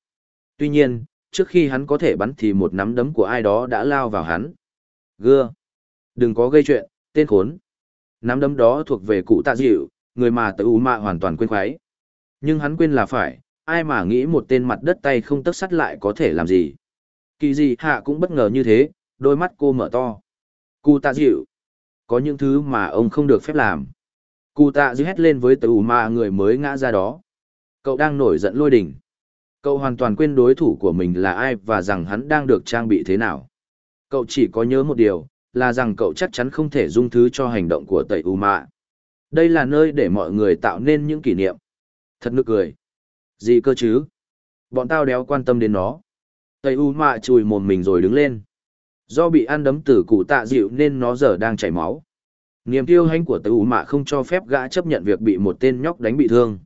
Tuy nhiên, trước khi hắn có thể bắn thì một nắm đấm của ai đó đã lao vào hắn. Gưa! Đừng có gây chuyện, Tên khốn. Nắm đấm đó thuộc về cụ tạ dịu, người mà tự mạ hoàn toàn quên khoái. Nhưng hắn quên là phải, ai mà nghĩ một tên mặt đất tay không tấc sắt lại có thể làm gì. Kỳ gì hạ cũng bất ngờ như thế, đôi mắt cô mở to. Cụ tạ dịu. Có những thứ mà ông không được phép làm. Cụ tạ dịu hét lên với tự ma người mới ngã ra đó. Cậu đang nổi giận lôi đỉnh. Cậu hoàn toàn quên đối thủ của mình là ai và rằng hắn đang được trang bị thế nào. Cậu chỉ có nhớ một điều, là rằng cậu chắc chắn không thể dung thứ cho hành động của tẩy u mạ. Đây là nơi để mọi người tạo nên những kỷ niệm. Thật nực cười. Gì cơ chứ? Bọn tao đéo quan tâm đến nó. Tẩy u mạ chùi mồm mình rồi đứng lên. Do bị ăn đấm từ cụ tạ dịu nên nó giờ đang chảy máu. Niềm tiêu hãnh của tử u mạ không cho phép gã chấp nhận việc bị một tên nhóc đánh bị thương.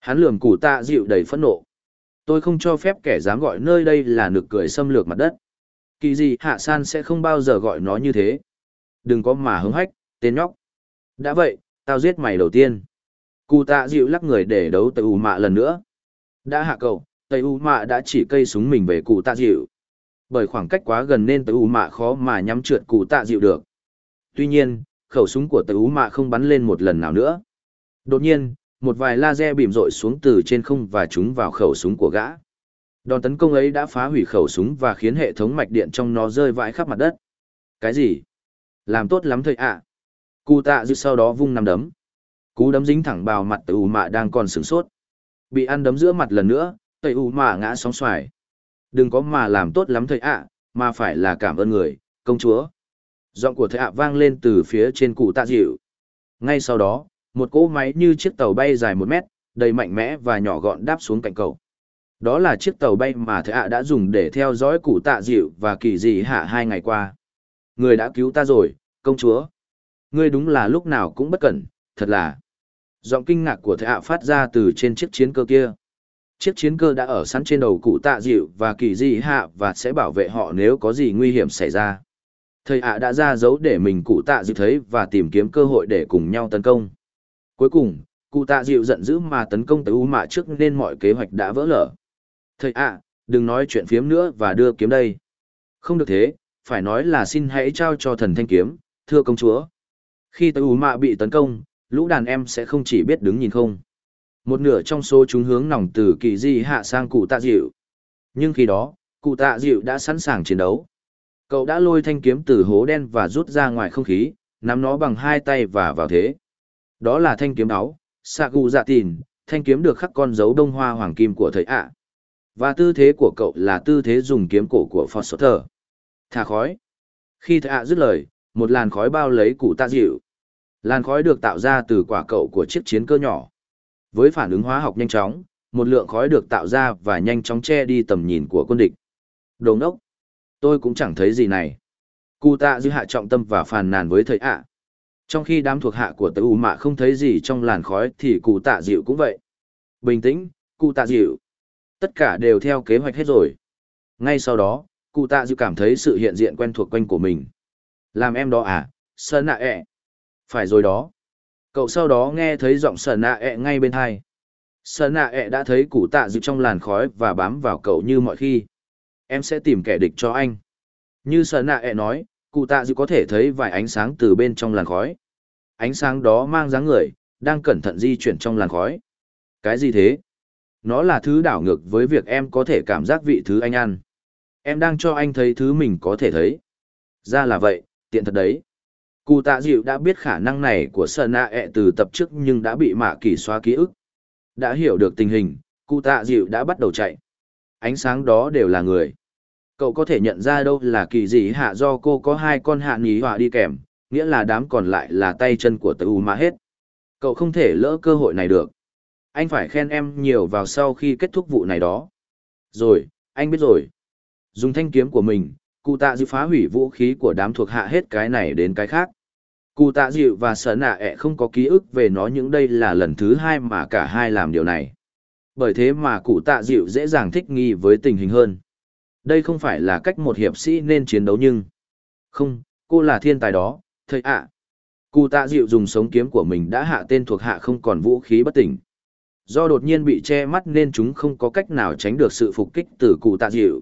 Hắn lườm cụ tạ dịu đầy phẫn nộ. Tôi không cho phép kẻ dám gọi nơi đây là nực cười xâm lược mặt đất. Kỳ gì hạ san sẽ không bao giờ gọi nó như thế. Đừng có mà hứng hách, tên nhóc. Đã vậy, tao giết mày đầu tiên. Cụ tạ dịu lắc người để đấu tử u mạ lần nữa. Đã hạ cậu, tây u mạ đã chỉ cây súng mình về cụ tạ dịu. Bởi khoảng cách quá gần nên tờ u mạ khó mà nhắm trượt cụ tạ dịu được. Tuy nhiên, khẩu súng của tờ u mạ không bắn lên một lần nào nữa. Đột nhiên, một vài laser bìm rội xuống từ trên không và chúng vào khẩu súng của gã. Đòn tấn công ấy đã phá hủy khẩu súng và khiến hệ thống mạch điện trong nó rơi vãi khắp mặt đất. Cái gì? Làm tốt lắm thôi ạ. À. Cụ tạ dịu sau đó vung nằm đấm. Cú đấm dính thẳng vào mặt tờ ù mạ đang còn sửng sốt. Bị ăn đấm giữa mặt lần nữa, tẩy ù mạ ngã sóng xoài. Đừng có mà làm tốt lắm thầy ạ, mà phải là cảm ơn người, công chúa. Giọng của thầy ạ vang lên từ phía trên cụ tạ dịu. Ngay sau đó, một cỗ máy như chiếc tàu bay dài một mét, đầy mạnh mẽ và nhỏ gọn đáp xuống cạnh cầu. Đó là chiếc tàu bay mà thầy ạ đã dùng để theo dõi cụ tạ dịu và kỳ dị hạ hai ngày qua. Người đã cứu ta rồi, công chúa. Ngươi đúng là lúc nào cũng bất cẩn, thật là. Giọng kinh ngạc của thầy ạ phát ra từ trên chiếc chiến cơ kia. Chiếc chiến cơ đã ở sẵn trên đầu cụ tạ dịu và kỳ dị hạ và sẽ bảo vệ họ nếu có gì nguy hiểm xảy ra. Thầy ạ đã ra dấu để mình cụ tạ dịu thấy và tìm kiếm cơ hội để cùng nhau tấn công. Cuối cùng, cụ tạ dịu giận dữ mà tấn công tới U Mạ trước nên mọi kế hoạch đã vỡ lở. Thầy ạ, đừng nói chuyện phiếm nữa và đưa kiếm đây. Không được thế, phải nói là xin hãy trao cho thần thanh kiếm, thưa công chúa. Khi tới U Mạ bị tấn công, lũ đàn em sẽ không chỉ biết đứng nhìn không. Một nửa trong số chúng hướng nòng từ kỳ di hạ sang cụ tạ dịu. Nhưng khi đó, cụ tạ dịu đã sẵn sàng chiến đấu. Cậu đã lôi thanh kiếm từ hố đen và rút ra ngoài không khí, nắm nó bằng hai tay và vào thế. Đó là thanh kiếm áo, xạ cụ dạ tìn, thanh kiếm được khắc con dấu đông hoa hoàng kim của thầy ạ. Và tư thế của cậu là tư thế dùng kiếm cổ của Foster. Thả khói. Khi thầy ạ dứt lời, một làn khói bao lấy cụ tạ dịu. Làn khói được tạo ra từ quả cậu của chiếc chiến cơ nhỏ. Với phản ứng hóa học nhanh chóng, một lượng khói được tạo ra và nhanh chóng che đi tầm nhìn của quân địch. Đồ ngốc. Tôi cũng chẳng thấy gì này. Cụ tạ dư hạ trọng tâm và phàn nàn với thầy ạ. Trong khi đám thuộc hạ của tử U mạ không thấy gì trong làn khói thì cụ tạ dịu cũng vậy. Bình tĩnh, cụ tạ dịu. Tất cả đều theo kế hoạch hết rồi. Ngay sau đó, cụ tạ dịu cảm thấy sự hiện diện quen thuộc quanh của mình. Làm em đó à, sơn nạ ẹ. Phải rồi đó. Cậu sau đó nghe thấy giọng sờ nạ ẹ ngay bên thai sờ nạ ẹ đã thấy cụ tạ dịu trong làn khói và bám vào cậu như mọi khi. Em sẽ tìm kẻ địch cho anh. Như sờ nạ ẹ nói, cụ tạ dịu có thể thấy vài ánh sáng từ bên trong làn khói. Ánh sáng đó mang dáng người đang cẩn thận di chuyển trong làn khói. Cái gì thế? Nó là thứ đảo ngược với việc em có thể cảm giác vị thứ anh ăn. Em đang cho anh thấy thứ mình có thể thấy. Ra là vậy tiện thật đấy cụ tạ dịu đã biết khả năng này của sợ nạ ẹ e từ tập trước nhưng đã bị mạ kỳ xóa ký ức. Đã hiểu được tình hình, cụ tạ dịu đã bắt đầu chạy. Ánh sáng đó đều là người. Cậu có thể nhận ra đâu là kỳ dị hạ do cô có hai con hạ nhí họa đi kèm, nghĩa là đám còn lại là tay chân của tờ u mà hết. Cậu không thể lỡ cơ hội này được. Anh phải khen em nhiều vào sau khi kết thúc vụ này đó. Rồi, anh biết rồi. Dùng thanh kiếm của mình, cụ tạ dịu phá hủy vũ khí của đám thuộc hạ hết cái này đến cái khác cụ tạ dịu và sở nạ ẹ không có ký ức về nó những đây là lần thứ hai mà cả hai làm điều này bởi thế mà cụ tạ dịu dễ dàng thích nghi với tình hình hơn đây không phải là cách một hiệp sĩ nên chiến đấu nhưng... Không, cô là thiên tài đó, thầy ạ. Cụ tạ dịu dùng sống kiếm của mình đã hạ tên thuộc hạ không còn vũ khí bất tỉnh. Do đột nhiên bị che mắt nên chúng không có cách nào tránh được sự phục kích từ cụ tạ dịu.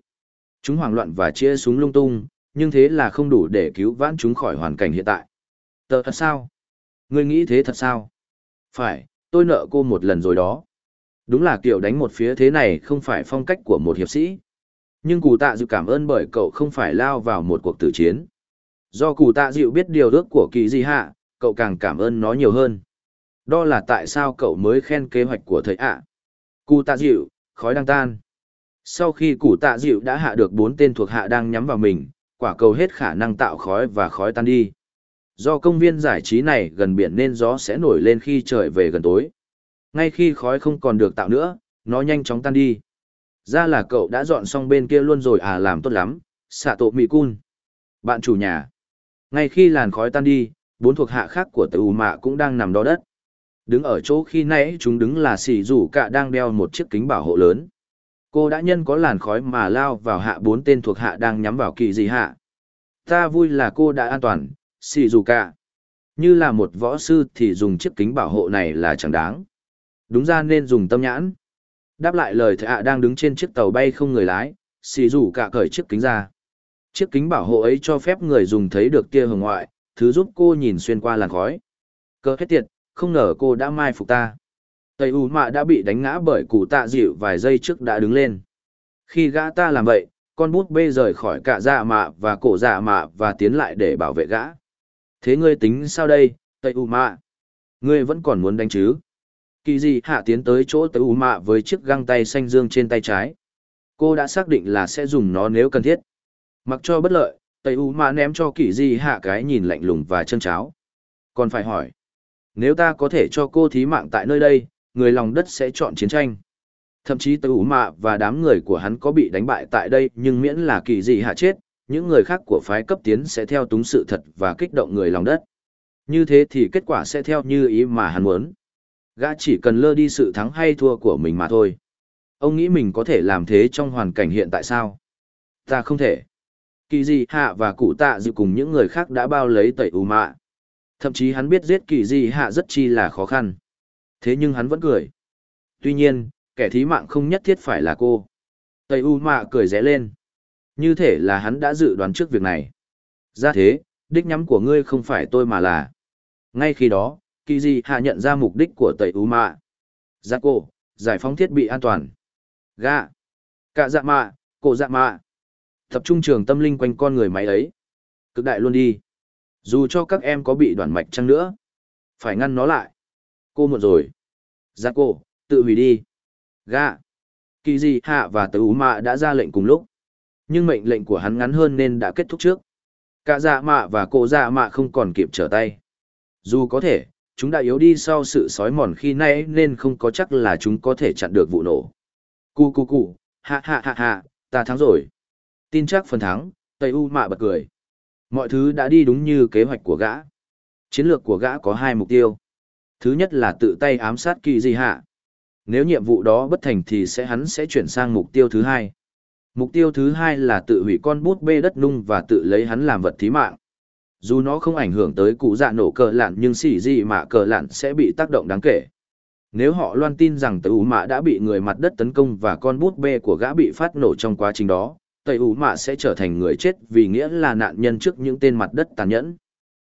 Chúng hoảng loạn và chia súng lung tung, nhưng thế là không đủ để cứu vãn chúng khỏi hoàn cảnh hiện tại. Tờ thật sao? Ngươi nghĩ thế thật sao? Phải, tôi nợ cô một lần rồi đó. Đúng là kiểu đánh một phía thế này không phải phong cách của một hiệp sĩ. Nhưng cụ tạ dịu cảm ơn bởi cậu không phải lao vào một cuộc tử chiến. Do cụ tạ dịu biết điều ước của kỳ di hạ, cậu càng cảm ơn nó nhiều hơn. Đó là tại sao cậu mới khen kế hoạch của thầy ạ. Cụ tạ dịu, khói đang tan. Sau khi cụ tạ dịu đã hạ được bốn tên thuộc hạ đang nhắm vào mình, quả cầu hết khả năng tạo khói và khói tan đi. Do công viên giải trí này gần biển nên gió sẽ nổi lên khi trời về gần tối. Ngay khi khói không còn được tạo nữa, nó nhanh chóng tan đi. Ra là cậu đã dọn xong bên kia luôn rồi à làm tốt lắm, xạ tổ mị cun. Bạn chủ nhà. Ngay khi làn khói tan đi, bốn thuộc hạ khác của tử mạ cũng đang nằm đó đất. Đứng ở chỗ khi nãy chúng đứng là xì rủ cả đang đeo một chiếc kính bảo hộ lớn. Cô đã nhân có làn khói mà lao vào hạ bốn tên thuộc hạ đang nhắm vào kỳ gì hạ. Ta vui là cô đã an toàn, xì dù cả. Như là một võ sư thì dùng chiếc kính bảo hộ này là chẳng đáng. Đúng ra nên dùng tâm nhãn. Đáp lại lời thợ hạ đang đứng trên chiếc tàu bay không người lái, xì dù cả cởi chiếc kính ra. Chiếc kính bảo hộ ấy cho phép người dùng thấy được tia hồng ngoại, thứ giúp cô nhìn xuyên qua làn khói. Cơ hết tiệt, không ngờ cô đã mai phục ta. Tây U Mạ đã bị đánh ngã bởi cụ tạ dịu vài giây trước đã đứng lên. Khi gã ta làm vậy, con bút bê rời khỏi cả dạ mạ và cổ dạ mạ và tiến lại để bảo vệ gã. Thế ngươi tính sao đây, Tây U Mạ? Ngươi vẫn còn muốn đánh chứ? Kỳ gì hạ tiến tới chỗ Tây U Mạ với chiếc găng tay xanh dương trên tay trái. Cô đã xác định là sẽ dùng nó nếu cần thiết. Mặc cho bất lợi, Tây U Mạ ném cho kỳ gì hạ cái nhìn lạnh lùng và chân cháo. Còn phải hỏi, nếu ta có thể cho cô thí mạng tại nơi đây, người lòng đất sẽ chọn chiến tranh. Thậm chí Tây U Mạ và đám người của hắn có bị đánh bại tại đây nhưng miễn là kỳ gì hạ chết, những người khác của phái cấp tiến sẽ theo túng sự thật và kích động người lòng đất. Như thế thì kết quả sẽ theo như ý mà hắn muốn. Gã chỉ cần lơ đi sự thắng hay thua của mình mà thôi. Ông nghĩ mình có thể làm thế trong hoàn cảnh hiện tại sao? Ta không thể. Kỳ Di hạ và cụ tạ dự cùng những người khác đã bao lấy tẩy u mạ. Thậm chí hắn biết giết kỳ Di hạ rất chi là khó khăn. Thế nhưng hắn vẫn cười. Tuy nhiên, kẻ thí mạng không nhất thiết phải là cô. Tẩy U Mạ cười rẽ lên. Như thể là hắn đã dự đoán trước việc này. Ra thế, đích nhắm của ngươi không phải tôi mà là. Ngay khi đó, kỳ di hạ nhận ra mục đích của tẩy ú Mạ. Giác cổ, giải phóng thiết bị an toàn. Gạ. Cả dạ mạ, cổ dạ mạ. Tập trung trường tâm linh quanh con người máy ấy. Cực đại luôn đi. Dù cho các em có bị đoạn mạch chăng nữa. Phải ngăn nó lại. Cô muộn rồi. Giác cổ, tự hủy đi. Gạ. Kỳ gì hạ và tứ mạ đã ra lệnh cùng lúc. Nhưng mệnh lệnh của hắn ngắn hơn nên đã kết thúc trước. Cả dạ mạ và cổ dạ mạ không còn kịp trở tay. Dù có thể, chúng đã yếu đi sau sự sói mòn khi nay nên không có chắc là chúng có thể chặn được vụ nổ. Cu cu cu, hạ hạ hạ hạ, ta thắng rồi. Tin chắc phần thắng, Tây U mạ bật cười. Mọi thứ đã đi đúng như kế hoạch của gã. Chiến lược của gã có hai mục tiêu. Thứ nhất là tự tay ám sát kỳ di hạ. Nếu nhiệm vụ đó bất thành thì sẽ hắn sẽ chuyển sang mục tiêu thứ hai. Mục tiêu thứ hai là tự hủy con bút bê đất nung và tự lấy hắn làm vật thí mạng. Dù nó không ảnh hưởng tới cụ dạ nổ cờ lạn nhưng xỉ gì mà cờ lạn sẽ bị tác động đáng kể. Nếu họ loan tin rằng tây ủ mạ đã bị người mặt đất tấn công và con bút bê của gã bị phát nổ trong quá trình đó, tây ủ mạ sẽ trở thành người chết vì nghĩa là nạn nhân trước những tên mặt đất tàn nhẫn.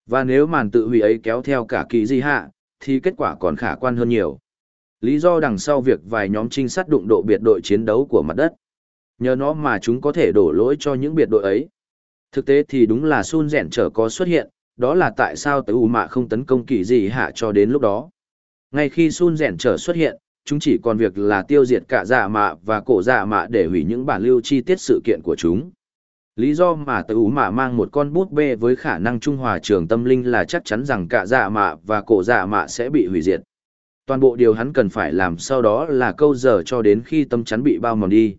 Và nếu màn tự hủy ấy kéo theo cả kỳ di hạ, thì kết quả còn khả quan hơn nhiều. Lý do đằng sau việc vài nhóm trinh sát đụng độ biệt đội chiến đấu của mặt đất. Nhờ nó mà chúng có thể đổ lỗi cho những biệt đội ấy. Thực tế thì đúng là Sun rèn trở có xuất hiện, đó là tại sao tới U Mạ không tấn công kỳ gì hạ cho đến lúc đó. Ngay khi Sun rèn trở xuất hiện, chúng chỉ còn việc là tiêu diệt cả giả mạ và cổ giả mạ để hủy những bản lưu chi tiết sự kiện của chúng. Lý do mà tử ú mạ mang một con bút bê với khả năng trung hòa trường tâm linh là chắc chắn rằng cả dạ mạ và cổ dạ mạ sẽ bị hủy diệt. Toàn bộ điều hắn cần phải làm sau đó là câu giờ cho đến khi tâm chắn bị bao mòn đi.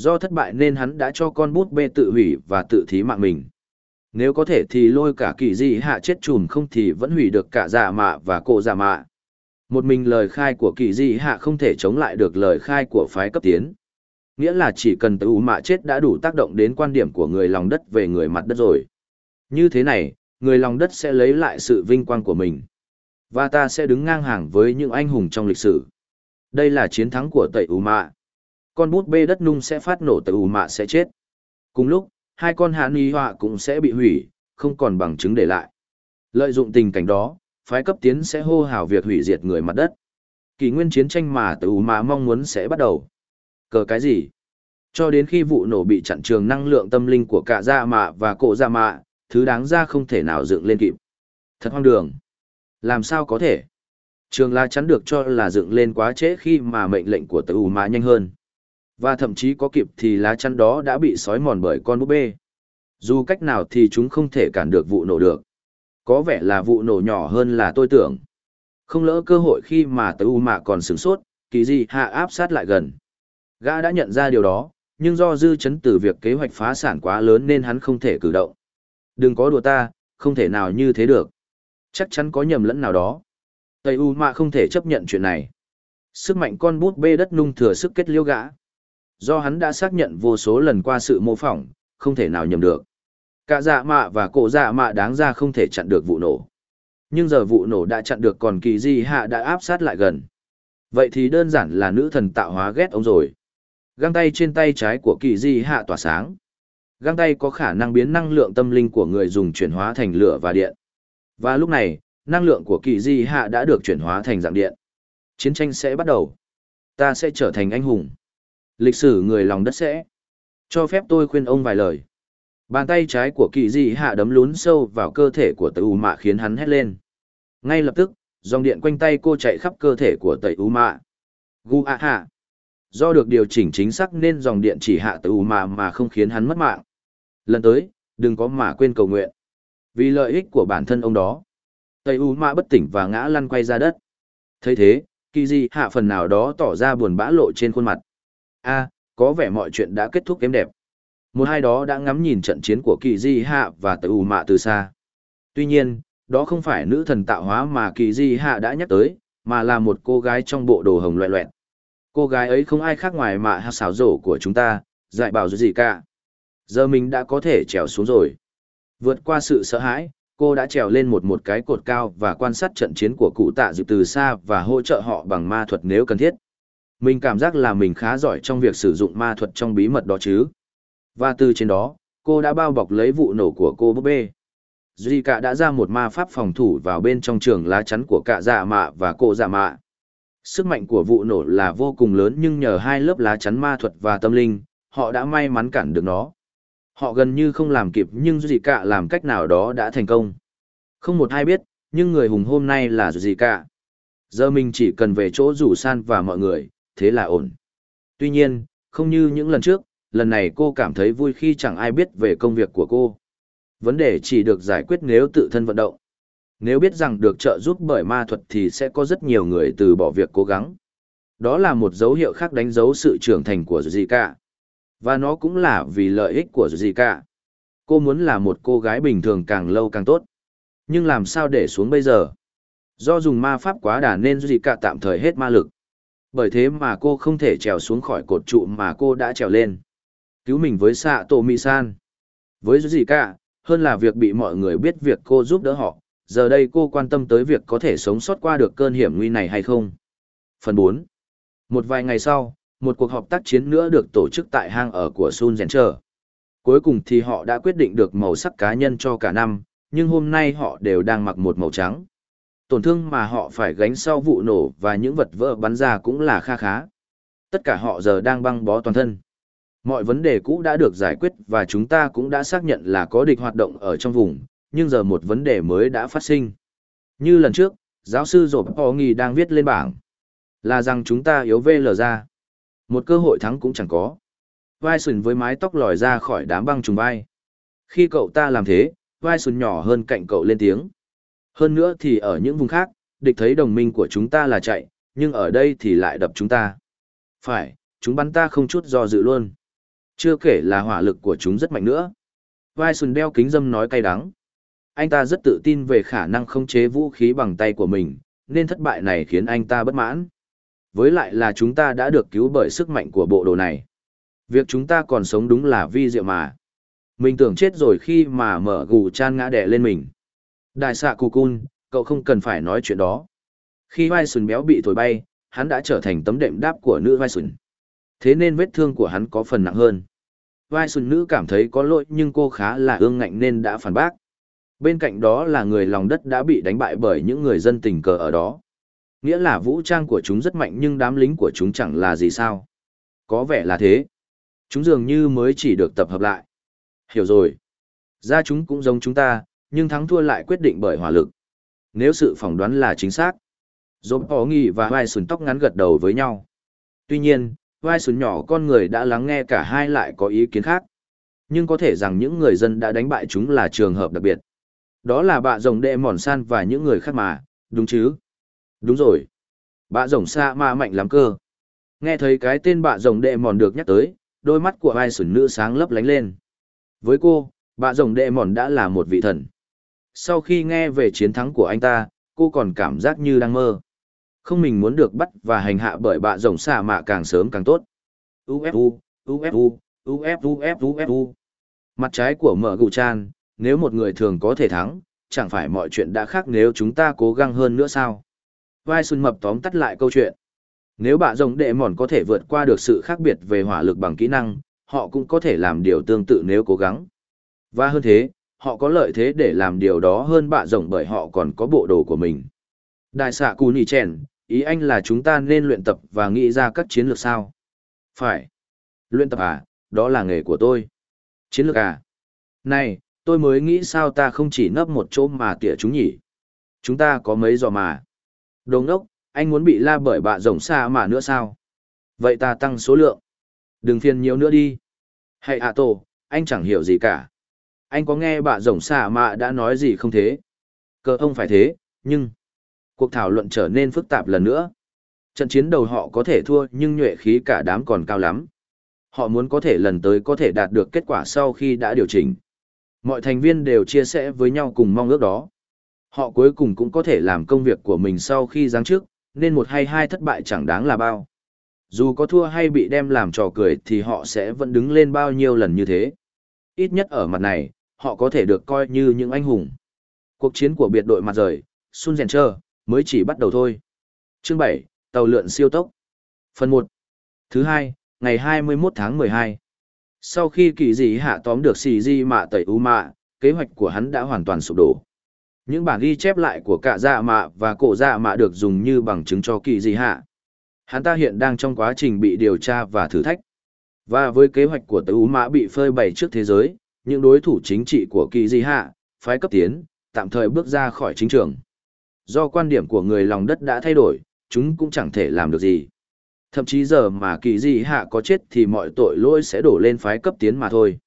Do thất bại nên hắn đã cho con bút bê tự hủy và tự thí mạng mình. Nếu có thể thì lôi cả kỳ dị hạ chết chùm không thì vẫn hủy được cả giả mạ và cổ giả dạ mạ. Một mình lời khai của kỳ dị hạ không thể chống lại được lời khai của phái cấp tiến nghĩa là chỉ cần tự mạ chết đã đủ tác động đến quan điểm của người lòng đất về người mặt đất rồi. Như thế này, người lòng đất sẽ lấy lại sự vinh quang của mình. Và ta sẽ đứng ngang hàng với những anh hùng trong lịch sử. Đây là chiến thắng của tẩy ủ mạ. Con bút bê đất nung sẽ phát nổ tẩy ủ mạ sẽ chết. Cùng lúc, hai con hạ ni họa cũng sẽ bị hủy, không còn bằng chứng để lại. Lợi dụng tình cảnh đó, phái cấp tiến sẽ hô hào việc hủy diệt người mặt đất. Kỷ nguyên chiến tranh mà tử mà mong muốn sẽ bắt đầu. Cờ cái gì? Cho đến khi vụ nổ bị chặn trường năng lượng tâm linh của cả gia dạ mạ và cổ gia mạ, thứ đáng ra không thể nào dựng lên kịp. Thật hoang đường. Làm sao có thể? Trường La chắn được cho là dựng lên quá trễ khi mà mệnh lệnh của tử mà nhanh hơn. Và thậm chí có kịp thì lá chắn đó đã bị sói mòn bởi con búp bê. Dù cách nào thì chúng không thể cản được vụ nổ được. Có vẻ là vụ nổ nhỏ hơn là tôi tưởng. Không lỡ cơ hội khi mà tử mạ còn sửng sốt, kỳ gì hạ áp sát lại gần. Gã đã nhận ra điều đó, nhưng do dư chấn từ việc kế hoạch phá sản quá lớn nên hắn không thể cử động. Đừng có đùa ta, không thể nào như thế được. Chắc chắn có nhầm lẫn nào đó. Tây U Mạ không thể chấp nhận chuyện này. Sức mạnh con bút bê đất nung thừa sức kết liêu gã. Do hắn đã xác nhận vô số lần qua sự mô phỏng, không thể nào nhầm được. Cả dạ mạ và cổ dạ mạ đáng ra không thể chặn được vụ nổ. Nhưng giờ vụ nổ đã chặn được còn kỳ di hạ đã áp sát lại gần. Vậy thì đơn giản là nữ thần tạo hóa ghét ông rồi. Găng tay trên tay trái của kỳ di hạ tỏa sáng. Găng tay có khả năng biến năng lượng tâm linh của người dùng chuyển hóa thành lửa và điện. Và lúc này, năng lượng của kỳ di hạ đã được chuyển hóa thành dạng điện. Chiến tranh sẽ bắt đầu. Ta sẽ trở thành anh hùng. Lịch sử người lòng đất sẽ. Cho phép tôi khuyên ông vài lời. Bàn tay trái của kỳ dị hạ đấm lún sâu vào cơ thể của tẩy u mạ khiến hắn hét lên. Ngay lập tức, dòng điện quanh tay cô chạy khắp cơ thể của tẩy u mạ. Gu a hạ. Do được điều chỉnh chính xác nên dòng điện chỉ hạ tẩy u mạ mà không khiến hắn mất mạng. Lần tới, đừng có mà quên cầu nguyện. Vì lợi ích của bản thân ông đó. tẩy U mạ bất tỉnh và ngã lăn quay ra đất. thấy thế, kỳ dị hạ phần nào đó tỏ ra buồn bã lộ trên khuôn mặt a có vẻ mọi chuyện đã kết thúc êm đẹp. Một hai đó đã ngắm nhìn trận chiến của kỳ di hạ và Tây U Mạ từ xa. Tuy nhiên, đó không phải nữ thần tạo hóa mà kỳ di hạ đã nhắc tới, mà là một cô gái trong bộ đồ hồng loẹ loẹt. Cô gái ấy không ai khác ngoài mạ hạ xảo rổ của chúng ta, dạy bảo gì cả. Giờ mình đã có thể trèo xuống rồi. Vượt qua sự sợ hãi, cô đã trèo lên một một cái cột cao và quan sát trận chiến của cụ tạ dịp từ xa và hỗ trợ họ bằng ma thuật nếu cần thiết. Mình cảm giác là mình khá giỏi trong việc sử dụng ma thuật trong bí mật đó chứ. Và từ trên đó, cô đã bao bọc lấy vụ nổ của cô búp bê. Duy cả đã ra một ma pháp phòng thủ vào bên trong trường lá chắn của cả dạ mạ và cô dạ mạ. Sức mạnh của vụ nổ là vô cùng lớn nhưng nhờ hai lớp lá chắn ma thuật và tâm linh, họ đã may mắn cản được nó. Họ gần như không làm kịp nhưng gì cả làm cách nào đó đã thành công. Không một ai biết, nhưng người hùng hôm nay là gì cả. Giờ mình chỉ cần về chỗ rủ san và mọi người, thế là ổn. Tuy nhiên, không như những lần trước, lần này cô cảm thấy vui khi chẳng ai biết về công việc của cô. Vấn đề chỉ được giải quyết nếu tự thân vận động. Nếu biết rằng được trợ giúp bởi ma thuật thì sẽ có rất nhiều người từ bỏ việc cố gắng. Đó là một dấu hiệu khác đánh dấu sự trưởng thành của Zika. Và nó cũng là vì lợi ích của Zika. Cô muốn là một cô gái bình thường càng lâu càng tốt. Nhưng làm sao để xuống bây giờ? Do dùng ma pháp quá đà nên Zika tạm thời hết ma lực. Bởi thế mà cô không thể trèo xuống khỏi cột trụ mà cô đã trèo lên. Cứu mình với xạ tổ mi san. Với gì cả, hơn là việc bị mọi người biết việc cô giúp đỡ họ. Giờ đây cô quan tâm tới việc có thể sống sót qua được cơn hiểm nguy này hay không. Phần 4 Một vài ngày sau, một cuộc họp tác chiến nữa được tổ chức tại hang ở của Sun Gencher. Cuối cùng thì họ đã quyết định được màu sắc cá nhân cho cả năm, nhưng hôm nay họ đều đang mặc một màu trắng. Tổn thương mà họ phải gánh sau vụ nổ và những vật vỡ bắn ra cũng là kha khá. Tất cả họ giờ đang băng bó toàn thân. Mọi vấn đề cũ đã được giải quyết và chúng ta cũng đã xác nhận là có địch hoạt động ở trong vùng, nhưng giờ một vấn đề mới đã phát sinh. Như lần trước, giáo sư Rộp Hò Nghi đang viết lên bảng, là rằng chúng ta yếu VL ra. Một cơ hội thắng cũng chẳng có. Vai sùn với mái tóc lòi ra khỏi đám băng trùng vai. Khi cậu ta làm thế, vai sùn nhỏ hơn cạnh cậu lên tiếng. Hơn nữa thì ở những vùng khác, địch thấy đồng minh của chúng ta là chạy, nhưng ở đây thì lại đập chúng ta. Phải, chúng bắn ta không chút do dự luôn. Chưa kể là hỏa lực của chúng rất mạnh nữa. Vai sùn đeo kính dâm nói cay đắng. Anh ta rất tự tin về khả năng khống chế vũ khí bằng tay của mình, nên thất bại này khiến anh ta bất mãn. Với lại là chúng ta đã được cứu bởi sức mạnh của bộ đồ này. Việc chúng ta còn sống đúng là vi diệu mà. Mình tưởng chết rồi khi mà mở gù chan ngã đẻ lên mình. Đại xạ cù cun, cậu không cần phải nói chuyện đó. Khi vai sùn béo bị thổi bay, hắn đã trở thành tấm đệm đáp của nữ vai sùn. Thế nên vết thương của hắn có phần nặng hơn. Vai sùn nữ cảm thấy có lỗi nhưng cô khá là ương ngạnh nên đã phản bác. Bên cạnh đó là người lòng đất đã bị đánh bại bởi những người dân tình cờ ở đó. Nghĩa là vũ trang của chúng rất mạnh nhưng đám lính của chúng chẳng là gì sao. Có vẻ là thế. Chúng dường như mới chỉ được tập hợp lại. Hiểu rồi. Ra chúng cũng giống chúng ta, nhưng thắng thua lại quyết định bởi hỏa lực. Nếu sự phỏng đoán là chính xác. Dồn Phó Nghị và Vai Sùn tóc ngắn gật đầu với nhau. Tuy nhiên, Vai Sùn nhỏ con người đã lắng nghe cả hai lại có ý kiến khác. Nhưng có thể rằng những người dân đã đánh bại chúng là trường hợp đặc biệt. Đó là bạ rồng đệ mòn san và những người khác mà, đúng chứ? Đúng rồi. Bạ rồng xa ma mạnh lắm cơ. Nghe thấy cái tên bạ rồng đệ mòn được nhắc tới, đôi mắt của Vai Sùn nữ sáng lấp lánh lên. Với cô, bạ rồng đệ mòn đã là một vị thần. Sau khi nghe về chiến thắng của anh ta, cô còn cảm giác như đang mơ. Không mình muốn được bắt và hành hạ bởi bạ rồng xạ mạ càng sớm càng tốt. UFU, UFU, UFU, UFU, UFU. Mặt trái của mở gù chan, nếu một người thường có thể thắng, chẳng phải mọi chuyện đã khác nếu chúng ta cố gắng hơn nữa sao? Vai Xuân Mập tóm tắt lại câu chuyện. Nếu bạ rồng đệ mòn có thể vượt qua được sự khác biệt về hỏa lực bằng kỹ năng, họ cũng có thể làm điều tương tự nếu cố gắng. Và hơn thế, họ có lợi thế để làm điều đó hơn bạ rồng bởi họ còn có bộ đồ của mình. Đại xạ Cù Nì Chèn, ý anh là chúng ta nên luyện tập và nghĩ ra các chiến lược sao? Phải. Luyện tập à, đó là nghề của tôi. Chiến lược à? Này, tôi mới nghĩ sao ta không chỉ nấp một chỗ mà tỉa chúng nhỉ? Chúng ta có mấy giò mà. Đồng đốc, anh muốn bị la bởi bạ rồng xa mà nữa sao? Vậy ta tăng số lượng. Đừng phiền nhiều nữa đi. Hãy ạ tổ, anh chẳng hiểu gì cả. Anh có nghe bà rồng xạ mà đã nói gì không thế? Cơ ông phải thế, nhưng... Cuộc thảo luận trở nên phức tạp lần nữa. Trận chiến đầu họ có thể thua nhưng nhuệ khí cả đám còn cao lắm. Họ muốn có thể lần tới có thể đạt được kết quả sau khi đã điều chỉnh. Mọi thành viên đều chia sẻ với nhau cùng mong ước đó. Họ cuối cùng cũng có thể làm công việc của mình sau khi giáng trước, nên một hay hai thất bại chẳng đáng là bao. Dù có thua hay bị đem làm trò cười thì họ sẽ vẫn đứng lên bao nhiêu lần như thế. Ít nhất ở mặt này, họ có thể được coi như những anh hùng. Cuộc chiến của biệt đội mặt rời, Sun Zencher, mới chỉ bắt đầu thôi. Chương 7, Tàu lượn siêu tốc. Phần 1. Thứ hai, ngày 21 tháng 12. Sau khi kỳ dị hạ tóm được xì di mạ tẩy u mạ, kế hoạch của hắn đã hoàn toàn sụp đổ. Những bản ghi chép lại của cả dạ mạ và cổ dạ mạ được dùng như bằng chứng cho kỳ dị hạ. Hắn ta hiện đang trong quá trình bị điều tra và thử thách. Và với kế hoạch của tẩy u mạ bị phơi bày trước thế giới, những đối thủ chính trị của kỳ Di hạ, phái cấp tiến, tạm thời bước ra khỏi chính trường. Do quan điểm của người lòng đất đã thay đổi, chúng cũng chẳng thể làm được gì. Thậm chí giờ mà kỳ Di hạ có chết thì mọi tội lỗi sẽ đổ lên phái cấp tiến mà thôi.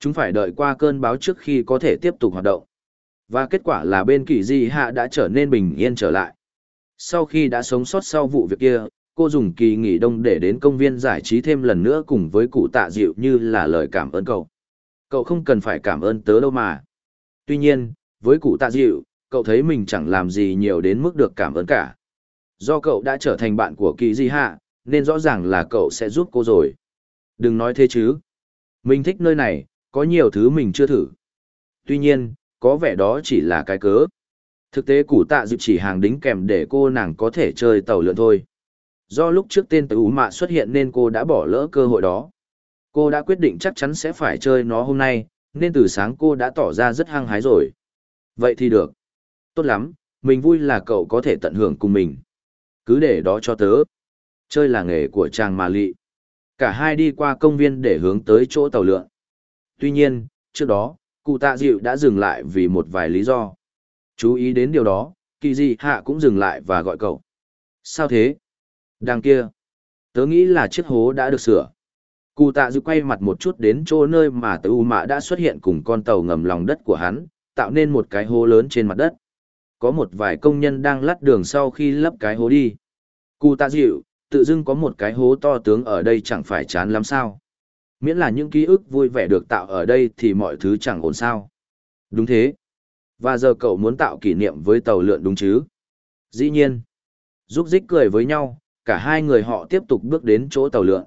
Chúng phải đợi qua cơn báo trước khi có thể tiếp tục hoạt động. Và kết quả là bên kỳ Di hạ đã trở nên bình yên trở lại. Sau khi đã sống sót sau vụ việc kia, cô dùng kỳ nghỉ đông để đến công viên giải trí thêm lần nữa cùng với cụ tạ dịu như là lời cảm ơn cậu. Cậu không cần phải cảm ơn tớ đâu mà. Tuy nhiên, với cụ tạ dịu, cậu thấy mình chẳng làm gì nhiều đến mức được cảm ơn cả. Do cậu đã trở thành bạn của kỳ di hạ, nên rõ ràng là cậu sẽ giúp cô rồi. Đừng nói thế chứ. Mình thích nơi này, có nhiều thứ mình chưa thử. Tuy nhiên, có vẻ đó chỉ là cái cớ. Thực tế củ tạ dịp chỉ hàng đính kèm để cô nàng có thể chơi tàu lượn thôi. Do lúc trước tên tử mạ xuất hiện nên cô đã bỏ lỡ cơ hội đó. Cô đã quyết định chắc chắn sẽ phải chơi nó hôm nay, nên từ sáng cô đã tỏ ra rất hăng hái rồi. Vậy thì được. Tốt lắm, mình vui là cậu có thể tận hưởng cùng mình. Cứ để đó cho tớ. Chơi là nghề của chàng mà lị. Cả hai đi qua công viên để hướng tới chỗ tàu lượn. Tuy nhiên, trước đó, cụ tạ dịu đã dừng lại vì một vài lý do. Chú ý đến điều đó, kỳ dị hạ cũng dừng lại và gọi cậu. Sao thế? Đằng kia. Tớ nghĩ là chiếc hố đã được sửa. Cụ tạ dịu quay mặt một chút đến chỗ nơi mà tờ U Mạ đã xuất hiện cùng con tàu ngầm lòng đất của hắn, tạo nên một cái hố lớn trên mặt đất. Có một vài công nhân đang lắt đường sau khi lấp cái hố đi. Cụ tạ dịu, tự dưng có một cái hố to tướng ở đây chẳng phải chán lắm sao. Miễn là những ký ức vui vẻ được tạo ở đây thì mọi thứ chẳng ổn sao. Đúng thế. Và giờ cậu muốn tạo kỷ niệm với tàu lượn đúng chứ? Dĩ nhiên. Giúp dích cười với nhau, cả hai người họ tiếp tục bước đến chỗ tàu lượn.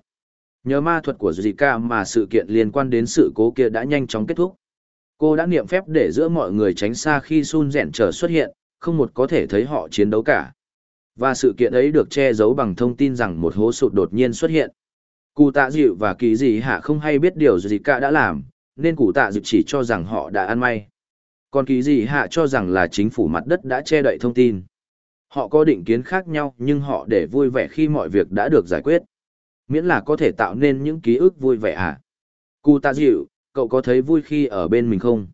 Nhờ ma thuật của Zika mà sự kiện liên quan đến sự cố kia đã nhanh chóng kết thúc. Cô đã niệm phép để giữa mọi người tránh xa khi Sun rèn trở xuất hiện, không một có thể thấy họ chiến đấu cả. Và sự kiện ấy được che giấu bằng thông tin rằng một hố sụt đột nhiên xuất hiện. Cụ tạ dịu và kỳ dị hạ không hay biết điều Zika đã làm, nên cụ tạ dịu chỉ cho rằng họ đã ăn may. Còn kỳ gì hạ cho rằng là chính phủ mặt đất đã che đậy thông tin. Họ có định kiến khác nhau nhưng họ để vui vẻ khi mọi việc đã được giải quyết. Miễn là có thể tạo nên những ký ức vui vẻ à. Cụ tạ dịu, cậu có thấy vui khi ở bên mình không?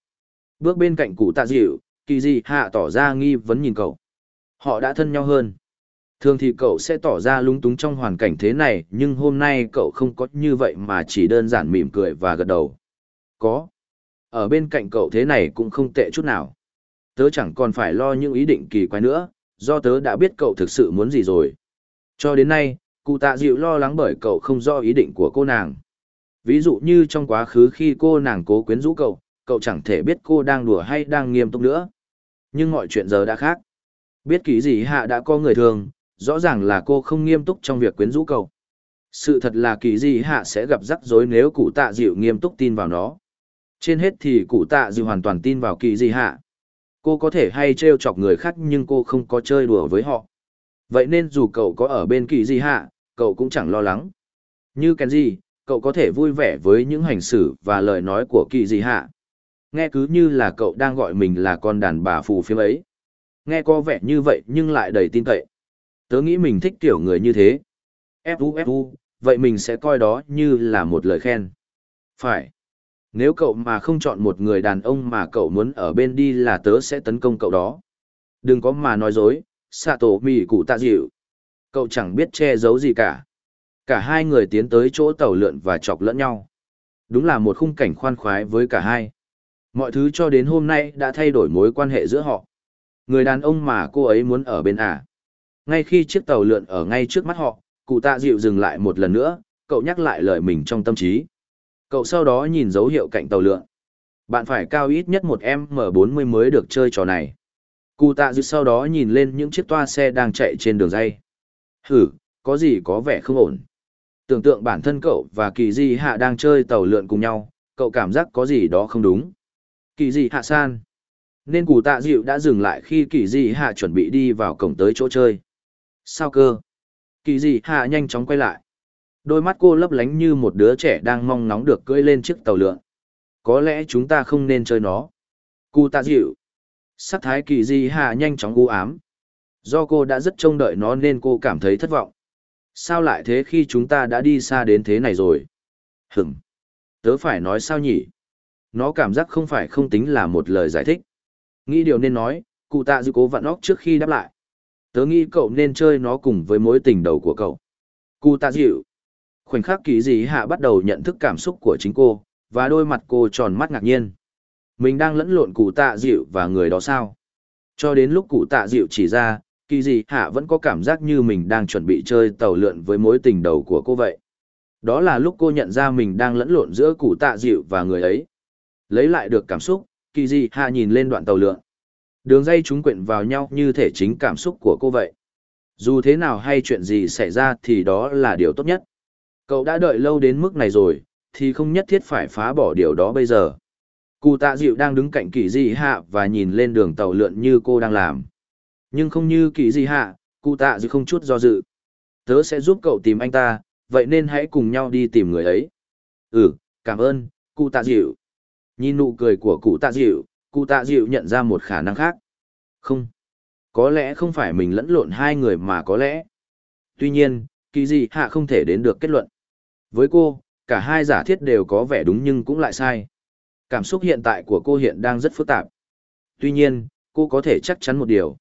Bước bên cạnh cụ tạ dịu, kỳ gì hạ tỏ ra nghi vấn nhìn cậu. Họ đã thân nhau hơn. Thường thì cậu sẽ tỏ ra lung túng trong hoàn cảnh thế này, nhưng hôm nay cậu không có như vậy mà chỉ đơn giản mỉm cười và gật đầu. Có. Ở bên cạnh cậu thế này cũng không tệ chút nào. Tớ chẳng còn phải lo những ý định kỳ quái nữa, do tớ đã biết cậu thực sự muốn gì rồi. Cho đến nay, cụ tạ dịu lo lắng bởi cậu không rõ ý định của cô nàng. Ví dụ như trong quá khứ khi cô nàng cố quyến rũ cậu, cậu chẳng thể biết cô đang đùa hay đang nghiêm túc nữa. Nhưng mọi chuyện giờ đã khác. Biết kỹ gì hạ đã có người thường, rõ ràng là cô không nghiêm túc trong việc quyến rũ cậu. Sự thật là kỳ gì hạ sẽ gặp rắc rối nếu cụ tạ dịu nghiêm túc tin vào nó. Trên hết thì cụ tạ dịu hoàn toàn tin vào kỳ gì hạ. Cô có thể hay trêu chọc người khác nhưng cô không có chơi đùa với họ. Vậy nên dù cậu có ở bên kỳ gì hạ, cậu cũng chẳng lo lắng. Như Kenji, cậu có thể vui vẻ với những hành xử và lời nói của kỳ gì hạ. Nghe cứ như là cậu đang gọi mình là con đàn bà phù phiếm ấy. Nghe có vẻ như vậy nhưng lại đầy tin cậy. Tớ nghĩ mình thích kiểu người như thế. Fu Fu, vậy mình sẽ coi đó như là một lời khen. Phải. Nếu cậu mà không chọn một người đàn ông mà cậu muốn ở bên đi là tớ sẽ tấn công cậu đó. Đừng có mà nói dối, Sato mì cụ tạ dịu. Cậu chẳng biết che giấu gì cả. Cả hai người tiến tới chỗ tàu lượn và chọc lẫn nhau. Đúng là một khung cảnh khoan khoái với cả hai. Mọi thứ cho đến hôm nay đã thay đổi mối quan hệ giữa họ. Người đàn ông mà cô ấy muốn ở bên à. Ngay khi chiếc tàu lượn ở ngay trước mắt họ, cụ tạ dịu dừng lại một lần nữa, cậu nhắc lại lời mình trong tâm trí. Cậu sau đó nhìn dấu hiệu cạnh tàu lượn. Bạn phải cao ít nhất một M40 mới được chơi trò này. Cụ tạ dịu sau đó nhìn lên những chiếc toa xe đang chạy trên đường dây. Hử, có gì có vẻ không ổn. Tưởng tượng bản thân cậu và kỳ di hạ đang chơi tàu lượn cùng nhau, cậu cảm giác có gì đó không đúng. Kỳ di hạ san. Nên Cù tạ dịu đã dừng lại khi kỳ di hạ chuẩn bị đi vào cổng tới chỗ chơi. Sao cơ? Kỳ di hạ nhanh chóng quay lại. Đôi mắt cô lấp lánh như một đứa trẻ đang mong nóng được cưỡi lên chiếc tàu lượn. Có lẽ chúng ta không nên chơi nó. Cụ tạ dịu. Sắc thái kỳ di hạ nhanh chóng u ám. Do cô đã rất trông đợi nó nên cô cảm thấy thất vọng. Sao lại thế khi chúng ta đã đi xa đến thế này rồi? Hửm. Tớ phải nói sao nhỉ? Nó cảm giác không phải không tính là một lời giải thích. Nghĩ điều nên nói, cụ tạ dư cố vặn óc trước khi đáp lại. Tớ nghĩ cậu nên chơi nó cùng với mối tình đầu của cậu. Cụ tạ dịu. Khoảnh khắc kỳ dị hạ bắt đầu nhận thức cảm xúc của chính cô, và đôi mặt cô tròn mắt ngạc nhiên. Mình đang lẫn lộn cụ tạ dịu và người đó sao? Cho đến lúc cụ tạ dịu chỉ ra, kỳ dị hạ vẫn có cảm giác như mình đang chuẩn bị chơi tàu lượn với mối tình đầu của cô vậy. Đó là lúc cô nhận ra mình đang lẫn lộn giữa cụ tạ dịu và người ấy. Lấy lại được cảm xúc, kỳ dị hạ nhìn lên đoạn tàu lượn. Đường dây chúng quyện vào nhau như thể chính cảm xúc của cô vậy. Dù thế nào hay chuyện gì xảy ra thì đó là điều tốt nhất. Cậu đã đợi lâu đến mức này rồi, thì không nhất thiết phải phá bỏ điều đó bây giờ. Cụ tạ dịu đang đứng cạnh kỳ dị hạ và nhìn lên đường tàu lượn như cô đang làm. Nhưng không như kỳ Di hạ, cụ tạ dư không chút do dự. Tớ sẽ giúp cậu tìm anh ta, vậy nên hãy cùng nhau đi tìm người ấy. Ừ, cảm ơn, cụ tạ dịu. Nhìn nụ cười của cụ tạ dịu, cụ tạ dịu nhận ra một khả năng khác. Không. Có lẽ không phải mình lẫn lộn hai người mà có lẽ. Tuy nhiên, kỳ dị hạ không thể đến được kết luận. Với cô, cả hai giả thiết đều có vẻ đúng nhưng cũng lại sai. Cảm xúc hiện tại của cô hiện đang rất phức tạp. Tuy nhiên, cô có thể chắc chắn một điều.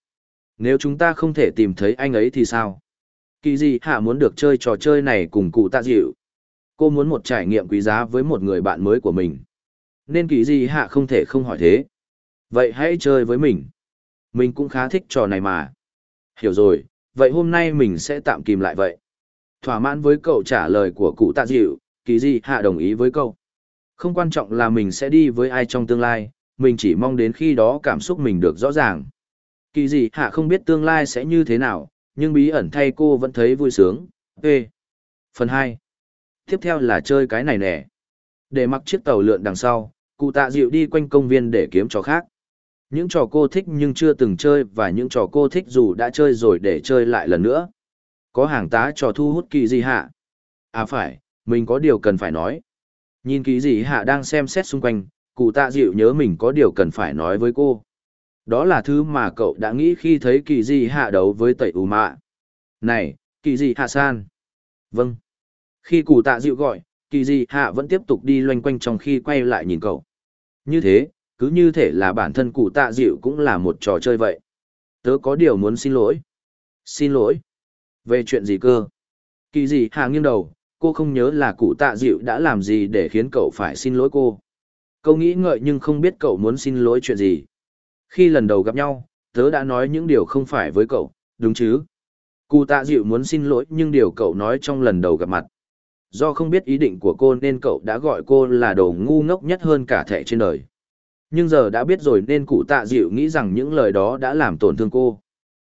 Nếu chúng ta không thể tìm thấy anh ấy thì sao? Kỳ Di hạ muốn được chơi trò chơi này cùng cụ tạ dịu. Cô muốn một trải nghiệm quý giá với một người bạn mới của mình. Nên kỳ Di hạ không thể không hỏi thế. Vậy hãy chơi với mình. Mình cũng khá thích trò này mà. Hiểu rồi, vậy hôm nay mình sẽ tạm kìm lại vậy. Thỏa mãn với cậu trả lời của cụ tạ dịu, kỳ Di hạ đồng ý với cậu. Không quan trọng là mình sẽ đi với ai trong tương lai, mình chỉ mong đến khi đó cảm xúc mình được rõ ràng. Kỳ gì hạ không biết tương lai sẽ như thế nào, nhưng bí ẩn thay cô vẫn thấy vui sướng. Ê! Phần 2 Tiếp theo là chơi cái này nè. Để mặc chiếc tàu lượn đằng sau, cụ tạ dịu đi quanh công viên để kiếm trò khác. Những trò cô thích nhưng chưa từng chơi và những trò cô thích dù đã chơi rồi để chơi lại lần nữa. Có hàng tá trò thu hút kỳ gì hạ? À phải, mình có điều cần phải nói. Nhìn kỳ gì hạ đang xem xét xung quanh, cụ tạ dịu nhớ mình có điều cần phải nói với cô. Đó là thứ mà cậu đã nghĩ khi thấy kỳ di hạ đấu với tẩy ủ mạ. Này, kỳ di hạ san. Vâng. Khi cụ tạ dịu gọi, kỳ di hạ vẫn tiếp tục đi loanh quanh trong khi quay lại nhìn cậu. Như thế, cứ như thể là bản thân cụ tạ dịu cũng là một trò chơi vậy. Tớ có điều muốn xin lỗi. Xin lỗi. Về chuyện gì cơ? Kỳ di hạ nghiêng đầu, cô không nhớ là cụ tạ dịu đã làm gì để khiến cậu phải xin lỗi cô. Câu nghĩ ngợi nhưng không biết cậu muốn xin lỗi chuyện gì. Khi lần đầu gặp nhau, tớ đã nói những điều không phải với cậu, đúng chứ? Cụ tạ dịu muốn xin lỗi nhưng điều cậu nói trong lần đầu gặp mặt. Do không biết ý định của cô nên cậu đã gọi cô là đồ ngu ngốc nhất hơn cả thẻ trên đời. Nhưng giờ đã biết rồi nên cụ tạ dịu nghĩ rằng những lời đó đã làm tổn thương cô.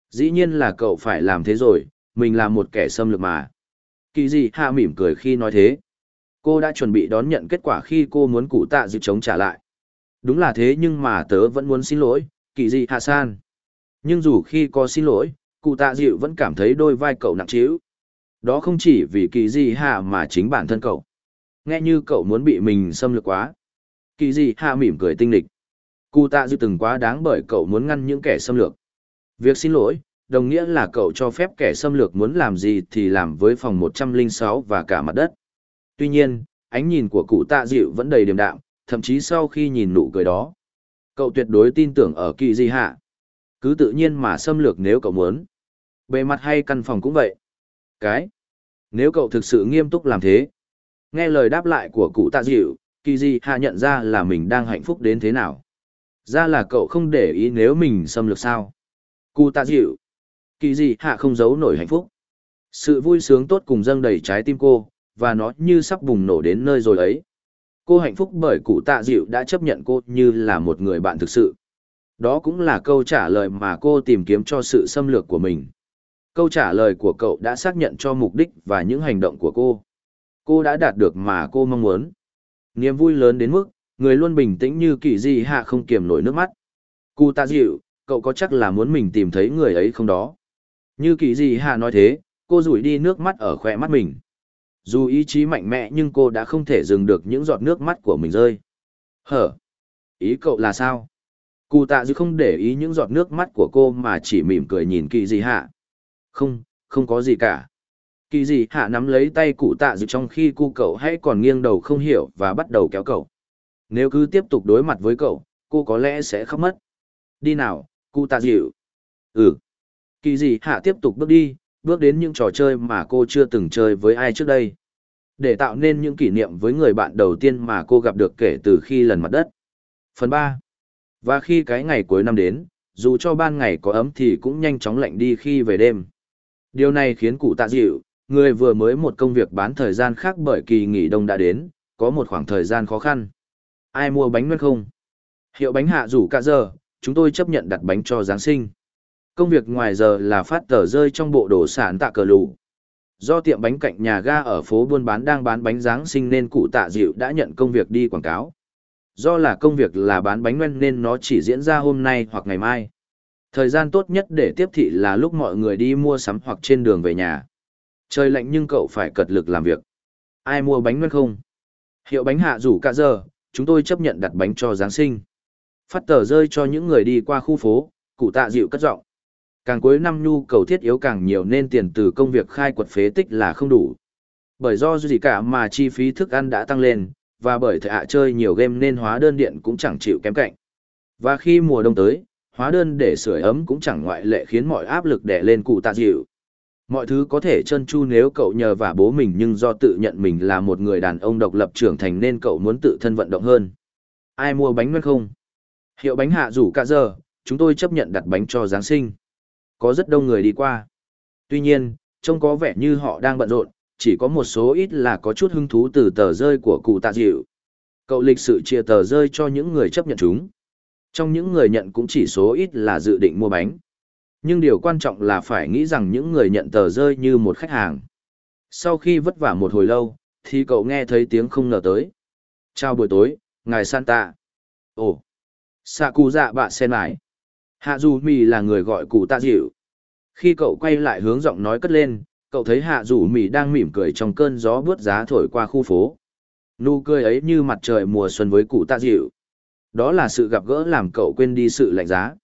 Dĩ nhiên là cậu phải làm thế rồi, mình là một kẻ xâm lược mà. Kỳ gì hạ mỉm cười khi nói thế. Cô đã chuẩn bị đón nhận kết quả khi cô muốn cụ tạ dịu chống trả lại. Đúng là thế nhưng mà tớ vẫn muốn xin lỗi, kỳ dị hạ san. Nhưng dù khi có xin lỗi, cụ tạ dịu vẫn cảm thấy đôi vai cậu nặng trĩu. Đó không chỉ vì kỳ dị hạ mà chính bản thân cậu. Nghe như cậu muốn bị mình xâm lược quá. Kỳ dị hạ mỉm cười tinh lịch. Cụ tạ dịu từng quá đáng bởi cậu muốn ngăn những kẻ xâm lược. Việc xin lỗi, đồng nghĩa là cậu cho phép kẻ xâm lược muốn làm gì thì làm với phòng 106 và cả mặt đất. Tuy nhiên, ánh nhìn của cụ tạ dịu vẫn đầy điềm đạm, thậm chí sau khi nhìn nụ cười đó. Cậu tuyệt đối tin tưởng ở kỳ gì hạ. Cứ tự nhiên mà xâm lược nếu cậu muốn. Bề mặt hay căn phòng cũng vậy. Cái. Nếu cậu thực sự nghiêm túc làm thế. Nghe lời đáp lại của cụ tạ dịu, kỳ gì hạ nhận ra là mình đang hạnh phúc đến thế nào. Ra là cậu không để ý nếu mình xâm lược sao. Cụ tạ dịu. Kỳ gì hạ không giấu nổi hạnh phúc. Sự vui sướng tốt cùng dâng đầy trái tim cô, và nó như sắp bùng nổ đến nơi rồi ấy. Cô hạnh phúc bởi cụ tạ dịu đã chấp nhận cô như là một người bạn thực sự. Đó cũng là câu trả lời mà cô tìm kiếm cho sự xâm lược của mình. Câu trả lời của cậu đã xác nhận cho mục đích và những hành động của cô. Cô đã đạt được mà cô mong muốn. Niềm vui lớn đến mức, người luôn bình tĩnh như kỳ gì hạ không kiềm nổi nước mắt. Cụ tạ dịu, cậu có chắc là muốn mình tìm thấy người ấy không đó? Như kỳ gì hạ nói thế, cô rủi đi nước mắt ở khỏe mắt mình. Dù ý chí mạnh mẽ nhưng cô đã không thể dừng được những giọt nước mắt của mình rơi. Hở? Ý cậu là sao? Cụ tạ dư không để ý những giọt nước mắt của cô mà chỉ mỉm cười nhìn kỳ gì hạ. Không, không có gì cả. Kỳ gì hạ nắm lấy tay cụ tạ dư trong khi cu cậu hãy còn nghiêng đầu không hiểu và bắt đầu kéo cậu. Nếu cứ tiếp tục đối mặt với cậu, cô có lẽ sẽ khóc mất. Đi nào, cụ tạ dịu. Ừ. Kỳ gì hạ tiếp tục bước đi, bước đến những trò chơi mà cô chưa từng chơi với ai trước đây. Để tạo nên những kỷ niệm với người bạn đầu tiên mà cô gặp được kể từ khi lần mặt đất. Phần 3. Và khi cái ngày cuối năm đến, dù cho ban ngày có ấm thì cũng nhanh chóng lạnh đi khi về đêm. Điều này khiến cụ tạ dịu, người vừa mới một công việc bán thời gian khác bởi kỳ nghỉ đông đã đến, có một khoảng thời gian khó khăn. Ai mua bánh nguyên không? Hiệu bánh hạ rủ cả giờ, chúng tôi chấp nhận đặt bánh cho Giáng sinh. Công việc ngoài giờ là phát tờ rơi trong bộ đồ sản tạ cờ lù. Do tiệm bánh cạnh nhà ga ở phố buôn bán đang bán bánh Giáng sinh nên cụ tạ dịu đã nhận công việc đi quảng cáo. Do là công việc là bán bánh nguyên nên nó chỉ diễn ra hôm nay hoặc ngày mai. Thời gian tốt nhất để tiếp thị là lúc mọi người đi mua sắm hoặc trên đường về nhà. Trời lạnh nhưng cậu phải cật lực làm việc. Ai mua bánh nguyên không? Hiệu bánh hạ rủ cả giờ, chúng tôi chấp nhận đặt bánh cho Giáng sinh. Phát tờ rơi cho những người đi qua khu phố, cụ tạ dịu cất giọng. Càng cuối năm nhu cầu thiết yếu càng nhiều nên tiền từ công việc khai quật phế tích là không đủ. Bởi do gì cả mà chi phí thức ăn đã tăng lên, và bởi thời hạ chơi nhiều game nên hóa đơn điện cũng chẳng chịu kém cạnh. Và khi mùa đông tới, hóa đơn để sưởi ấm cũng chẳng ngoại lệ khiến mọi áp lực đè lên cụ tạ dịu. Mọi thứ có thể chân chu nếu cậu nhờ vả bố mình nhưng do tự nhận mình là một người đàn ông độc lập trưởng thành nên cậu muốn tự thân vận động hơn. Ai mua bánh nguyên không? Hiệu bánh hạ rủ cả giờ, chúng tôi chấp nhận đặt bánh cho Giáng sinh có rất đông người đi qua. Tuy nhiên, trông có vẻ như họ đang bận rộn, chỉ có một số ít là có chút hứng thú từ tờ rơi của cụ tạ dịu. Cậu lịch sự chia tờ rơi cho những người chấp nhận chúng. Trong những người nhận cũng chỉ số ít là dự định mua bánh. Nhưng điều quan trọng là phải nghĩ rằng những người nhận tờ rơi như một khách hàng. Sau khi vất vả một hồi lâu, thì cậu nghe thấy tiếng không ngờ tới. Chào buổi tối, ngài Santa. Ồ, xạ cụ dạ bạ sen lại. Hạ dù mì là người gọi cụ tạ dịu. Khi cậu quay lại hướng giọng nói cất lên, cậu thấy hạ dù mì đang mỉm cười trong cơn gió bướt giá thổi qua khu phố. Nụ cười ấy như mặt trời mùa xuân với cụ tạ dịu. Đó là sự gặp gỡ làm cậu quên đi sự lạnh giá.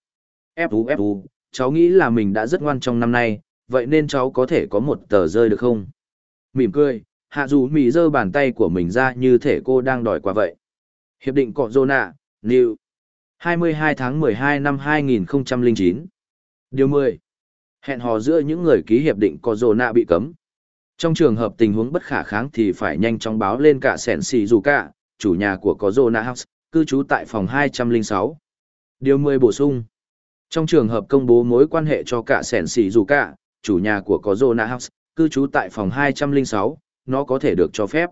Fu Fu, cháu nghĩ là mình đã rất ngoan trong năm nay, vậy nên cháu có thể có một tờ rơi được không? Mỉm cười, hạ dù mì giơ bàn tay của mình ra như thể cô đang đòi qua vậy. Hiệp định Cọ Dô Nạ, New. 22 tháng 12 năm 2009. Điều 10. Hẹn hò giữa những người ký hiệp định có Dô Nạ bị cấm. Trong trường hợp tình huống bất khả kháng thì phải nhanh chóng báo lên cả sẻn xì dù cả, chủ nhà của có Dô Nạ House, cư trú tại phòng 206. Điều 10 bổ sung. Trong trường hợp công bố mối quan hệ cho cả sẻn xì dù cả, chủ nhà của có Zona House, cư trú tại phòng 206, nó có thể được cho phép.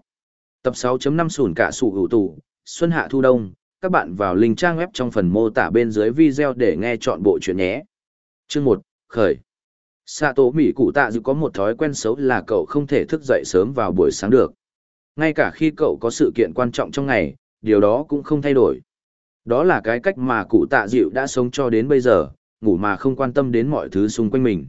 Tập 6.5 sủn cả sủ hữu tủ, Xuân Hạ Thu Đông, các bạn vào link trang web trong phần mô tả bên dưới video để nghe chọn bộ chuyện nhé. Chương 1, khởi. Sato Mỹ cụ tạ dự có một thói quen xấu là cậu không thể thức dậy sớm vào buổi sáng được. Ngay cả khi cậu có sự kiện quan trọng trong ngày, điều đó cũng không thay đổi. Đó là cái cách mà cụ tạ dịu đã sống cho đến bây giờ, ngủ mà không quan tâm đến mọi thứ xung quanh mình.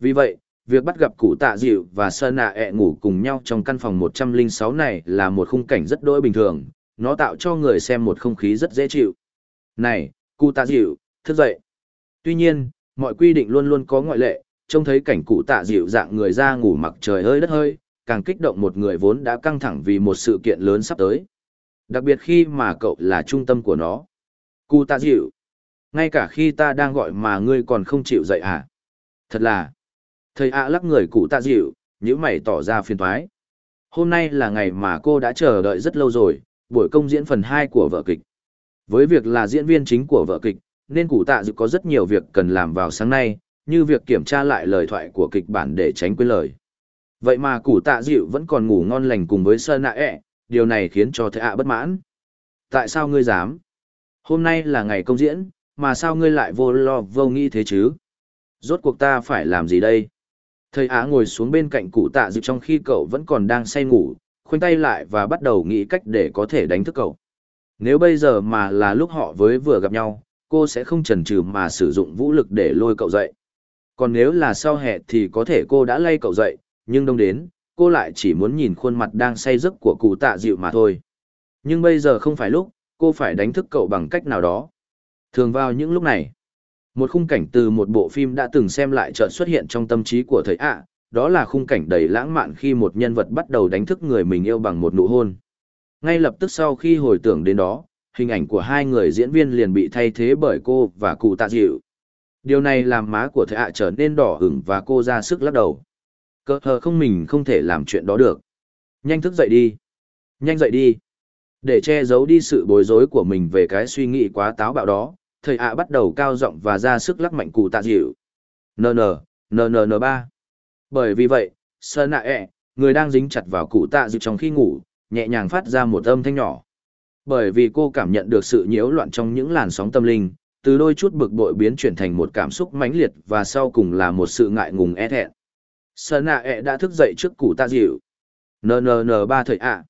Vì vậy, việc bắt gặp cụ tạ dịu và sơn nạ ẹ ngủ cùng nhau trong căn phòng 106 này là một khung cảnh rất đỗi bình thường, nó tạo cho người xem một không khí rất dễ chịu. Này, cụ tạ dịu, thức dậy. Tuy nhiên, mọi quy định luôn luôn có ngoại lệ, trông thấy cảnh cụ tạ dịu dạng người ra ngủ mặc trời hơi đất hơi, càng kích động một người vốn đã căng thẳng vì một sự kiện lớn sắp tới. Đặc biệt khi mà cậu là trung tâm của nó. Cụ tạ dịu. Ngay cả khi ta đang gọi mà ngươi còn không chịu dậy à? Thật là. Thầy ạ lắc người cụ tạ dịu, những mày tỏ ra phiền thoái. Hôm nay là ngày mà cô đã chờ đợi rất lâu rồi, buổi công diễn phần hai của vở kịch. Với việc là diễn viên chính của vở kịch, nên cụ tạ dịu có rất nhiều việc cần làm vào sáng nay, như việc kiểm tra lại lời thoại của kịch bản để tránh quên lời. Vậy mà cụ tạ dịu vẫn còn ngủ ngon lành cùng với Sơn Nạ ẹ, điều này khiến cho thầy ạ bất mãn. Tại sao ngươi dám? Hôm nay là ngày công diễn, mà sao ngươi lại vô lo vô nghĩ thế chứ? Rốt cuộc ta phải làm gì đây? Thầy Á ngồi xuống bên cạnh cụ tạ dịu trong khi cậu vẫn còn đang say ngủ, khoanh tay lại và bắt đầu nghĩ cách để có thể đánh thức cậu. Nếu bây giờ mà là lúc họ với vừa gặp nhau, cô sẽ không chần chừ mà sử dụng vũ lực để lôi cậu dậy. Còn nếu là sau hè thì có thể cô đã lay cậu dậy, nhưng đông đến, cô lại chỉ muốn nhìn khuôn mặt đang say giấc của cụ tạ dịu mà thôi. Nhưng bây giờ không phải lúc, cô phải đánh thức cậu bằng cách nào đó. Thường vào những lúc này, một khung cảnh từ một bộ phim đã từng xem lại chợt xuất hiện trong tâm trí của thầy ạ, đó là khung cảnh đầy lãng mạn khi một nhân vật bắt đầu đánh thức người mình yêu bằng một nụ hôn. Ngay lập tức sau khi hồi tưởng đến đó, hình ảnh của hai người diễn viên liền bị thay thế bởi cô và cụ tạ dịu. Điều này làm má của thầy ạ trở nên đỏ hửng và cô ra sức lắc đầu. Cơ hờ không mình không thể làm chuyện đó được. Nhanh thức dậy đi. Nhanh dậy đi. Để che giấu đi sự bối rối của mình về cái suy nghĩ quá táo bạo đó, thầy ạ bắt đầu cao giọng và ra sức lắc mạnh cụ tạ dịu. N N N ba. Bởi vì vậy, sơ nạ ẹ, người đang dính chặt vào cụ tạ dịu trong khi ngủ, nhẹ nhàng phát ra một âm thanh nhỏ. Bởi vì cô cảm nhận được sự nhiễu loạn trong những làn sóng tâm linh, từ đôi chút bực bội biến chuyển thành một cảm xúc mãnh liệt và sau cùng là một sự ngại ngùng e thẹn. Sơ nạ ẹ đã thức dậy trước cụ tạ dịu. N N ba thời ạ.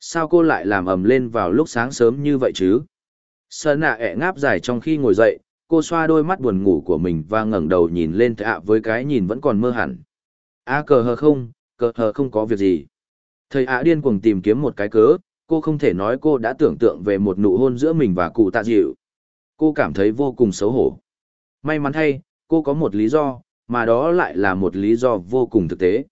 Sao cô lại làm ầm lên vào lúc sáng sớm như vậy chứ? Sơ nạ ẹ ngáp dài trong khi ngồi dậy, cô xoa đôi mắt buồn ngủ của mình và ngẩng đầu nhìn lên thạ với cái nhìn vẫn còn mơ hẳn. À cờ hờ không, cờ hờ không có việc gì. Thầy ạ điên cuồng tìm kiếm một cái cớ, cô không thể nói cô đã tưởng tượng về một nụ hôn giữa mình và cụ tạ dịu. Cô cảm thấy vô cùng xấu hổ. May mắn thay, cô có một lý do, mà đó lại là một lý do vô cùng thực tế.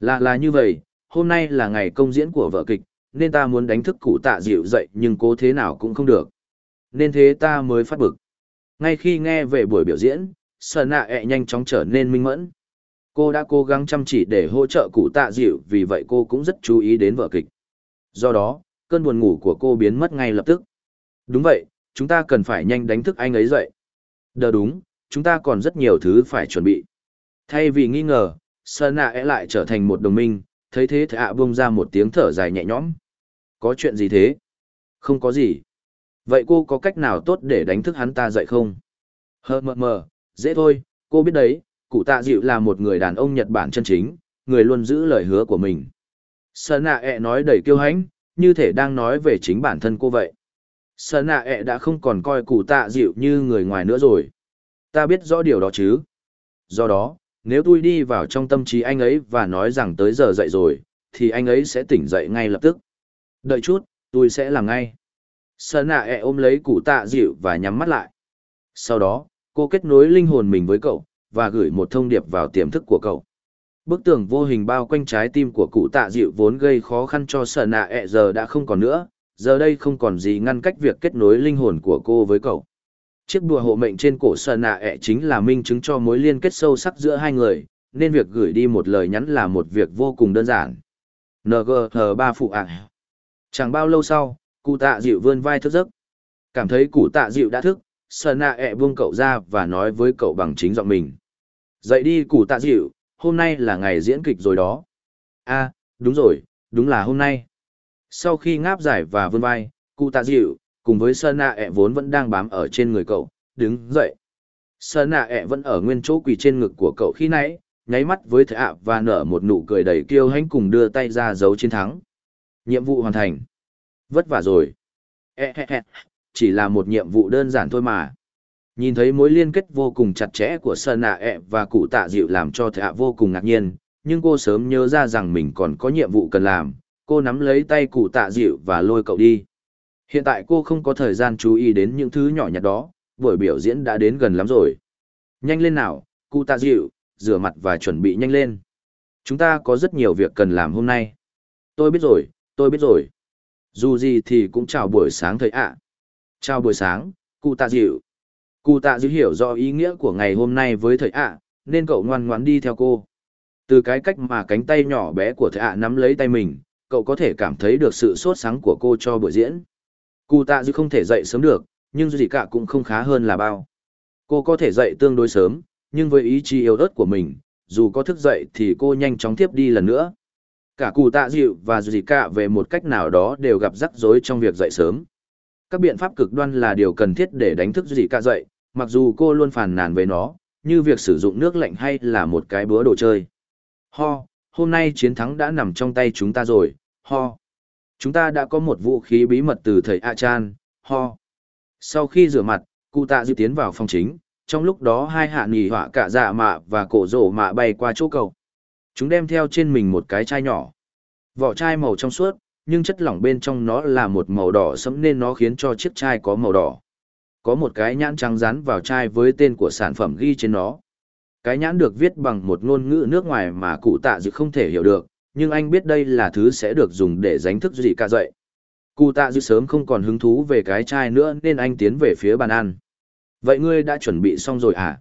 Là là như vậy, hôm nay là ngày công diễn của vợ kịch, nên ta muốn đánh thức cụ tạ dịu dậy nhưng cố thế nào cũng không được nên thế ta mới phát bực. Ngay khi nghe về buổi biểu diễn, Sở nạ ẹ nhanh chóng trở nên minh mẫn. Cô đã cố gắng chăm chỉ để hỗ trợ cụ tạ dịu vì vậy cô cũng rất chú ý đến vở kịch. Do đó, cơn buồn ngủ của cô biến mất ngay lập tức. Đúng vậy, chúng ta cần phải nhanh đánh thức anh ấy dậy. Đờ đúng, chúng ta còn rất nhiều thứ phải chuẩn bị. Thay vì nghi ngờ, sơn nạ e lại trở thành một đồng minh, thấy thế thì ạ bông ra một tiếng thở dài nhẹ nhõm. Có chuyện gì thế? Không có gì. Vậy cô có cách nào tốt để đánh thức hắn ta dậy không? Hờ mờ mờ, dễ thôi, cô biết đấy, cụ tạ dịu là một người đàn ông Nhật Bản chân chính, người luôn giữ lời hứa của mình. Sơn nạ ẹ nói đầy kiêu hãnh, như thể đang nói về chính bản thân cô vậy. Sơn nạ ẹ đã không còn coi cụ tạ dịu như người ngoài nữa rồi. Ta biết rõ điều đó chứ. Do đó, nếu tôi đi vào trong tâm trí anh ấy và nói rằng tới giờ dậy rồi, thì anh ấy sẽ tỉnh dậy ngay lập tức. Đợi chút, tôi sẽ làm ngay. Sơn nạ ẹ ôm lấy cụ tạ dịu và nhắm mắt lại. Sau đó, cô kết nối linh hồn mình với cậu, và gửi một thông điệp vào tiềm thức của cậu. Bức tường vô hình bao quanh trái tim của cụ tạ dịu vốn gây khó khăn cho Sơn nạ ẹ giờ đã không còn nữa, giờ đây không còn gì ngăn cách việc kết nối linh hồn của cô với cậu. Chiếc đùa hộ mệnh trên cổ Sơn nạ ẹ chính là minh chứng cho mối liên kết sâu sắc giữa hai người, nên việc gửi đi một lời nhắn là một việc vô cùng đơn giản. NGH ba phụ ạ. Chẳng bao lâu sau, cụ tạ dịu vươn vai thức giấc. Cảm thấy cụ tạ dịu đã thức, Sơn nạ ẹ buông cậu ra và nói với cậu bằng chính giọng mình. Dậy đi cụ tạ dịu, hôm nay là ngày diễn kịch rồi đó. a đúng rồi, đúng là hôm nay. Sau khi ngáp giải và vươn vai, cụ tạ dịu, cùng với Sơn nạ ẹ vốn vẫn đang bám ở trên người cậu, đứng dậy. Sơn nạ ẹ vẫn ở nguyên chỗ quỳ trên ngực của cậu khi nãy, nháy mắt với thệ ạ và nở một nụ cười đầy kiêu hãnh cùng đưa tay ra dấu chiến thắng. Nhiệm vụ hoàn thành. Vất vả rồi. E -he -he. Chỉ là một nhiệm vụ đơn giản thôi mà. Nhìn thấy mối liên kết vô cùng chặt chẽ của Sơn Nạ ẹ và cụ tạ dịu làm cho thệ vô cùng ngạc nhiên, nhưng cô sớm nhớ ra rằng mình còn có nhiệm vụ cần làm. Cô nắm lấy tay cụ tạ dịu và lôi cậu đi. Hiện tại cô không có thời gian chú ý đến những thứ nhỏ nhặt đó, buổi biểu diễn đã đến gần lắm rồi. Nhanh lên nào, cụ tạ dịu, rửa mặt và chuẩn bị nhanh lên. Chúng ta có rất nhiều việc cần làm hôm nay. Tôi biết rồi, tôi biết rồi. Dù gì thì cũng chào buổi sáng thầy ạ. Chào buổi sáng, cụ tạ dịu. Cụ tạ dữ hiểu rõ ý nghĩa của ngày hôm nay với thầy ạ, nên cậu ngoan ngoãn đi theo cô. Từ cái cách mà cánh tay nhỏ bé của thầy ạ nắm lấy tay mình, cậu có thể cảm thấy được sự sốt sắng của cô cho buổi diễn. Cụ tạ dữ không thể dậy sớm được, nhưng gì cả cũng không khá hơn là bao. Cô có thể dậy tương đối sớm, nhưng với ý chí yếu ớt của mình, dù có thức dậy thì cô nhanh chóng tiếp đi lần nữa. Cả cụ tạ dịu và gì cả về một cách nào đó đều gặp rắc rối trong việc dậy sớm. Các biện pháp cực đoan là điều cần thiết để đánh thức gì cả dậy, mặc dù cô luôn phàn nàn với nó, như việc sử dụng nước lạnh hay là một cái búa đồ chơi. Ho, hôm nay chiến thắng đã nằm trong tay chúng ta rồi, ho. Chúng ta đã có một vũ khí bí mật từ thầy A Chan, ho. Sau khi rửa mặt, cụ tạ dịu tiến vào phòng chính, trong lúc đó hai hạ nghỉ họa cả dạ mạ và cổ rổ mạ bay qua chỗ cầu. Chúng đem theo trên mình một cái chai nhỏ. Vỏ chai màu trong suốt, nhưng chất lỏng bên trong nó là một màu đỏ sẫm nên nó khiến cho chiếc chai có màu đỏ. Có một cái nhãn trắng dán vào chai với tên của sản phẩm ghi trên nó. Cái nhãn được viết bằng một ngôn ngữ nước ngoài mà cụ tạ dự không thể hiểu được, nhưng anh biết đây là thứ sẽ được dùng để đánh thức gì cả dậy. Cụ tạ dự sớm không còn hứng thú về cái chai nữa nên anh tiến về phía bàn ăn. Vậy ngươi đã chuẩn bị xong rồi à?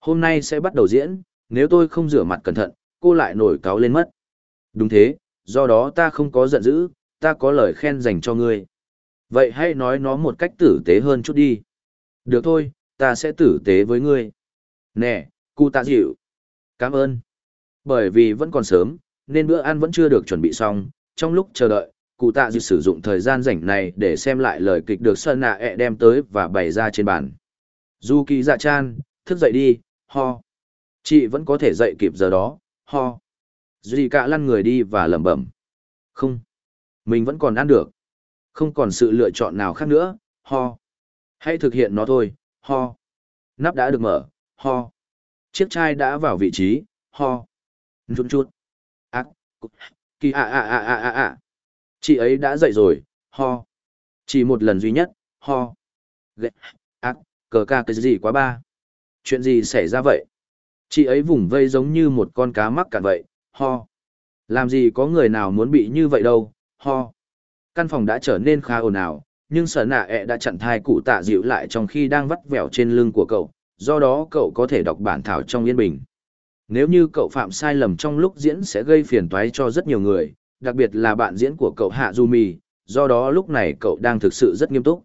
Hôm nay sẽ bắt đầu diễn, nếu tôi không rửa mặt cẩn thận, cô lại nổi cáo lên mất. Đúng thế, do đó ta không có giận dữ, ta có lời khen dành cho ngươi. Vậy hãy nói nó một cách tử tế hơn chút đi. Được thôi, ta sẽ tử tế với ngươi. Nè, cụ tạ dịu. Cảm ơn. Bởi vì vẫn còn sớm, nên bữa ăn vẫn chưa được chuẩn bị xong. Trong lúc chờ đợi, cụ tạ dịu sử dụng thời gian rảnh này để xem lại lời kịch được Sơn Nạ ẹ đem tới và bày ra trên bàn. Du kỳ dạ chan, thức dậy đi, ho. Chị vẫn có thể dậy kịp giờ đó, ho. Duy cả lăn người đi và lẩm bẩm. Không. Mình vẫn còn ăn được. Không còn sự lựa chọn nào khác nữa, ho. Hãy thực hiện nó thôi, ho. Nắp đã được mở, ho. Chiếc chai đã vào vị trí, ho. Chút chút. Ác. Kỳ à à à à à à. Chị ấy đã dậy rồi, ho. Chỉ một lần duy nhất, ho. Ghê. Ác cờ ca cái gì quá ba. Chuyện gì xảy ra vậy? Chị ấy vùng vây giống như một con cá mắc cạn vậy, ho. Làm gì có người nào muốn bị như vậy đâu, ho. Căn phòng đã trở nên khá ồn ào, nhưng sở nạ ẹ đã chặn thai cụ tạ dịu lại trong khi đang vắt vẻo trên lưng của cậu, do đó cậu có thể đọc bản thảo trong yên bình. Nếu như cậu phạm sai lầm trong lúc diễn sẽ gây phiền toái cho rất nhiều người, đặc biệt là bạn diễn của cậu Hạ Du Mì, do đó lúc này cậu đang thực sự rất nghiêm túc.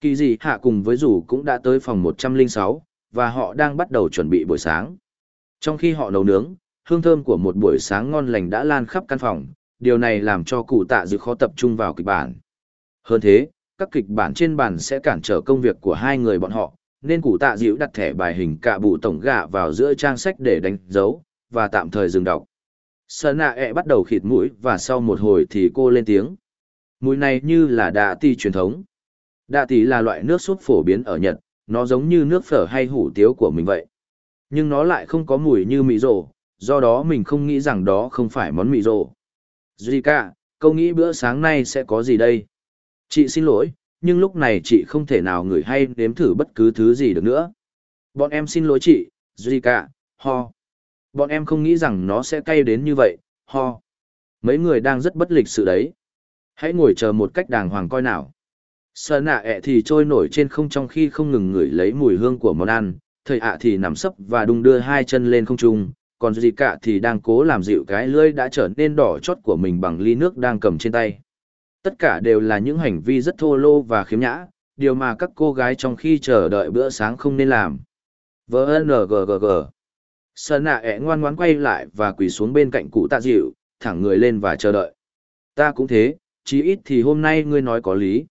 Kỳ dị hạ cùng với dù cũng đã tới phòng 106, và họ đang bắt đầu chuẩn bị buổi sáng. Trong khi họ nấu nướng, hương thơm của một buổi sáng ngon lành đã lan khắp căn phòng, điều này làm cho cụ tạ dự khó tập trung vào kịch bản. Hơn thế, các kịch bản trên bàn sẽ cản trở công việc của hai người bọn họ, nên cụ tạ dịu đặt thẻ bài hình cạ bụ tổng gạ vào giữa trang sách để đánh dấu, và tạm thời dừng đọc. Sơn nạ ẹ bắt đầu khịt mũi và sau một hồi thì cô lên tiếng. Mùi này như là đạ ti truyền thống. Đạ tỷ là loại nước súp phổ biến ở Nhật, nó giống như nước phở hay hủ tiếu của mình vậy. Nhưng nó lại không có mùi như mì rổ, do đó mình không nghĩ rằng đó không phải món mì rổ. Zika, câu nghĩ bữa sáng nay sẽ có gì đây? Chị xin lỗi, nhưng lúc này chị không thể nào ngửi hay nếm thử bất cứ thứ gì được nữa. Bọn em xin lỗi chị, Zika, ho. Bọn em không nghĩ rằng nó sẽ cay đến như vậy, ho. Mấy người đang rất bất lịch sự đấy. Hãy ngồi chờ một cách đàng hoàng coi nào. Sơ nạ ẹ thì trôi nổi trên không trong khi không ngừng ngửi lấy mùi hương của món ăn, thầy ạ thì nằm sấp và đung đưa hai chân lên không trung, còn Zika thì đang cố làm dịu cái lưỡi đã trở nên đỏ chót của mình bằng ly nước đang cầm trên tay. Tất cả đều là những hành vi rất thô lô và khiếm nhã, điều mà các cô gái trong khi chờ đợi bữa sáng không nên làm. VNGGG Sơn nạ ẻ ngoan ngoãn quay lại và quỳ xuống bên cạnh cụ tạ dịu, thẳng người lên và chờ đợi. Ta cũng thế, chí ít thì hôm nay ngươi nói có lý.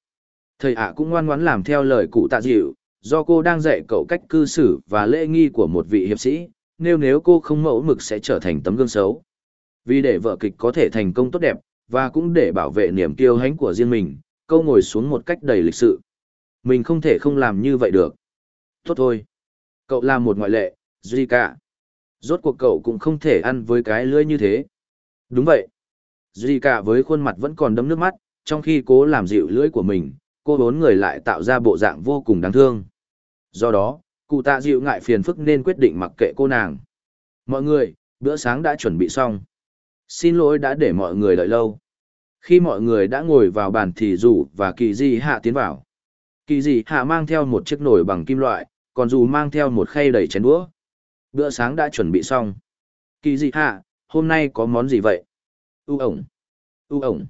Thầy ạ cũng ngoan ngoãn làm theo lời cụ tạ dịu, do cô đang dạy cậu cách cư xử và lễ nghi của một vị hiệp sĩ, nếu nếu cô không mẫu mực sẽ trở thành tấm gương xấu. Vì để vợ kịch có thể thành công tốt đẹp, và cũng để bảo vệ niềm kiêu hãnh của riêng mình, câu ngồi xuống một cách đầy lịch sự. Mình không thể không làm như vậy được. Tốt thôi. Cậu làm một ngoại lệ, Zika. Rốt cuộc cậu cũng không thể ăn với cái lưỡi như thế. Đúng vậy. Zika với khuôn mặt vẫn còn đấm nước mắt, trong khi cố làm dịu lưỡi của mình, cô bốn người lại tạo ra bộ dạng vô cùng đáng thương. Do đó, cụ tạ dịu ngại phiền phức nên quyết định mặc kệ cô nàng. Mọi người, bữa sáng đã chuẩn bị xong. Xin lỗi đã để mọi người đợi lâu. Khi mọi người đã ngồi vào bàn thì rủ và kỳ di hạ tiến vào. Kỳ di hạ mang theo một chiếc nồi bằng kim loại, còn dù mang theo một khay đầy chén đũa. Bữa sáng đã chuẩn bị xong. Kỳ di hạ, hôm nay có món gì vậy? U ổng. U ổng.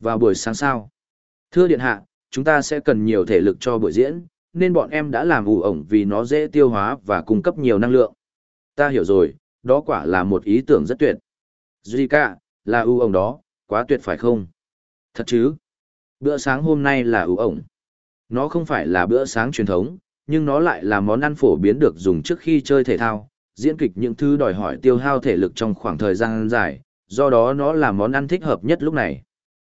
Vào buổi sáng sao? Thưa điện hạ, chúng ta sẽ cần nhiều thể lực cho buổi diễn, nên bọn em đã làm ủ ổng vì nó dễ tiêu hóa và cung cấp nhiều năng lượng. Ta hiểu rồi, đó quả là một ý tưởng rất tuyệt. Zika, là ưu ổng đó, quá tuyệt phải không? Thật chứ? Bữa sáng hôm nay là ưu ổng. Nó không phải là bữa sáng truyền thống, nhưng nó lại là món ăn phổ biến được dùng trước khi chơi thể thao, diễn kịch những thứ đòi hỏi tiêu hao thể lực trong khoảng thời gian dài, do đó nó là món ăn thích hợp nhất lúc này.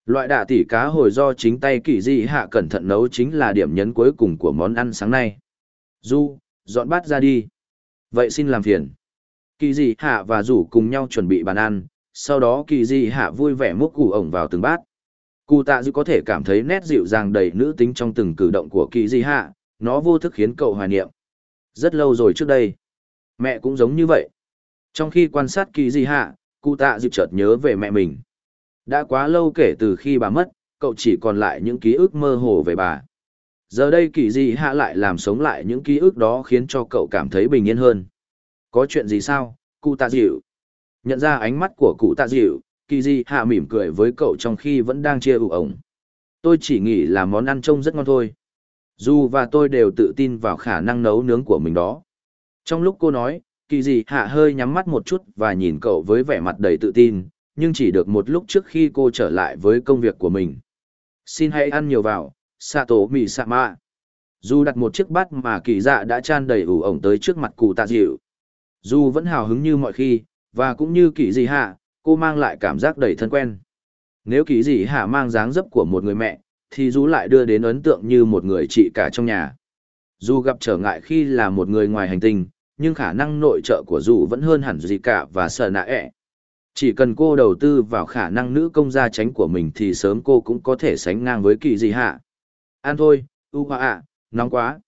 Loại đạ tỉ cá hồi do chính tay kỳ di hạ cẩn thận nấu chính là điểm nhấn cuối cùng của món ăn sáng nay. Du, dọn bát ra đi. Vậy xin làm phiền. Kỳ di hạ và rủ cùng nhau chuẩn bị bàn ăn, sau đó kỳ di hạ vui vẻ múc củ ổng vào từng bát. Cụ tạ dư có thể cảm thấy nét dịu dàng đầy nữ tính trong từng cử động của kỳ di hạ, nó vô thức khiến cậu hoài niệm. Rất lâu rồi trước đây. Mẹ cũng giống như vậy. Trong khi quan sát kỳ di hạ, cụ tạ dư chợt nhớ về mẹ mình. Đã quá lâu kể từ khi bà mất, cậu chỉ còn lại những ký ức mơ hồ về bà. Giờ đây kỳ Di hạ lại làm sống lại những ký ức đó khiến cho cậu cảm thấy bình yên hơn. Có chuyện gì sao, cụ tạ dịu? Nhận ra ánh mắt của cụ tạ dịu, kỳ dị hạ mỉm cười với cậu trong khi vẫn đang chia ủ ổng. Tôi chỉ nghĩ là món ăn trông rất ngon thôi. Dù và tôi đều tự tin vào khả năng nấu nướng của mình đó. Trong lúc cô nói, kỳ dị hạ hơi nhắm mắt một chút và nhìn cậu với vẻ mặt đầy tự tin, nhưng chỉ được một lúc trước khi cô trở lại với công việc của mình. Xin hãy ăn nhiều vào, Sato Mì Sama. Dù đặt một chiếc bát mà kỳ dạ đã tràn đầy ủ ổng tới trước mặt cụ tạ dịu. Dù vẫn hào hứng như mọi khi, và cũng như kỳ dị hạ, cô mang lại cảm giác đầy thân quen. Nếu kỳ dị hạ mang dáng dấp của một người mẹ, thì dù lại đưa đến ấn tượng như một người chị cả trong nhà. Dù gặp trở ngại khi là một người ngoài hành tinh, nhưng khả năng nội trợ của dù vẫn hơn hẳn gì cả và sợ nạ ẹ. Chỉ cần cô đầu tư vào khả năng nữ công gia tránh của mình thì sớm cô cũng có thể sánh ngang với kỳ dị hạ. an thôi, u hoa ạ, nóng quá.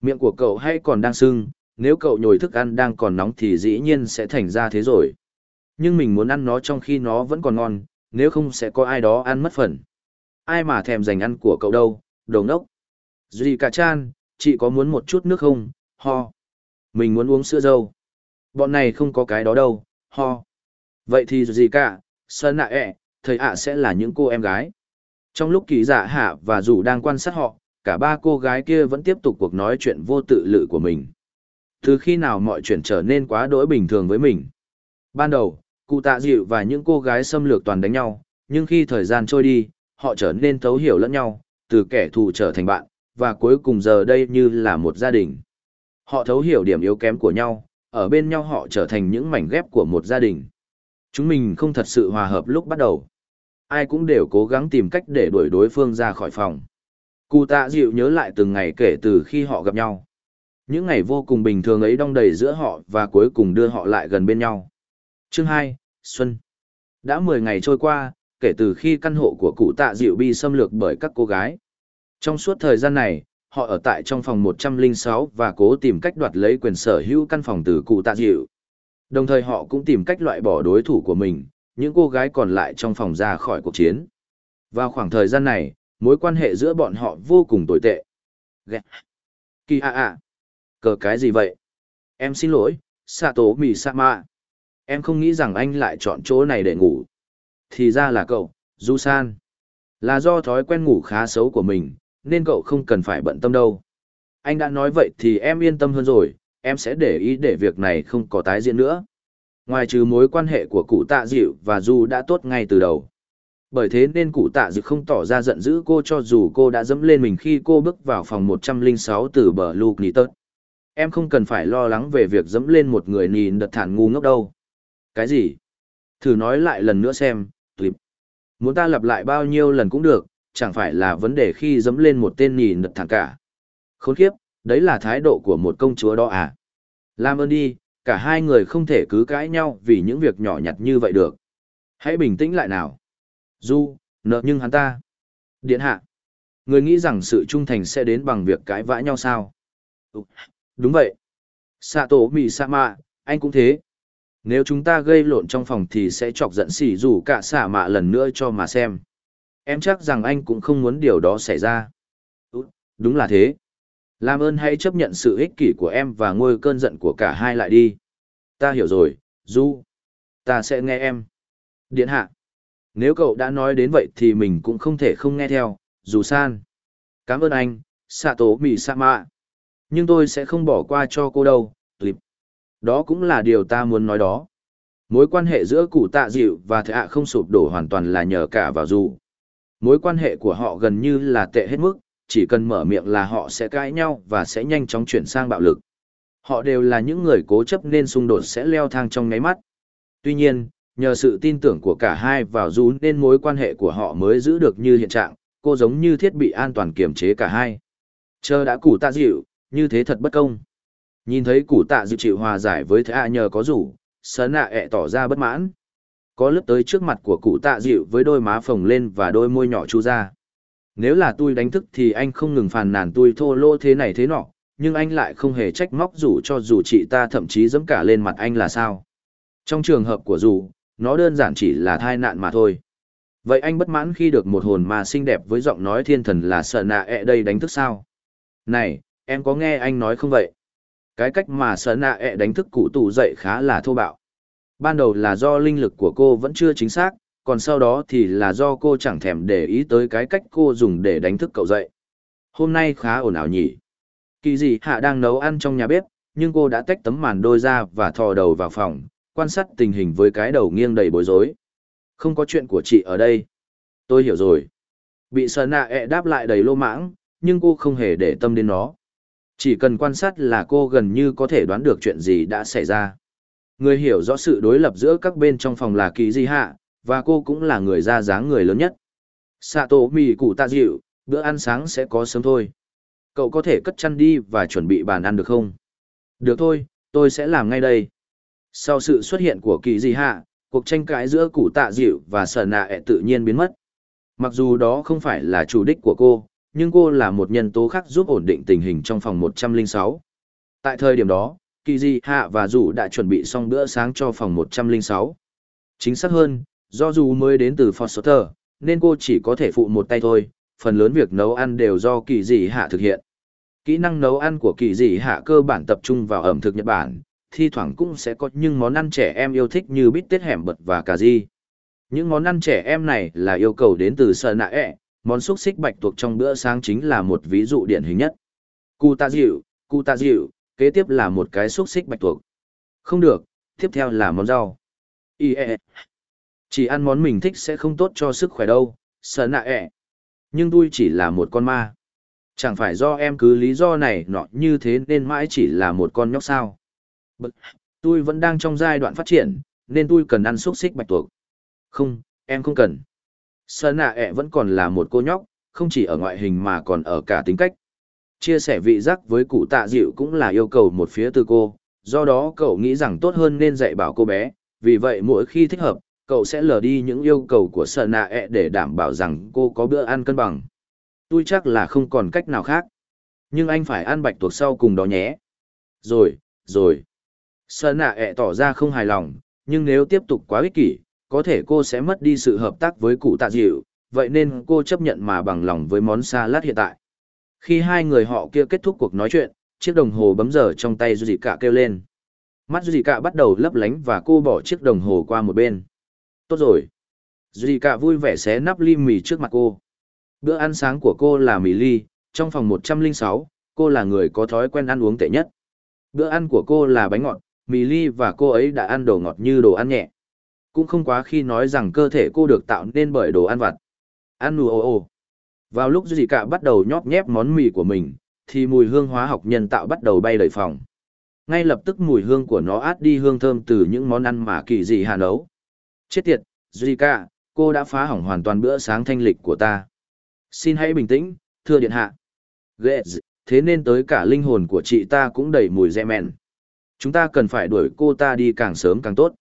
Miệng của cậu hay còn đang sưng, nếu cậu nhồi thức ăn đang còn nóng thì dĩ nhiên sẽ thành ra thế rồi. Nhưng mình muốn ăn nó trong khi nó vẫn còn ngon, nếu không sẽ có ai đó ăn mất phần. Ai mà thèm dành ăn của cậu đâu, đồ ngốc. Duy cả chan, chị có muốn một chút nước không, ho. Mình muốn uống sữa dâu. Bọn này không có cái đó đâu, ho. Vậy thì gì cả, sơn nạ ẹ, thầy ạ sẽ là những cô em gái. Trong lúc kỳ dạ hạ và dù đang quan sát họ, cả ba cô gái kia vẫn tiếp tục cuộc nói chuyện vô tự lự của mình. Từ khi nào mọi chuyện trở nên quá đỗi bình thường với mình. Ban đầu, cụ tạ dịu và những cô gái xâm lược toàn đánh nhau, nhưng khi thời gian trôi đi, họ trở nên thấu hiểu lẫn nhau, từ kẻ thù trở thành bạn, và cuối cùng giờ đây như là một gia đình. Họ thấu hiểu điểm yếu kém của nhau, ở bên nhau họ trở thành những mảnh ghép của một gia đình. Chúng mình không thật sự hòa hợp lúc bắt đầu. Ai cũng đều cố gắng tìm cách để đuổi đối phương ra khỏi phòng. Cụ tạ dịu nhớ lại từng ngày kể từ khi họ gặp nhau. Những ngày vô cùng bình thường ấy đong đầy giữa họ và cuối cùng đưa họ lại gần bên nhau. Chương hai Xuân Đã mười ngày trôi qua, kể từ khi căn hộ của cụ tạ dịu bị xâm lược bởi các cô gái. Trong suốt thời gian này, họ ở tại trong phòng 106 và cố tìm cách đoạt lấy quyền sở hữu căn phòng từ cụ tạ dịu. Đồng thời họ cũng tìm cách loại bỏ đối thủ của mình, những cô gái còn lại trong phòng ra khỏi cuộc chiến. Vào khoảng thời gian này, mối quan hệ giữa bọn họ vô cùng tồi tệ. Ghẹt. Kỳ ạ ạ. Cờ cái gì vậy? Em xin lỗi, Sato Misama. Em không nghĩ rằng anh lại chọn chỗ này để ngủ. Thì ra là cậu, Du San. Là do thói quen ngủ khá xấu của mình, nên cậu không cần phải bận tâm đâu. Anh đã nói vậy thì em yên tâm hơn rồi, em sẽ để ý để việc này không có tái diễn nữa. Ngoài trừ mối quan hệ của cụ tạ dịu và Du đã tốt ngay từ đầu. Bởi thế nên cụ tạ dịu không tỏ ra giận dữ cô cho dù cô đã dẫm lên mình khi cô bước vào phòng 106 từ bờ Luke Nitter. Em không cần phải lo lắng về việc dẫm lên một người nhìn đợt thản ngu ngốc đâu. Cái gì? Thử nói lại lần nữa xem, clip. Muốn ta lặp lại bao nhiêu lần cũng được, chẳng phải là vấn đề khi dẫm lên một tên nhìn đợt thản cả. Khốn kiếp, đấy là thái độ của một công chúa đó à? Làm ơn đi, cả hai người không thể cứ cãi nhau vì những việc nhỏ nhặt như vậy được. Hãy bình tĩnh lại nào. Du, nợ nhưng hắn ta. Điện hạ. Người nghĩ rằng sự trung thành sẽ đến bằng việc cãi vã nhau sao? Đúng vậy. Sato mạ, anh cũng thế. Nếu chúng ta gây lộn trong phòng thì sẽ chọc giận xỉ dù cả xạ mạ lần nữa cho mà xem. Em chắc rằng anh cũng không muốn điều đó xảy ra. Ừ, đúng là thế. Làm ơn hãy chấp nhận sự ích kỷ của em và ngôi cơn giận của cả hai lại đi. Ta hiểu rồi, Du. Ta sẽ nghe em. Điện hạ. Nếu cậu đã nói đến vậy thì mình cũng không thể không nghe theo, dù san. Cảm ơn anh, Sato Misama. Nhưng tôi sẽ không bỏ qua cho cô đâu, clip. Đó cũng là điều ta muốn nói đó. Mối quan hệ giữa cụ tạ dịu và thệ ạ không sụp đổ hoàn toàn là nhờ cả vào dù. Mối quan hệ của họ gần như là tệ hết mức, chỉ cần mở miệng là họ sẽ cãi nhau và sẽ nhanh chóng chuyển sang bạo lực. Họ đều là những người cố chấp nên xung đột sẽ leo thang trong ngáy mắt. Tuy nhiên, nhờ sự tin tưởng của cả hai vào dù nên mối quan hệ của họ mới giữ được như hiện trạng, cô giống như thiết bị an toàn kiểm chế cả hai. Chờ đã cụ tạ dịu, như thế thật bất công. Nhìn thấy củ tạ dịu chịu hòa giải với thế ạ nhờ có rủ, sớn nạ ẹ tỏ ra bất mãn. Có lướt tới trước mặt của cụ tạ dịu với đôi má phồng lên và đôi môi nhỏ chu ra. Nếu là tôi đánh thức thì anh không ngừng phàn nàn tôi thô lỗ thế này thế nọ, nhưng anh lại không hề trách móc rủ cho dù chị ta thậm chí dẫm cả lên mặt anh là sao. Trong trường hợp của rủ nó đơn giản chỉ là thai nạn mà thôi. Vậy anh bất mãn khi được một hồn mà xinh đẹp với giọng nói thiên thần là sợ nạ ẹ đây đánh thức sao? Này, em có nghe anh nói không vậy? Cái cách mà sợ nạ ẹ e đánh thức cụ tù dậy khá là thô bạo. Ban đầu là do linh lực của cô vẫn chưa chính xác, còn sau đó thì là do cô chẳng thèm để ý tới cái cách cô dùng để đánh thức cậu dậy. Hôm nay khá ồn ào nhỉ. Kỳ dị hạ đang nấu ăn trong nhà bếp, nhưng cô đã tách tấm màn đôi ra và thò đầu vào phòng, quan sát tình hình với cái đầu nghiêng đầy bối rối. Không có chuyện của chị ở đây. Tôi hiểu rồi. Bị sờ nạ ẹ e đáp lại đầy lô mãng, nhưng cô không hề để tâm đến nó. Chỉ cần quan sát là cô gần như có thể đoán được chuyện gì đã xảy ra. Người hiểu rõ sự đối lập giữa các bên trong phòng là kỳ di hạ, và cô cũng là người ra dáng người lớn nhất. Sato mì cụ tạ dịu, bữa ăn sáng sẽ có sớm thôi. Cậu có thể cất chăn đi và chuẩn bị bàn ăn được không? Được thôi, tôi sẽ làm ngay đây. Sau sự xuất hiện của kỳ di hạ, cuộc tranh cãi giữa cụ tạ dịu và sở nạ ẹ tự nhiên biến mất. Mặc dù đó không phải là chủ đích của cô, nhưng cô là một nhân tố khác giúp ổn định tình hình trong phòng 106. Tại thời điểm đó, Kỳ Di Hạ và Dù đã chuẩn bị xong bữa sáng cho phòng 106. Chính xác hơn, do Dù mới đến từ Foster, nên cô chỉ có thể phụ một tay thôi, phần lớn việc nấu ăn đều do Kỳ Di Hạ thực hiện. Kỹ năng nấu ăn của Kỳ Di Hạ cơ bản tập trung vào ẩm thực Nhật Bản, thi thoảng cũng sẽ có những món ăn trẻ em yêu thích như bít tết hẻm bật và cà ri. Những món ăn trẻ em này là yêu cầu đến từ sợ nạ ẹ, món xúc xích bạch tuộc trong bữa sáng chính là một ví dụ điển hình nhất. Cụ tạ dịu, cụ tạ dịu, kế tiếp là một cái xúc xích bạch tuộc. Không được, tiếp theo là món rau. Ý ẹ. E. Chỉ ăn món mình thích sẽ không tốt cho sức khỏe đâu, sợ nạ ẹ. Nhưng tôi chỉ là một con ma. Chẳng phải do em cứ lý do này nọ như thế nên mãi chỉ là một con nhóc sao. Bực, tôi vẫn đang trong giai đoạn phát triển, nên tôi cần ăn xúc xích bạch tuộc. Không, em không cần. Sơn nạ ẹ vẫn còn là một cô nhóc, không chỉ ở ngoại hình mà còn ở cả tính cách. Chia sẻ vị giác với cụ tạ dịu cũng là yêu cầu một phía từ cô, do đó cậu nghĩ rằng tốt hơn nên dạy bảo cô bé, vì vậy mỗi khi thích hợp, cậu sẽ lờ đi những yêu cầu của Sơn nạ ẹ để đảm bảo rằng cô có bữa ăn cân bằng. Tôi chắc là không còn cách nào khác. Nhưng anh phải ăn bạch tuộc sau cùng đó nhé. Rồi, rồi. Sơn nạ ẹ tỏ ra không hài lòng, nhưng nếu tiếp tục quá ích kỷ, có thể cô sẽ mất đi sự hợp tác với cụ tạ dịu, vậy nên cô chấp nhận mà bằng lòng với món salad hiện tại. Khi hai người họ kia kết thúc cuộc nói chuyện, chiếc đồng hồ bấm giờ trong tay Duy Cả kêu lên. Mắt Duy Cả bắt đầu lấp lánh và cô bỏ chiếc đồng hồ qua một bên. Tốt rồi. Duy Cả vui vẻ xé nắp ly mì trước mặt cô. Bữa ăn sáng của cô là mì ly, trong phòng 106, cô là người có thói quen ăn uống tệ nhất. Bữa ăn của cô là bánh ngọt, mì ly và cô ấy đã ăn đồ ngọt như đồ ăn nhẹ. Cũng không quá khi nói rằng cơ thể cô được tạo nên bởi đồ ăn vặt. Ăn nù ô ô. Vào lúc Duy Cả bắt đầu nhóp nhép món mì của mình, thì mùi hương hóa học nhân tạo bắt đầu bay đầy phòng. Ngay lập tức mùi hương của nó át đi hương thơm từ những món ăn mà kỳ dị hà nấu. Chết tiệt, Duy Cả, cô đã phá hỏng hoàn toàn bữa sáng thanh lịch của ta. Xin hãy bình tĩnh, thưa điện hạ. Ghê thế nên tới cả linh hồn của chị ta cũng đầy mùi dẹ mẹn. Chúng ta cần phải đuổi cô ta đi càng sớm càng tốt.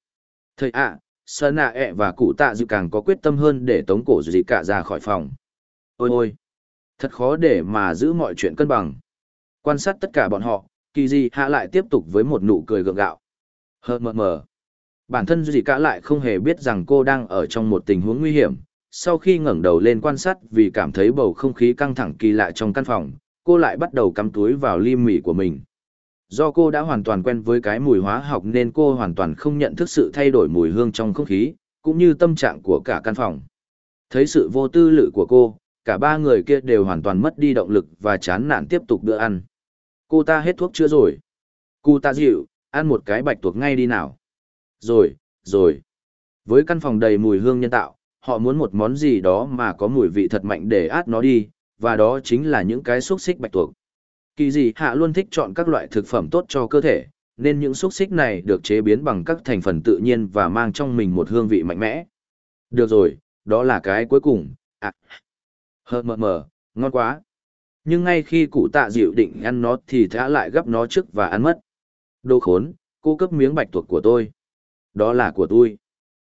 Thầy ạ, Sơn nạ ẹ e và cụ tạ dự càng có quyết tâm hơn để tống cổ dị cả ra khỏi phòng. Ôi ôi, thật khó để mà giữ mọi chuyện cân bằng. Quan sát tất cả bọn họ, kỳ dị hạ lại tiếp tục với một nụ cười gượng gạo. Hờ mờ mờ. Bản thân dị cả lại không hề biết rằng cô đang ở trong một tình huống nguy hiểm. Sau khi ngẩng đầu lên quan sát vì cảm thấy bầu không khí căng thẳng kỳ lạ trong căn phòng, cô lại bắt đầu cắm túi vào ly mì của mình. Do cô đã hoàn toàn quen với cái mùi hóa học nên cô hoàn toàn không nhận thức sự thay đổi mùi hương trong không khí, cũng như tâm trạng của cả căn phòng. Thấy sự vô tư lự của cô, cả ba người kia đều hoàn toàn mất đi động lực và chán nản tiếp tục bữa ăn. Cô ta hết thuốc chưa rồi? Cô ta dịu, ăn một cái bạch tuộc ngay đi nào. Rồi, rồi. Với căn phòng đầy mùi hương nhân tạo, họ muốn một món gì đó mà có mùi vị thật mạnh để át nó đi, và đó chính là những cái xúc xích bạch tuộc. Kỳ dị hạ luôn thích chọn các loại thực phẩm tốt cho cơ thể, nên những xúc xích này được chế biến bằng các thành phần tự nhiên và mang trong mình một hương vị mạnh mẽ. Được rồi, đó là cái cuối cùng. À, hờ mờ mờ, ngon quá. Nhưng ngay khi cụ tạ dịu định ăn nó thì thả lại gấp nó trước và ăn mất. Đồ khốn, cô cấp miếng bạch tuộc của tôi. Đó là của tôi.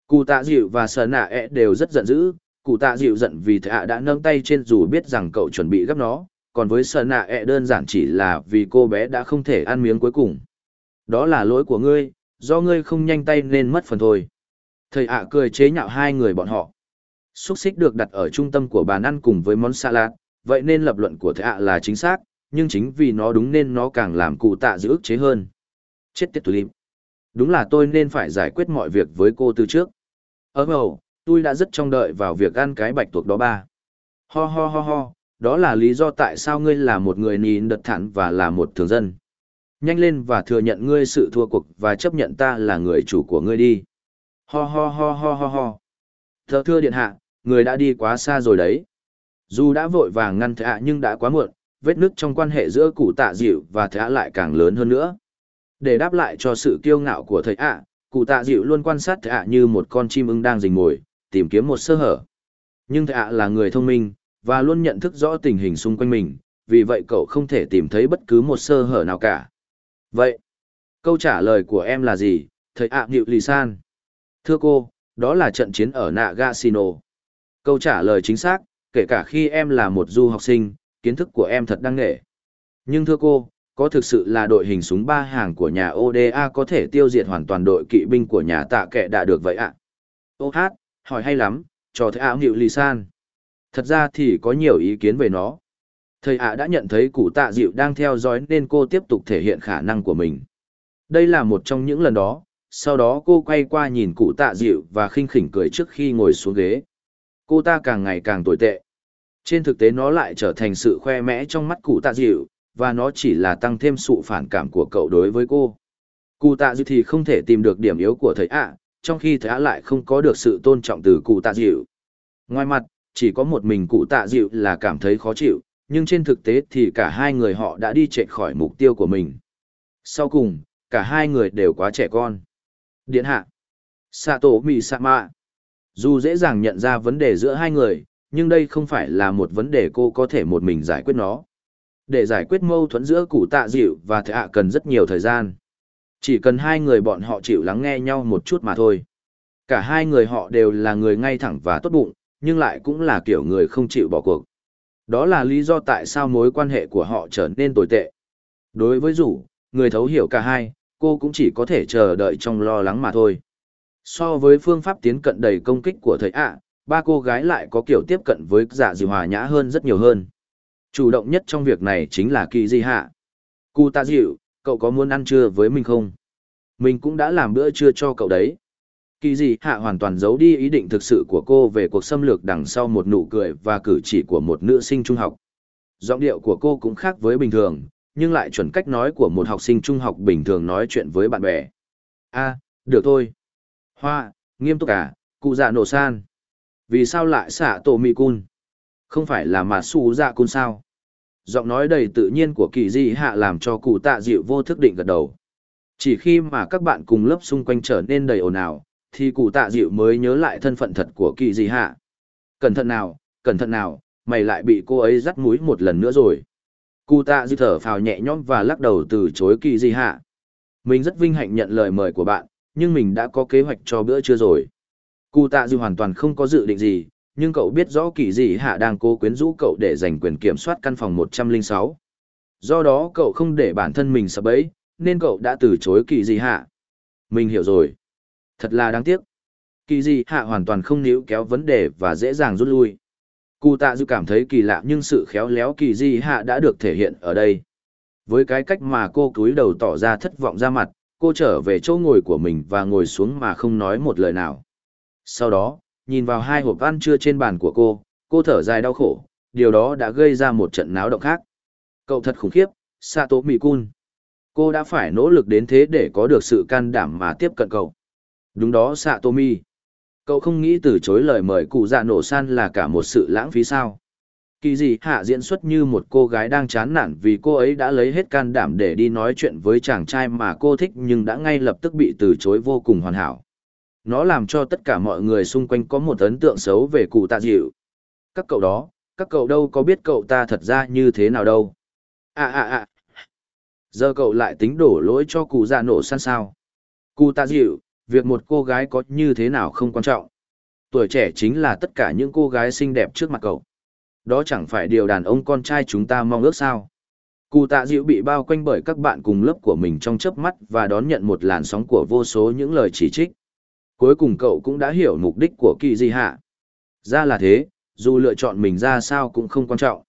Cụ tạ dịu và sờ nạ ẹ đều rất giận dữ. Cụ tạ dịu giận vì thả đã nâng tay trên dù biết rằng cậu chuẩn bị gấp nó, còn với sợ nạ ẹ đơn giản chỉ là vì cô bé đã không thể ăn miếng cuối cùng. Đó là lỗi của ngươi, do ngươi không nhanh tay nên mất phần thôi. Thầy ạ cười chế nhạo hai người bọn họ. Xúc xích được đặt ở trung tâm của bàn ăn cùng với món salad, vậy nên lập luận của thầy ạ là chính xác, nhưng chính vì nó đúng nên nó càng làm cụ tạ giữ ức chế hơn. Chết tiệt tulip. Đúng là tôi nên phải giải quyết mọi việc với cô từ trước. Ơ mầu, tôi đã rất trông đợi vào việc ăn cái bạch tuộc đó ba. Ho ho ho ho, đó là lý do tại sao ngươi là một người nín đật thản và là một thường dân. Nhanh lên và thừa nhận ngươi sự thua cuộc và chấp nhận ta là người chủ của ngươi đi. Ho ho ho ho ho ho. Thưa thưa điện hạ, người đã đi quá xa rồi đấy. Dù đã vội vàng ngăn thạ nhưng đã quá muộn, vết nứt trong quan hệ giữa cụ tạ dịu và thạ lại càng lớn hơn nữa. Để đáp lại cho sự kiêu ngạo của thầy ạ, cụ tạ dịu luôn quan sát thạ như một con chim ưng đang rình mồi, tìm kiếm một sơ hở. Nhưng thạ là người thông minh, và luôn nhận thức rõ tình hình xung quanh mình, vì vậy cậu không thể tìm thấy bất cứ một sơ hở nào cả. Vậy, câu trả lời của em là gì, thầy ạ à, lì san? Thưa cô, đó là trận chiến ở Nagasino. Câu trả lời chính xác, kể cả khi em là một du học sinh, kiến thức của em thật đăng nghệ. Nhưng thưa cô, có thực sự là đội hình súng ba hàng của nhà ODA có thể tiêu diệt hoàn toàn đội kỵ binh của nhà tạ kệ đã được vậy ạ? À? Ô hát, hỏi hay lắm, cho thầy áo hiệu lì san. Thật ra thì có nhiều ý kiến về nó. Thầy ạ đã nhận thấy cụ tạ dịu đang theo dõi nên cô tiếp tục thể hiện khả năng của mình. Đây là một trong những lần đó, sau đó cô quay qua nhìn cụ tạ dịu và khinh khỉnh cười trước khi ngồi xuống ghế. Cô ta càng ngày càng tồi tệ. Trên thực tế nó lại trở thành sự khoe mẽ trong mắt cụ tạ dịu, và nó chỉ là tăng thêm sự phản cảm của cậu đối với cô. Cụ tạ dịu thì không thể tìm được điểm yếu của thầy ạ, trong khi thầy ạ lại không có được sự tôn trọng từ cụ tạ dịu. Ngoài mặt, chỉ có một mình cụ tạ dịu là cảm thấy khó chịu, nhưng trên thực tế thì cả hai người họ đã đi chạy khỏi mục tiêu của mình. Sau cùng, cả hai người đều quá trẻ con. Điện hạ. Sato Misama. Dù dễ dàng nhận ra vấn đề giữa hai người, nhưng đây không phải là một vấn đề cô có thể một mình giải quyết nó. Để giải quyết mâu thuẫn giữa cụ tạ dịu và thệ hạ cần rất nhiều thời gian. Chỉ cần hai người bọn họ chịu lắng nghe nhau một chút mà thôi. Cả hai người họ đều là người ngay thẳng và tốt bụng, nhưng lại cũng là kiểu người không chịu bỏ cuộc. Đó là lý do tại sao mối quan hệ của họ trở nên tồi tệ. Đối với rủ, người thấu hiểu cả hai, cô cũng chỉ có thể chờ đợi trong lo lắng mà thôi. So với phương pháp tiến cận đầy công kích của thầy ạ, ba cô gái lại có kiểu tiếp cận với dạ dịu hòa nhã hơn rất nhiều hơn. Chủ động nhất trong việc này chính là kỳ di hạ. Cụ tạ dịu, cậu có muốn ăn trưa với mình không? Mình cũng đã làm bữa trưa cho cậu đấy. Kỳ dị hạ hoàn toàn giấu đi ý định thực sự của cô về cuộc xâm lược đằng sau một nụ cười và cử chỉ của một nữ sinh trung học. Giọng điệu của cô cũng khác với bình thường, nhưng lại chuẩn cách nói của một học sinh trung học bình thường nói chuyện với bạn bè. a được thôi. Hoa, nghiêm túc à, cụ dạ nổ san. Vì sao lại xả tổ mì cun? Không phải là mà su dạ cun sao? Giọng nói đầy tự nhiên của kỳ di hạ làm cho cụ tạ dịu vô thức định gật đầu. Chỉ khi mà các bạn cùng lớp xung quanh trở nên đầy ồn ào, thì cụ tạ dịu mới nhớ lại thân phận thật của kỳ gì hạ. Cẩn thận nào, cẩn thận nào, mày lại bị cô ấy dắt mũi một lần nữa rồi. Cụ tạ dịu thở phào nhẹ nhõm và lắc đầu từ chối kỳ gì hạ. Mình rất vinh hạnh nhận lời mời của bạn, nhưng mình đã có kế hoạch cho bữa trưa rồi. Cụ tạ dịu hoàn toàn không có dự định gì, nhưng cậu biết rõ kỳ dị hạ đang cố quyến rũ cậu để giành quyền kiểm soát căn phòng 106. Do đó cậu không để bản thân mình sập bẫy, nên cậu đã từ chối kỳ dị hạ. Mình hiểu rồi. Thật là đáng tiếc. Kỳ Di hạ hoàn toàn không níu kéo vấn đề và dễ dàng rút lui. Cụ tạ dư cảm thấy kỳ lạ nhưng sự khéo léo kỳ Di hạ đã được thể hiện ở đây. Với cái cách mà cô cúi đầu tỏ ra thất vọng ra mặt, cô trở về chỗ ngồi của mình và ngồi xuống mà không nói một lời nào. Sau đó, nhìn vào hai hộp ăn trưa trên bàn của cô, cô thở dài đau khổ, điều đó đã gây ra một trận náo động khác. Cậu thật khủng khiếp, Sato Mikun. Cô đã phải nỗ lực đến thế để có được sự can đảm mà tiếp cận cậu. Đúng đó Satomi. Cậu không nghĩ từ chối lời mời cụ dạ nổ san là cả một sự lãng phí sao. Kỳ gì hạ diễn xuất như một cô gái đang chán nản vì cô ấy đã lấy hết can đảm để đi nói chuyện với chàng trai mà cô thích nhưng đã ngay lập tức bị từ chối vô cùng hoàn hảo nó làm cho tất cả mọi người xung quanh có một ấn tượng xấu về cụ tạ dịu. Các cậu đó, các cậu đâu có biết cậu ta thật ra như thế nào đâu. À à à. Giờ cậu lại tính đổ lỗi cho cụ dạ nổ san sao. Cụ tạ dịu, việc một cô gái có như thế nào không quan trọng. Tuổi trẻ chính là tất cả những cô gái xinh đẹp trước mặt cậu. Đó chẳng phải điều đàn ông con trai chúng ta mong ước sao. Cụ tạ dịu bị bao quanh bởi các bạn cùng lớp của mình trong chớp mắt và đón nhận một làn sóng của vô số những lời chỉ trích. Cuối cùng cậu cũng đã hiểu mục đích của kỳ di hạ. Ra là thế, dù lựa chọn mình ra sao cũng không quan trọng.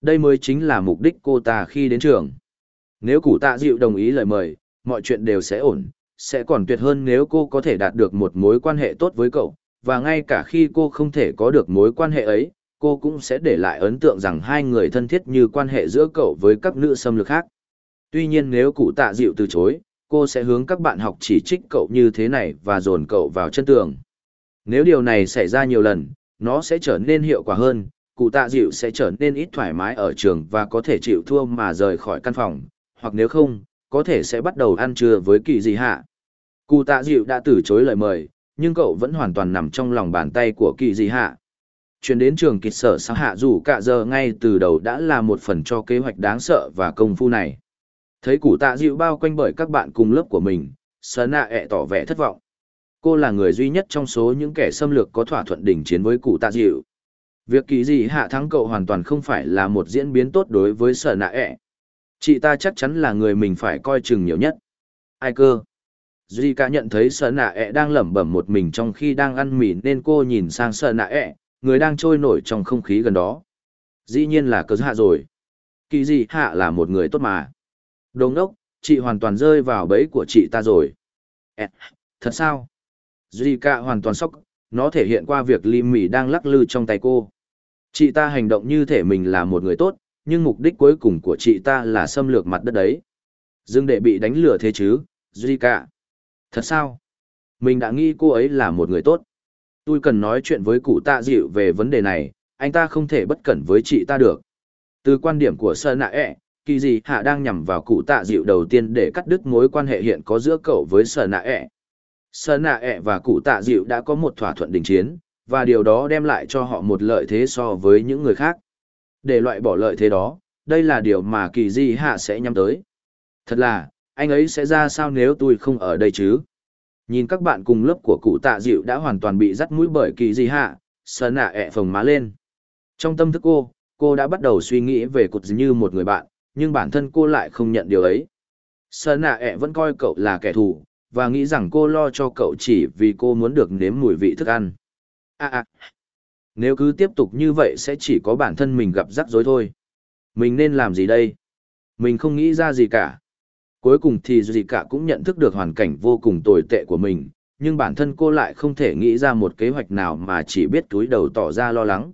Đây mới chính là mục đích cô ta khi đến trường. Nếu cụ tạ dịu đồng ý lời mời, mọi chuyện đều sẽ ổn, sẽ còn tuyệt hơn nếu cô có thể đạt được một mối quan hệ tốt với cậu, và ngay cả khi cô không thể có được mối quan hệ ấy, cô cũng sẽ để lại ấn tượng rằng hai người thân thiết như quan hệ giữa cậu với các nữ xâm lược khác. Tuy nhiên nếu cụ tạ dịu từ chối, cô sẽ hướng các bạn học chỉ trích cậu như thế này và dồn cậu vào chân tường. Nếu điều này xảy ra nhiều lần, nó sẽ trở nên hiệu quả hơn, cụ tạ dịu sẽ trở nên ít thoải mái ở trường và có thể chịu thua mà rời khỏi căn phòng, hoặc nếu không, có thể sẽ bắt đầu ăn trưa với kỳ Dị hạ. Cụ tạ dịu đã từ chối lời mời, nhưng cậu vẫn hoàn toàn nằm trong lòng bàn tay của kỳ Dị hạ. Chuyển đến trường kịch sở sáng hạ dù cả giờ ngay từ đầu đã là một phần cho kế hoạch đáng sợ và công phu này. Thấy cụ tạ dịu bao quanh bởi các bạn cùng lớp của mình, Sơn nạ ẹ tỏ vẻ thất vọng. Cô là người duy nhất trong số những kẻ xâm lược có thỏa thuận đỉnh chiến với cụ tạ dịu. Việc kỳ Dị hạ thắng cậu hoàn toàn không phải là một diễn biến tốt đối với Sơn nạ ẹ. Chị ta chắc chắn là người mình phải coi chừng nhiều nhất. Ai cơ? Duy cả nhận thấy sợ nạ ẹ đang lẩm bẩm một mình trong khi đang ăn mì nên cô nhìn sang sợ nạ ẹ, người đang trôi nổi trong không khí gần đó. Dĩ nhiên là cớ hạ dạ rồi. Kỳ gì hạ là một người tốt mà. Đồ đốc, chị hoàn toàn rơi vào bẫy của chị ta rồi. À, thật sao? Zika hoàn toàn sốc, nó thể hiện qua việc li mỉ đang lắc lư trong tay cô. Chị ta hành động như thể mình là một người tốt, nhưng mục đích cuối cùng của chị ta là xâm lược mặt đất đấy. Dừng để bị đánh lừa thế chứ, Duy cả. Thật sao? Mình đã nghĩ cô ấy là một người tốt. Tôi cần nói chuyện với cụ tạ dịu về vấn đề này, anh ta không thể bất cẩn với chị ta được. Từ quan điểm của Sơn Nạ ẹ, kỳ gì hạ đang nhằm vào cụ tạ dịu đầu tiên để cắt đứt mối quan hệ hiện có giữa cậu với Sơn nạ ẹ sơn nạ ẹ và cụ tạ dịu đã có một thỏa thuận đình chiến và điều đó đem lại cho họ một lợi thế so với những người khác để loại bỏ lợi thế đó đây là điều mà kỳ di hạ sẽ nhắm tới thật là anh ấy sẽ ra sao nếu tôi không ở đây chứ nhìn các bạn cùng lớp của cụ tạ dịu đã hoàn toàn bị dắt mũi bởi kỳ di hạ sở nạ ẹ phồng má lên trong tâm thức cô cô đã bắt đầu suy nghĩ về cụt như một người bạn, nhưng bản thân cô lại không nhận điều ấy. Sơn nạ ẹ vẫn coi cậu là kẻ thù, và nghĩ rằng cô lo cho cậu chỉ vì cô muốn được nếm mùi vị thức ăn. À à, nếu cứ tiếp tục như vậy sẽ chỉ có bản thân mình gặp rắc rối thôi. Mình nên làm gì đây? Mình không nghĩ ra gì cả. Cuối cùng thì gì cả cũng nhận thức được hoàn cảnh vô cùng tồi tệ của mình, nhưng bản thân cô lại không thể nghĩ ra một kế hoạch nào mà chỉ biết túi đầu tỏ ra lo lắng.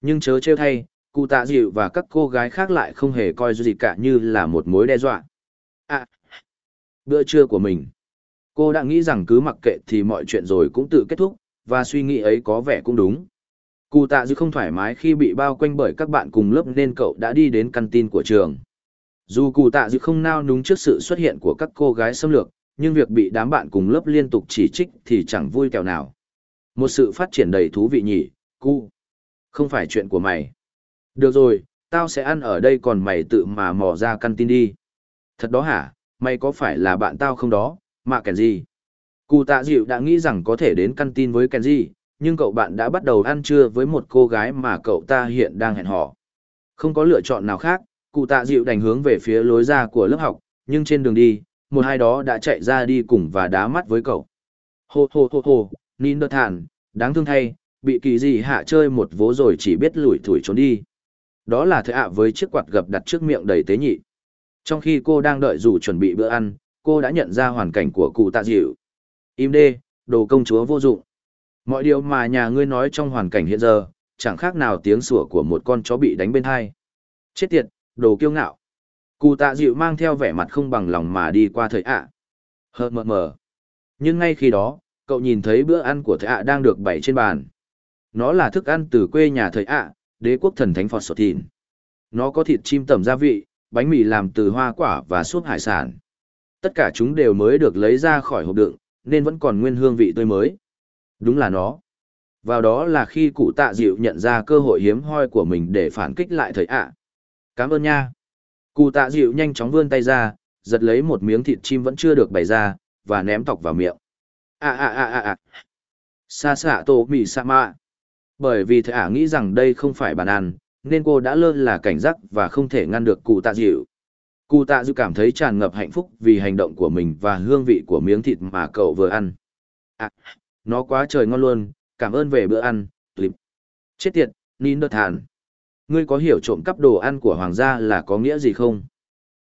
Nhưng chớ trêu thay, cụ tạ dịu và các cô gái khác lại không hề coi gì cả như là một mối đe dọa. À, bữa trưa của mình. Cô đã nghĩ rằng cứ mặc kệ thì mọi chuyện rồi cũng tự kết thúc, và suy nghĩ ấy có vẻ cũng đúng. Cụ tạ dư không thoải mái khi bị bao quanh bởi các bạn cùng lớp nên cậu đã đi đến căn tin của trường. Dù cụ tạ dư không nao núng trước sự xuất hiện của các cô gái xâm lược, nhưng việc bị đám bạn cùng lớp liên tục chỉ trích thì chẳng vui kẹo nào. Một sự phát triển đầy thú vị nhỉ, cu. Không phải chuyện của mày. Được rồi, tao sẽ ăn ở đây còn mày tự mà mò ra căn tin đi. Thật đó hả, mày có phải là bạn tao không đó, mà kèn gì? Cụ tạ dịu đã nghĩ rằng có thể đến căn tin với Kenji, nhưng cậu bạn đã bắt đầu ăn trưa với một cô gái mà cậu ta hiện đang hẹn hò. Không có lựa chọn nào khác, cụ tạ dịu đành hướng về phía lối ra của lớp học, nhưng trên đường đi, một hai đó đã chạy ra đi cùng và đá mắt với cậu. Hô hô hô hô, nín đợt thản, đáng thương thay, bị kỳ gì hạ chơi một vố rồi chỉ biết lủi thủi trốn đi. Đó là thế ạ với chiếc quạt gập đặt trước miệng đầy tế nhị. Trong khi cô đang đợi rủ chuẩn bị bữa ăn, cô đã nhận ra hoàn cảnh của cụ tạ dịu. Im đê, đồ công chúa vô dụng. Mọi điều mà nhà ngươi nói trong hoàn cảnh hiện giờ, chẳng khác nào tiếng sủa của một con chó bị đánh bên hai. Chết tiệt, đồ kiêu ngạo. Cụ tạ dịu mang theo vẻ mặt không bằng lòng mà đi qua thời ạ. À. Hờ mờ mờ. Nhưng ngay khi đó, cậu nhìn thấy bữa ăn của thầy ạ đang được bày trên bàn. Nó là thức ăn từ quê nhà thầy ạ, đế quốc thần thánh Phật Sột Thìn. Nó có thịt chim tẩm gia vị, bánh mì làm từ hoa quả và súp hải sản. Tất cả chúng đều mới được lấy ra khỏi hộp đựng, nên vẫn còn nguyên hương vị tươi mới. Đúng là nó. Vào đó là khi cụ tạ dịu nhận ra cơ hội hiếm hoi của mình để phản kích lại thầy ạ. Cảm ơn nha. Cụ tạ dịu nhanh chóng vươn tay ra, giật lấy một miếng thịt chim vẫn chưa được bày ra, và ném tọc vào miệng. À à à à à. Sa xạ tổ mì sa mạ. Bởi vì thầy ả nghĩ rằng đây không phải bàn ăn, nên cô đã lơ là cảnh giác và không thể ngăn được cụ tạ dịu. Cụ tạ dịu cảm thấy tràn ngập hạnh phúc vì hành động của mình và hương vị của miếng thịt mà cậu vừa ăn. À, nó quá trời ngon luôn, cảm ơn về bữa ăn, lịp. Chết tiệt, nín đợt thản. Ngươi có hiểu trộm cắp đồ ăn của hoàng gia là có nghĩa gì không?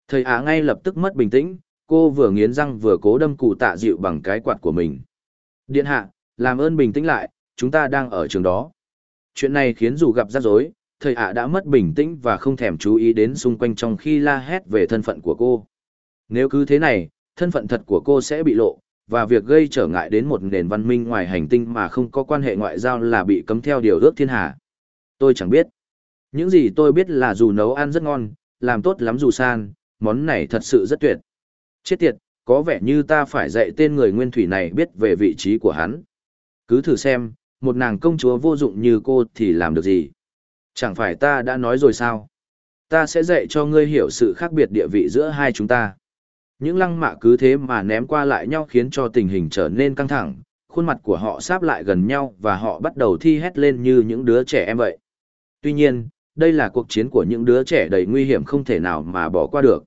Thầy Á ngay lập tức mất bình tĩnh, cô vừa nghiến răng vừa cố đâm cụ tạ dịu bằng cái quạt của mình. Điện hạ, làm ơn bình tĩnh lại, chúng ta đang ở trường đó. Chuyện này khiến dù gặp rắc rối, thầy ạ đã mất bình tĩnh và không thèm chú ý đến xung quanh trong khi la hét về thân phận của cô. Nếu cứ thế này, thân phận thật của cô sẽ bị lộ, và việc gây trở ngại đến một nền văn minh ngoài hành tinh mà không có quan hệ ngoại giao là bị cấm theo điều ước thiên hà. Tôi chẳng biết. Những gì tôi biết là dù nấu ăn rất ngon, làm tốt lắm dù san, món này thật sự rất tuyệt. Chết tiệt, có vẻ như ta phải dạy tên người nguyên thủy này biết về vị trí của hắn. Cứ thử xem, một nàng công chúa vô dụng như cô thì làm được gì. Chẳng phải ta đã nói rồi sao? Ta sẽ dạy cho ngươi hiểu sự khác biệt địa vị giữa hai chúng ta. Những lăng mạ cứ thế mà ném qua lại nhau khiến cho tình hình trở nên căng thẳng, khuôn mặt của họ sáp lại gần nhau và họ bắt đầu thi hét lên như những đứa trẻ em vậy. Tuy nhiên, đây là cuộc chiến của những đứa trẻ đầy nguy hiểm không thể nào mà bỏ qua được.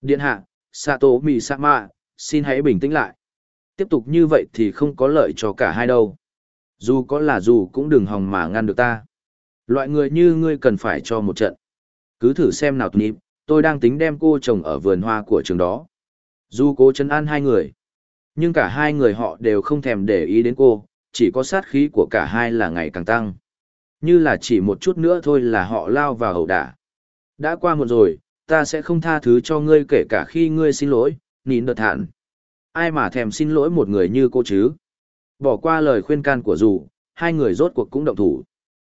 Điện hạ, Sato Misama, xin hãy bình tĩnh lại. Tiếp tục như vậy thì không có lợi cho cả hai đâu. Dù có là dù cũng đừng hòng mà ngăn được ta. Loại người như ngươi cần phải cho một trận. Cứ thử xem nào tụi tôi đang tính đem cô trồng ở vườn hoa của trường đó. Dù cố chấn an hai người, nhưng cả hai người họ đều không thèm để ý đến cô, chỉ có sát khí của cả hai là ngày càng tăng. Như là chỉ một chút nữa thôi là họ lao vào hậu đả. Đã qua một rồi, ta sẽ không tha thứ cho ngươi kể cả khi ngươi xin lỗi, nín đợt hạn. Ai mà thèm xin lỗi một người như cô chứ? Bỏ qua lời khuyên can của dù, hai người rốt cuộc cũng động thủ.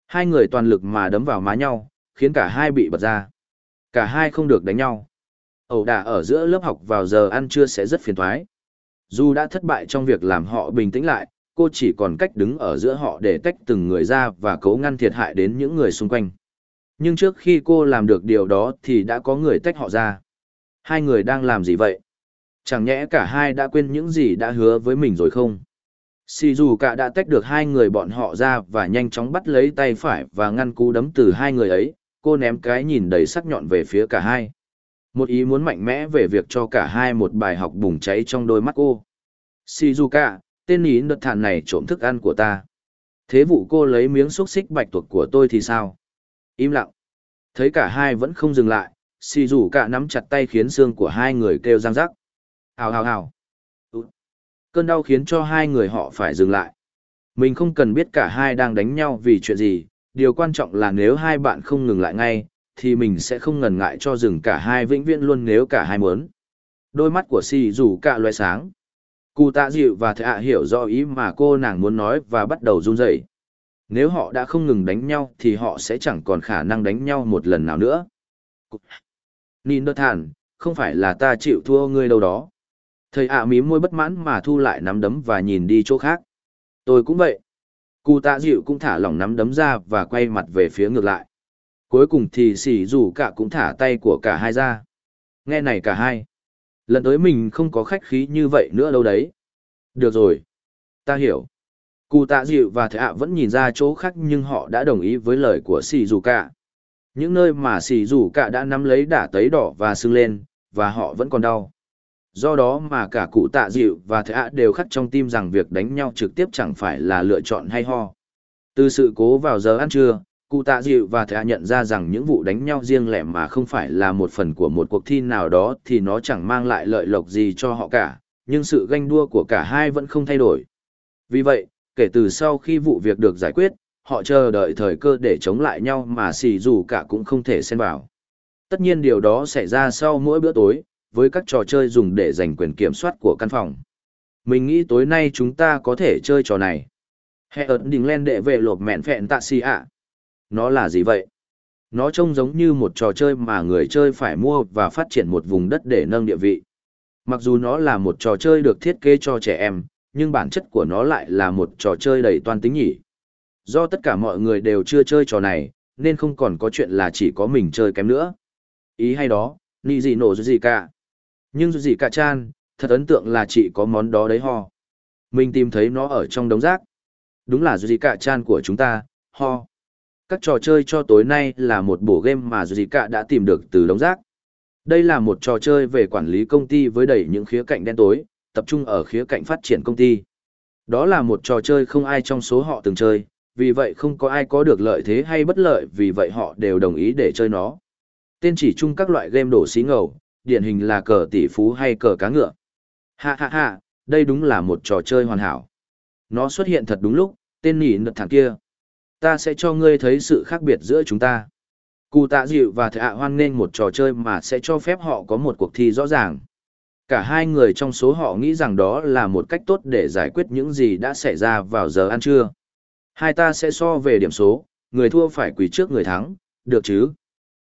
Hai người toàn lực mà đấm vào má nhau, khiến cả hai bị bật ra. Cả hai không được đánh nhau. Ẩu đả ở giữa lớp học vào giờ ăn trưa sẽ rất phiền thoái. Dù đã thất bại trong việc làm họ bình tĩnh lại, cô chỉ còn cách đứng ở giữa họ để tách từng người ra và cố ngăn thiệt hại đến những người xung quanh. Nhưng trước khi cô làm được điều đó thì đã có người tách họ ra. Hai người đang làm gì vậy? Chẳng nhẽ cả hai đã quên những gì đã hứa với mình rồi không? Shizuka đã tách được hai người bọn họ ra và nhanh chóng bắt lấy tay phải và ngăn cú đấm từ hai người ấy, cô ném cái nhìn đầy sắc nhọn về phía cả hai. Một ý muốn mạnh mẽ về việc cho cả hai một bài học bùng cháy trong đôi mắt cô. Shizuka, tên ý đợt thản này trộm thức ăn của ta. Thế vụ cô lấy miếng xúc xích bạch tuộc của tôi thì sao? Im lặng. Thấy cả hai vẫn không dừng lại, Shizuka nắm chặt tay khiến xương của hai người kêu răng rắc. Hào hào hào. Cơn đau khiến cho hai người họ phải dừng lại. Mình không cần biết cả hai đang đánh nhau vì chuyện gì, điều quan trọng là nếu hai bạn không ngừng lại ngay, thì mình sẽ không ngần ngại cho dừng cả hai vĩnh viễn luôn nếu cả hai muốn. Đôi mắt của si rủ cả loe sáng. Cụ tạ dịu và thạ hiểu rõ ý mà cô nàng muốn nói và bắt đầu run rẩy. Nếu họ đã không ngừng đánh nhau thì họ sẽ chẳng còn khả năng đánh nhau một lần nào nữa. Nhìn đợt thản, không phải là ta chịu thua ngươi đâu đó. Thầy ạ mím môi bất mãn mà thu lại nắm đấm và nhìn đi chỗ khác. Tôi cũng vậy. Cụ tạ dịu cũng thả lỏng nắm đấm ra và quay mặt về phía ngược lại. Cuối cùng thì xỉ rủ cả cũng thả tay của cả hai ra. Nghe này cả hai. Lần tới mình không có khách khí như vậy nữa đâu đấy. Được rồi. Ta hiểu. Cụ tạ dịu và thầy ạ vẫn nhìn ra chỗ khác nhưng họ đã đồng ý với lời của xỉ rủ cả. Những nơi mà xỉ rủ cả đã nắm lấy đả tấy đỏ và sưng lên, và họ vẫn còn đau. Do đó mà cả cụ tạ dịu và thầy ạ đều khắc trong tim rằng việc đánh nhau trực tiếp chẳng phải là lựa chọn hay ho. Từ sự cố vào giờ ăn trưa, cụ tạ dịu và thầy nhận ra rằng những vụ đánh nhau riêng lẻ mà không phải là một phần của một cuộc thi nào đó thì nó chẳng mang lại lợi lộc gì cho họ cả, nhưng sự ganh đua của cả hai vẫn không thay đổi. Vì vậy, kể từ sau khi vụ việc được giải quyết, họ chờ đợi thời cơ để chống lại nhau mà xì dù cả cũng không thể xen vào. Tất nhiên điều đó xảy ra sau mỗi bữa tối, với các trò chơi dùng để giành quyền kiểm soát của căn phòng. Mình nghĩ tối nay chúng ta có thể chơi trò này. Hệ ớt đỉnh lên đệ về lộp mẹn phẹn tạ xì ạ. Nó là gì vậy? Nó trông giống như một trò chơi mà người chơi phải mua và phát triển một vùng đất để nâng địa vị. Mặc dù nó là một trò chơi được thiết kế cho trẻ em, nhưng bản chất của nó lại là một trò chơi đầy toan tính nhỉ. Do tất cả mọi người đều chưa chơi trò này, nên không còn có chuyện là chỉ có mình chơi kém nữa. Ý hay đó, nị gì nổ gì cả. Nhưng gì cả chan, thật ấn tượng là chị có món đó đấy ho. Mình tìm thấy nó ở trong đống rác. Đúng là gì cả chan của chúng ta, ho. Các trò chơi cho tối nay là một bộ game mà gì cả đã tìm được từ đống rác. Đây là một trò chơi về quản lý công ty với đầy những khía cạnh đen tối, tập trung ở khía cạnh phát triển công ty. Đó là một trò chơi không ai trong số họ từng chơi, vì vậy không có ai có được lợi thế hay bất lợi vì vậy họ đều đồng ý để chơi nó. Tên chỉ chung các loại game đổ xí ngầu, điển hình là cờ tỷ phú hay cờ cá ngựa. Ha ha ha, đây đúng là một trò chơi hoàn hảo. Nó xuất hiện thật đúng lúc, tên nỉ nật thằng kia. Ta sẽ cho ngươi thấy sự khác biệt giữa chúng ta. Cụ tạ dịu và thạ hoan nghênh một trò chơi mà sẽ cho phép họ có một cuộc thi rõ ràng. Cả hai người trong số họ nghĩ rằng đó là một cách tốt để giải quyết những gì đã xảy ra vào giờ ăn trưa. Hai ta sẽ so về điểm số, người thua phải quỳ trước người thắng, được chứ?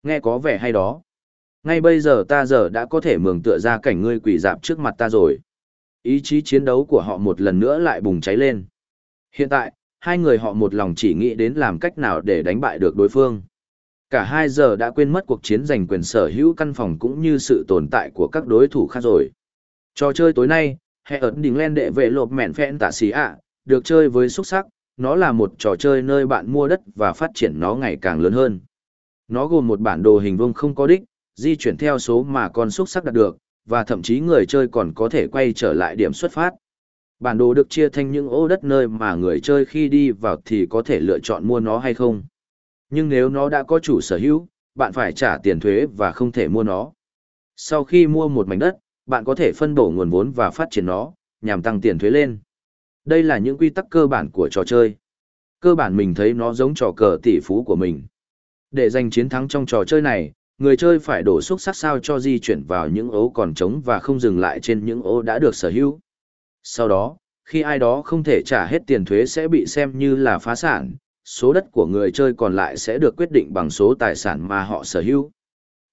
Nghe có vẻ hay đó. Ngay bây giờ ta giờ đã có thể mường tựa ra cảnh ngươi quỳ dạp trước mặt ta rồi. Ý chí chiến đấu của họ một lần nữa lại bùng cháy lên. Hiện tại, hai người họ một lòng chỉ nghĩ đến làm cách nào để đánh bại được đối phương. Cả hai giờ đã quên mất cuộc chiến giành quyền sở hữu căn phòng cũng như sự tồn tại của các đối thủ khác rồi. Trò chơi tối nay, hệ ẩn đỉnh len đệ vệ lộp mẹn phẹn tạ xì ạ, được chơi với xuất sắc, nó là một trò chơi nơi bạn mua đất và phát triển nó ngày càng lớn hơn. Nó gồm một bản đồ hình vuông không có đích, di chuyển theo số mà con xúc sắc đạt được, và thậm chí người chơi còn có thể quay trở lại điểm xuất phát. Bản đồ được chia thành những ô đất nơi mà người chơi khi đi vào thì có thể lựa chọn mua nó hay không. Nhưng nếu nó đã có chủ sở hữu, bạn phải trả tiền thuế và không thể mua nó. Sau khi mua một mảnh đất, bạn có thể phân bổ nguồn vốn và phát triển nó, nhằm tăng tiền thuế lên. Đây là những quy tắc cơ bản của trò chơi. Cơ bản mình thấy nó giống trò cờ tỷ phú của mình. Để giành chiến thắng trong trò chơi này, người chơi phải đổ xúc sắc sao cho di chuyển vào những ố còn trống và không dừng lại trên những ố đã được sở hữu. Sau đó, khi ai đó không thể trả hết tiền thuế sẽ bị xem như là phá sản, số đất của người chơi còn lại sẽ được quyết định bằng số tài sản mà họ sở hữu.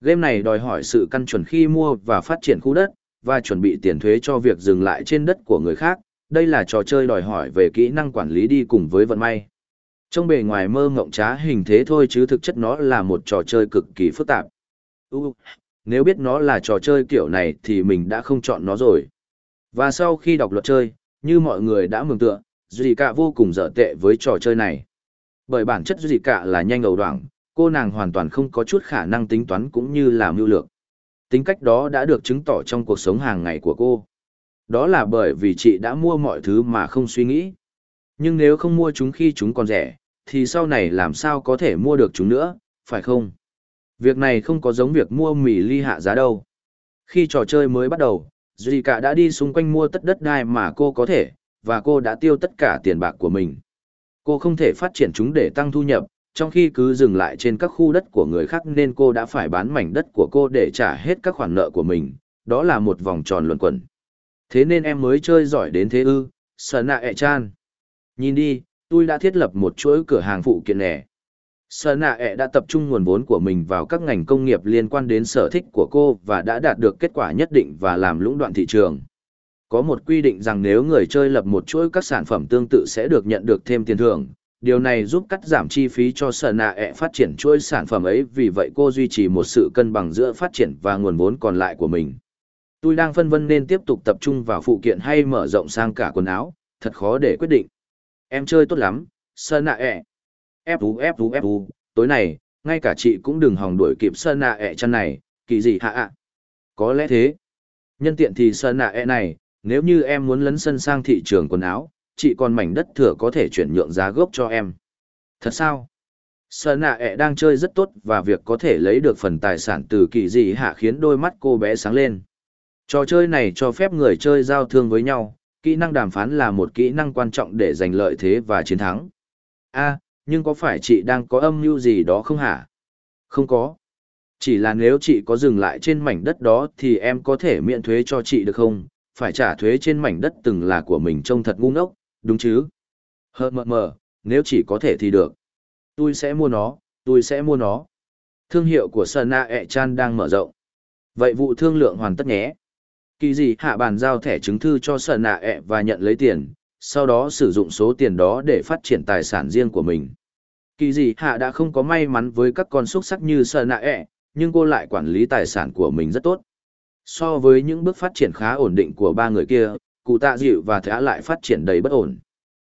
Game này đòi hỏi sự căn chuẩn khi mua và phát triển khu đất, và chuẩn bị tiền thuế cho việc dừng lại trên đất của người khác. Đây là trò chơi đòi hỏi về kỹ năng quản lý đi cùng với vận may. Trong bề ngoài mơ ngộng trá hình thế thôi chứ thực chất nó là một trò chơi cực kỳ phức tạp. Uh, nếu biết nó là trò chơi kiểu này thì mình đã không chọn nó rồi. Và sau khi đọc luật chơi, như mọi người đã mường tượng, Duy Cả vô cùng dở tệ với trò chơi này. Bởi bản chất Duy Cả là nhanh ẩu đoạn, cô nàng hoàn toàn không có chút khả năng tính toán cũng như là mưu lược. Tính cách đó đã được chứng tỏ trong cuộc sống hàng ngày của cô. Đó là bởi vì chị đã mua mọi thứ mà không suy nghĩ. Nhưng nếu không mua chúng khi chúng còn rẻ, thì sau này làm sao có thể mua được chúng nữa, phải không? Việc này không có giống việc mua mì ly hạ giá đâu. Khi trò chơi mới bắt đầu, Duy cả đã đi xung quanh mua tất đất đai mà cô có thể, và cô đã tiêu tất cả tiền bạc của mình. Cô không thể phát triển chúng để tăng thu nhập, trong khi cứ dừng lại trên các khu đất của người khác nên cô đã phải bán mảnh đất của cô để trả hết các khoản nợ của mình. Đó là một vòng tròn luẩn quẩn. Thế nên em mới chơi giỏi đến thế ư, sợ nạ ẹ chan. Nhìn đi, tôi đã thiết lập một chuỗi cửa hàng phụ kiện nẻ. Sở nạ ẹ đã tập trung nguồn vốn của mình vào các ngành công nghiệp liên quan đến sở thích của cô và đã đạt được kết quả nhất định và làm lũng đoạn thị trường. Có một quy định rằng nếu người chơi lập một chuỗi các sản phẩm tương tự sẽ được nhận được thêm tiền thưởng. Điều này giúp cắt giảm chi phí cho sở nạ ẹ phát triển chuỗi sản phẩm ấy vì vậy cô duy trì một sự cân bằng giữa phát triển và nguồn vốn còn lại của mình. Tôi đang phân vân nên tiếp tục tập trung vào phụ kiện hay mở rộng sang cả quần áo, thật khó để quyết định. Em chơi tốt lắm, sơn nạ ẹ. Ép ú ép ú ép ú, tối này, ngay cả chị cũng đừng hòng đuổi kịp sơn nạ ẹ chăn này, kỳ gì hạ ạ. Có lẽ thế. Nhân tiện thì sơn nạ ẹ này, nếu như em muốn lấn sân sang thị trường quần áo, chị còn mảnh đất thừa có thể chuyển nhượng giá gốc cho em. Thật sao? Sơn nạ ẹ đang chơi rất tốt và việc có thể lấy được phần tài sản từ kỳ dị hạ khiến đôi mắt cô bé sáng lên. Trò chơi này cho phép người chơi giao thương với nhau, kỹ năng đàm phán là một kỹ năng quan trọng để giành lợi thế và chiến thắng. A, nhưng có phải chị đang có âm mưu gì đó không hả? Không có. Chỉ là nếu chị có dừng lại trên mảnh đất đó thì em có thể miễn thuế cho chị được không? Phải trả thuế trên mảnh đất từng là của mình trông thật ngu ngốc, đúng chứ? Hơ mờ mờ, nếu chỉ có thể thì được. Tôi sẽ mua nó, tôi sẽ mua nó. Thương hiệu của Sana E Chan đang mở rộng. Vậy vụ thương lượng hoàn tất nhé kỳ gì hạ bàn giao thẻ chứng thư cho sợ E và nhận lấy tiền sau đó sử dụng số tiền đó để phát triển tài sản riêng của mình. Kỳ dị hạ đã không có may mắn với các con xúc sắc như sờ nạ ẹ nhưng cô lại quản lý tài sản của mình rất tốt. So với những bước phát triển khá ổn định của ba người kia, cụ tạ dịu và thả lại phát triển đầy bất ổn.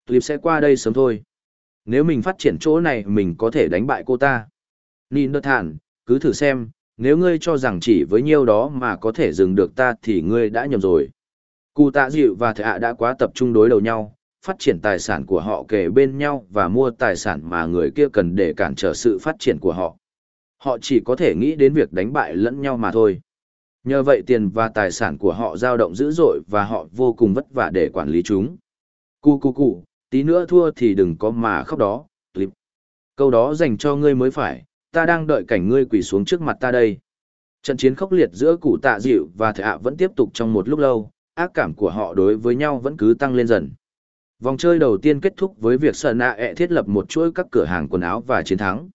Clip sẽ qua đây sớm thôi. Nếu mình phát triển chỗ này, mình có thể đánh bại cô ta. Nhìn đợt thản, cứ thử xem, nếu ngươi cho rằng chỉ với nhiêu đó mà có thể dừng được ta thì ngươi đã nhầm rồi. Cụ tạ dịu và thệ hạ đã quá tập trung đối đầu nhau, phát triển tài sản của họ kề bên nhau và mua tài sản mà người kia cần để cản trở sự phát triển của họ. Họ chỉ có thể nghĩ đến việc đánh bại lẫn nhau mà thôi. Nhờ vậy tiền và tài sản của họ dao động dữ dội và họ vô cùng vất vả để quản lý chúng. Cụ cụ cụ, tí nữa thua thì đừng có mà khóc đó, clip. Câu đó dành cho ngươi mới phải, ta đang đợi cảnh ngươi quỳ xuống trước mặt ta đây. Trận chiến khốc liệt giữa cụ tạ dịu và thệ ạ vẫn tiếp tục trong một lúc lâu, ác cảm của họ đối với nhau vẫn cứ tăng lên dần. Vòng chơi đầu tiên kết thúc với việc Sơn Nạ ẹ thiết lập một chuỗi các cửa hàng quần áo và chiến thắng.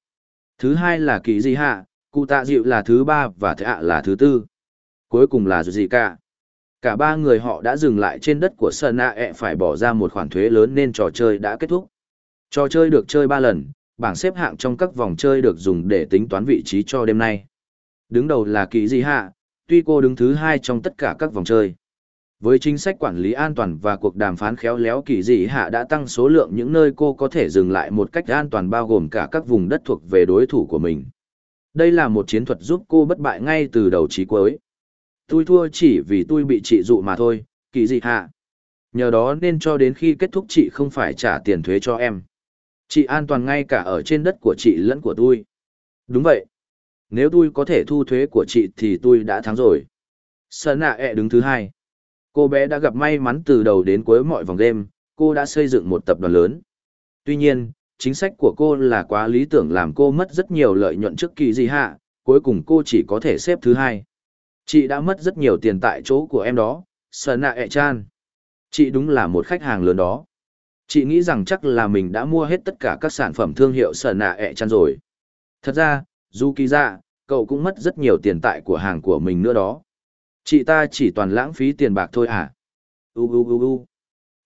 Thứ hai là kỳ di hạ, cụ tạ dịu là thứ ba và thệ ạ là thứ tư. Cuối cùng là gì cả. Cả ba người họ đã dừng lại trên đất của Sơn Nạ ẹ phải bỏ ra một khoản thuế lớn nên trò chơi đã kết thúc. Trò chơi được chơi ba lần, bảng xếp hạng trong các vòng chơi được dùng để tính toán vị trí cho đêm nay. Đứng đầu là kỳ di hạ, tuy cô đứng thứ hai trong tất cả các vòng chơi. Với chính sách quản lý an toàn và cuộc đàm phán khéo léo kỳ dị hạ đã tăng số lượng những nơi cô có thể dừng lại một cách an toàn bao gồm cả các vùng đất thuộc về đối thủ của mình. Đây là một chiến thuật giúp cô bất bại ngay từ đầu chí cuối. Tôi thua chỉ vì tôi bị chị dụ mà thôi, kỳ dị hạ. Nhờ đó nên cho đến khi kết thúc chị không phải trả tiền thuế cho em. Chị an toàn ngay cả ở trên đất của chị lẫn của tôi. Đúng vậy. Nếu tôi có thể thu thuế của chị thì tôi đã thắng rồi. Sơn nạ ẹ đứng thứ hai. Cô bé đã gặp may mắn từ đầu đến cuối mọi vòng game. cô đã xây dựng một tập đoàn lớn. Tuy nhiên, chính sách của cô là quá lý tưởng làm cô mất rất nhiều lợi nhuận trước kỳ gì hạ, cuối cùng cô chỉ có thể xếp thứ hai. Chị đã mất rất nhiều tiền tại chỗ của em đó, Sơn nạ ẹ chan. Chị đúng là một khách hàng lớn đó. Chị nghĩ rằng chắc là mình đã mua hết tất cả các sản phẩm thương hiệu Sơn nạ ẹ chan rồi. Thật ra, dù kỳ ra, cậu cũng mất rất nhiều tiền tại của hàng của mình nữa đó. Chị ta chỉ toàn lãng phí tiền bạc thôi à? U u u u.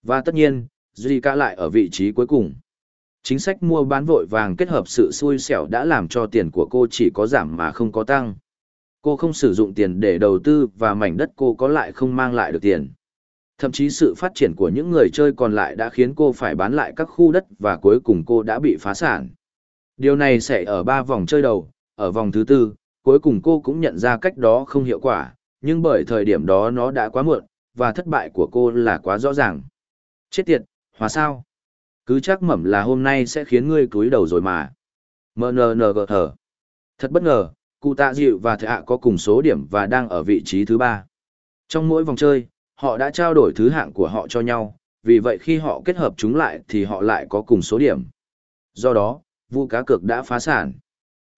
Và tất nhiên, Zika lại ở vị trí cuối cùng. Chính sách mua bán vội vàng kết hợp sự xui xẻo đã làm cho tiền của cô chỉ có giảm mà không có tăng. Cô không sử dụng tiền để đầu tư và mảnh đất cô có lại không mang lại được tiền. Thậm chí sự phát triển của những người chơi còn lại đã khiến cô phải bán lại các khu đất và cuối cùng cô đã bị phá sản. Điều này sẽ ở ba vòng chơi đầu, ở vòng thứ tư, cuối cùng cô cũng nhận ra cách đó không hiệu quả, nhưng bởi thời điểm đó nó đã quá muộn, và thất bại của cô là quá rõ ràng. Chết tiệt, hóa sao? Cứ chắc mẩm là hôm nay sẽ khiến ngươi cúi đầu rồi mà. MNNG thở. Thật bất ngờ, cụ tạ dịu và thệ ạ có cùng số điểm và đang ở vị trí thứ ba. Trong mỗi vòng chơi, họ đã trao đổi thứ hạng của họ cho nhau, vì vậy khi họ kết hợp chúng lại thì họ lại có cùng số điểm. Do đó, vụ cá cược đã phá sản.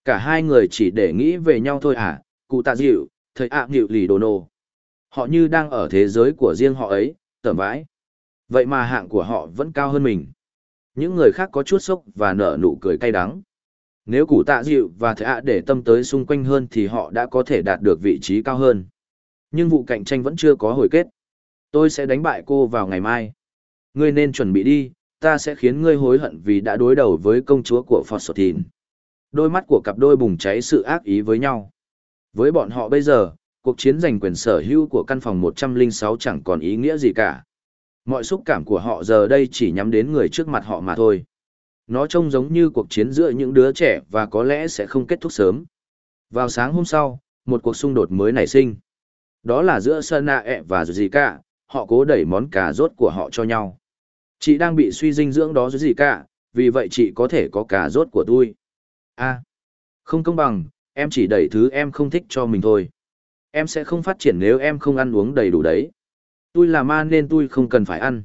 Cả hai người chỉ để nghĩ về nhau thôi à, cụ tạ dịu, thầy ạ nghịu lì đồ nô. Họ như đang ở thế giới của riêng họ ấy, tẩm vãi. Vậy mà hạng của họ vẫn cao hơn mình. Những người khác có chút sốc và nở nụ cười cay đắng. Nếu củ tạ dịu và thầy ạ để tâm tới xung quanh hơn thì họ đã có thể đạt được vị trí cao hơn. Nhưng vụ cạnh tranh vẫn chưa có hồi kết. Tôi sẽ đánh bại cô vào ngày mai. Ngươi nên chuẩn bị đi, ta sẽ khiến ngươi hối hận vì đã đối đầu với công chúa của Phosphotine. Đôi mắt của cặp đôi bùng cháy sự ác ý với nhau. Với bọn họ bây giờ, cuộc chiến giành quyền sở hữu của căn phòng 106 chẳng còn ý nghĩa gì cả. Mọi xúc cảm của họ giờ đây chỉ nhắm đến người trước mặt họ mà thôi. Nó trông giống như cuộc chiến giữa những đứa trẻ và có lẽ sẽ không kết thúc sớm. Vào sáng hôm sau, một cuộc xung đột mới nảy sinh. Đó là giữa Sanae và Zika, họ cố đẩy món cà rốt của họ cho nhau. Chị đang bị suy dinh dưỡng đó Zika, vì vậy chị có thể có cà rốt của tôi. a không công bằng, em chỉ đẩy thứ em không thích cho mình thôi. Em sẽ không phát triển nếu em không ăn uống đầy đủ đấy. Tôi là ma nên tôi không cần phải ăn.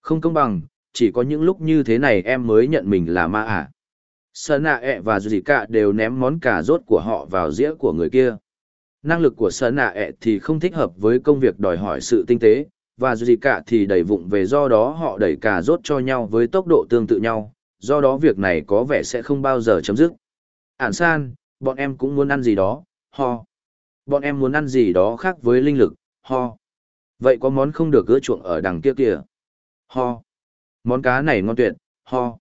Không công bằng, chỉ có những lúc như thế này em mới nhận mình là ma à. Sơn nạ e ẹ và dù gì cả đều ném món cà rốt của họ vào dĩa của người kia. Năng lực của Sơn nạ e ẹ thì không thích hợp với công việc đòi hỏi sự tinh tế, và dù gì cả thì đẩy vụng về do đó họ đẩy cà rốt cho nhau với tốc độ tương tự nhau, do đó việc này có vẻ sẽ không bao giờ chấm dứt. Ản san, bọn em cũng muốn ăn gì đó, ho. Bọn em muốn ăn gì đó khác với linh lực, ho. Vậy có món không được gỡ chuộng ở đằng kia kìa. Ho. Món cá này ngon tuyệt, ho.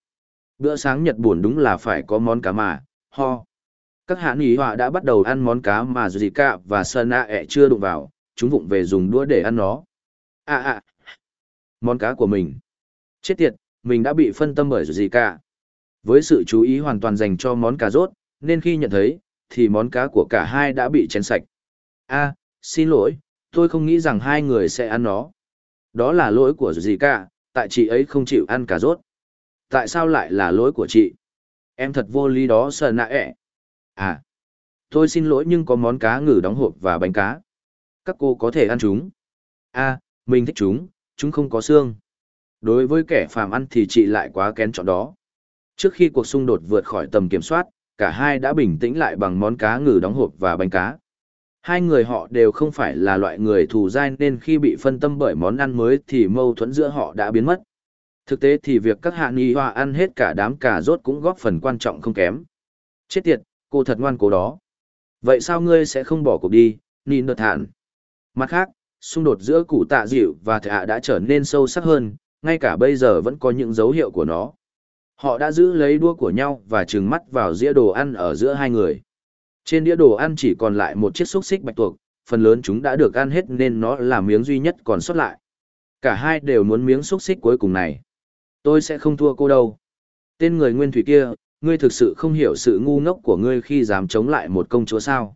Bữa sáng Nhật buồn đúng là phải có món cá mà, ho. Các hãn ý họa đã bắt đầu ăn món cá mà Zika và Sana ẹ chưa đụng vào, chúng vụng về dùng đũa để ăn nó. À à, món cá của mình. Chết tiệt, mình đã bị phân tâm bởi Zika. Với sự chú ý hoàn toàn dành cho món cá rốt, nên khi nhận thấy, thì món cá của cả hai đã bị chén sạch. a xin lỗi, tôi không nghĩ rằng hai người sẽ ăn nó. Đó là lỗi của gì cả, tại chị ấy không chịu ăn cà rốt. Tại sao lại là lỗi của chị? Em thật vô lý đó sợ nạ ẹ. À, tôi xin lỗi nhưng có món cá ngừ đóng hộp và bánh cá. Các cô có thể ăn chúng. a mình thích chúng, chúng không có xương. Đối với kẻ phàm ăn thì chị lại quá kén chọn đó. Trước khi cuộc xung đột vượt khỏi tầm kiểm soát, cả hai đã bình tĩnh lại bằng món cá ngừ đóng hộp và bánh cá. Hai người họ đều không phải là loại người thù dai nên khi bị phân tâm bởi món ăn mới thì mâu thuẫn giữa họ đã biến mất. Thực tế thì việc các hạ nghi hoa ăn hết cả đám cà rốt cũng góp phần quan trọng không kém. Chết tiệt, cô thật ngoan cố đó. Vậy sao ngươi sẽ không bỏ cuộc đi, Ninh đợt hạn? Mặt khác, xung đột giữa cụ tạ dịu và thạ đã trở nên sâu sắc hơn, ngay cả bây giờ vẫn có những dấu hiệu của nó. Họ đã giữ lấy đua của nhau và trừng mắt vào dĩa đồ ăn ở giữa hai người. Trên đĩa đồ ăn chỉ còn lại một chiếc xúc xích bạch tuộc, phần lớn chúng đã được ăn hết nên nó là miếng duy nhất còn sót lại. Cả hai đều muốn miếng xúc xích cuối cùng này. Tôi sẽ không thua cô đâu. Tên người nguyên thủy kia, ngươi thực sự không hiểu sự ngu ngốc của ngươi khi dám chống lại một công chúa sao.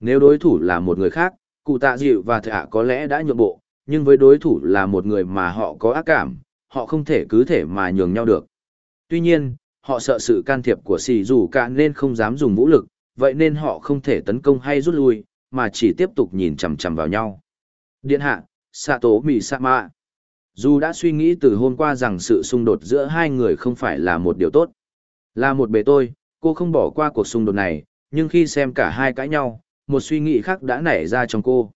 Nếu đối thủ là một người khác, cụ tạ dịu và thạ có lẽ đã nhượng bộ, nhưng với đối thủ là một người mà họ có ác cảm, họ không thể cứ thể mà nhường nhau được. Tuy nhiên, họ sợ sự can thiệp của xì dù cả nên không dám dùng vũ lực, vậy nên họ không thể tấn công hay rút lui, mà chỉ tiếp tục nhìn chằm chằm vào nhau. Điện hạ, Sato Misama. Dù đã suy nghĩ từ hôm qua rằng sự xung đột giữa hai người không phải là một điều tốt. Là một bề tôi, cô không bỏ qua cuộc xung đột này, nhưng khi xem cả hai cãi nhau, một suy nghĩ khác đã nảy ra trong cô.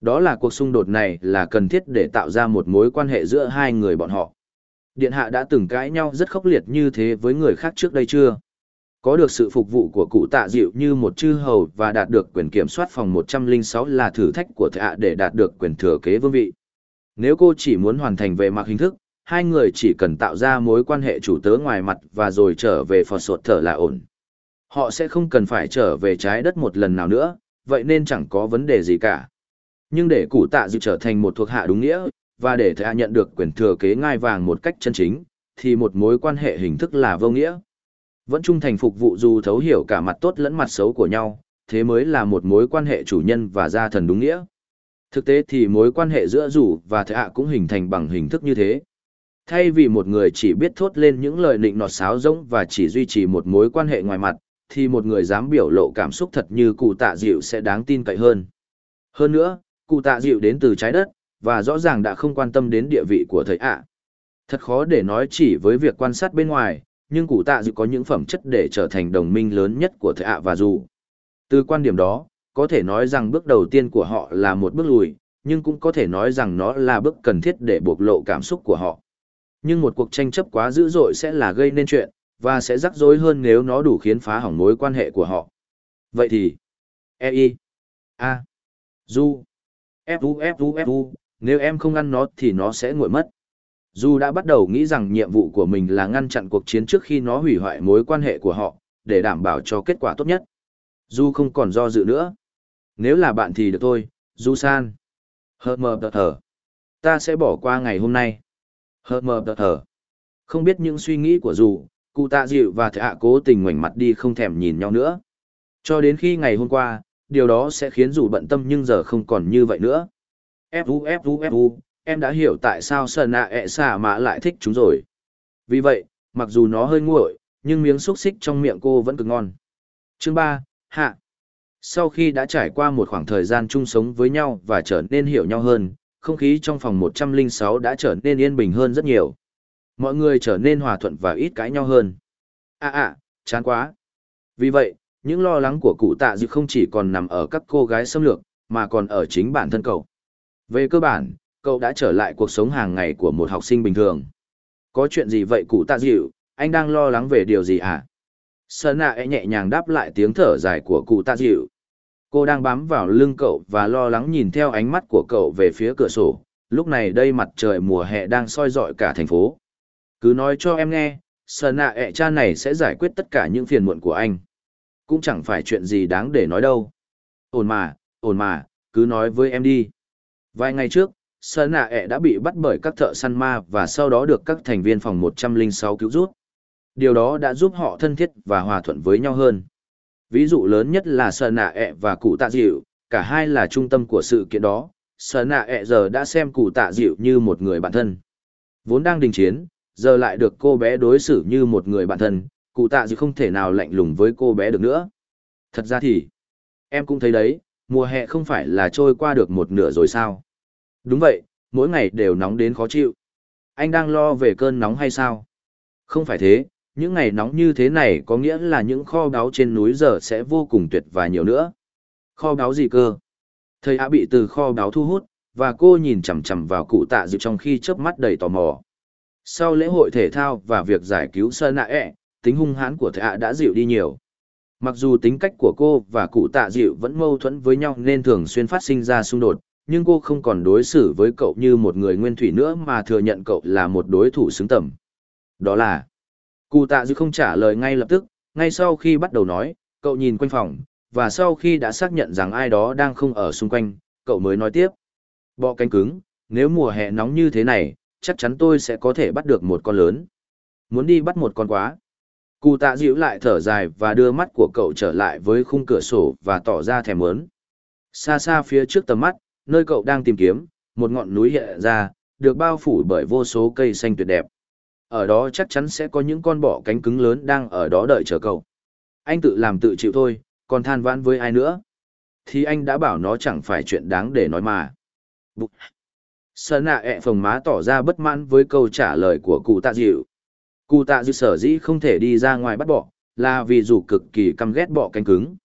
Đó là cuộc xung đột này là cần thiết để tạo ra một mối quan hệ giữa hai người bọn họ. Điện hạ đã từng cãi nhau rất khốc liệt như thế với người khác trước đây chưa? Có được sự phục vụ của cụ tạ dịu như một chư hầu và đạt được quyền kiểm soát phòng 106 là thử thách của thạ để đạt được quyền thừa kế vương vị. Nếu cô chỉ muốn hoàn thành về mặt hình thức, hai người chỉ cần tạo ra mối quan hệ chủ tớ ngoài mặt và rồi trở về phò sột thở là ổn. Họ sẽ không cần phải trở về trái đất một lần nào nữa, vậy nên chẳng có vấn đề gì cả. Nhưng để cụ tạ dịu trở thành một thuộc hạ đúng nghĩa, và để thạ nhận được quyền thừa kế ngai vàng một cách chân chính, thì một mối quan hệ hình thức là vô nghĩa. Vẫn trung thành phục vụ dù thấu hiểu cả mặt tốt lẫn mặt xấu của nhau, thế mới là một mối quan hệ chủ nhân và gia thần đúng nghĩa. Thực tế thì mối quan hệ giữa rủ và thệ cũng hình thành bằng hình thức như thế. Thay vì một người chỉ biết thốt lên những lời định nọt sáo rỗng và chỉ duy trì một mối quan hệ ngoài mặt, thì một người dám biểu lộ cảm xúc thật như cụ tạ dịu sẽ đáng tin cậy hơn. Hơn nữa, cụ tạ dịu đến từ trái đất, và rõ ràng đã không quan tâm đến địa vị của thầy ạ. Thật khó để nói chỉ với việc quan sát bên ngoài, nhưng cụ tạ dự có những phẩm chất để trở thành đồng minh lớn nhất của thầy ạ và dù. Từ quan điểm đó, có thể nói rằng bước đầu tiên của họ là một bước lùi, nhưng cũng có thể nói rằng nó là bước cần thiết để bộc lộ cảm xúc của họ. Nhưng một cuộc tranh chấp quá dữ dội sẽ là gây nên chuyện, và sẽ rắc rối hơn nếu nó đủ khiến phá hỏng mối quan hệ của họ. Vậy thì, E I A Du Fu Fu Fu, nếu em không ăn nó thì nó sẽ nguội mất. Du đã bắt đầu nghĩ rằng nhiệm vụ của mình là ngăn chặn cuộc chiến trước khi nó hủy hoại mối quan hệ của họ, để đảm bảo cho kết quả tốt nhất. Du không còn do dự nữa. Nếu là bạn thì được thôi, Du san. Hờ mờ tờ thở. Ta sẽ bỏ qua ngày hôm nay. Hờ mờ tờ thở. Không biết những suy nghĩ của Du, cụ tạ dịu và thệ Hạ cố tình ngoảnh mặt đi không thèm nhìn nhau nữa. Cho đến khi ngày hôm qua, điều đó sẽ khiến dù bận tâm nhưng giờ không còn như vậy nữa. Fu Fu Fu, em đã hiểu tại sao sờ nạ ẹ xả mã lại thích chúng rồi. Vì vậy, mặc dù nó hơi nguội, nhưng miếng xúc xích trong miệng cô vẫn cực ngon. Chương 3, Hạ Sau khi đã trải qua một khoảng thời gian chung sống với nhau và trở nên hiểu nhau hơn, không khí trong phòng 106 đã trở nên yên bình hơn rất nhiều. Mọi người trở nên hòa thuận và ít cãi nhau hơn. À à, chán quá. Vì vậy, những lo lắng của cụ tạ dự không chỉ còn nằm ở các cô gái xâm lược, mà còn ở chính bản thân cậu. Về cơ bản, cậu đã trở lại cuộc sống hàng ngày của một học sinh bình thường. Có chuyện gì vậy cụ tạ dịu, anh đang lo lắng về điều gì à? Sơn nạ e nhẹ nhàng đáp lại tiếng thở dài của cụ tạ dịu. Cô đang bám vào lưng cậu và lo lắng nhìn theo ánh mắt của cậu về phía cửa sổ. Lúc này đây mặt trời mùa hè đang soi rọi cả thành phố. Cứ nói cho em nghe, Sơn nạ ẹ cha này sẽ giải quyết tất cả những phiền muộn của anh. Cũng chẳng phải chuyện gì đáng để nói đâu. Ổn mà, ổn mà, cứ nói với em đi. Vài ngày trước, Sơn nạ e ẹ đã bị bắt bởi các thợ săn ma và sau đó được các thành viên phòng 106 cứu rút. Điều đó đã giúp họ thân thiết và hòa thuận với nhau hơn. Ví dụ lớn nhất là Sơn nạ e ẹ và cụ tạ Diệu, cả hai là trung tâm của sự kiện đó. Sơn nạ e ẹ giờ đã xem cụ tạ Diệu như một người bạn thân. Vốn đang đình chiến, giờ lại được cô bé đối xử như một người bạn thân, cụ tạ Diệu không thể nào lạnh lùng với cô bé được nữa. Thật ra thì, em cũng thấy đấy, mùa hè không phải là trôi qua được một nửa rồi sao? Đúng vậy, mỗi ngày đều nóng đến khó chịu. Anh đang lo về cơn nóng hay sao? Không phải thế, những ngày nóng như thế này có nghĩa là những kho báu trên núi giờ sẽ vô cùng tuyệt và nhiều nữa. Kho báu gì cơ? Thầy ạ bị từ kho báu thu hút, và cô nhìn chằm chằm vào cụ tạ dịu trong khi chớp mắt đầy tò mò. Sau lễ hội thể thao và việc giải cứu sơ nạ ẹ, tính hung hãn của thầy ạ đã dịu đi nhiều. Mặc dù tính cách của cô và cụ tạ dịu vẫn mâu thuẫn với nhau nên thường xuyên phát sinh ra xung đột, nhưng cô không còn đối xử với cậu như một người nguyên thủy nữa mà thừa nhận cậu là một đối thủ xứng tầm. Đó là, cụ tạ dư không trả lời ngay lập tức, ngay sau khi bắt đầu nói, cậu nhìn quanh phòng, và sau khi đã xác nhận rằng ai đó đang không ở xung quanh, cậu mới nói tiếp. Bọ cánh cứng, nếu mùa hè nóng như thế này, chắc chắn tôi sẽ có thể bắt được một con lớn. Muốn đi bắt một con quá. Cụ tạ dịu lại thở dài và đưa mắt của cậu trở lại với khung cửa sổ và tỏ ra thèm muốn. Xa xa phía trước tầm mắt, nơi cậu đang tìm kiếm, một ngọn núi hiện ra, được bao phủ bởi vô số cây xanh tuyệt đẹp. Ở đó chắc chắn sẽ có những con bọ cánh cứng lớn đang ở đó đợi chờ cậu. Anh tự làm tự chịu thôi, còn than vãn với ai nữa. Thì anh đã bảo nó chẳng phải chuyện đáng để nói mà. Bụt. Sơn nạ ẹ phồng má tỏ ra bất mãn với câu trả lời của cụ tạ dịu. Cụ tạ dịu sở dĩ không thể đi ra ngoài bắt bọ, là vì dù cực kỳ căm ghét bọ cánh cứng.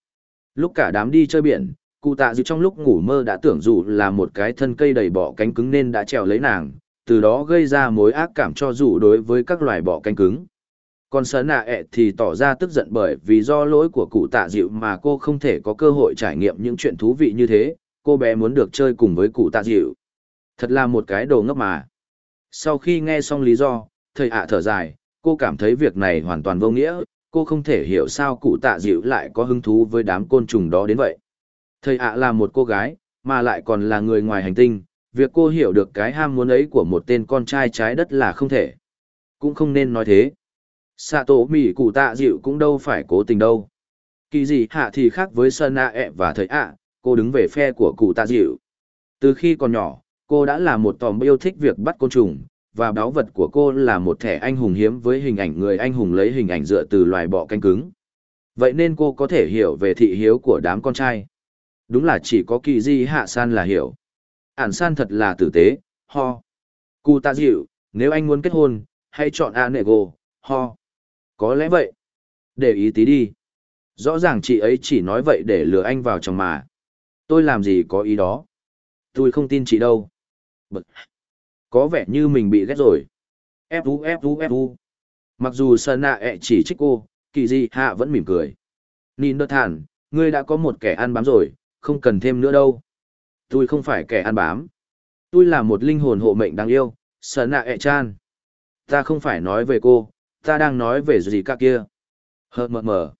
Lúc cả đám đi chơi biển, cụ tạ dịu trong lúc ngủ mơ đã tưởng dù là một cái thân cây đầy bọ cánh cứng nên đã trèo lấy nàng, từ đó gây ra mối ác cảm cho dù đối với các loài bọ cánh cứng. Còn Sơn nạ ẹ thì tỏ ra tức giận bởi vì do lỗi của cụ tạ dịu mà cô không thể có cơ hội trải nghiệm những chuyện thú vị như thế, cô bé muốn được chơi cùng với cụ tạ dịu. Thật là một cái đồ ngốc mà. Sau khi nghe xong lý do, thầy ạ thở dài, cô cảm thấy việc này hoàn toàn vô nghĩa, cô không thể hiểu sao cụ tạ dịu lại có hứng thú với đám côn trùng đó đến vậy. Thầy ạ là một cô gái, mà lại còn là người ngoài hành tinh, việc cô hiểu được cái ham muốn ấy của một tên con trai trái đất là không thể. Cũng không nên nói thế. xạ tổ mỉ cụ tạ dịu cũng đâu phải cố tình đâu kỳ dị hạ thì khác với sơn A ẹ và thầy ạ cô đứng về phe của cụ tạ dịu từ khi còn nhỏ cô đã là một tòm yêu thích việc bắt côn trùng và báu vật của cô là một thẻ anh hùng hiếm với hình ảnh người anh hùng lấy hình ảnh dựa từ loài bọ canh cứng vậy nên cô có thể hiểu về thị hiếu của đám con trai đúng là chỉ có kỳ di hạ san là hiểu. Ản san thật là tử tế, ho. Cụ tạ dịu, nếu anh muốn kết hôn, hãy chọn a nệ gô, ho. Có lẽ vậy. Để ý tí đi. Rõ ràng chị ấy chỉ nói vậy để lừa anh vào chồng mà. Tôi làm gì có ý đó. Tôi không tin chị đâu. Bực. có vẻ như mình bị ghét rồi. Fu fu fu mặc dù sơn nạ ẹ e chỉ trích cô, kỳ di hạ vẫn mỉm cười. Nhìn đợt thản, ngươi đã có một kẻ ăn bám rồi không cần thêm nữa đâu. Tôi không phải kẻ ăn bám. Tôi là một linh hồn hộ mệnh đáng yêu, sở nạ ẹ chan ta không phải nói về cô, ta đang nói về Zika kia. Hờ mờ mờ.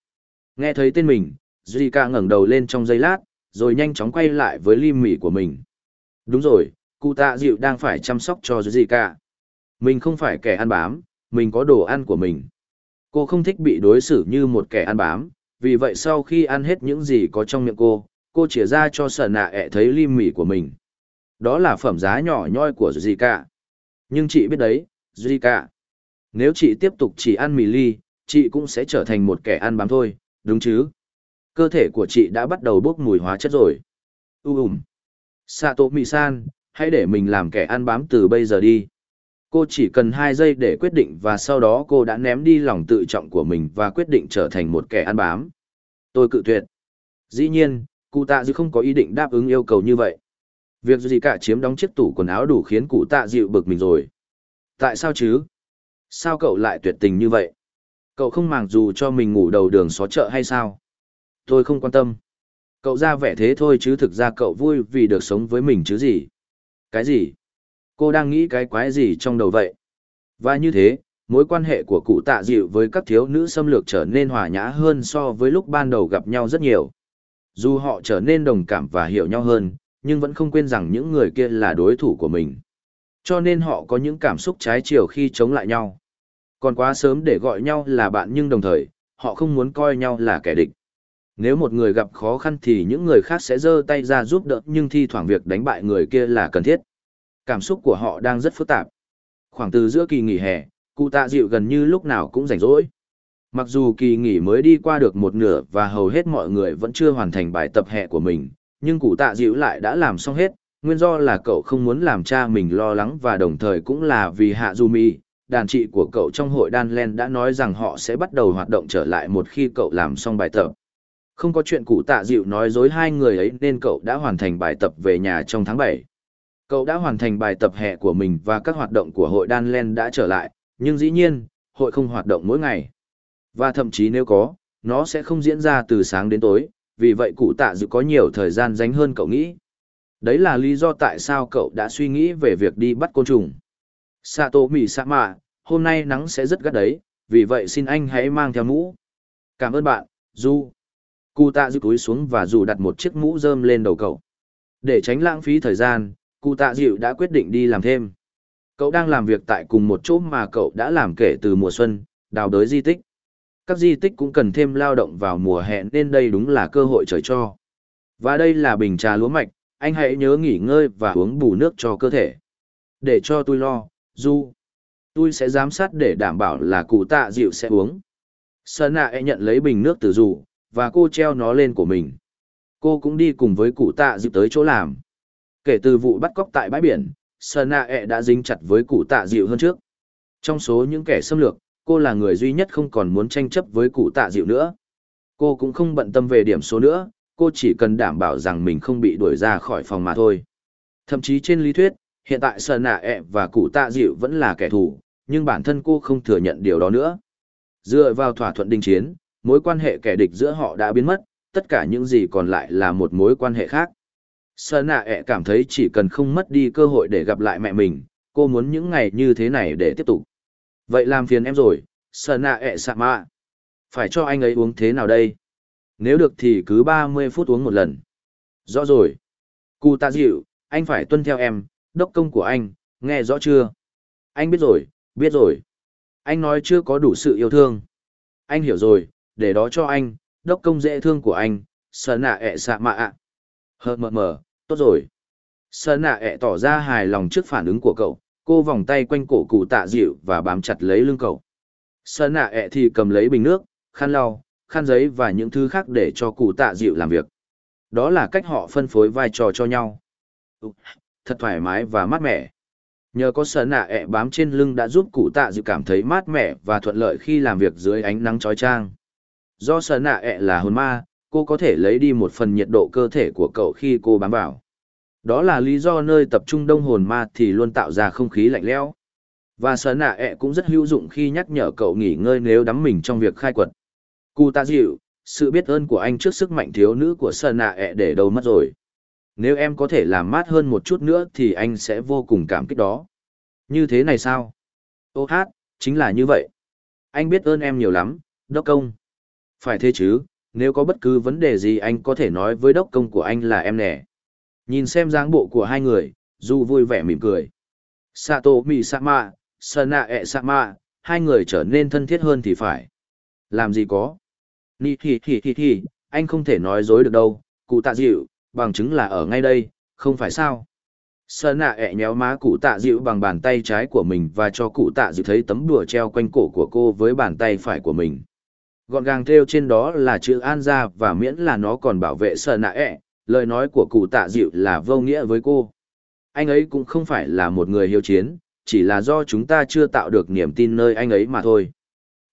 Nghe thấy tên mình duy ca ngẩng đầu lên trong giây lát, rồi nhanh chóng quay lại với lim mỉ của mình. Đúng rồi, cụ tạ dịu đang phải chăm sóc cho duy ca mình không phải kẻ ăn bám, mình có đồ ăn của mình. Cô không thích bị đối xử như một kẻ ăn bám, vì vậy sau khi ăn hết những gì có trong miệng cô cô chỉ ra cho sợ nạ ẹ thấy ly mỉ của mình. Đó là phẩm giá nhỏ nhoi của duy nhưng chị biết đấy duy nếu chị tiếp tục chỉ ăn mì ly, chị cũng sẽ trở thành một kẻ ăn bám thôi, đúng chứ? Cơ thể của chị đã bắt đầu bốc mùi hóa chất rồi. U ùm sato mi san hãy để mình làm kẻ ăn bám từ bây giờ đi. Cô chỉ cần hai giây để quyết định và sau đó cô đã ném đi lòng tự trọng của mình và quyết định trở thành một kẻ ăn bám. Tôi cự tuyệt. Dĩ nhiên cụ tạ dịu không có ý định đáp ứng yêu cầu như vậy. Việc gì cả chiếm đóng chiếc tủ quần áo đủ khiến cụ tạ dịu bực mình rồi. Tại sao chứ? Sao cậu lại tuyệt tình như vậy? Cậu không màng dù cho mình ngủ đầu đường xó chợ hay sao? Tôi không quan tâm. Cậu ra vẻ thế thôi chứ thực ra cậu vui vì được sống với mình chứ gì? Cái gì? Cô đang nghĩ cái quái gì trong đầu vậy? Và như thế, mối quan hệ của cụ tạ dịu với các thiếu nữ xâm lược trở nên hòa nhã hơn so với lúc ban đầu gặp nhau rất nhiều dù họ trở nên đồng cảm và hiểu nhau hơn, nhưng vẫn không quên rằng những người kia là đối thủ của mình. Cho nên họ có những cảm xúc trái chiều khi chống lại nhau. Còn quá sớm để gọi nhau là bạn nhưng đồng thời, họ không muốn coi nhau là kẻ địch. Nếu một người gặp khó khăn thì những người khác sẽ giơ tay ra giúp đỡ, nhưng thi thoảng việc đánh bại người kia là cần thiết. Cảm xúc của họ đang rất phức tạp. Khoảng từ giữa kỳ nghỉ hè, cụ tạ dịu gần như lúc nào cũng rảnh rỗi mặc dù kỳ nghỉ mới đi qua được một nửa và hầu hết mọi người vẫn chưa hoàn thành bài tập hè của mình, nhưng cụ tạ dịu lại đã làm xong hết, nguyên do là cậu không muốn làm cha mình lo lắng và đồng thời cũng là vì hạ du mi, đàn chị của cậu trong hội đan len đã nói rằng họ sẽ bắt đầu hoạt động trở lại một khi cậu làm xong bài tập. Không có chuyện cụ tạ dịu nói dối hai người ấy nên cậu đã hoàn thành bài tập về nhà trong tháng bảy. Cậu đã hoàn thành bài tập hè của mình và các hoạt động của hội đan len đã trở lại, nhưng dĩ nhiên, hội không hoạt động mỗi ngày và thậm chí nếu có nó sẽ không diễn ra từ sáng đến tối vì vậy cụ tạ dự có nhiều thời gian dành hơn cậu nghĩ đấy là lý do tại sao cậu đã suy nghĩ về việc đi bắt côn trùng Sato Mì Sa Mạ, hôm nay nắng sẽ rất gắt đấy, vì vậy xin anh hãy mang theo mũ. Cảm ơn bạn, Du. Cụ tạ dự túi xuống và dù đặt một chiếc mũ rơm lên đầu cậu. Để tránh lãng phí thời gian, cụ tạ dịu đã quyết định đi làm thêm. Cậu đang làm việc tại cùng một chỗ mà cậu đã làm kể từ mùa xuân, đào đới di tích. Các di tích cũng cần thêm lao động vào mùa hè nên đây đúng là cơ hội trời cho. Và đây là bình trà lúa mạch, anh hãy nhớ nghỉ ngơi và uống bù nước cho cơ thể. Để cho tôi lo, Du. Tôi sẽ giám sát để đảm bảo là cụ tạ dịu sẽ uống. Sơn nạ e nhận lấy bình nước từ dù, và cô treo nó lên của mình. Cô cũng đi cùng với cụ tạ dịu tới chỗ làm. Kể từ vụ bắt cóc tại bãi biển, Sơn nạ e đã dính chặt với cụ tạ dịu hơn trước. Trong số những kẻ xâm lược, cô là người duy nhất không còn muốn tranh chấp với cụ tạ dịu nữa. Cô cũng không bận tâm về điểm số nữa, cô chỉ cần đảm bảo rằng mình không bị đuổi ra khỏi phòng mà thôi. Thậm chí trên lý thuyết, hiện tại Sơn nạ ẹ và cụ tạ dịu vẫn là kẻ thù, nhưng bản thân cô không thừa nhận điều đó nữa. Dựa vào thỏa thuận đình chiến, mối quan hệ kẻ địch giữa họ đã biến mất, tất cả những gì còn lại là một mối quan hệ khác. Sơn nạ ẹ cảm thấy chỉ cần không mất đi cơ hội để gặp lại mẹ mình, cô muốn những ngày như thế này để tiếp tục. Vậy làm phiền em rồi, sợ nạ ẹ sạ mạ. Phải cho anh ấy uống thế nào đây? Nếu được thì cứ 30 phút uống một lần. Rõ rồi. Cụ tạ dịu, anh phải tuân theo em, đốc công của anh, nghe rõ chưa? Anh biết rồi, biết rồi. Anh nói chưa có đủ sự yêu thương. Anh hiểu rồi, để đó cho anh, đốc công dễ thương của anh, sợ nạ ẹ sạ mạ ạ. Hờ mờ mờ, tốt rồi. Sợ nạ ẹ tỏ ra hài lòng trước phản ứng của cậu, cô vòng tay quanh cổ cụ tạ dịu và bám chặt lấy lưng cậu. Sơn nạ ẹ thì cầm lấy bình nước, khăn lau, khăn giấy và những thứ khác để cho cụ tạ dịu làm việc. Đó là cách họ phân phối vai trò cho nhau. Ừ, thật thoải mái và mát mẻ. Nhờ có Sơn nạ ẹ bám trên lưng đã giúp cụ tạ dịu cảm thấy mát mẻ và thuận lợi khi làm việc dưới ánh nắng chói chang. Do Sơn nạ ẹ là hồn ma, cô có thể lấy đi một phần nhiệt độ cơ thể của cậu khi cô bám vào. Đó là lý do nơi tập trung đông hồn ma thì luôn tạo ra không khí lạnh lẽo. Và sở nạ ẹ cũng rất hữu dụng khi nhắc nhở cậu nghỉ ngơi nếu đắm mình trong việc khai quật. Cụ ta dịu, sự biết ơn của anh trước sức mạnh thiếu nữ của sở nạ ẹ để đâu mất rồi. Nếu em có thể làm mát hơn một chút nữa thì anh sẽ vô cùng cảm kích đó. Như thế này sao? Ô hát, chính là như vậy. Anh biết ơn em nhiều lắm, đốc công. Phải thế chứ, nếu có bất cứ vấn đề gì anh có thể nói với đốc công của anh là em nè. Nhìn xem dáng bộ của hai người, Du vui vẻ mỉm cười. Sato Mi Sama, Sana E Sama, hai người trở nên thân thiết hơn thì phải. Làm gì có? Ni thì thì thì thì, anh không thể nói dối được đâu, cụ tạ dịu, bằng chứng là ở ngay đây, không phải sao? Sơn nạ e ẹ nhéo má cụ tạ dịu bằng bàn tay trái của mình và cho cụ tạ dịu thấy tấm đùa treo quanh cổ của cô với bàn tay phải của mình. Gọn gàng theo trên đó là chữ an gia và miễn là nó còn bảo vệ Sơn nạ e. ẹ, lời nói của cụ tạ dịu là vô nghĩa với cô. Anh ấy cũng không phải là một người hiếu chiến, chỉ là do chúng ta chưa tạo được niềm tin nơi anh ấy mà thôi.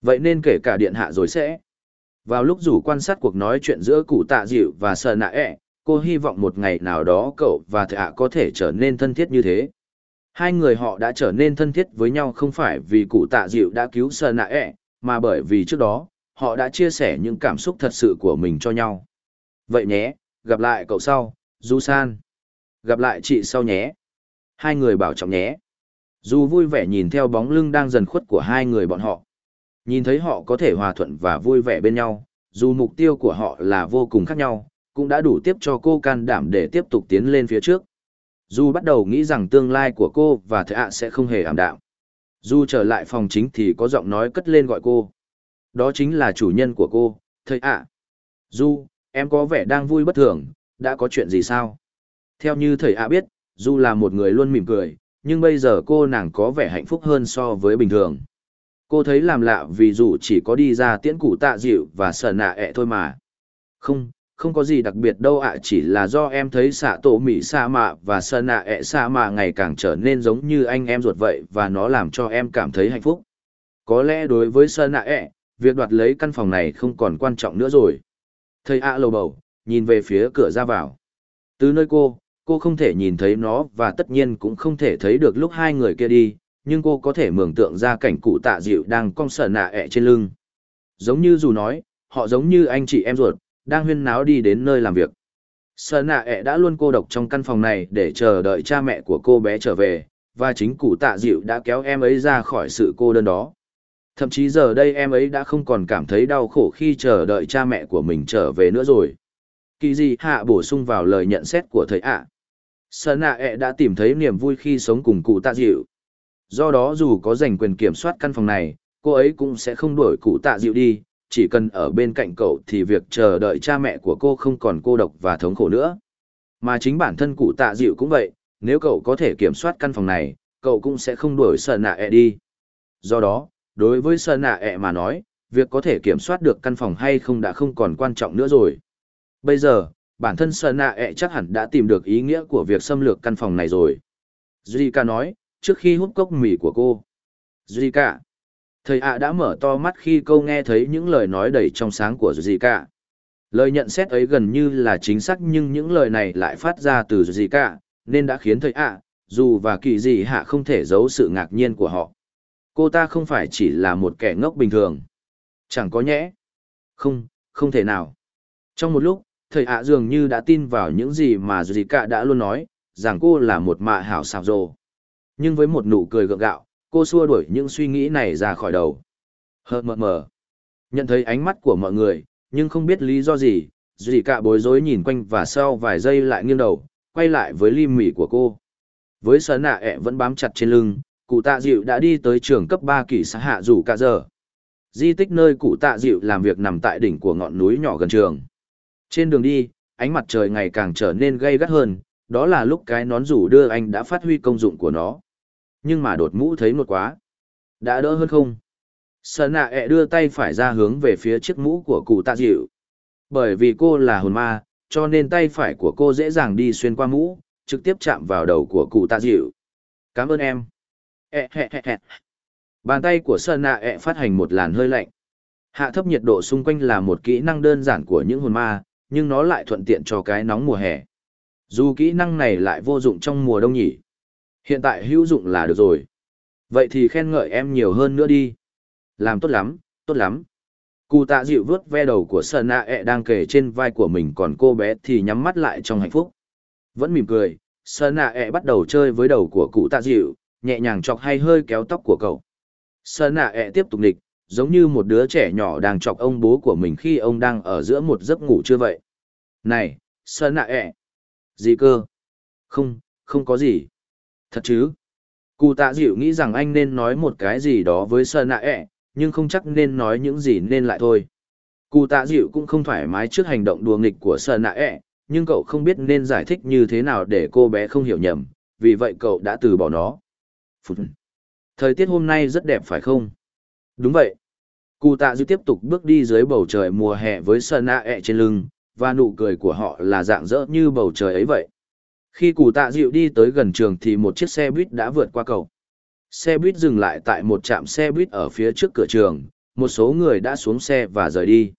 Vậy nên kể cả điện hạ rồi sẽ. Vào lúc rủ quan sát cuộc nói chuyện giữa cụ tạ dịu và sờ nạ ẹ, cô hy vọng một ngày nào đó cậu và thạ có thể trở nên thân thiết như thế hai người họ đã trở nên thân thiết với nhau không phải vì cụ tạ dịu đã cứu sơ nạ ẹ mà bởi vì trước đó họ đã chia sẻ những cảm xúc thật sự của mình cho nhau vậy nhé gặp lại cậu sau du san gặp lại chị sau nhé hai người bảo trọng nhé Du vui vẻ nhìn theo bóng lưng đang dần khuất của hai người bọn họ nhìn thấy họ có thể hòa thuận và vui vẻ bên nhau dù mục tiêu của họ là vô cùng khác nhau cũng đã đủ tiếp cho cô can đảm để tiếp tục tiến lên phía trước. Du bắt đầu nghĩ rằng tương lai của cô và thầy ạ sẽ không hề ảm đạm. Du trở lại phòng chính thì có giọng nói cất lên gọi cô. Đó chính là chủ nhân của cô, thầy ạ. Du, em có vẻ đang vui bất thường, đã có chuyện gì sao? Theo như thầy ạ biết, dù là một người luôn mỉm cười, nhưng bây giờ cô nàng có vẻ hạnh phúc hơn so với bình thường. Cô thấy làm lạ vì dù chỉ có đi ra tiễn cụ tạ dịu và sờ nạ ẹ thôi mà. Không, không có gì đặc biệt đâu ạ chỉ là do em thấy xạ tổ mỹ sa mạ và sơn nạ ẹ sa mạ ngày càng trở nên giống như anh em ruột vậy và nó làm cho em cảm thấy hạnh phúc có lẽ đối với sơn nạ ẹ việc đoạt lấy căn phòng này không còn quan trọng nữa rồi thầy ạ lầu bầu nhìn về phía cửa ra vào từ nơi cô cô không thể nhìn thấy nó và tất nhiên cũng không thể thấy được lúc hai người kia đi nhưng cô có thể mường tượng ra cảnh cụ tạ dịu đang cong sờ nạ ẹ trên lưng giống như dù nói họ giống như anh chị em ruột đang huyên náo đi đến nơi làm việc. Sở nạ ẹ đã luôn cô độc trong căn phòng này để chờ đợi cha mẹ của cô bé trở về, và chính cụ tạ dịu đã kéo em ấy ra khỏi sự cô đơn đó. Thậm chí giờ đây em ấy đã không còn cảm thấy đau khổ khi chờ đợi cha mẹ của mình trở về nữa rồi. Kỳ gì hạ bổ sung vào lời nhận xét của thầy ạ. À. Sở nạ ẹ đã tìm thấy niềm vui khi sống cùng cụ tạ dịu. Do đó dù có giành quyền kiểm soát căn phòng này, cô ấy cũng sẽ không đuổi cụ tạ dịu đi, chỉ cần ở bên cạnh cậu thì việc chờ đợi cha mẹ của cô không còn cô độc và thống khổ nữa. Mà chính bản thân cụ tạ dịu cũng vậy, nếu cậu có thể kiểm soát căn phòng này, cậu cũng sẽ không đuổi sờ nạ ẹ đi. Do đó, đối với sờ nạ ẹ mà nói, việc có thể kiểm soát được căn phòng hay không đã không còn quan trọng nữa rồi. Bây giờ, bản thân sờ nạ ẹ chắc hẳn đã tìm được ý nghĩa của việc xâm lược căn phòng này rồi. Zika nói, trước khi hút cốc mì của cô. Zika, Thầy ạ đã mở to mắt khi câu nghe thấy những lời nói đầy trong sáng của gì. Lời nhận xét ấy gần như là chính xác nhưng những lời này lại phát ra từ gì nên đã khiến thầy ạ, dù và kỳ gì hạ không thể giấu sự ngạc nhiên của họ. Cô ta không phải chỉ là một kẻ ngốc bình thường. Chẳng có nhẽ. Không, không thể nào. Trong một lúc, thầy ạ dường như đã tin vào những gì mà gì cả đã luôn nói, rằng cô là một mạ hảo xào rồ. Nhưng với một nụ cười gượng gạo, cô xua đuổi những suy nghĩ này ra khỏi đầu. Hờ mờ mờ. Nhận thấy ánh mắt của mọi người, nhưng không biết lý do gì, dì cả bối rối nhìn quanh và sau vài giây lại nghiêng đầu, quay lại với lim mỉ của cô. Với sờ nạ ẹ vẫn bám chặt trên lưng, cụ tạ dịu đã đi tới trường cấp ba kỳ xã hạ rủ cả giờ. Di tích nơi cụ tạ dịu làm việc nằm tại đỉnh của ngọn núi nhỏ gần trường. Trên đường đi, ánh mặt trời ngày càng trở nên gay gắt hơn, đó là lúc cái nón rủ đưa anh đã phát huy công dụng của nó. Nhưng mà đột mũ thấy một quá. Đã đỡ hơn không? Sơn nạ ẹ đưa tay phải ra hướng về phía chiếc mũ của cụ tạ dịu. Bởi vì cô là hồn ma, cho nên tay phải của cô dễ dàng đi xuyên qua mũ, trực tiếp chạm vào đầu của cụ tạ dịu. Cảm ơn em. Ẹ hẹ hẹ hẹ. Bàn tay của Sơn nạ ẹ phát hành một làn hơi lạnh. Hạ thấp nhiệt độ xung quanh là một kỹ năng đơn giản của những hồn ma, nhưng nó lại thuận tiện cho cái nóng mùa hè. Dù kỹ năng này lại vô dụng trong mùa đông nhỉ. Hiện tại hữu dụng là được rồi. Vậy thì khen ngợi em nhiều hơn nữa đi. Làm tốt lắm, tốt lắm. Cụ tạ dịu vướt ve đầu của Sơn nạ ẹ đang kề trên vai của mình còn cô bé thì nhắm mắt lại trong hạnh phúc. Vẫn mỉm cười, Sơn nạ ẹ bắt đầu chơi với đầu của cụ tạ dịu, nhẹ nhàng chọc hay hơi kéo tóc của cậu. Sơn nạ ẹ tiếp tục địch, giống như một đứa trẻ nhỏ đang chọc ông bố của mình khi ông đang ở giữa một giấc ngủ chưa vậy. Này, Sơn nạ ẹ. Gì cơ? Không, không có gì. Thật chứ? Cụ tạ dịu nghĩ rằng anh nên nói một cái gì đó với Sơn nạ ẹ, nhưng không chắc nên nói những gì nên lại thôi. Cụ tạ dịu cũng không thoải mái trước hành động đùa nghịch của Sơn nạ ẹ, nhưng cậu không biết nên giải thích như thế nào để cô bé không hiểu nhầm, vì vậy cậu đã từ bỏ nó. Phụt. Thời tiết hôm nay rất đẹp phải không? Đúng vậy. Cụ tạ dư tiếp tục bước đi dưới bầu trời mùa hè với Sơn nạ ẹ trên lưng, và nụ cười của họ là dạng dỡ như bầu trời ấy vậy. Khi cụ tạ dịu đi tới gần trường thì một chiếc xe buýt đã vượt qua cầu. Xe buýt dừng lại tại một trạm xe buýt ở phía trước cửa trường, một số người đã xuống xe và rời đi.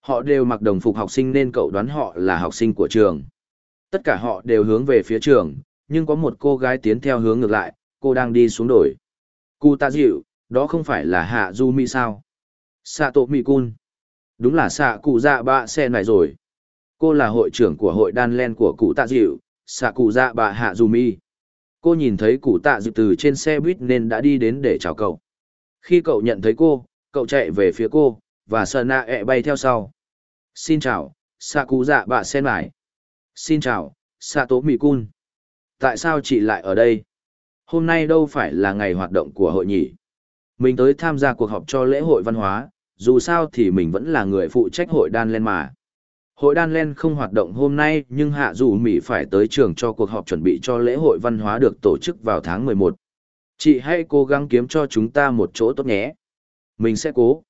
Họ đều mặc đồng phục học sinh nên cậu đoán họ là học sinh của trường. Tất cả họ đều hướng về phía trường, nhưng có một cô gái tiến theo hướng ngược lại, cô đang đi xuống đổi. Cụ tạ dịu, đó không phải là Hạ Du Mi sao? Sato mi cun Đúng là xạ cụ dạ bạ xe này rồi. Cô là hội trưởng của hội đan len của cụ tạ dịu, xạ cụ dạ bà Hạ Du Mi. Cô nhìn thấy cụ tạ dịu từ trên xe buýt nên đã đi đến để chào cậu. Khi cậu nhận thấy cô cậu chạy về phía cô và sợ nạ ẹ e bay theo sau. Xin chào xạ cụ dạ bạ xe này xin chào xạ tố mỹ cun tại sao chị lại ở đây? Hôm nay đâu phải là ngày hoạt động của hội nhỉ mình tới tham gia cuộc họp cho lễ hội văn hóa, dù sao thì mình vẫn là người phụ trách hội đan len mà Hội đan len không hoạt động hôm nay, nhưng hạ dù Mỹ phải tới trường cho cuộc họp chuẩn bị cho lễ hội văn hóa được tổ chức vào tháng 11. Chị hãy cố gắng kiếm cho chúng ta một chỗ tốt nhé. Mình sẽ cố.